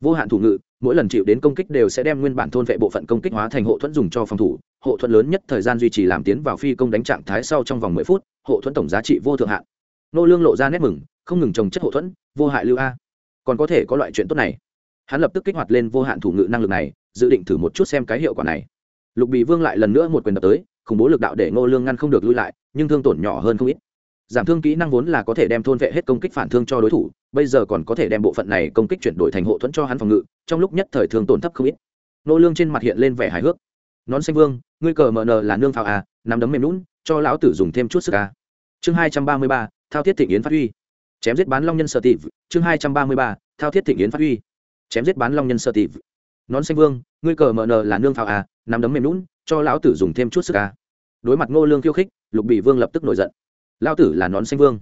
Vô hạn thủ ngự mỗi lần chịu đến công kích đều sẽ đem nguyên bản thôn vệ bộ phận công kích hóa thành hộ thuẫn dùng cho phòng thủ. Hộ thuẫn lớn nhất thời gian duy trì làm tiến vào phi công đánh trạng thái sau trong vòng mười phút, hộ thuẫn tổng giá trị vô thượng hạn. Nô lương lộ ra nét mừng, không ngừng trồng chất hộ thuẫn, vô hại lưu a. Còn có thể có loại chuyện tốt này. Hắn lập tức kích hoạt lên vô hạn thủ ngự năng lực này, dự định thử một chút xem cái hiệu quả này. Lục bị vương lại lần nữa một quyền đập tới, khủng bố lực đạo để ngô lương ngăn không được lui lại, nhưng thương tổn nhỏ hơn không ít giảm thương kỹ năng vốn là có thể đem thôn vệ hết công kích phản thương cho đối thủ, bây giờ còn có thể đem bộ phận này công kích chuyển đổi thành hộ thuẫn cho hắn phòng ngự, trong lúc nhất thời thương tổn thấp không ít. Nô lương trên mặt hiện lên vẻ hài hước. Nón xanh vương, ngươi cờ mờ nờ là nương pháo à nắm đấm mềm lún cho lão tử dùng thêm chút sức à. Chương hai trăm ba mươi ba, thao thiết thịnh yến phát huy. Chém giết bán long nhân sở tịp chương hai trăm ba mươi ba, thao thiết thịnh yến phát huy. Chém giết bán long nhân sở tịp nón xanh vương, ngươi cờ mờ nờ là nương pháo à nắm đấm mềm lún cho lão tử dùng thêm chút sức à. Đối mặt ngô lương khiêu khích, lục bị vương lập tức nổi giận lao tử là nón xanh vương.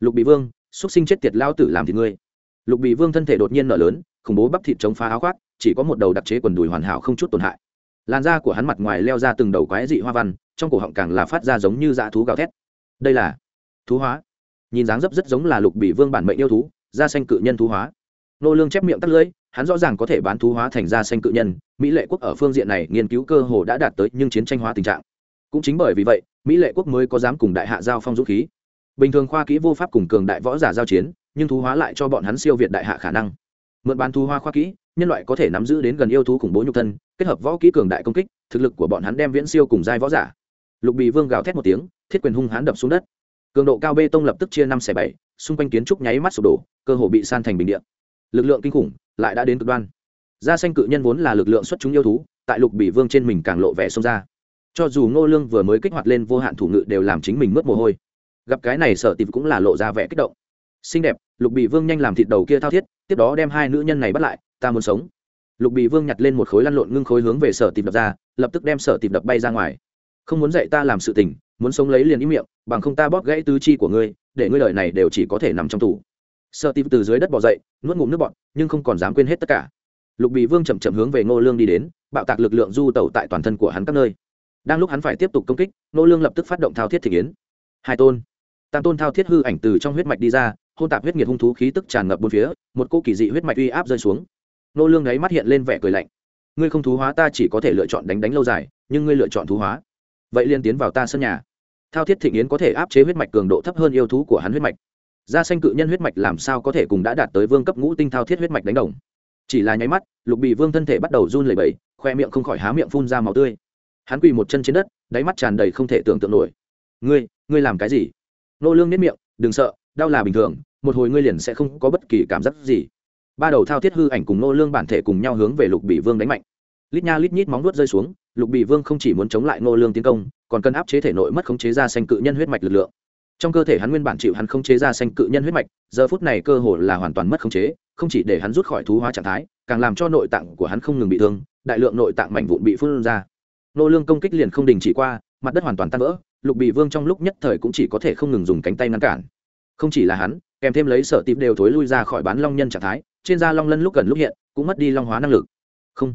Lục bị vương xúc sinh chết tiệt lao tử làm thì ngươi. Lục bị vương thân thể đột nhiên nở lớn, khủng bố bắp thịt chống phá áo khoác, chỉ có một đầu đặc chế quần đùi hoàn hảo không chút tổn hại. Làn da của hắn mặt ngoài leo ra từng đầu quái dị hoa văn, trong cổ họng càng là phát ra giống như dã thú gào thét. Đây là thú hóa. Nhìn dáng dấp rất giống là lục bị vương bản mệnh yêu thú, da xanh cự nhân thú hóa. Nô lương chép miệng tắt lưỡi, hắn rõ ràng có thể bán thú hóa thành da xanh cự nhân, mỹ lệ quốc ở phương diện này nghiên cứu cơ hồ đã đạt tới nhưng chiến tranh hóa tình trạng cũng chính bởi vì vậy, mỹ lệ quốc mới có dám cùng đại hạ giao phong dũng khí. Bình thường khoa kỹ vô pháp cùng cường đại võ giả giao chiến, nhưng thú hóa lại cho bọn hắn siêu việt đại hạ khả năng. Mượn bán thú hoa khoa kỹ, nhân loại có thể nắm giữ đến gần yêu thú khủng bố nhục thân, kết hợp võ kỹ cường đại công kích, thực lực của bọn hắn đem viễn siêu cùng giai võ giả. Lục bị vương gào thét một tiếng, thiết quyền hung hãn đập xuống đất. Cường độ cao bê tông lập tức chia năm xẻ bảy, xung quanh kiến trúc nháy mắt sụp đổ, cơ hồ bị san thành bình địa. lực lượng kinh khủng lại đã đến cực đoan. Gia xanh cự nhân vốn là lực lượng xuất chúng yêu thú, tại lục bị vương trên mình càng lộ vẻ xông ra cho dù ngô lương vừa mới kích hoạt lên vô hạn thủ ngự đều làm chính mình mất mồ hôi. Gặp cái này sở tìm cũng là lộ ra vẻ kích động. Xinh đẹp, lục bị vương nhanh làm thịt đầu kia thao thiết, tiếp đó đem hai nữ nhân này bắt lại, ta muốn sống. Lục bị vương nhặt lên một khối lăn lộn ngưng khối hướng về sở tìm đập ra, lập tức đem sở tìm đập bay ra ngoài. Không muốn dạy ta làm sự tình, muốn sống lấy liền ý miệng, bằng không ta bóp gãy tứ chi của ngươi, để ngươi lời này đều chỉ có thể nằm trong tủ sở tìm từ dưới đất bỏ dậy, nuốt ngụm nước bọt, nhưng không còn dám quên hết tất cả. Lục bị vương chậm chậm hướng về ngô lương đi đến, bạo tạc lực lượng du tẩu tại toàn thân của hắn các nơi đang lúc hắn phải tiếp tục công kích, nô lương lập tức phát động thao thiết thị yến. Hai tôn. Tam tôn thao thiết hư ảnh từ trong huyết mạch đi ra, hôn tạp huyết nhiệt hung thú khí tức tràn ngập bốn phía, một cô kỳ dị huyết mạch uy áp rơi xuống. Nô lương ấy mắt hiện lên vẻ cười lạnh. Ngươi không thú hóa ta chỉ có thể lựa chọn đánh đánh lâu dài, nhưng ngươi lựa chọn thú hóa. Vậy liên tiến vào ta sân nhà. Thao thiết thịnh yến có thể áp chế huyết mạch cường độ thấp hơn yêu thú của hắn huyết mạch. Da xanh cự nhân huyết mạch làm sao có thể cùng đã đạt tới vương cấp ngũ tinh thao thiết huyết mạch đánh đồng? Chỉ là nháy mắt, lục bị vương thân thể bắt đầu run lẩy bẩy, khoe miệng không khỏi há miệng phun ra màu tươi hắn quỳ một chân trên đất, đáy mắt tràn đầy không thể tưởng tượng nổi. Ngươi ngươi làm cái gì? Nô lương nếp miệng, đừng sợ, đau là bình thường, một hồi ngươi liền sẽ không có bất kỳ cảm giác gì. Ba đầu thao thiết hư ảnh cùng nô lương bản thể cùng nhau hướng về lục bị vương đánh mạnh. Lít nha lít nhít móng nuốt rơi xuống, lục bị vương không chỉ muốn chống lại nô lương tiến công, còn cần áp chế thể nội mất khống chế ra xanh cự nhân huyết mạch lực lượng. Trong cơ thể hắn nguyên bản chịu hắn không chế ra xanh cự nhân huyết mạch, giờ phút này cơ hồ là hoàn toàn mất khống chế, không chỉ để hắn rút khỏi thú hóa trạng thái, càng làm cho nội tạng của hắn không ngừng bị thương, đại lượng nội tạng mảnh vụn bị phun ra nô lương công kích liền không đình chỉ qua, mặt đất hoàn toàn tan vỡ, lục bị vương trong lúc nhất thời cũng chỉ có thể không ngừng dùng cánh tay ngăn cản. Không chỉ là hắn, kèm thêm lấy sở tím đều thối lui ra khỏi bán long nhân trạng thái, trên da long lân lúc gần lúc hiện, cũng mất đi long hóa năng lực. Không,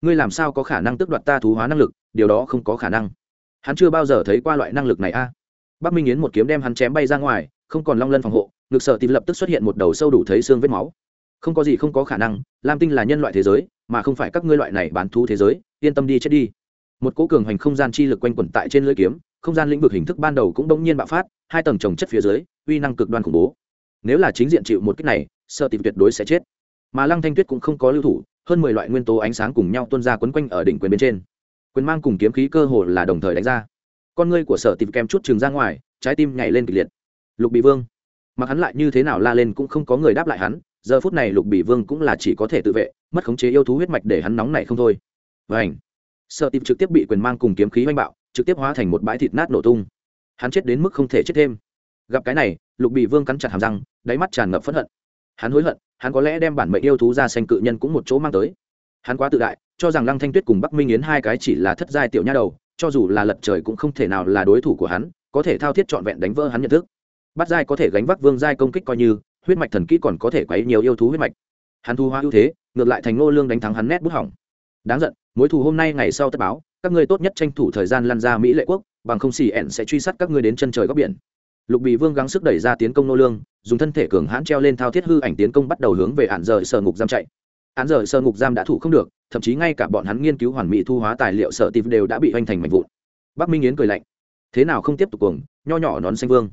ngươi làm sao có khả năng tước đoạt ta thú hóa năng lực, điều đó không có khả năng. Hắn chưa bao giờ thấy qua loại năng lực này a. À. bắc minh yến một kiếm đem hắn chém bay ra ngoài, không còn long lân phòng hộ, ngực sở tìm lập tức xuất hiện một đầu sâu đủ thấy xương vết máu. Không có gì không có khả năng, lam tinh là nhân loại thế giới, mà không phải các ngươi loại này bán thú thế giới, yên tâm đi chết đi một cố cường hành không gian chi lực quanh quẩn tại trên lưỡi kiếm, không gian lĩnh vực hình thức ban đầu cũng đông nhiên bạo phát, hai tầng trồng chất phía dưới, uy năng cực đoan khủng bố. Nếu là chính diện chịu một cách này, sợ tìm tuyệt đối sẽ chết. Mà lăng thanh tuyết cũng không có lưu thủ, hơn mười loại nguyên tố ánh sáng cùng nhau tuôn ra quấn quanh ở đỉnh quyền bên trên. Quyền mang cùng kiếm khí cơ hồ là đồng thời đánh ra. Con ngươi của sở tìm kem chút trường ra ngoài, trái tim nhảy lên kịch liệt. Lục bị vương. Mặc hắn lại như thế nào la lên cũng không có người đáp lại hắn, giờ phút này lục bị vương cũng là chỉ có thể tự vệ, mất khống chế yêu thú huyết mạch để hắn nóng này không thôi. Vảnh sợ tìm trực tiếp bị quyền mang cùng kiếm khí oanh bạo, trực tiếp hóa thành một bãi thịt nát nổ tung. Hắn chết đến mức không thể chết thêm. Gặp cái này, lục bị vương cắn chặt hàm răng, đáy mắt tràn ngập phẫn hận. Hắn hối hận, hắn có lẽ đem bản mệnh yêu thú ra xanh cự nhân cũng một chỗ mang tới. Hắn quá tự đại, cho rằng lăng thanh tuyết cùng bắc minh yến hai cái chỉ là thất giai tiểu nha đầu, cho dù là lật trời cũng không thể nào là đối thủ của hắn, có thể thao thiết trọn vẹn đánh vỡ hắn nhận thức. Bắt giai có thể gánh vác vương giai công kích coi như, huyết mạch thần kỹ còn có thể quấy nhiều yêu thú huyết mạch. Hắn thu hoa ưu thế, ngược lại thành ngô lương đánh thắng hắn nét bút hỏng. Đáng giận mối thù hôm nay ngày sau tất báo các ngươi tốt nhất tranh thủ thời gian lăn ra mỹ lệ quốc bằng không xì ẻn sẽ truy sát các ngươi đến chân trời góc biển. Lục bị vương gắng sức đẩy ra tiến công nô lương dùng thân thể cường hãn treo lên thao thiết hư ảnh tiến công bắt đầu hướng về hạn rời sở ngục giam chạy. Án rời sở ngục giam đã thủ không được thậm chí ngay cả bọn hắn nghiên cứu hoàn mỹ thu hóa tài liệu sở tìm đều đã bị hoành thành mảnh vụn. Bắc minh yến cười lạnh. Thế nào không tiếp tục cuồng nho nhỏ nón xanh vương.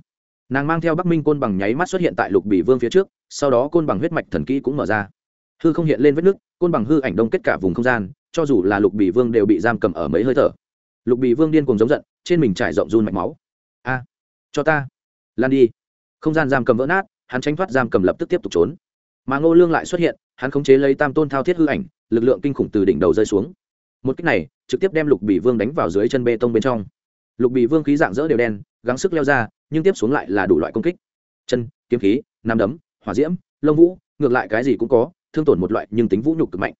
Nàng mang theo bắc minh côn bằng nháy mắt xuất hiện tại lục bị vương phía trước sau đó côn bằng huyết mạch thần kỹ cũng mở ra. Hư không hiện lên vết nước, côn bằng hư ảnh đông kết cả vùng không gian cho dù là lục Bì vương đều bị giam cầm ở mấy hơi thở. Lục Bì vương điên cùng giống giận, trên mình trải rộng run mạch máu. A, cho ta, lan đi. Không gian giam cầm vỡ nát, hắn tránh thoát giam cầm lập tức tiếp tục trốn. Mà ngô lương lại xuất hiện, hắn khống chế lấy tam tôn thao thiết hư ảnh, lực lượng kinh khủng từ đỉnh đầu rơi xuống. Một cách này, trực tiếp đem lục Bì vương đánh vào dưới chân bê tông bên trong. Lục Bì vương khí dạng dỡ đều đen, gắng sức leo ra, nhưng tiếp xuống lại là đủ loại công kích. Chân, kiếm khí nam đấm, hỏa diễm, lông vũ, ngược lại cái gì cũng có, thương tổn một loại nhưng tính vũ nhục cực mạnh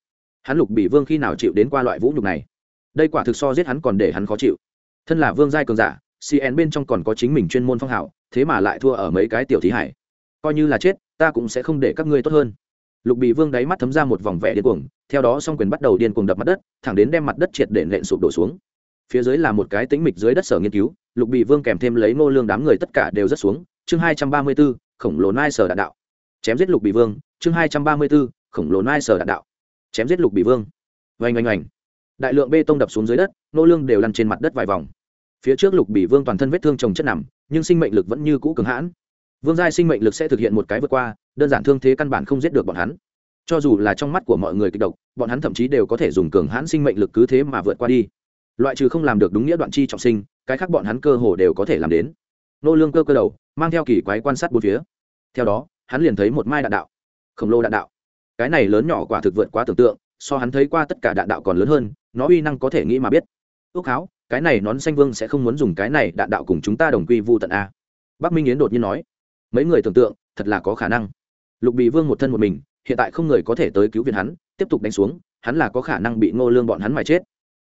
hắn lục bị vương khi nào chịu đến qua loại vũ nhục này? Đây quả thực so giết hắn còn để hắn khó chịu. Thân là vương giai cường giả cn bên trong còn có chính mình chuyên môn phong hào thế mà lại thua ở mấy cái tiểu thí hải. Coi như là chết ta cũng sẽ không để các ngươi tốt hơn. Lục bị vương đáy mắt thấm ra một vòng vẻ điên cuồng theo đó song quyền bắt đầu điên cuồng đập mặt đất thẳng đến đem mặt đất triệt để nện sụp đổ xuống. Phía dưới là một cái tĩnh mịch dưới đất sở nghiên cứu lục bị vương kèm thêm lấy ngô lương đám người tất cả đều rất xuống. Chương hai trăm ba mươi 234, khổng lồ nai sở đạn đạo. Chém giết lục bị vương chương hai trăm ba mươi 234, khổng lồ nai sở đạn đạo chém giết lục bị vương. Oanh oanh oanh. Đại lượng bê tông đập xuống dưới đất, nô lương đều lăn trên mặt đất vài vòng. Phía trước lục bị vương toàn thân vết thương chồng chất nằm, nhưng sinh mệnh lực vẫn như cũ cường hãn. Vương giai sinh mệnh lực sẽ thực hiện một cái vượt qua, đơn giản thương thế căn bản không giết được bọn hắn. Cho dù là trong mắt của mọi người kịch độc, bọn hắn thậm chí đều có thể dùng cường hãn sinh mệnh lực cứ thế mà vượt qua đi. Loại trừ không làm được đúng nghĩa đoạn chi trọng sinh, cái khác bọn hắn cơ hồ đều có thể làm đến. Nô lương cơ cơ đầu, mang theo kỳ quái quan sát bốn phía. Theo đó, hắn liền thấy một mai đạn đạo. Khổng lồ đạn đạo cái này lớn nhỏ quả thực vượt quá tưởng tượng, so hắn thấy qua tất cả đạn đạo còn lớn hơn, nó uy năng có thể nghĩ mà biết. Ước háo, cái này nón xanh vương sẽ không muốn dùng cái này đạn đạo cùng chúng ta đồng quy vu tận a. Bắc minh yến đột nhiên nói, mấy người tưởng tượng, thật là có khả năng. Lục bị vương một thân một mình, hiện tại không người có thể tới cứu viện hắn, tiếp tục đánh xuống, hắn là có khả năng bị ngô lương bọn hắn mà chết.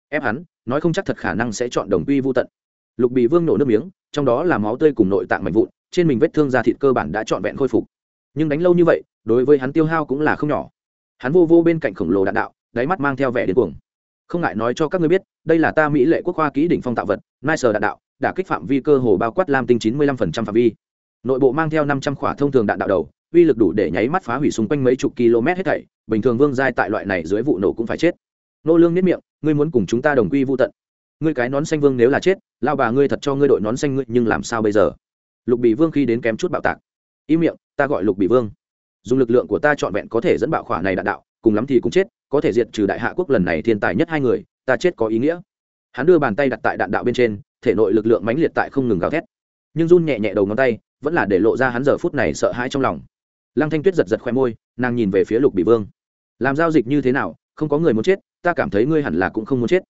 Ép hắn, nói không chắc thật khả năng sẽ chọn đồng quy vu tận. Lục bị vương nổ nước miếng, trong đó là máu tươi cùng nội tạng mạnh vụn, trên mình vết thương da thịt cơ bản đã trọn vẹn khôi phục. Nhưng đánh lâu như vậy đối với hắn tiêu hao cũng là không nhỏ. Hắn vô vô bên cạnh khổng lồ đạn đạo, đáy mắt mang theo vẻ điên cuồng. Không ngại nói cho các ngươi biết, đây là ta mỹ lệ quốc khoa kỹ đỉnh phong tạo vật, nai sờ đạn đạo, đả kích phạm vi cơ hồ bao quát lam tinh chín mươi lăm phần trăm phạm vi. Nội bộ mang theo năm trăm khỏa thông thường đạn đạo đầu, uy lực đủ để nháy mắt phá hủy xung quanh mấy chục km hết thảy, bình thường vương giai tại loại này dưới vụ nổ cũng phải chết. Nô lương nếp miệng, ngươi muốn cùng chúng ta đồng quy vu tận. Ngươi cái nón xanh vương nếu là chết, lao bà ngươi thật cho ngươi đội nón xanh ngươi, nhưng làm sao bây giờ? Lục bị vương khi đến kém chút bạo tạc. Im miệng, ta gọi lục bị vương dùng lực lượng của ta trọn vẹn có thể dẫn bạo khỏa này đạn đạo, cùng lắm thì cũng chết, có thể diệt trừ đại hạ quốc lần này thiên tài nhất hai người, ta chết có ý nghĩa. Hắn đưa bàn tay đặt tại đạn đạo bên trên, thể nội lực lượng mãnh liệt tại không ngừng gào thét. Nhưng run nhẹ nhẹ đầu ngón tay, vẫn là để lộ ra hắn giờ phút này sợ hãi trong lòng. Lăng thanh tuyết giật giật khoe môi, nàng nhìn về phía lục bị vương. Làm giao dịch như thế nào, không có người muốn chết, ta cảm thấy ngươi hẳn là cũng không muốn chết.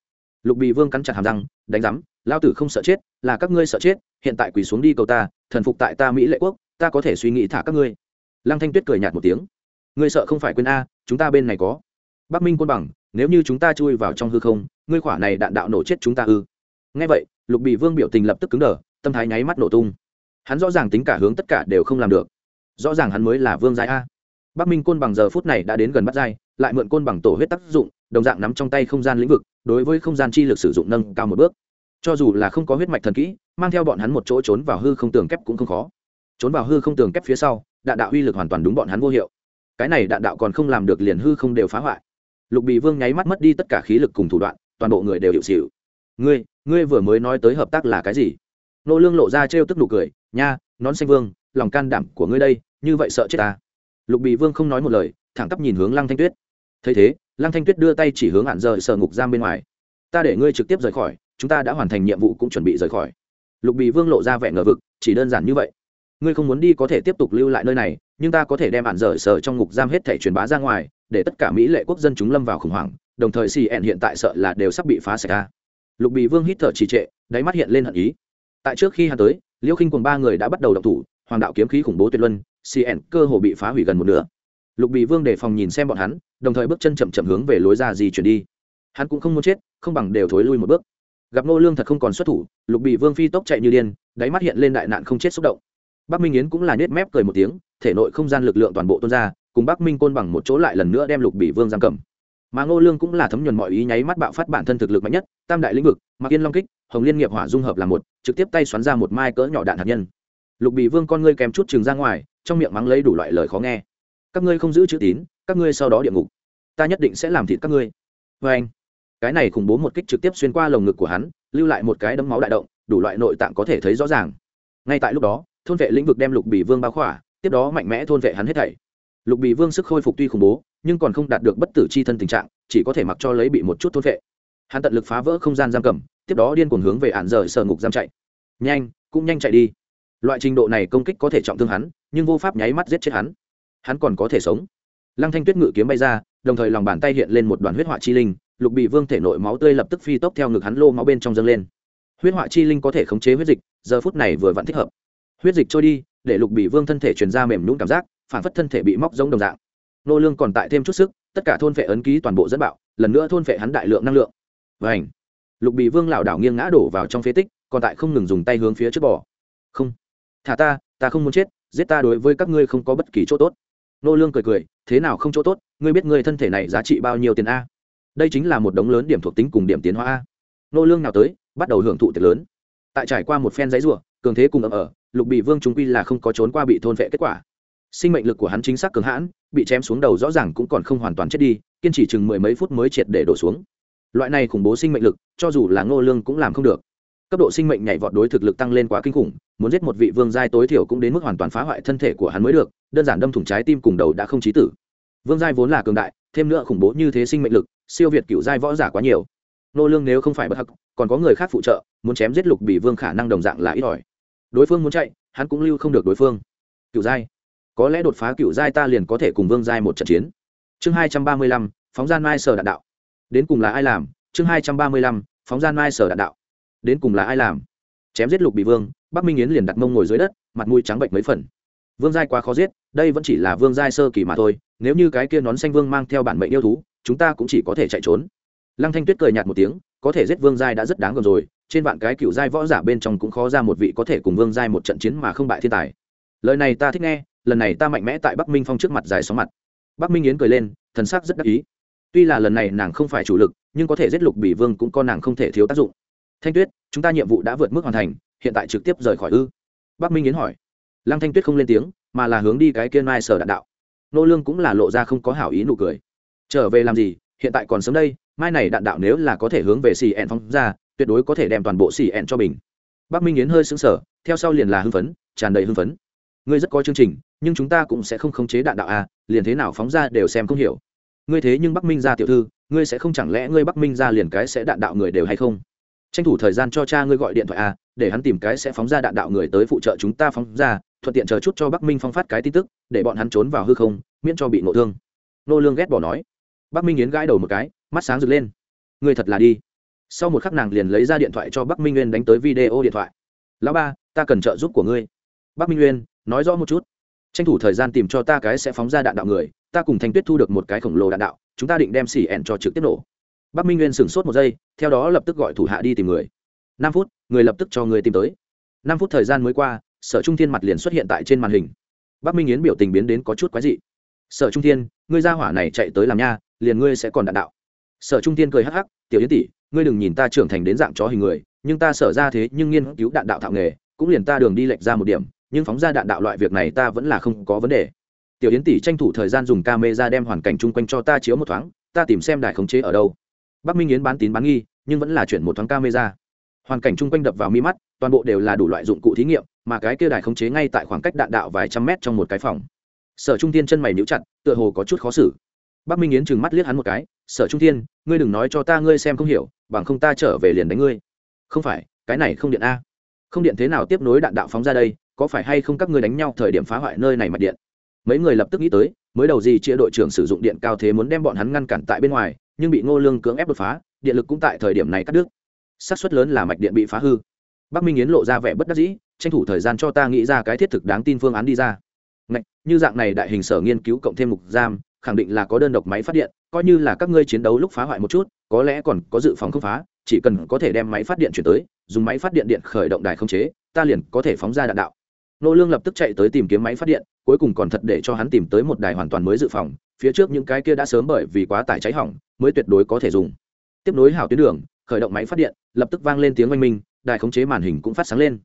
Lục bị vương cắn chặt hàm răng, đánh rắm lao tử không sợ chết, là các ngươi sợ chết, hiện tại quỳ xuống đi cầu ta, thần phục tại ta mỹ lệ quốc, ta có thể suy nghĩ thả các ngươi lăng thanh tuyết cười nhạt một tiếng. Ngươi sợ không phải quên a, chúng ta bên này có. Bắc minh côn bằng, nếu như chúng ta chui vào trong hư không, ngươi khỏa này đạn đạo nổ chết chúng ta ư. Ngay vậy, lục bị vương biểu tình lập tức cứng đờ, tâm thái nháy mắt nổ tung. Hắn rõ ràng tính cả hướng tất cả đều không làm được. Rõ ràng hắn mới là vương giai a. Bắc minh côn bằng giờ phút này đã đến gần bắt giai, lại mượn côn bằng tổ huyết tác dụng, đồng dạng nắm trong tay không gian lĩnh vực, đối với không gian chi lực sử dụng nâng cao một bước. Cho dù là không có huyết mạch thần kỹ, mang theo bọn hắn một chỗ trốn vào hư không tường kép cũng không khó. Trốn vào hư không tường kép phía sau đạn đạo uy lực hoàn toàn đúng bọn hắn vô hiệu. Cái này đạn đạo còn không làm được liền hư không đều phá hoại. Lục bị vương nháy mắt mất đi tất cả khí lực cùng thủ đoạn, toàn bộ người đều hiệu xịu ngươi ngươi vừa mới nói tới hợp tác là cái gì? Nô lương lộ ra trêu tức nụ cười, nha, nón xanh vương, lòng can đảm của ngươi đây, như vậy sợ chết ta. Lục bị vương không nói một lời, thẳng tắp nhìn hướng lăng thanh tuyết. Thấy thế, lăng thanh tuyết đưa tay chỉ hướng hạn rời sở ngục giam bên ngoài. Ta để ngươi trực tiếp rời khỏi, chúng ta đã hoàn thành nhiệm vụ cũng chuẩn bị rời khỏi. Lục bị vương lộ ra vẻ ngờ vực, chỉ đơn giản như vậy ngươi không muốn đi có thể tiếp tục lưu lại nơi này, nhưng ta có thể đem bạn dở sở trong ngục giam hết thể truyền bá ra ngoài, để tất cả mỹ lệ quốc dân chúng lâm vào khủng hoảng, đồng thời cn hiện tại sợ là đều sắp bị phá sạch ra. Lục bị vương hít thở trì trệ, đáy mắt hiện lên hận ý. Tại trước khi hắn tới, liêu khinh cùng ba người đã bắt đầu động thủ, hoàng đạo kiếm khí khủng bố tuyệt luân cn cơ hồ bị phá hủy gần một nửa. Lục bị vương đề phòng nhìn xem bọn hắn, đồng thời bước chân chậm chậm hướng về lối ra gì chuyển đi. Hắn cũng không muốn chết, không bằng đều thối lui một bước. Gặp nô lương thật không còn xuất thủ, lục bị vương phi tốc chạy như điên, đáy mắt hiện lên đại nạn không chết xúc động bắc minh yến cũng là nhếch mép cười một tiếng, thể nội không gian lực lượng toàn bộ tuôn ra, cùng bắc minh côn bằng một chỗ lại lần nữa đem lục Bỉ vương giam cầm. Mà ngô lương cũng là thấm nhuần mọi ý nháy mắt bạo phát bản thân thực lực mạnh nhất, tam đại lĩnh vực, Mạc yên long kích, hồng liên nghiệp hỏa dung hợp là một, trực tiếp tay xoắn ra một mai cỡ nhỏ đạn hạt nhân. Lục Bỉ vương con ngươi kèm chút trừng ra ngoài, trong miệng mắng lấy đủ loại lời khó nghe. Các ngươi không giữ chữ tín, các ngươi sau đó địa ngục. Ta nhất định sẽ làm thịt các ngươi. Vê anh, cái này khủng bố một kích trực tiếp xuyên qua lồng ngực của hắn, lưu lại một cái đấm máu đại động, đủ loại nội tạng có thể thấy rõ ràng. Ngay tại lúc đó thôn vệ lĩnh vực đem lục bì vương bao khỏa, tiếp đó mạnh mẽ thôn vệ hắn hết thảy. Lục bì vương sức khôi phục tuy khủng bố, nhưng còn không đạt được bất tử c h i thân tình trạng, chỉ có thể mặc cho lấy bị một chút thôn vệ. Hắn tận lực phá vỡ không gian giam cầm, tiếp đó điên cuồng hướng về ạn rời sờ ngục giam chạy. Nhanh, cũng nhanh chạy đi. Loại trình độ này công kích có thể trọng thương hắn, nhưng vô pháp nháy mắt giết chết hắn. Hắn còn có thể sống. Lăng thanh tuyết ngự kiếm bay ra, đồng thời lòng bàn tay hiện lên một đoàn huyết họa chi linh, lục bị vương thể nội máu tươi lập tức phi tốc theo ngực hắn lô máu bên trong dâng lên. Huyết họa chi linh có thể khống chế huyết dịch, giờ phút này vừa vặn thích hợp huyết dịch trôi đi, để lục bị vương thân thể truyền ra mềm nhũng cảm giác, phản phất thân thể bị móc giống đồng dạng. Nô lương còn tại thêm chút sức, tất cả thôn phệ ấn ký toàn bộ dẫn bạo, lần nữa thôn phệ hắn đại lượng năng lượng. Vảnh lục bị vương lảo đảo nghiêng ngã đổ vào trong phế tích, còn tại không ngừng dùng tay hướng phía trước bỏ không. Thả ta ta không muốn chết, giết ta đối với các ngươi không có bất kỳ chỗ tốt. Nô lương cười cười, thế nào không chỗ tốt, ngươi biết ngươi thân thể này giá trị bao nhiêu tiền a? Đây chính là một đống lớn điểm thuộc tính cùng điểm tiến hóa a. Nô lương nào tới, bắt đầu hưởng thụ tiệc lớn. Tại trải qua một phen giấy rủa, cường thế cùng ẩm ở lục bị vương chúng quy là không có trốn qua bị thôn vệ kết quả. Sinh mệnh lực của hắn chính xác cường hãn, bị chém xuống đầu rõ ràng cũng còn không hoàn toàn chết đi, kiên trì chừng mười mấy phút mới triệt để đổ xuống. Loại này khủng bố sinh mệnh lực, cho dù là ngô lương cũng làm không được. Cấp độ sinh mệnh nhảy vọt đối thực lực tăng lên quá kinh khủng, muốn giết một vị vương giai tối thiểu cũng đến mức hoàn toàn phá hoại thân thể của hắn mới được, đơn giản đâm thủng trái tim cùng đầu đã không chí tử. Vương giai vốn là cường đại, thêm nữa khủng bố như thế sinh mệnh lực, siêu việt cựu giai võ giả quá nhiều. Nô lương nếu không phải bất hắc, còn có người khác phụ trợ, muốn chém giết lục bị vương khả năng đồng dạng là ít ỏi đối phương muốn chạy, hắn cũng lưu không được đối phương. Cựu giai. Có lẽ đột phá cựu giai ta liền có thể cùng vương giai một trận chiến. Chương hai trăm ba mươi lăm, phóng gian mai sở đạn đạo. Đến cùng là ai làm? Chương hai trăm ba mươi lăm, phóng gian mai sở đạn đạo. Đến cùng là ai làm? Chém giết lục bị vương, bắc minh yến liền đặt mông ngồi dưới đất, mặt mũi trắng bệnh mấy phần. Vương giai quá khó giết, đây vẫn chỉ là vương giai sơ kỳ mà thôi, nếu như cái kia nón xanh vương mang theo bản mệnh yêu thú, chúng ta cũng chỉ có thể chạy trốn. Lăng thanh tuyết cười nhạt một tiếng, có thể giết vương giai đã rất đáng gờm rồi trên vạn cái cựu giai võ giả bên trong cũng khó ra một vị có thể cùng vương giai một trận chiến mà không bại thiên tài. Lời này ta thích nghe, lần này ta mạnh mẽ tại bắc minh phong trước mặt dài sóng mặt. Bắc minh yến cười lên, thần sắc rất đắc ý. Tuy là lần này nàng không phải chủ lực, nhưng có thể giết lục bỉ vương cũng có nàng không thể thiếu tác dụng. Thanh tuyết, chúng ta nhiệm vụ đã vượt mức hoàn thành, hiện tại trực tiếp rời khỏi ư? Bắc minh yến hỏi. Lăng thanh tuyết không lên tiếng, mà là hướng đi cái kia mai sở đạn đạo. Nô lương cũng là lộ ra không có hảo ý nụ cười. Trở về làm gì, hiện tại còn sớm đây, mai này đạn đạo nếu là có thể hướng về xì ẹn phong ra tuyệt đối có thể đem toàn bộ xì ẹn cho mình. Bắc minh yến hơi sững sờ, theo sau liền là hưng phấn, tràn đầy hưng phấn. Ngươi rất có chương trình, nhưng chúng ta cũng sẽ không khống chế đạn đạo a liền thế nào phóng ra đều xem không hiểu. Ngươi thế nhưng bắc minh ra tiểu thư, ngươi sẽ không chẳng lẽ ngươi bắc minh ra liền cái sẽ đạn đạo người đều hay không? Tranh thủ thời gian cho cha ngươi gọi điện thoại à để hắn tìm cái sẽ phóng ra đạn đạo người tới phụ trợ chúng ta phóng ra, thuận tiện chờ chút cho bắc minh phong phát cái tin tức, để bọn hắn trốn vào hư không, miễn cho bị ngộ thương. Nô lương ghét bỏ nói. Bắc minh yến gãi đầu một cái, mắt sáng rực lên. Ngươi thật là đi sau một khắc nàng liền lấy ra điện thoại cho bắc minh nguyên đánh tới video điện thoại. Lão ba, ta cần trợ giúp của ngươi. Bắc minh nguyên, nói rõ một chút. Tranh thủ thời gian tìm cho ta cái sẽ phóng ra đạn đạo người, ta cùng thanh tuyết thu được một cái khổng lồ đạn đạo, chúng ta định đem xỉ ẹn cho trực tiếp nổ. Bắc minh nguyên sửng sốt một giây, theo đó lập tức gọi thủ hạ đi tìm người. Năm phút, người lập tức cho người tìm tới. Năm phút thời gian mới qua, sở trung thiên mặt liền xuất hiện tại trên màn hình. Bắc minh yến biểu tình biến đến có chút quái dị. Sở trung thiên, ngươi ra hỏa này chạy tới làm nha, liền ngươi sẽ còn đạn đạo. Sở trung thiên cười hắc hắc, tiểu yến tỷ ngươi đừng nhìn ta trưởng thành đến dạng chó hình người, nhưng ta sở ra thế nhưng nghiên cứu đạn đạo thạo nghề, cũng liền ta đường đi lệch ra một điểm, nhưng phóng ra đạn đạo loại việc này ta vẫn là không có vấn đề. Tiểu yến tỷ tranh thủ thời gian dùng camera đem hoàn cảnh chung quanh cho ta chiếu một thoáng, ta tìm xem đài khống chế ở đâu. Bắc minh yến bán tín bán nghi, nhưng vẫn là chuyển một thoáng camera. Hoàn cảnh chung quanh đập vào mi mắt, toàn bộ đều là đủ loại dụng cụ thí nghiệm, mà cái kia đài khống chế ngay tại khoảng cách đạn đạo vài trăm mét trong một cái phòng. Sở trung tiên chân mày níu chặt, tựa hồ có chút khó xử. Bắc minh yến trừng mắt liếc hắn một cái, sở trung tiên ngươi đừng nói cho ta ngươi xem không hiểu bằng không ta trở về liền đánh ngươi. Không phải cái này không điện a. Không điện thế nào tiếp nối đạn đạo phóng ra đây có phải hay không các ngươi đánh nhau thời điểm phá hoại nơi này mạch điện? Mấy người lập tức nghĩ tới mới đầu gì chia đội trưởng sử dụng điện cao thế muốn đem bọn hắn ngăn cản tại bên ngoài nhưng bị ngô lương cưỡng ép đột phá điện lực cũng tại thời điểm này cắt đứt. Xác suất lớn là mạch điện bị phá hư. Bắc minh yến lộ ra vẻ bất đắc dĩ tranh thủ thời gian cho ta nghĩ ra cái thiết thực đáng tin phương án đi ra. Ngạch, như dạng này đại hình sở nghiên cứu cộng thêm mục giam khẳng định là có đơn độc máy phát điện coi như là các ngươi chiến đấu lúc phá hoại một chút có lẽ còn có dự phòng không phá, chỉ cần có thể đem máy phát điện chuyển tới, dùng máy phát điện điện khởi động đài không chế, ta liền có thể phóng ra đạn đạo. Nô lương lập tức chạy tới tìm kiếm máy phát điện, cuối cùng còn thật để cho hắn tìm tới một đài hoàn toàn mới dự phòng, phía trước những cái kia đã sớm bởi vì quá tải cháy hỏng, mới tuyệt đối có thể dùng. Tiếp nối hảo tuyến đường, khởi động máy phát điện, lập tức vang lên tiếng oanh minh, đài khống chế màn hình cũng phát sáng lên.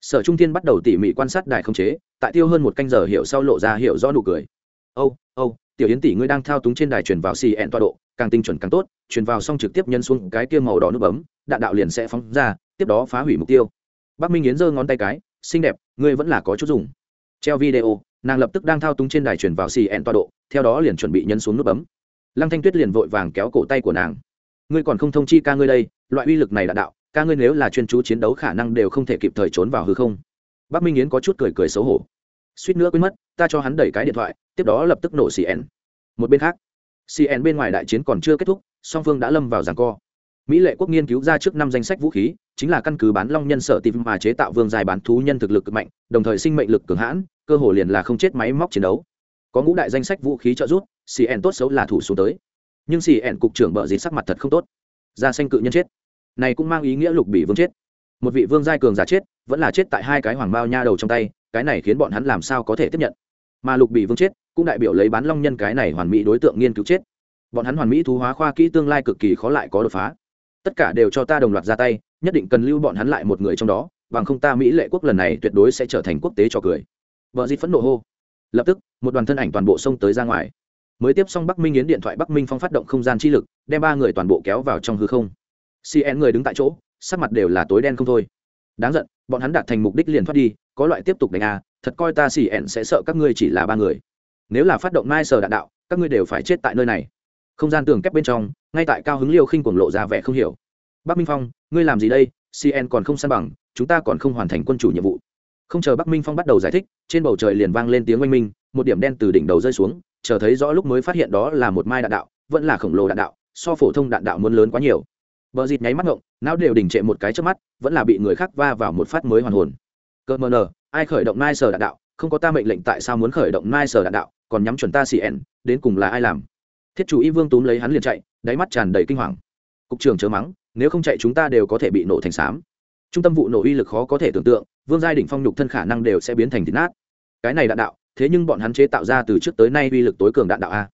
Sở trung thiên bắt đầu tỉ mỉ quan sát đài khống chế, tại tiêu hơn một canh giờ hiệu sau lộ ra hiệu rõ nụ cười. Âu âu, tiểu yến tỷ ngươi đang thao túng trên đài truyền vào xì ẹn tọa độ càng tinh chuẩn càng tốt, truyền vào xong trực tiếp nhân xuống cái kia màu đỏ nút bấm, đạn đạo liền sẽ phóng ra, tiếp đó phá hủy mục tiêu. Bắc minh yến giơ ngón tay cái, xinh đẹp, ngươi vẫn là có chút dùng. Treo video, nàng lập tức đang thao túng trên đài truyền vào xì ẹn toa độ, theo đó liền chuẩn bị nhân xuống nút bấm. Lăng thanh tuyết liền vội vàng kéo cổ tay của nàng. Ngươi còn không thông chi ca ngươi đây, loại uy lực này đạn đạo, ca ngươi nếu là chuyên chú chiến đấu khả năng đều không thể kịp thời trốn vào hư không. Bắc minh yến có chút cười cười xấu hổ. Suýt nữa quên mất, ta cho hắn đẩy cái điện thoại, tiếp đó lập tức nổ xì cn một bên khác cn bên ngoài đại chiến còn chưa kết thúc, song phương đã lâm vào giảng co. Mỹ lệ quốc nghiên cứu ra trước năm danh sách vũ khí, chính là căn cứ bán long nhân sở tìm mà chế tạo vương dài bán thú nhân thực lực cực mạnh, đồng thời sinh mệnh lực cường hãn, cơ hồ liền là không chết máy móc chiến đấu. Có ngũ đại danh sách vũ khí trợ giúp cn tốt xấu là thủ xuống tới. Nhưng cn cục trưởng bợ gì sắc mặt thật không tốt. Gia xanh cự nhân chết. Này cũng mang ý nghĩa lục bị vương chết. Một vị vương giai cường giả chết, vẫn là chết tại hai cái hoàng bao nha đầu trong tay, cái này khiến bọn hắn làm sao có thể tiếp nhận? Mà lục bị vương chết, cũng đại biểu lấy bán long nhân cái này hoàn mỹ đối tượng nghiên cứu chết. Bọn hắn hoàn mỹ thú hóa khoa kỹ tương lai cực kỳ khó lại có đột phá. Tất cả đều cho ta đồng loạt ra tay, nhất định cần lưu bọn hắn lại một người trong đó, bằng không ta mỹ lệ quốc lần này tuyệt đối sẽ trở thành quốc tế trò cười. Vợ di phẫn nộ hô. Lập tức, một đoàn thân ảnh toàn bộ xông tới ra ngoài. Mới tiếp xong bắc minh yến điện thoại bắc minh phong phát động không gian chi lực, đem ba người toàn bộ kéo vào trong hư không. Cn người đứng tại chỗ, sắc mặt đều là tối đen không thôi. Đáng giận, bọn hắn đạt thành mục đích liền thoát đi, có loại tiếp tục đánh a thật coi ta cn sẽ sợ các ngươi chỉ là ba người. Nếu là phát động mai sờ đạn đạo, các ngươi đều phải chết tại nơi này. Không gian tường kép bên trong, ngay tại cao hứng liêu khinh cuồng lộ ra vẻ không hiểu. Bắc minh phong, ngươi làm gì đây? Cn còn không san bằng, chúng ta còn không hoàn thành quân chủ nhiệm vụ. Không chờ bắc minh phong bắt đầu giải thích, trên bầu trời liền vang lên tiếng oanh minh, một điểm đen từ đỉnh đầu rơi xuống, chờ thấy rõ lúc mới phát hiện đó là một mai đạn đạo, vẫn là khổng lồ đạn đạo, so phổ thông đạn đạo muốn lớn quá nhiều. Bờ dịt nháy mắt ngộng, não đều đình trệ một cái trước mắt, vẫn là bị người khác va vào một phát mới hoàn hồn cơ mờ nờ, ai khởi động nai sở đạn đạo, không có ta mệnh lệnh tại sao muốn khởi động nai sở đạn đạo, còn nhắm chuẩn ta cn đến cùng là ai làm? Thiết chủ y vương túm lấy hắn liền chạy, đáy mắt tràn đầy kinh hoàng. Cục trưởng chớ mắng, nếu không chạy chúng ta đều có thể bị nổ thành xám trung tâm vụ nổ uy lực khó có thể tưởng tượng, vương giai đỉnh phong nhục thân khả năng đều sẽ biến thành thịt nát. Cái này đạn đạo, thế nhưng bọn hắn chế tạo ra từ trước tới nay uy lực tối cường đạn đạo a.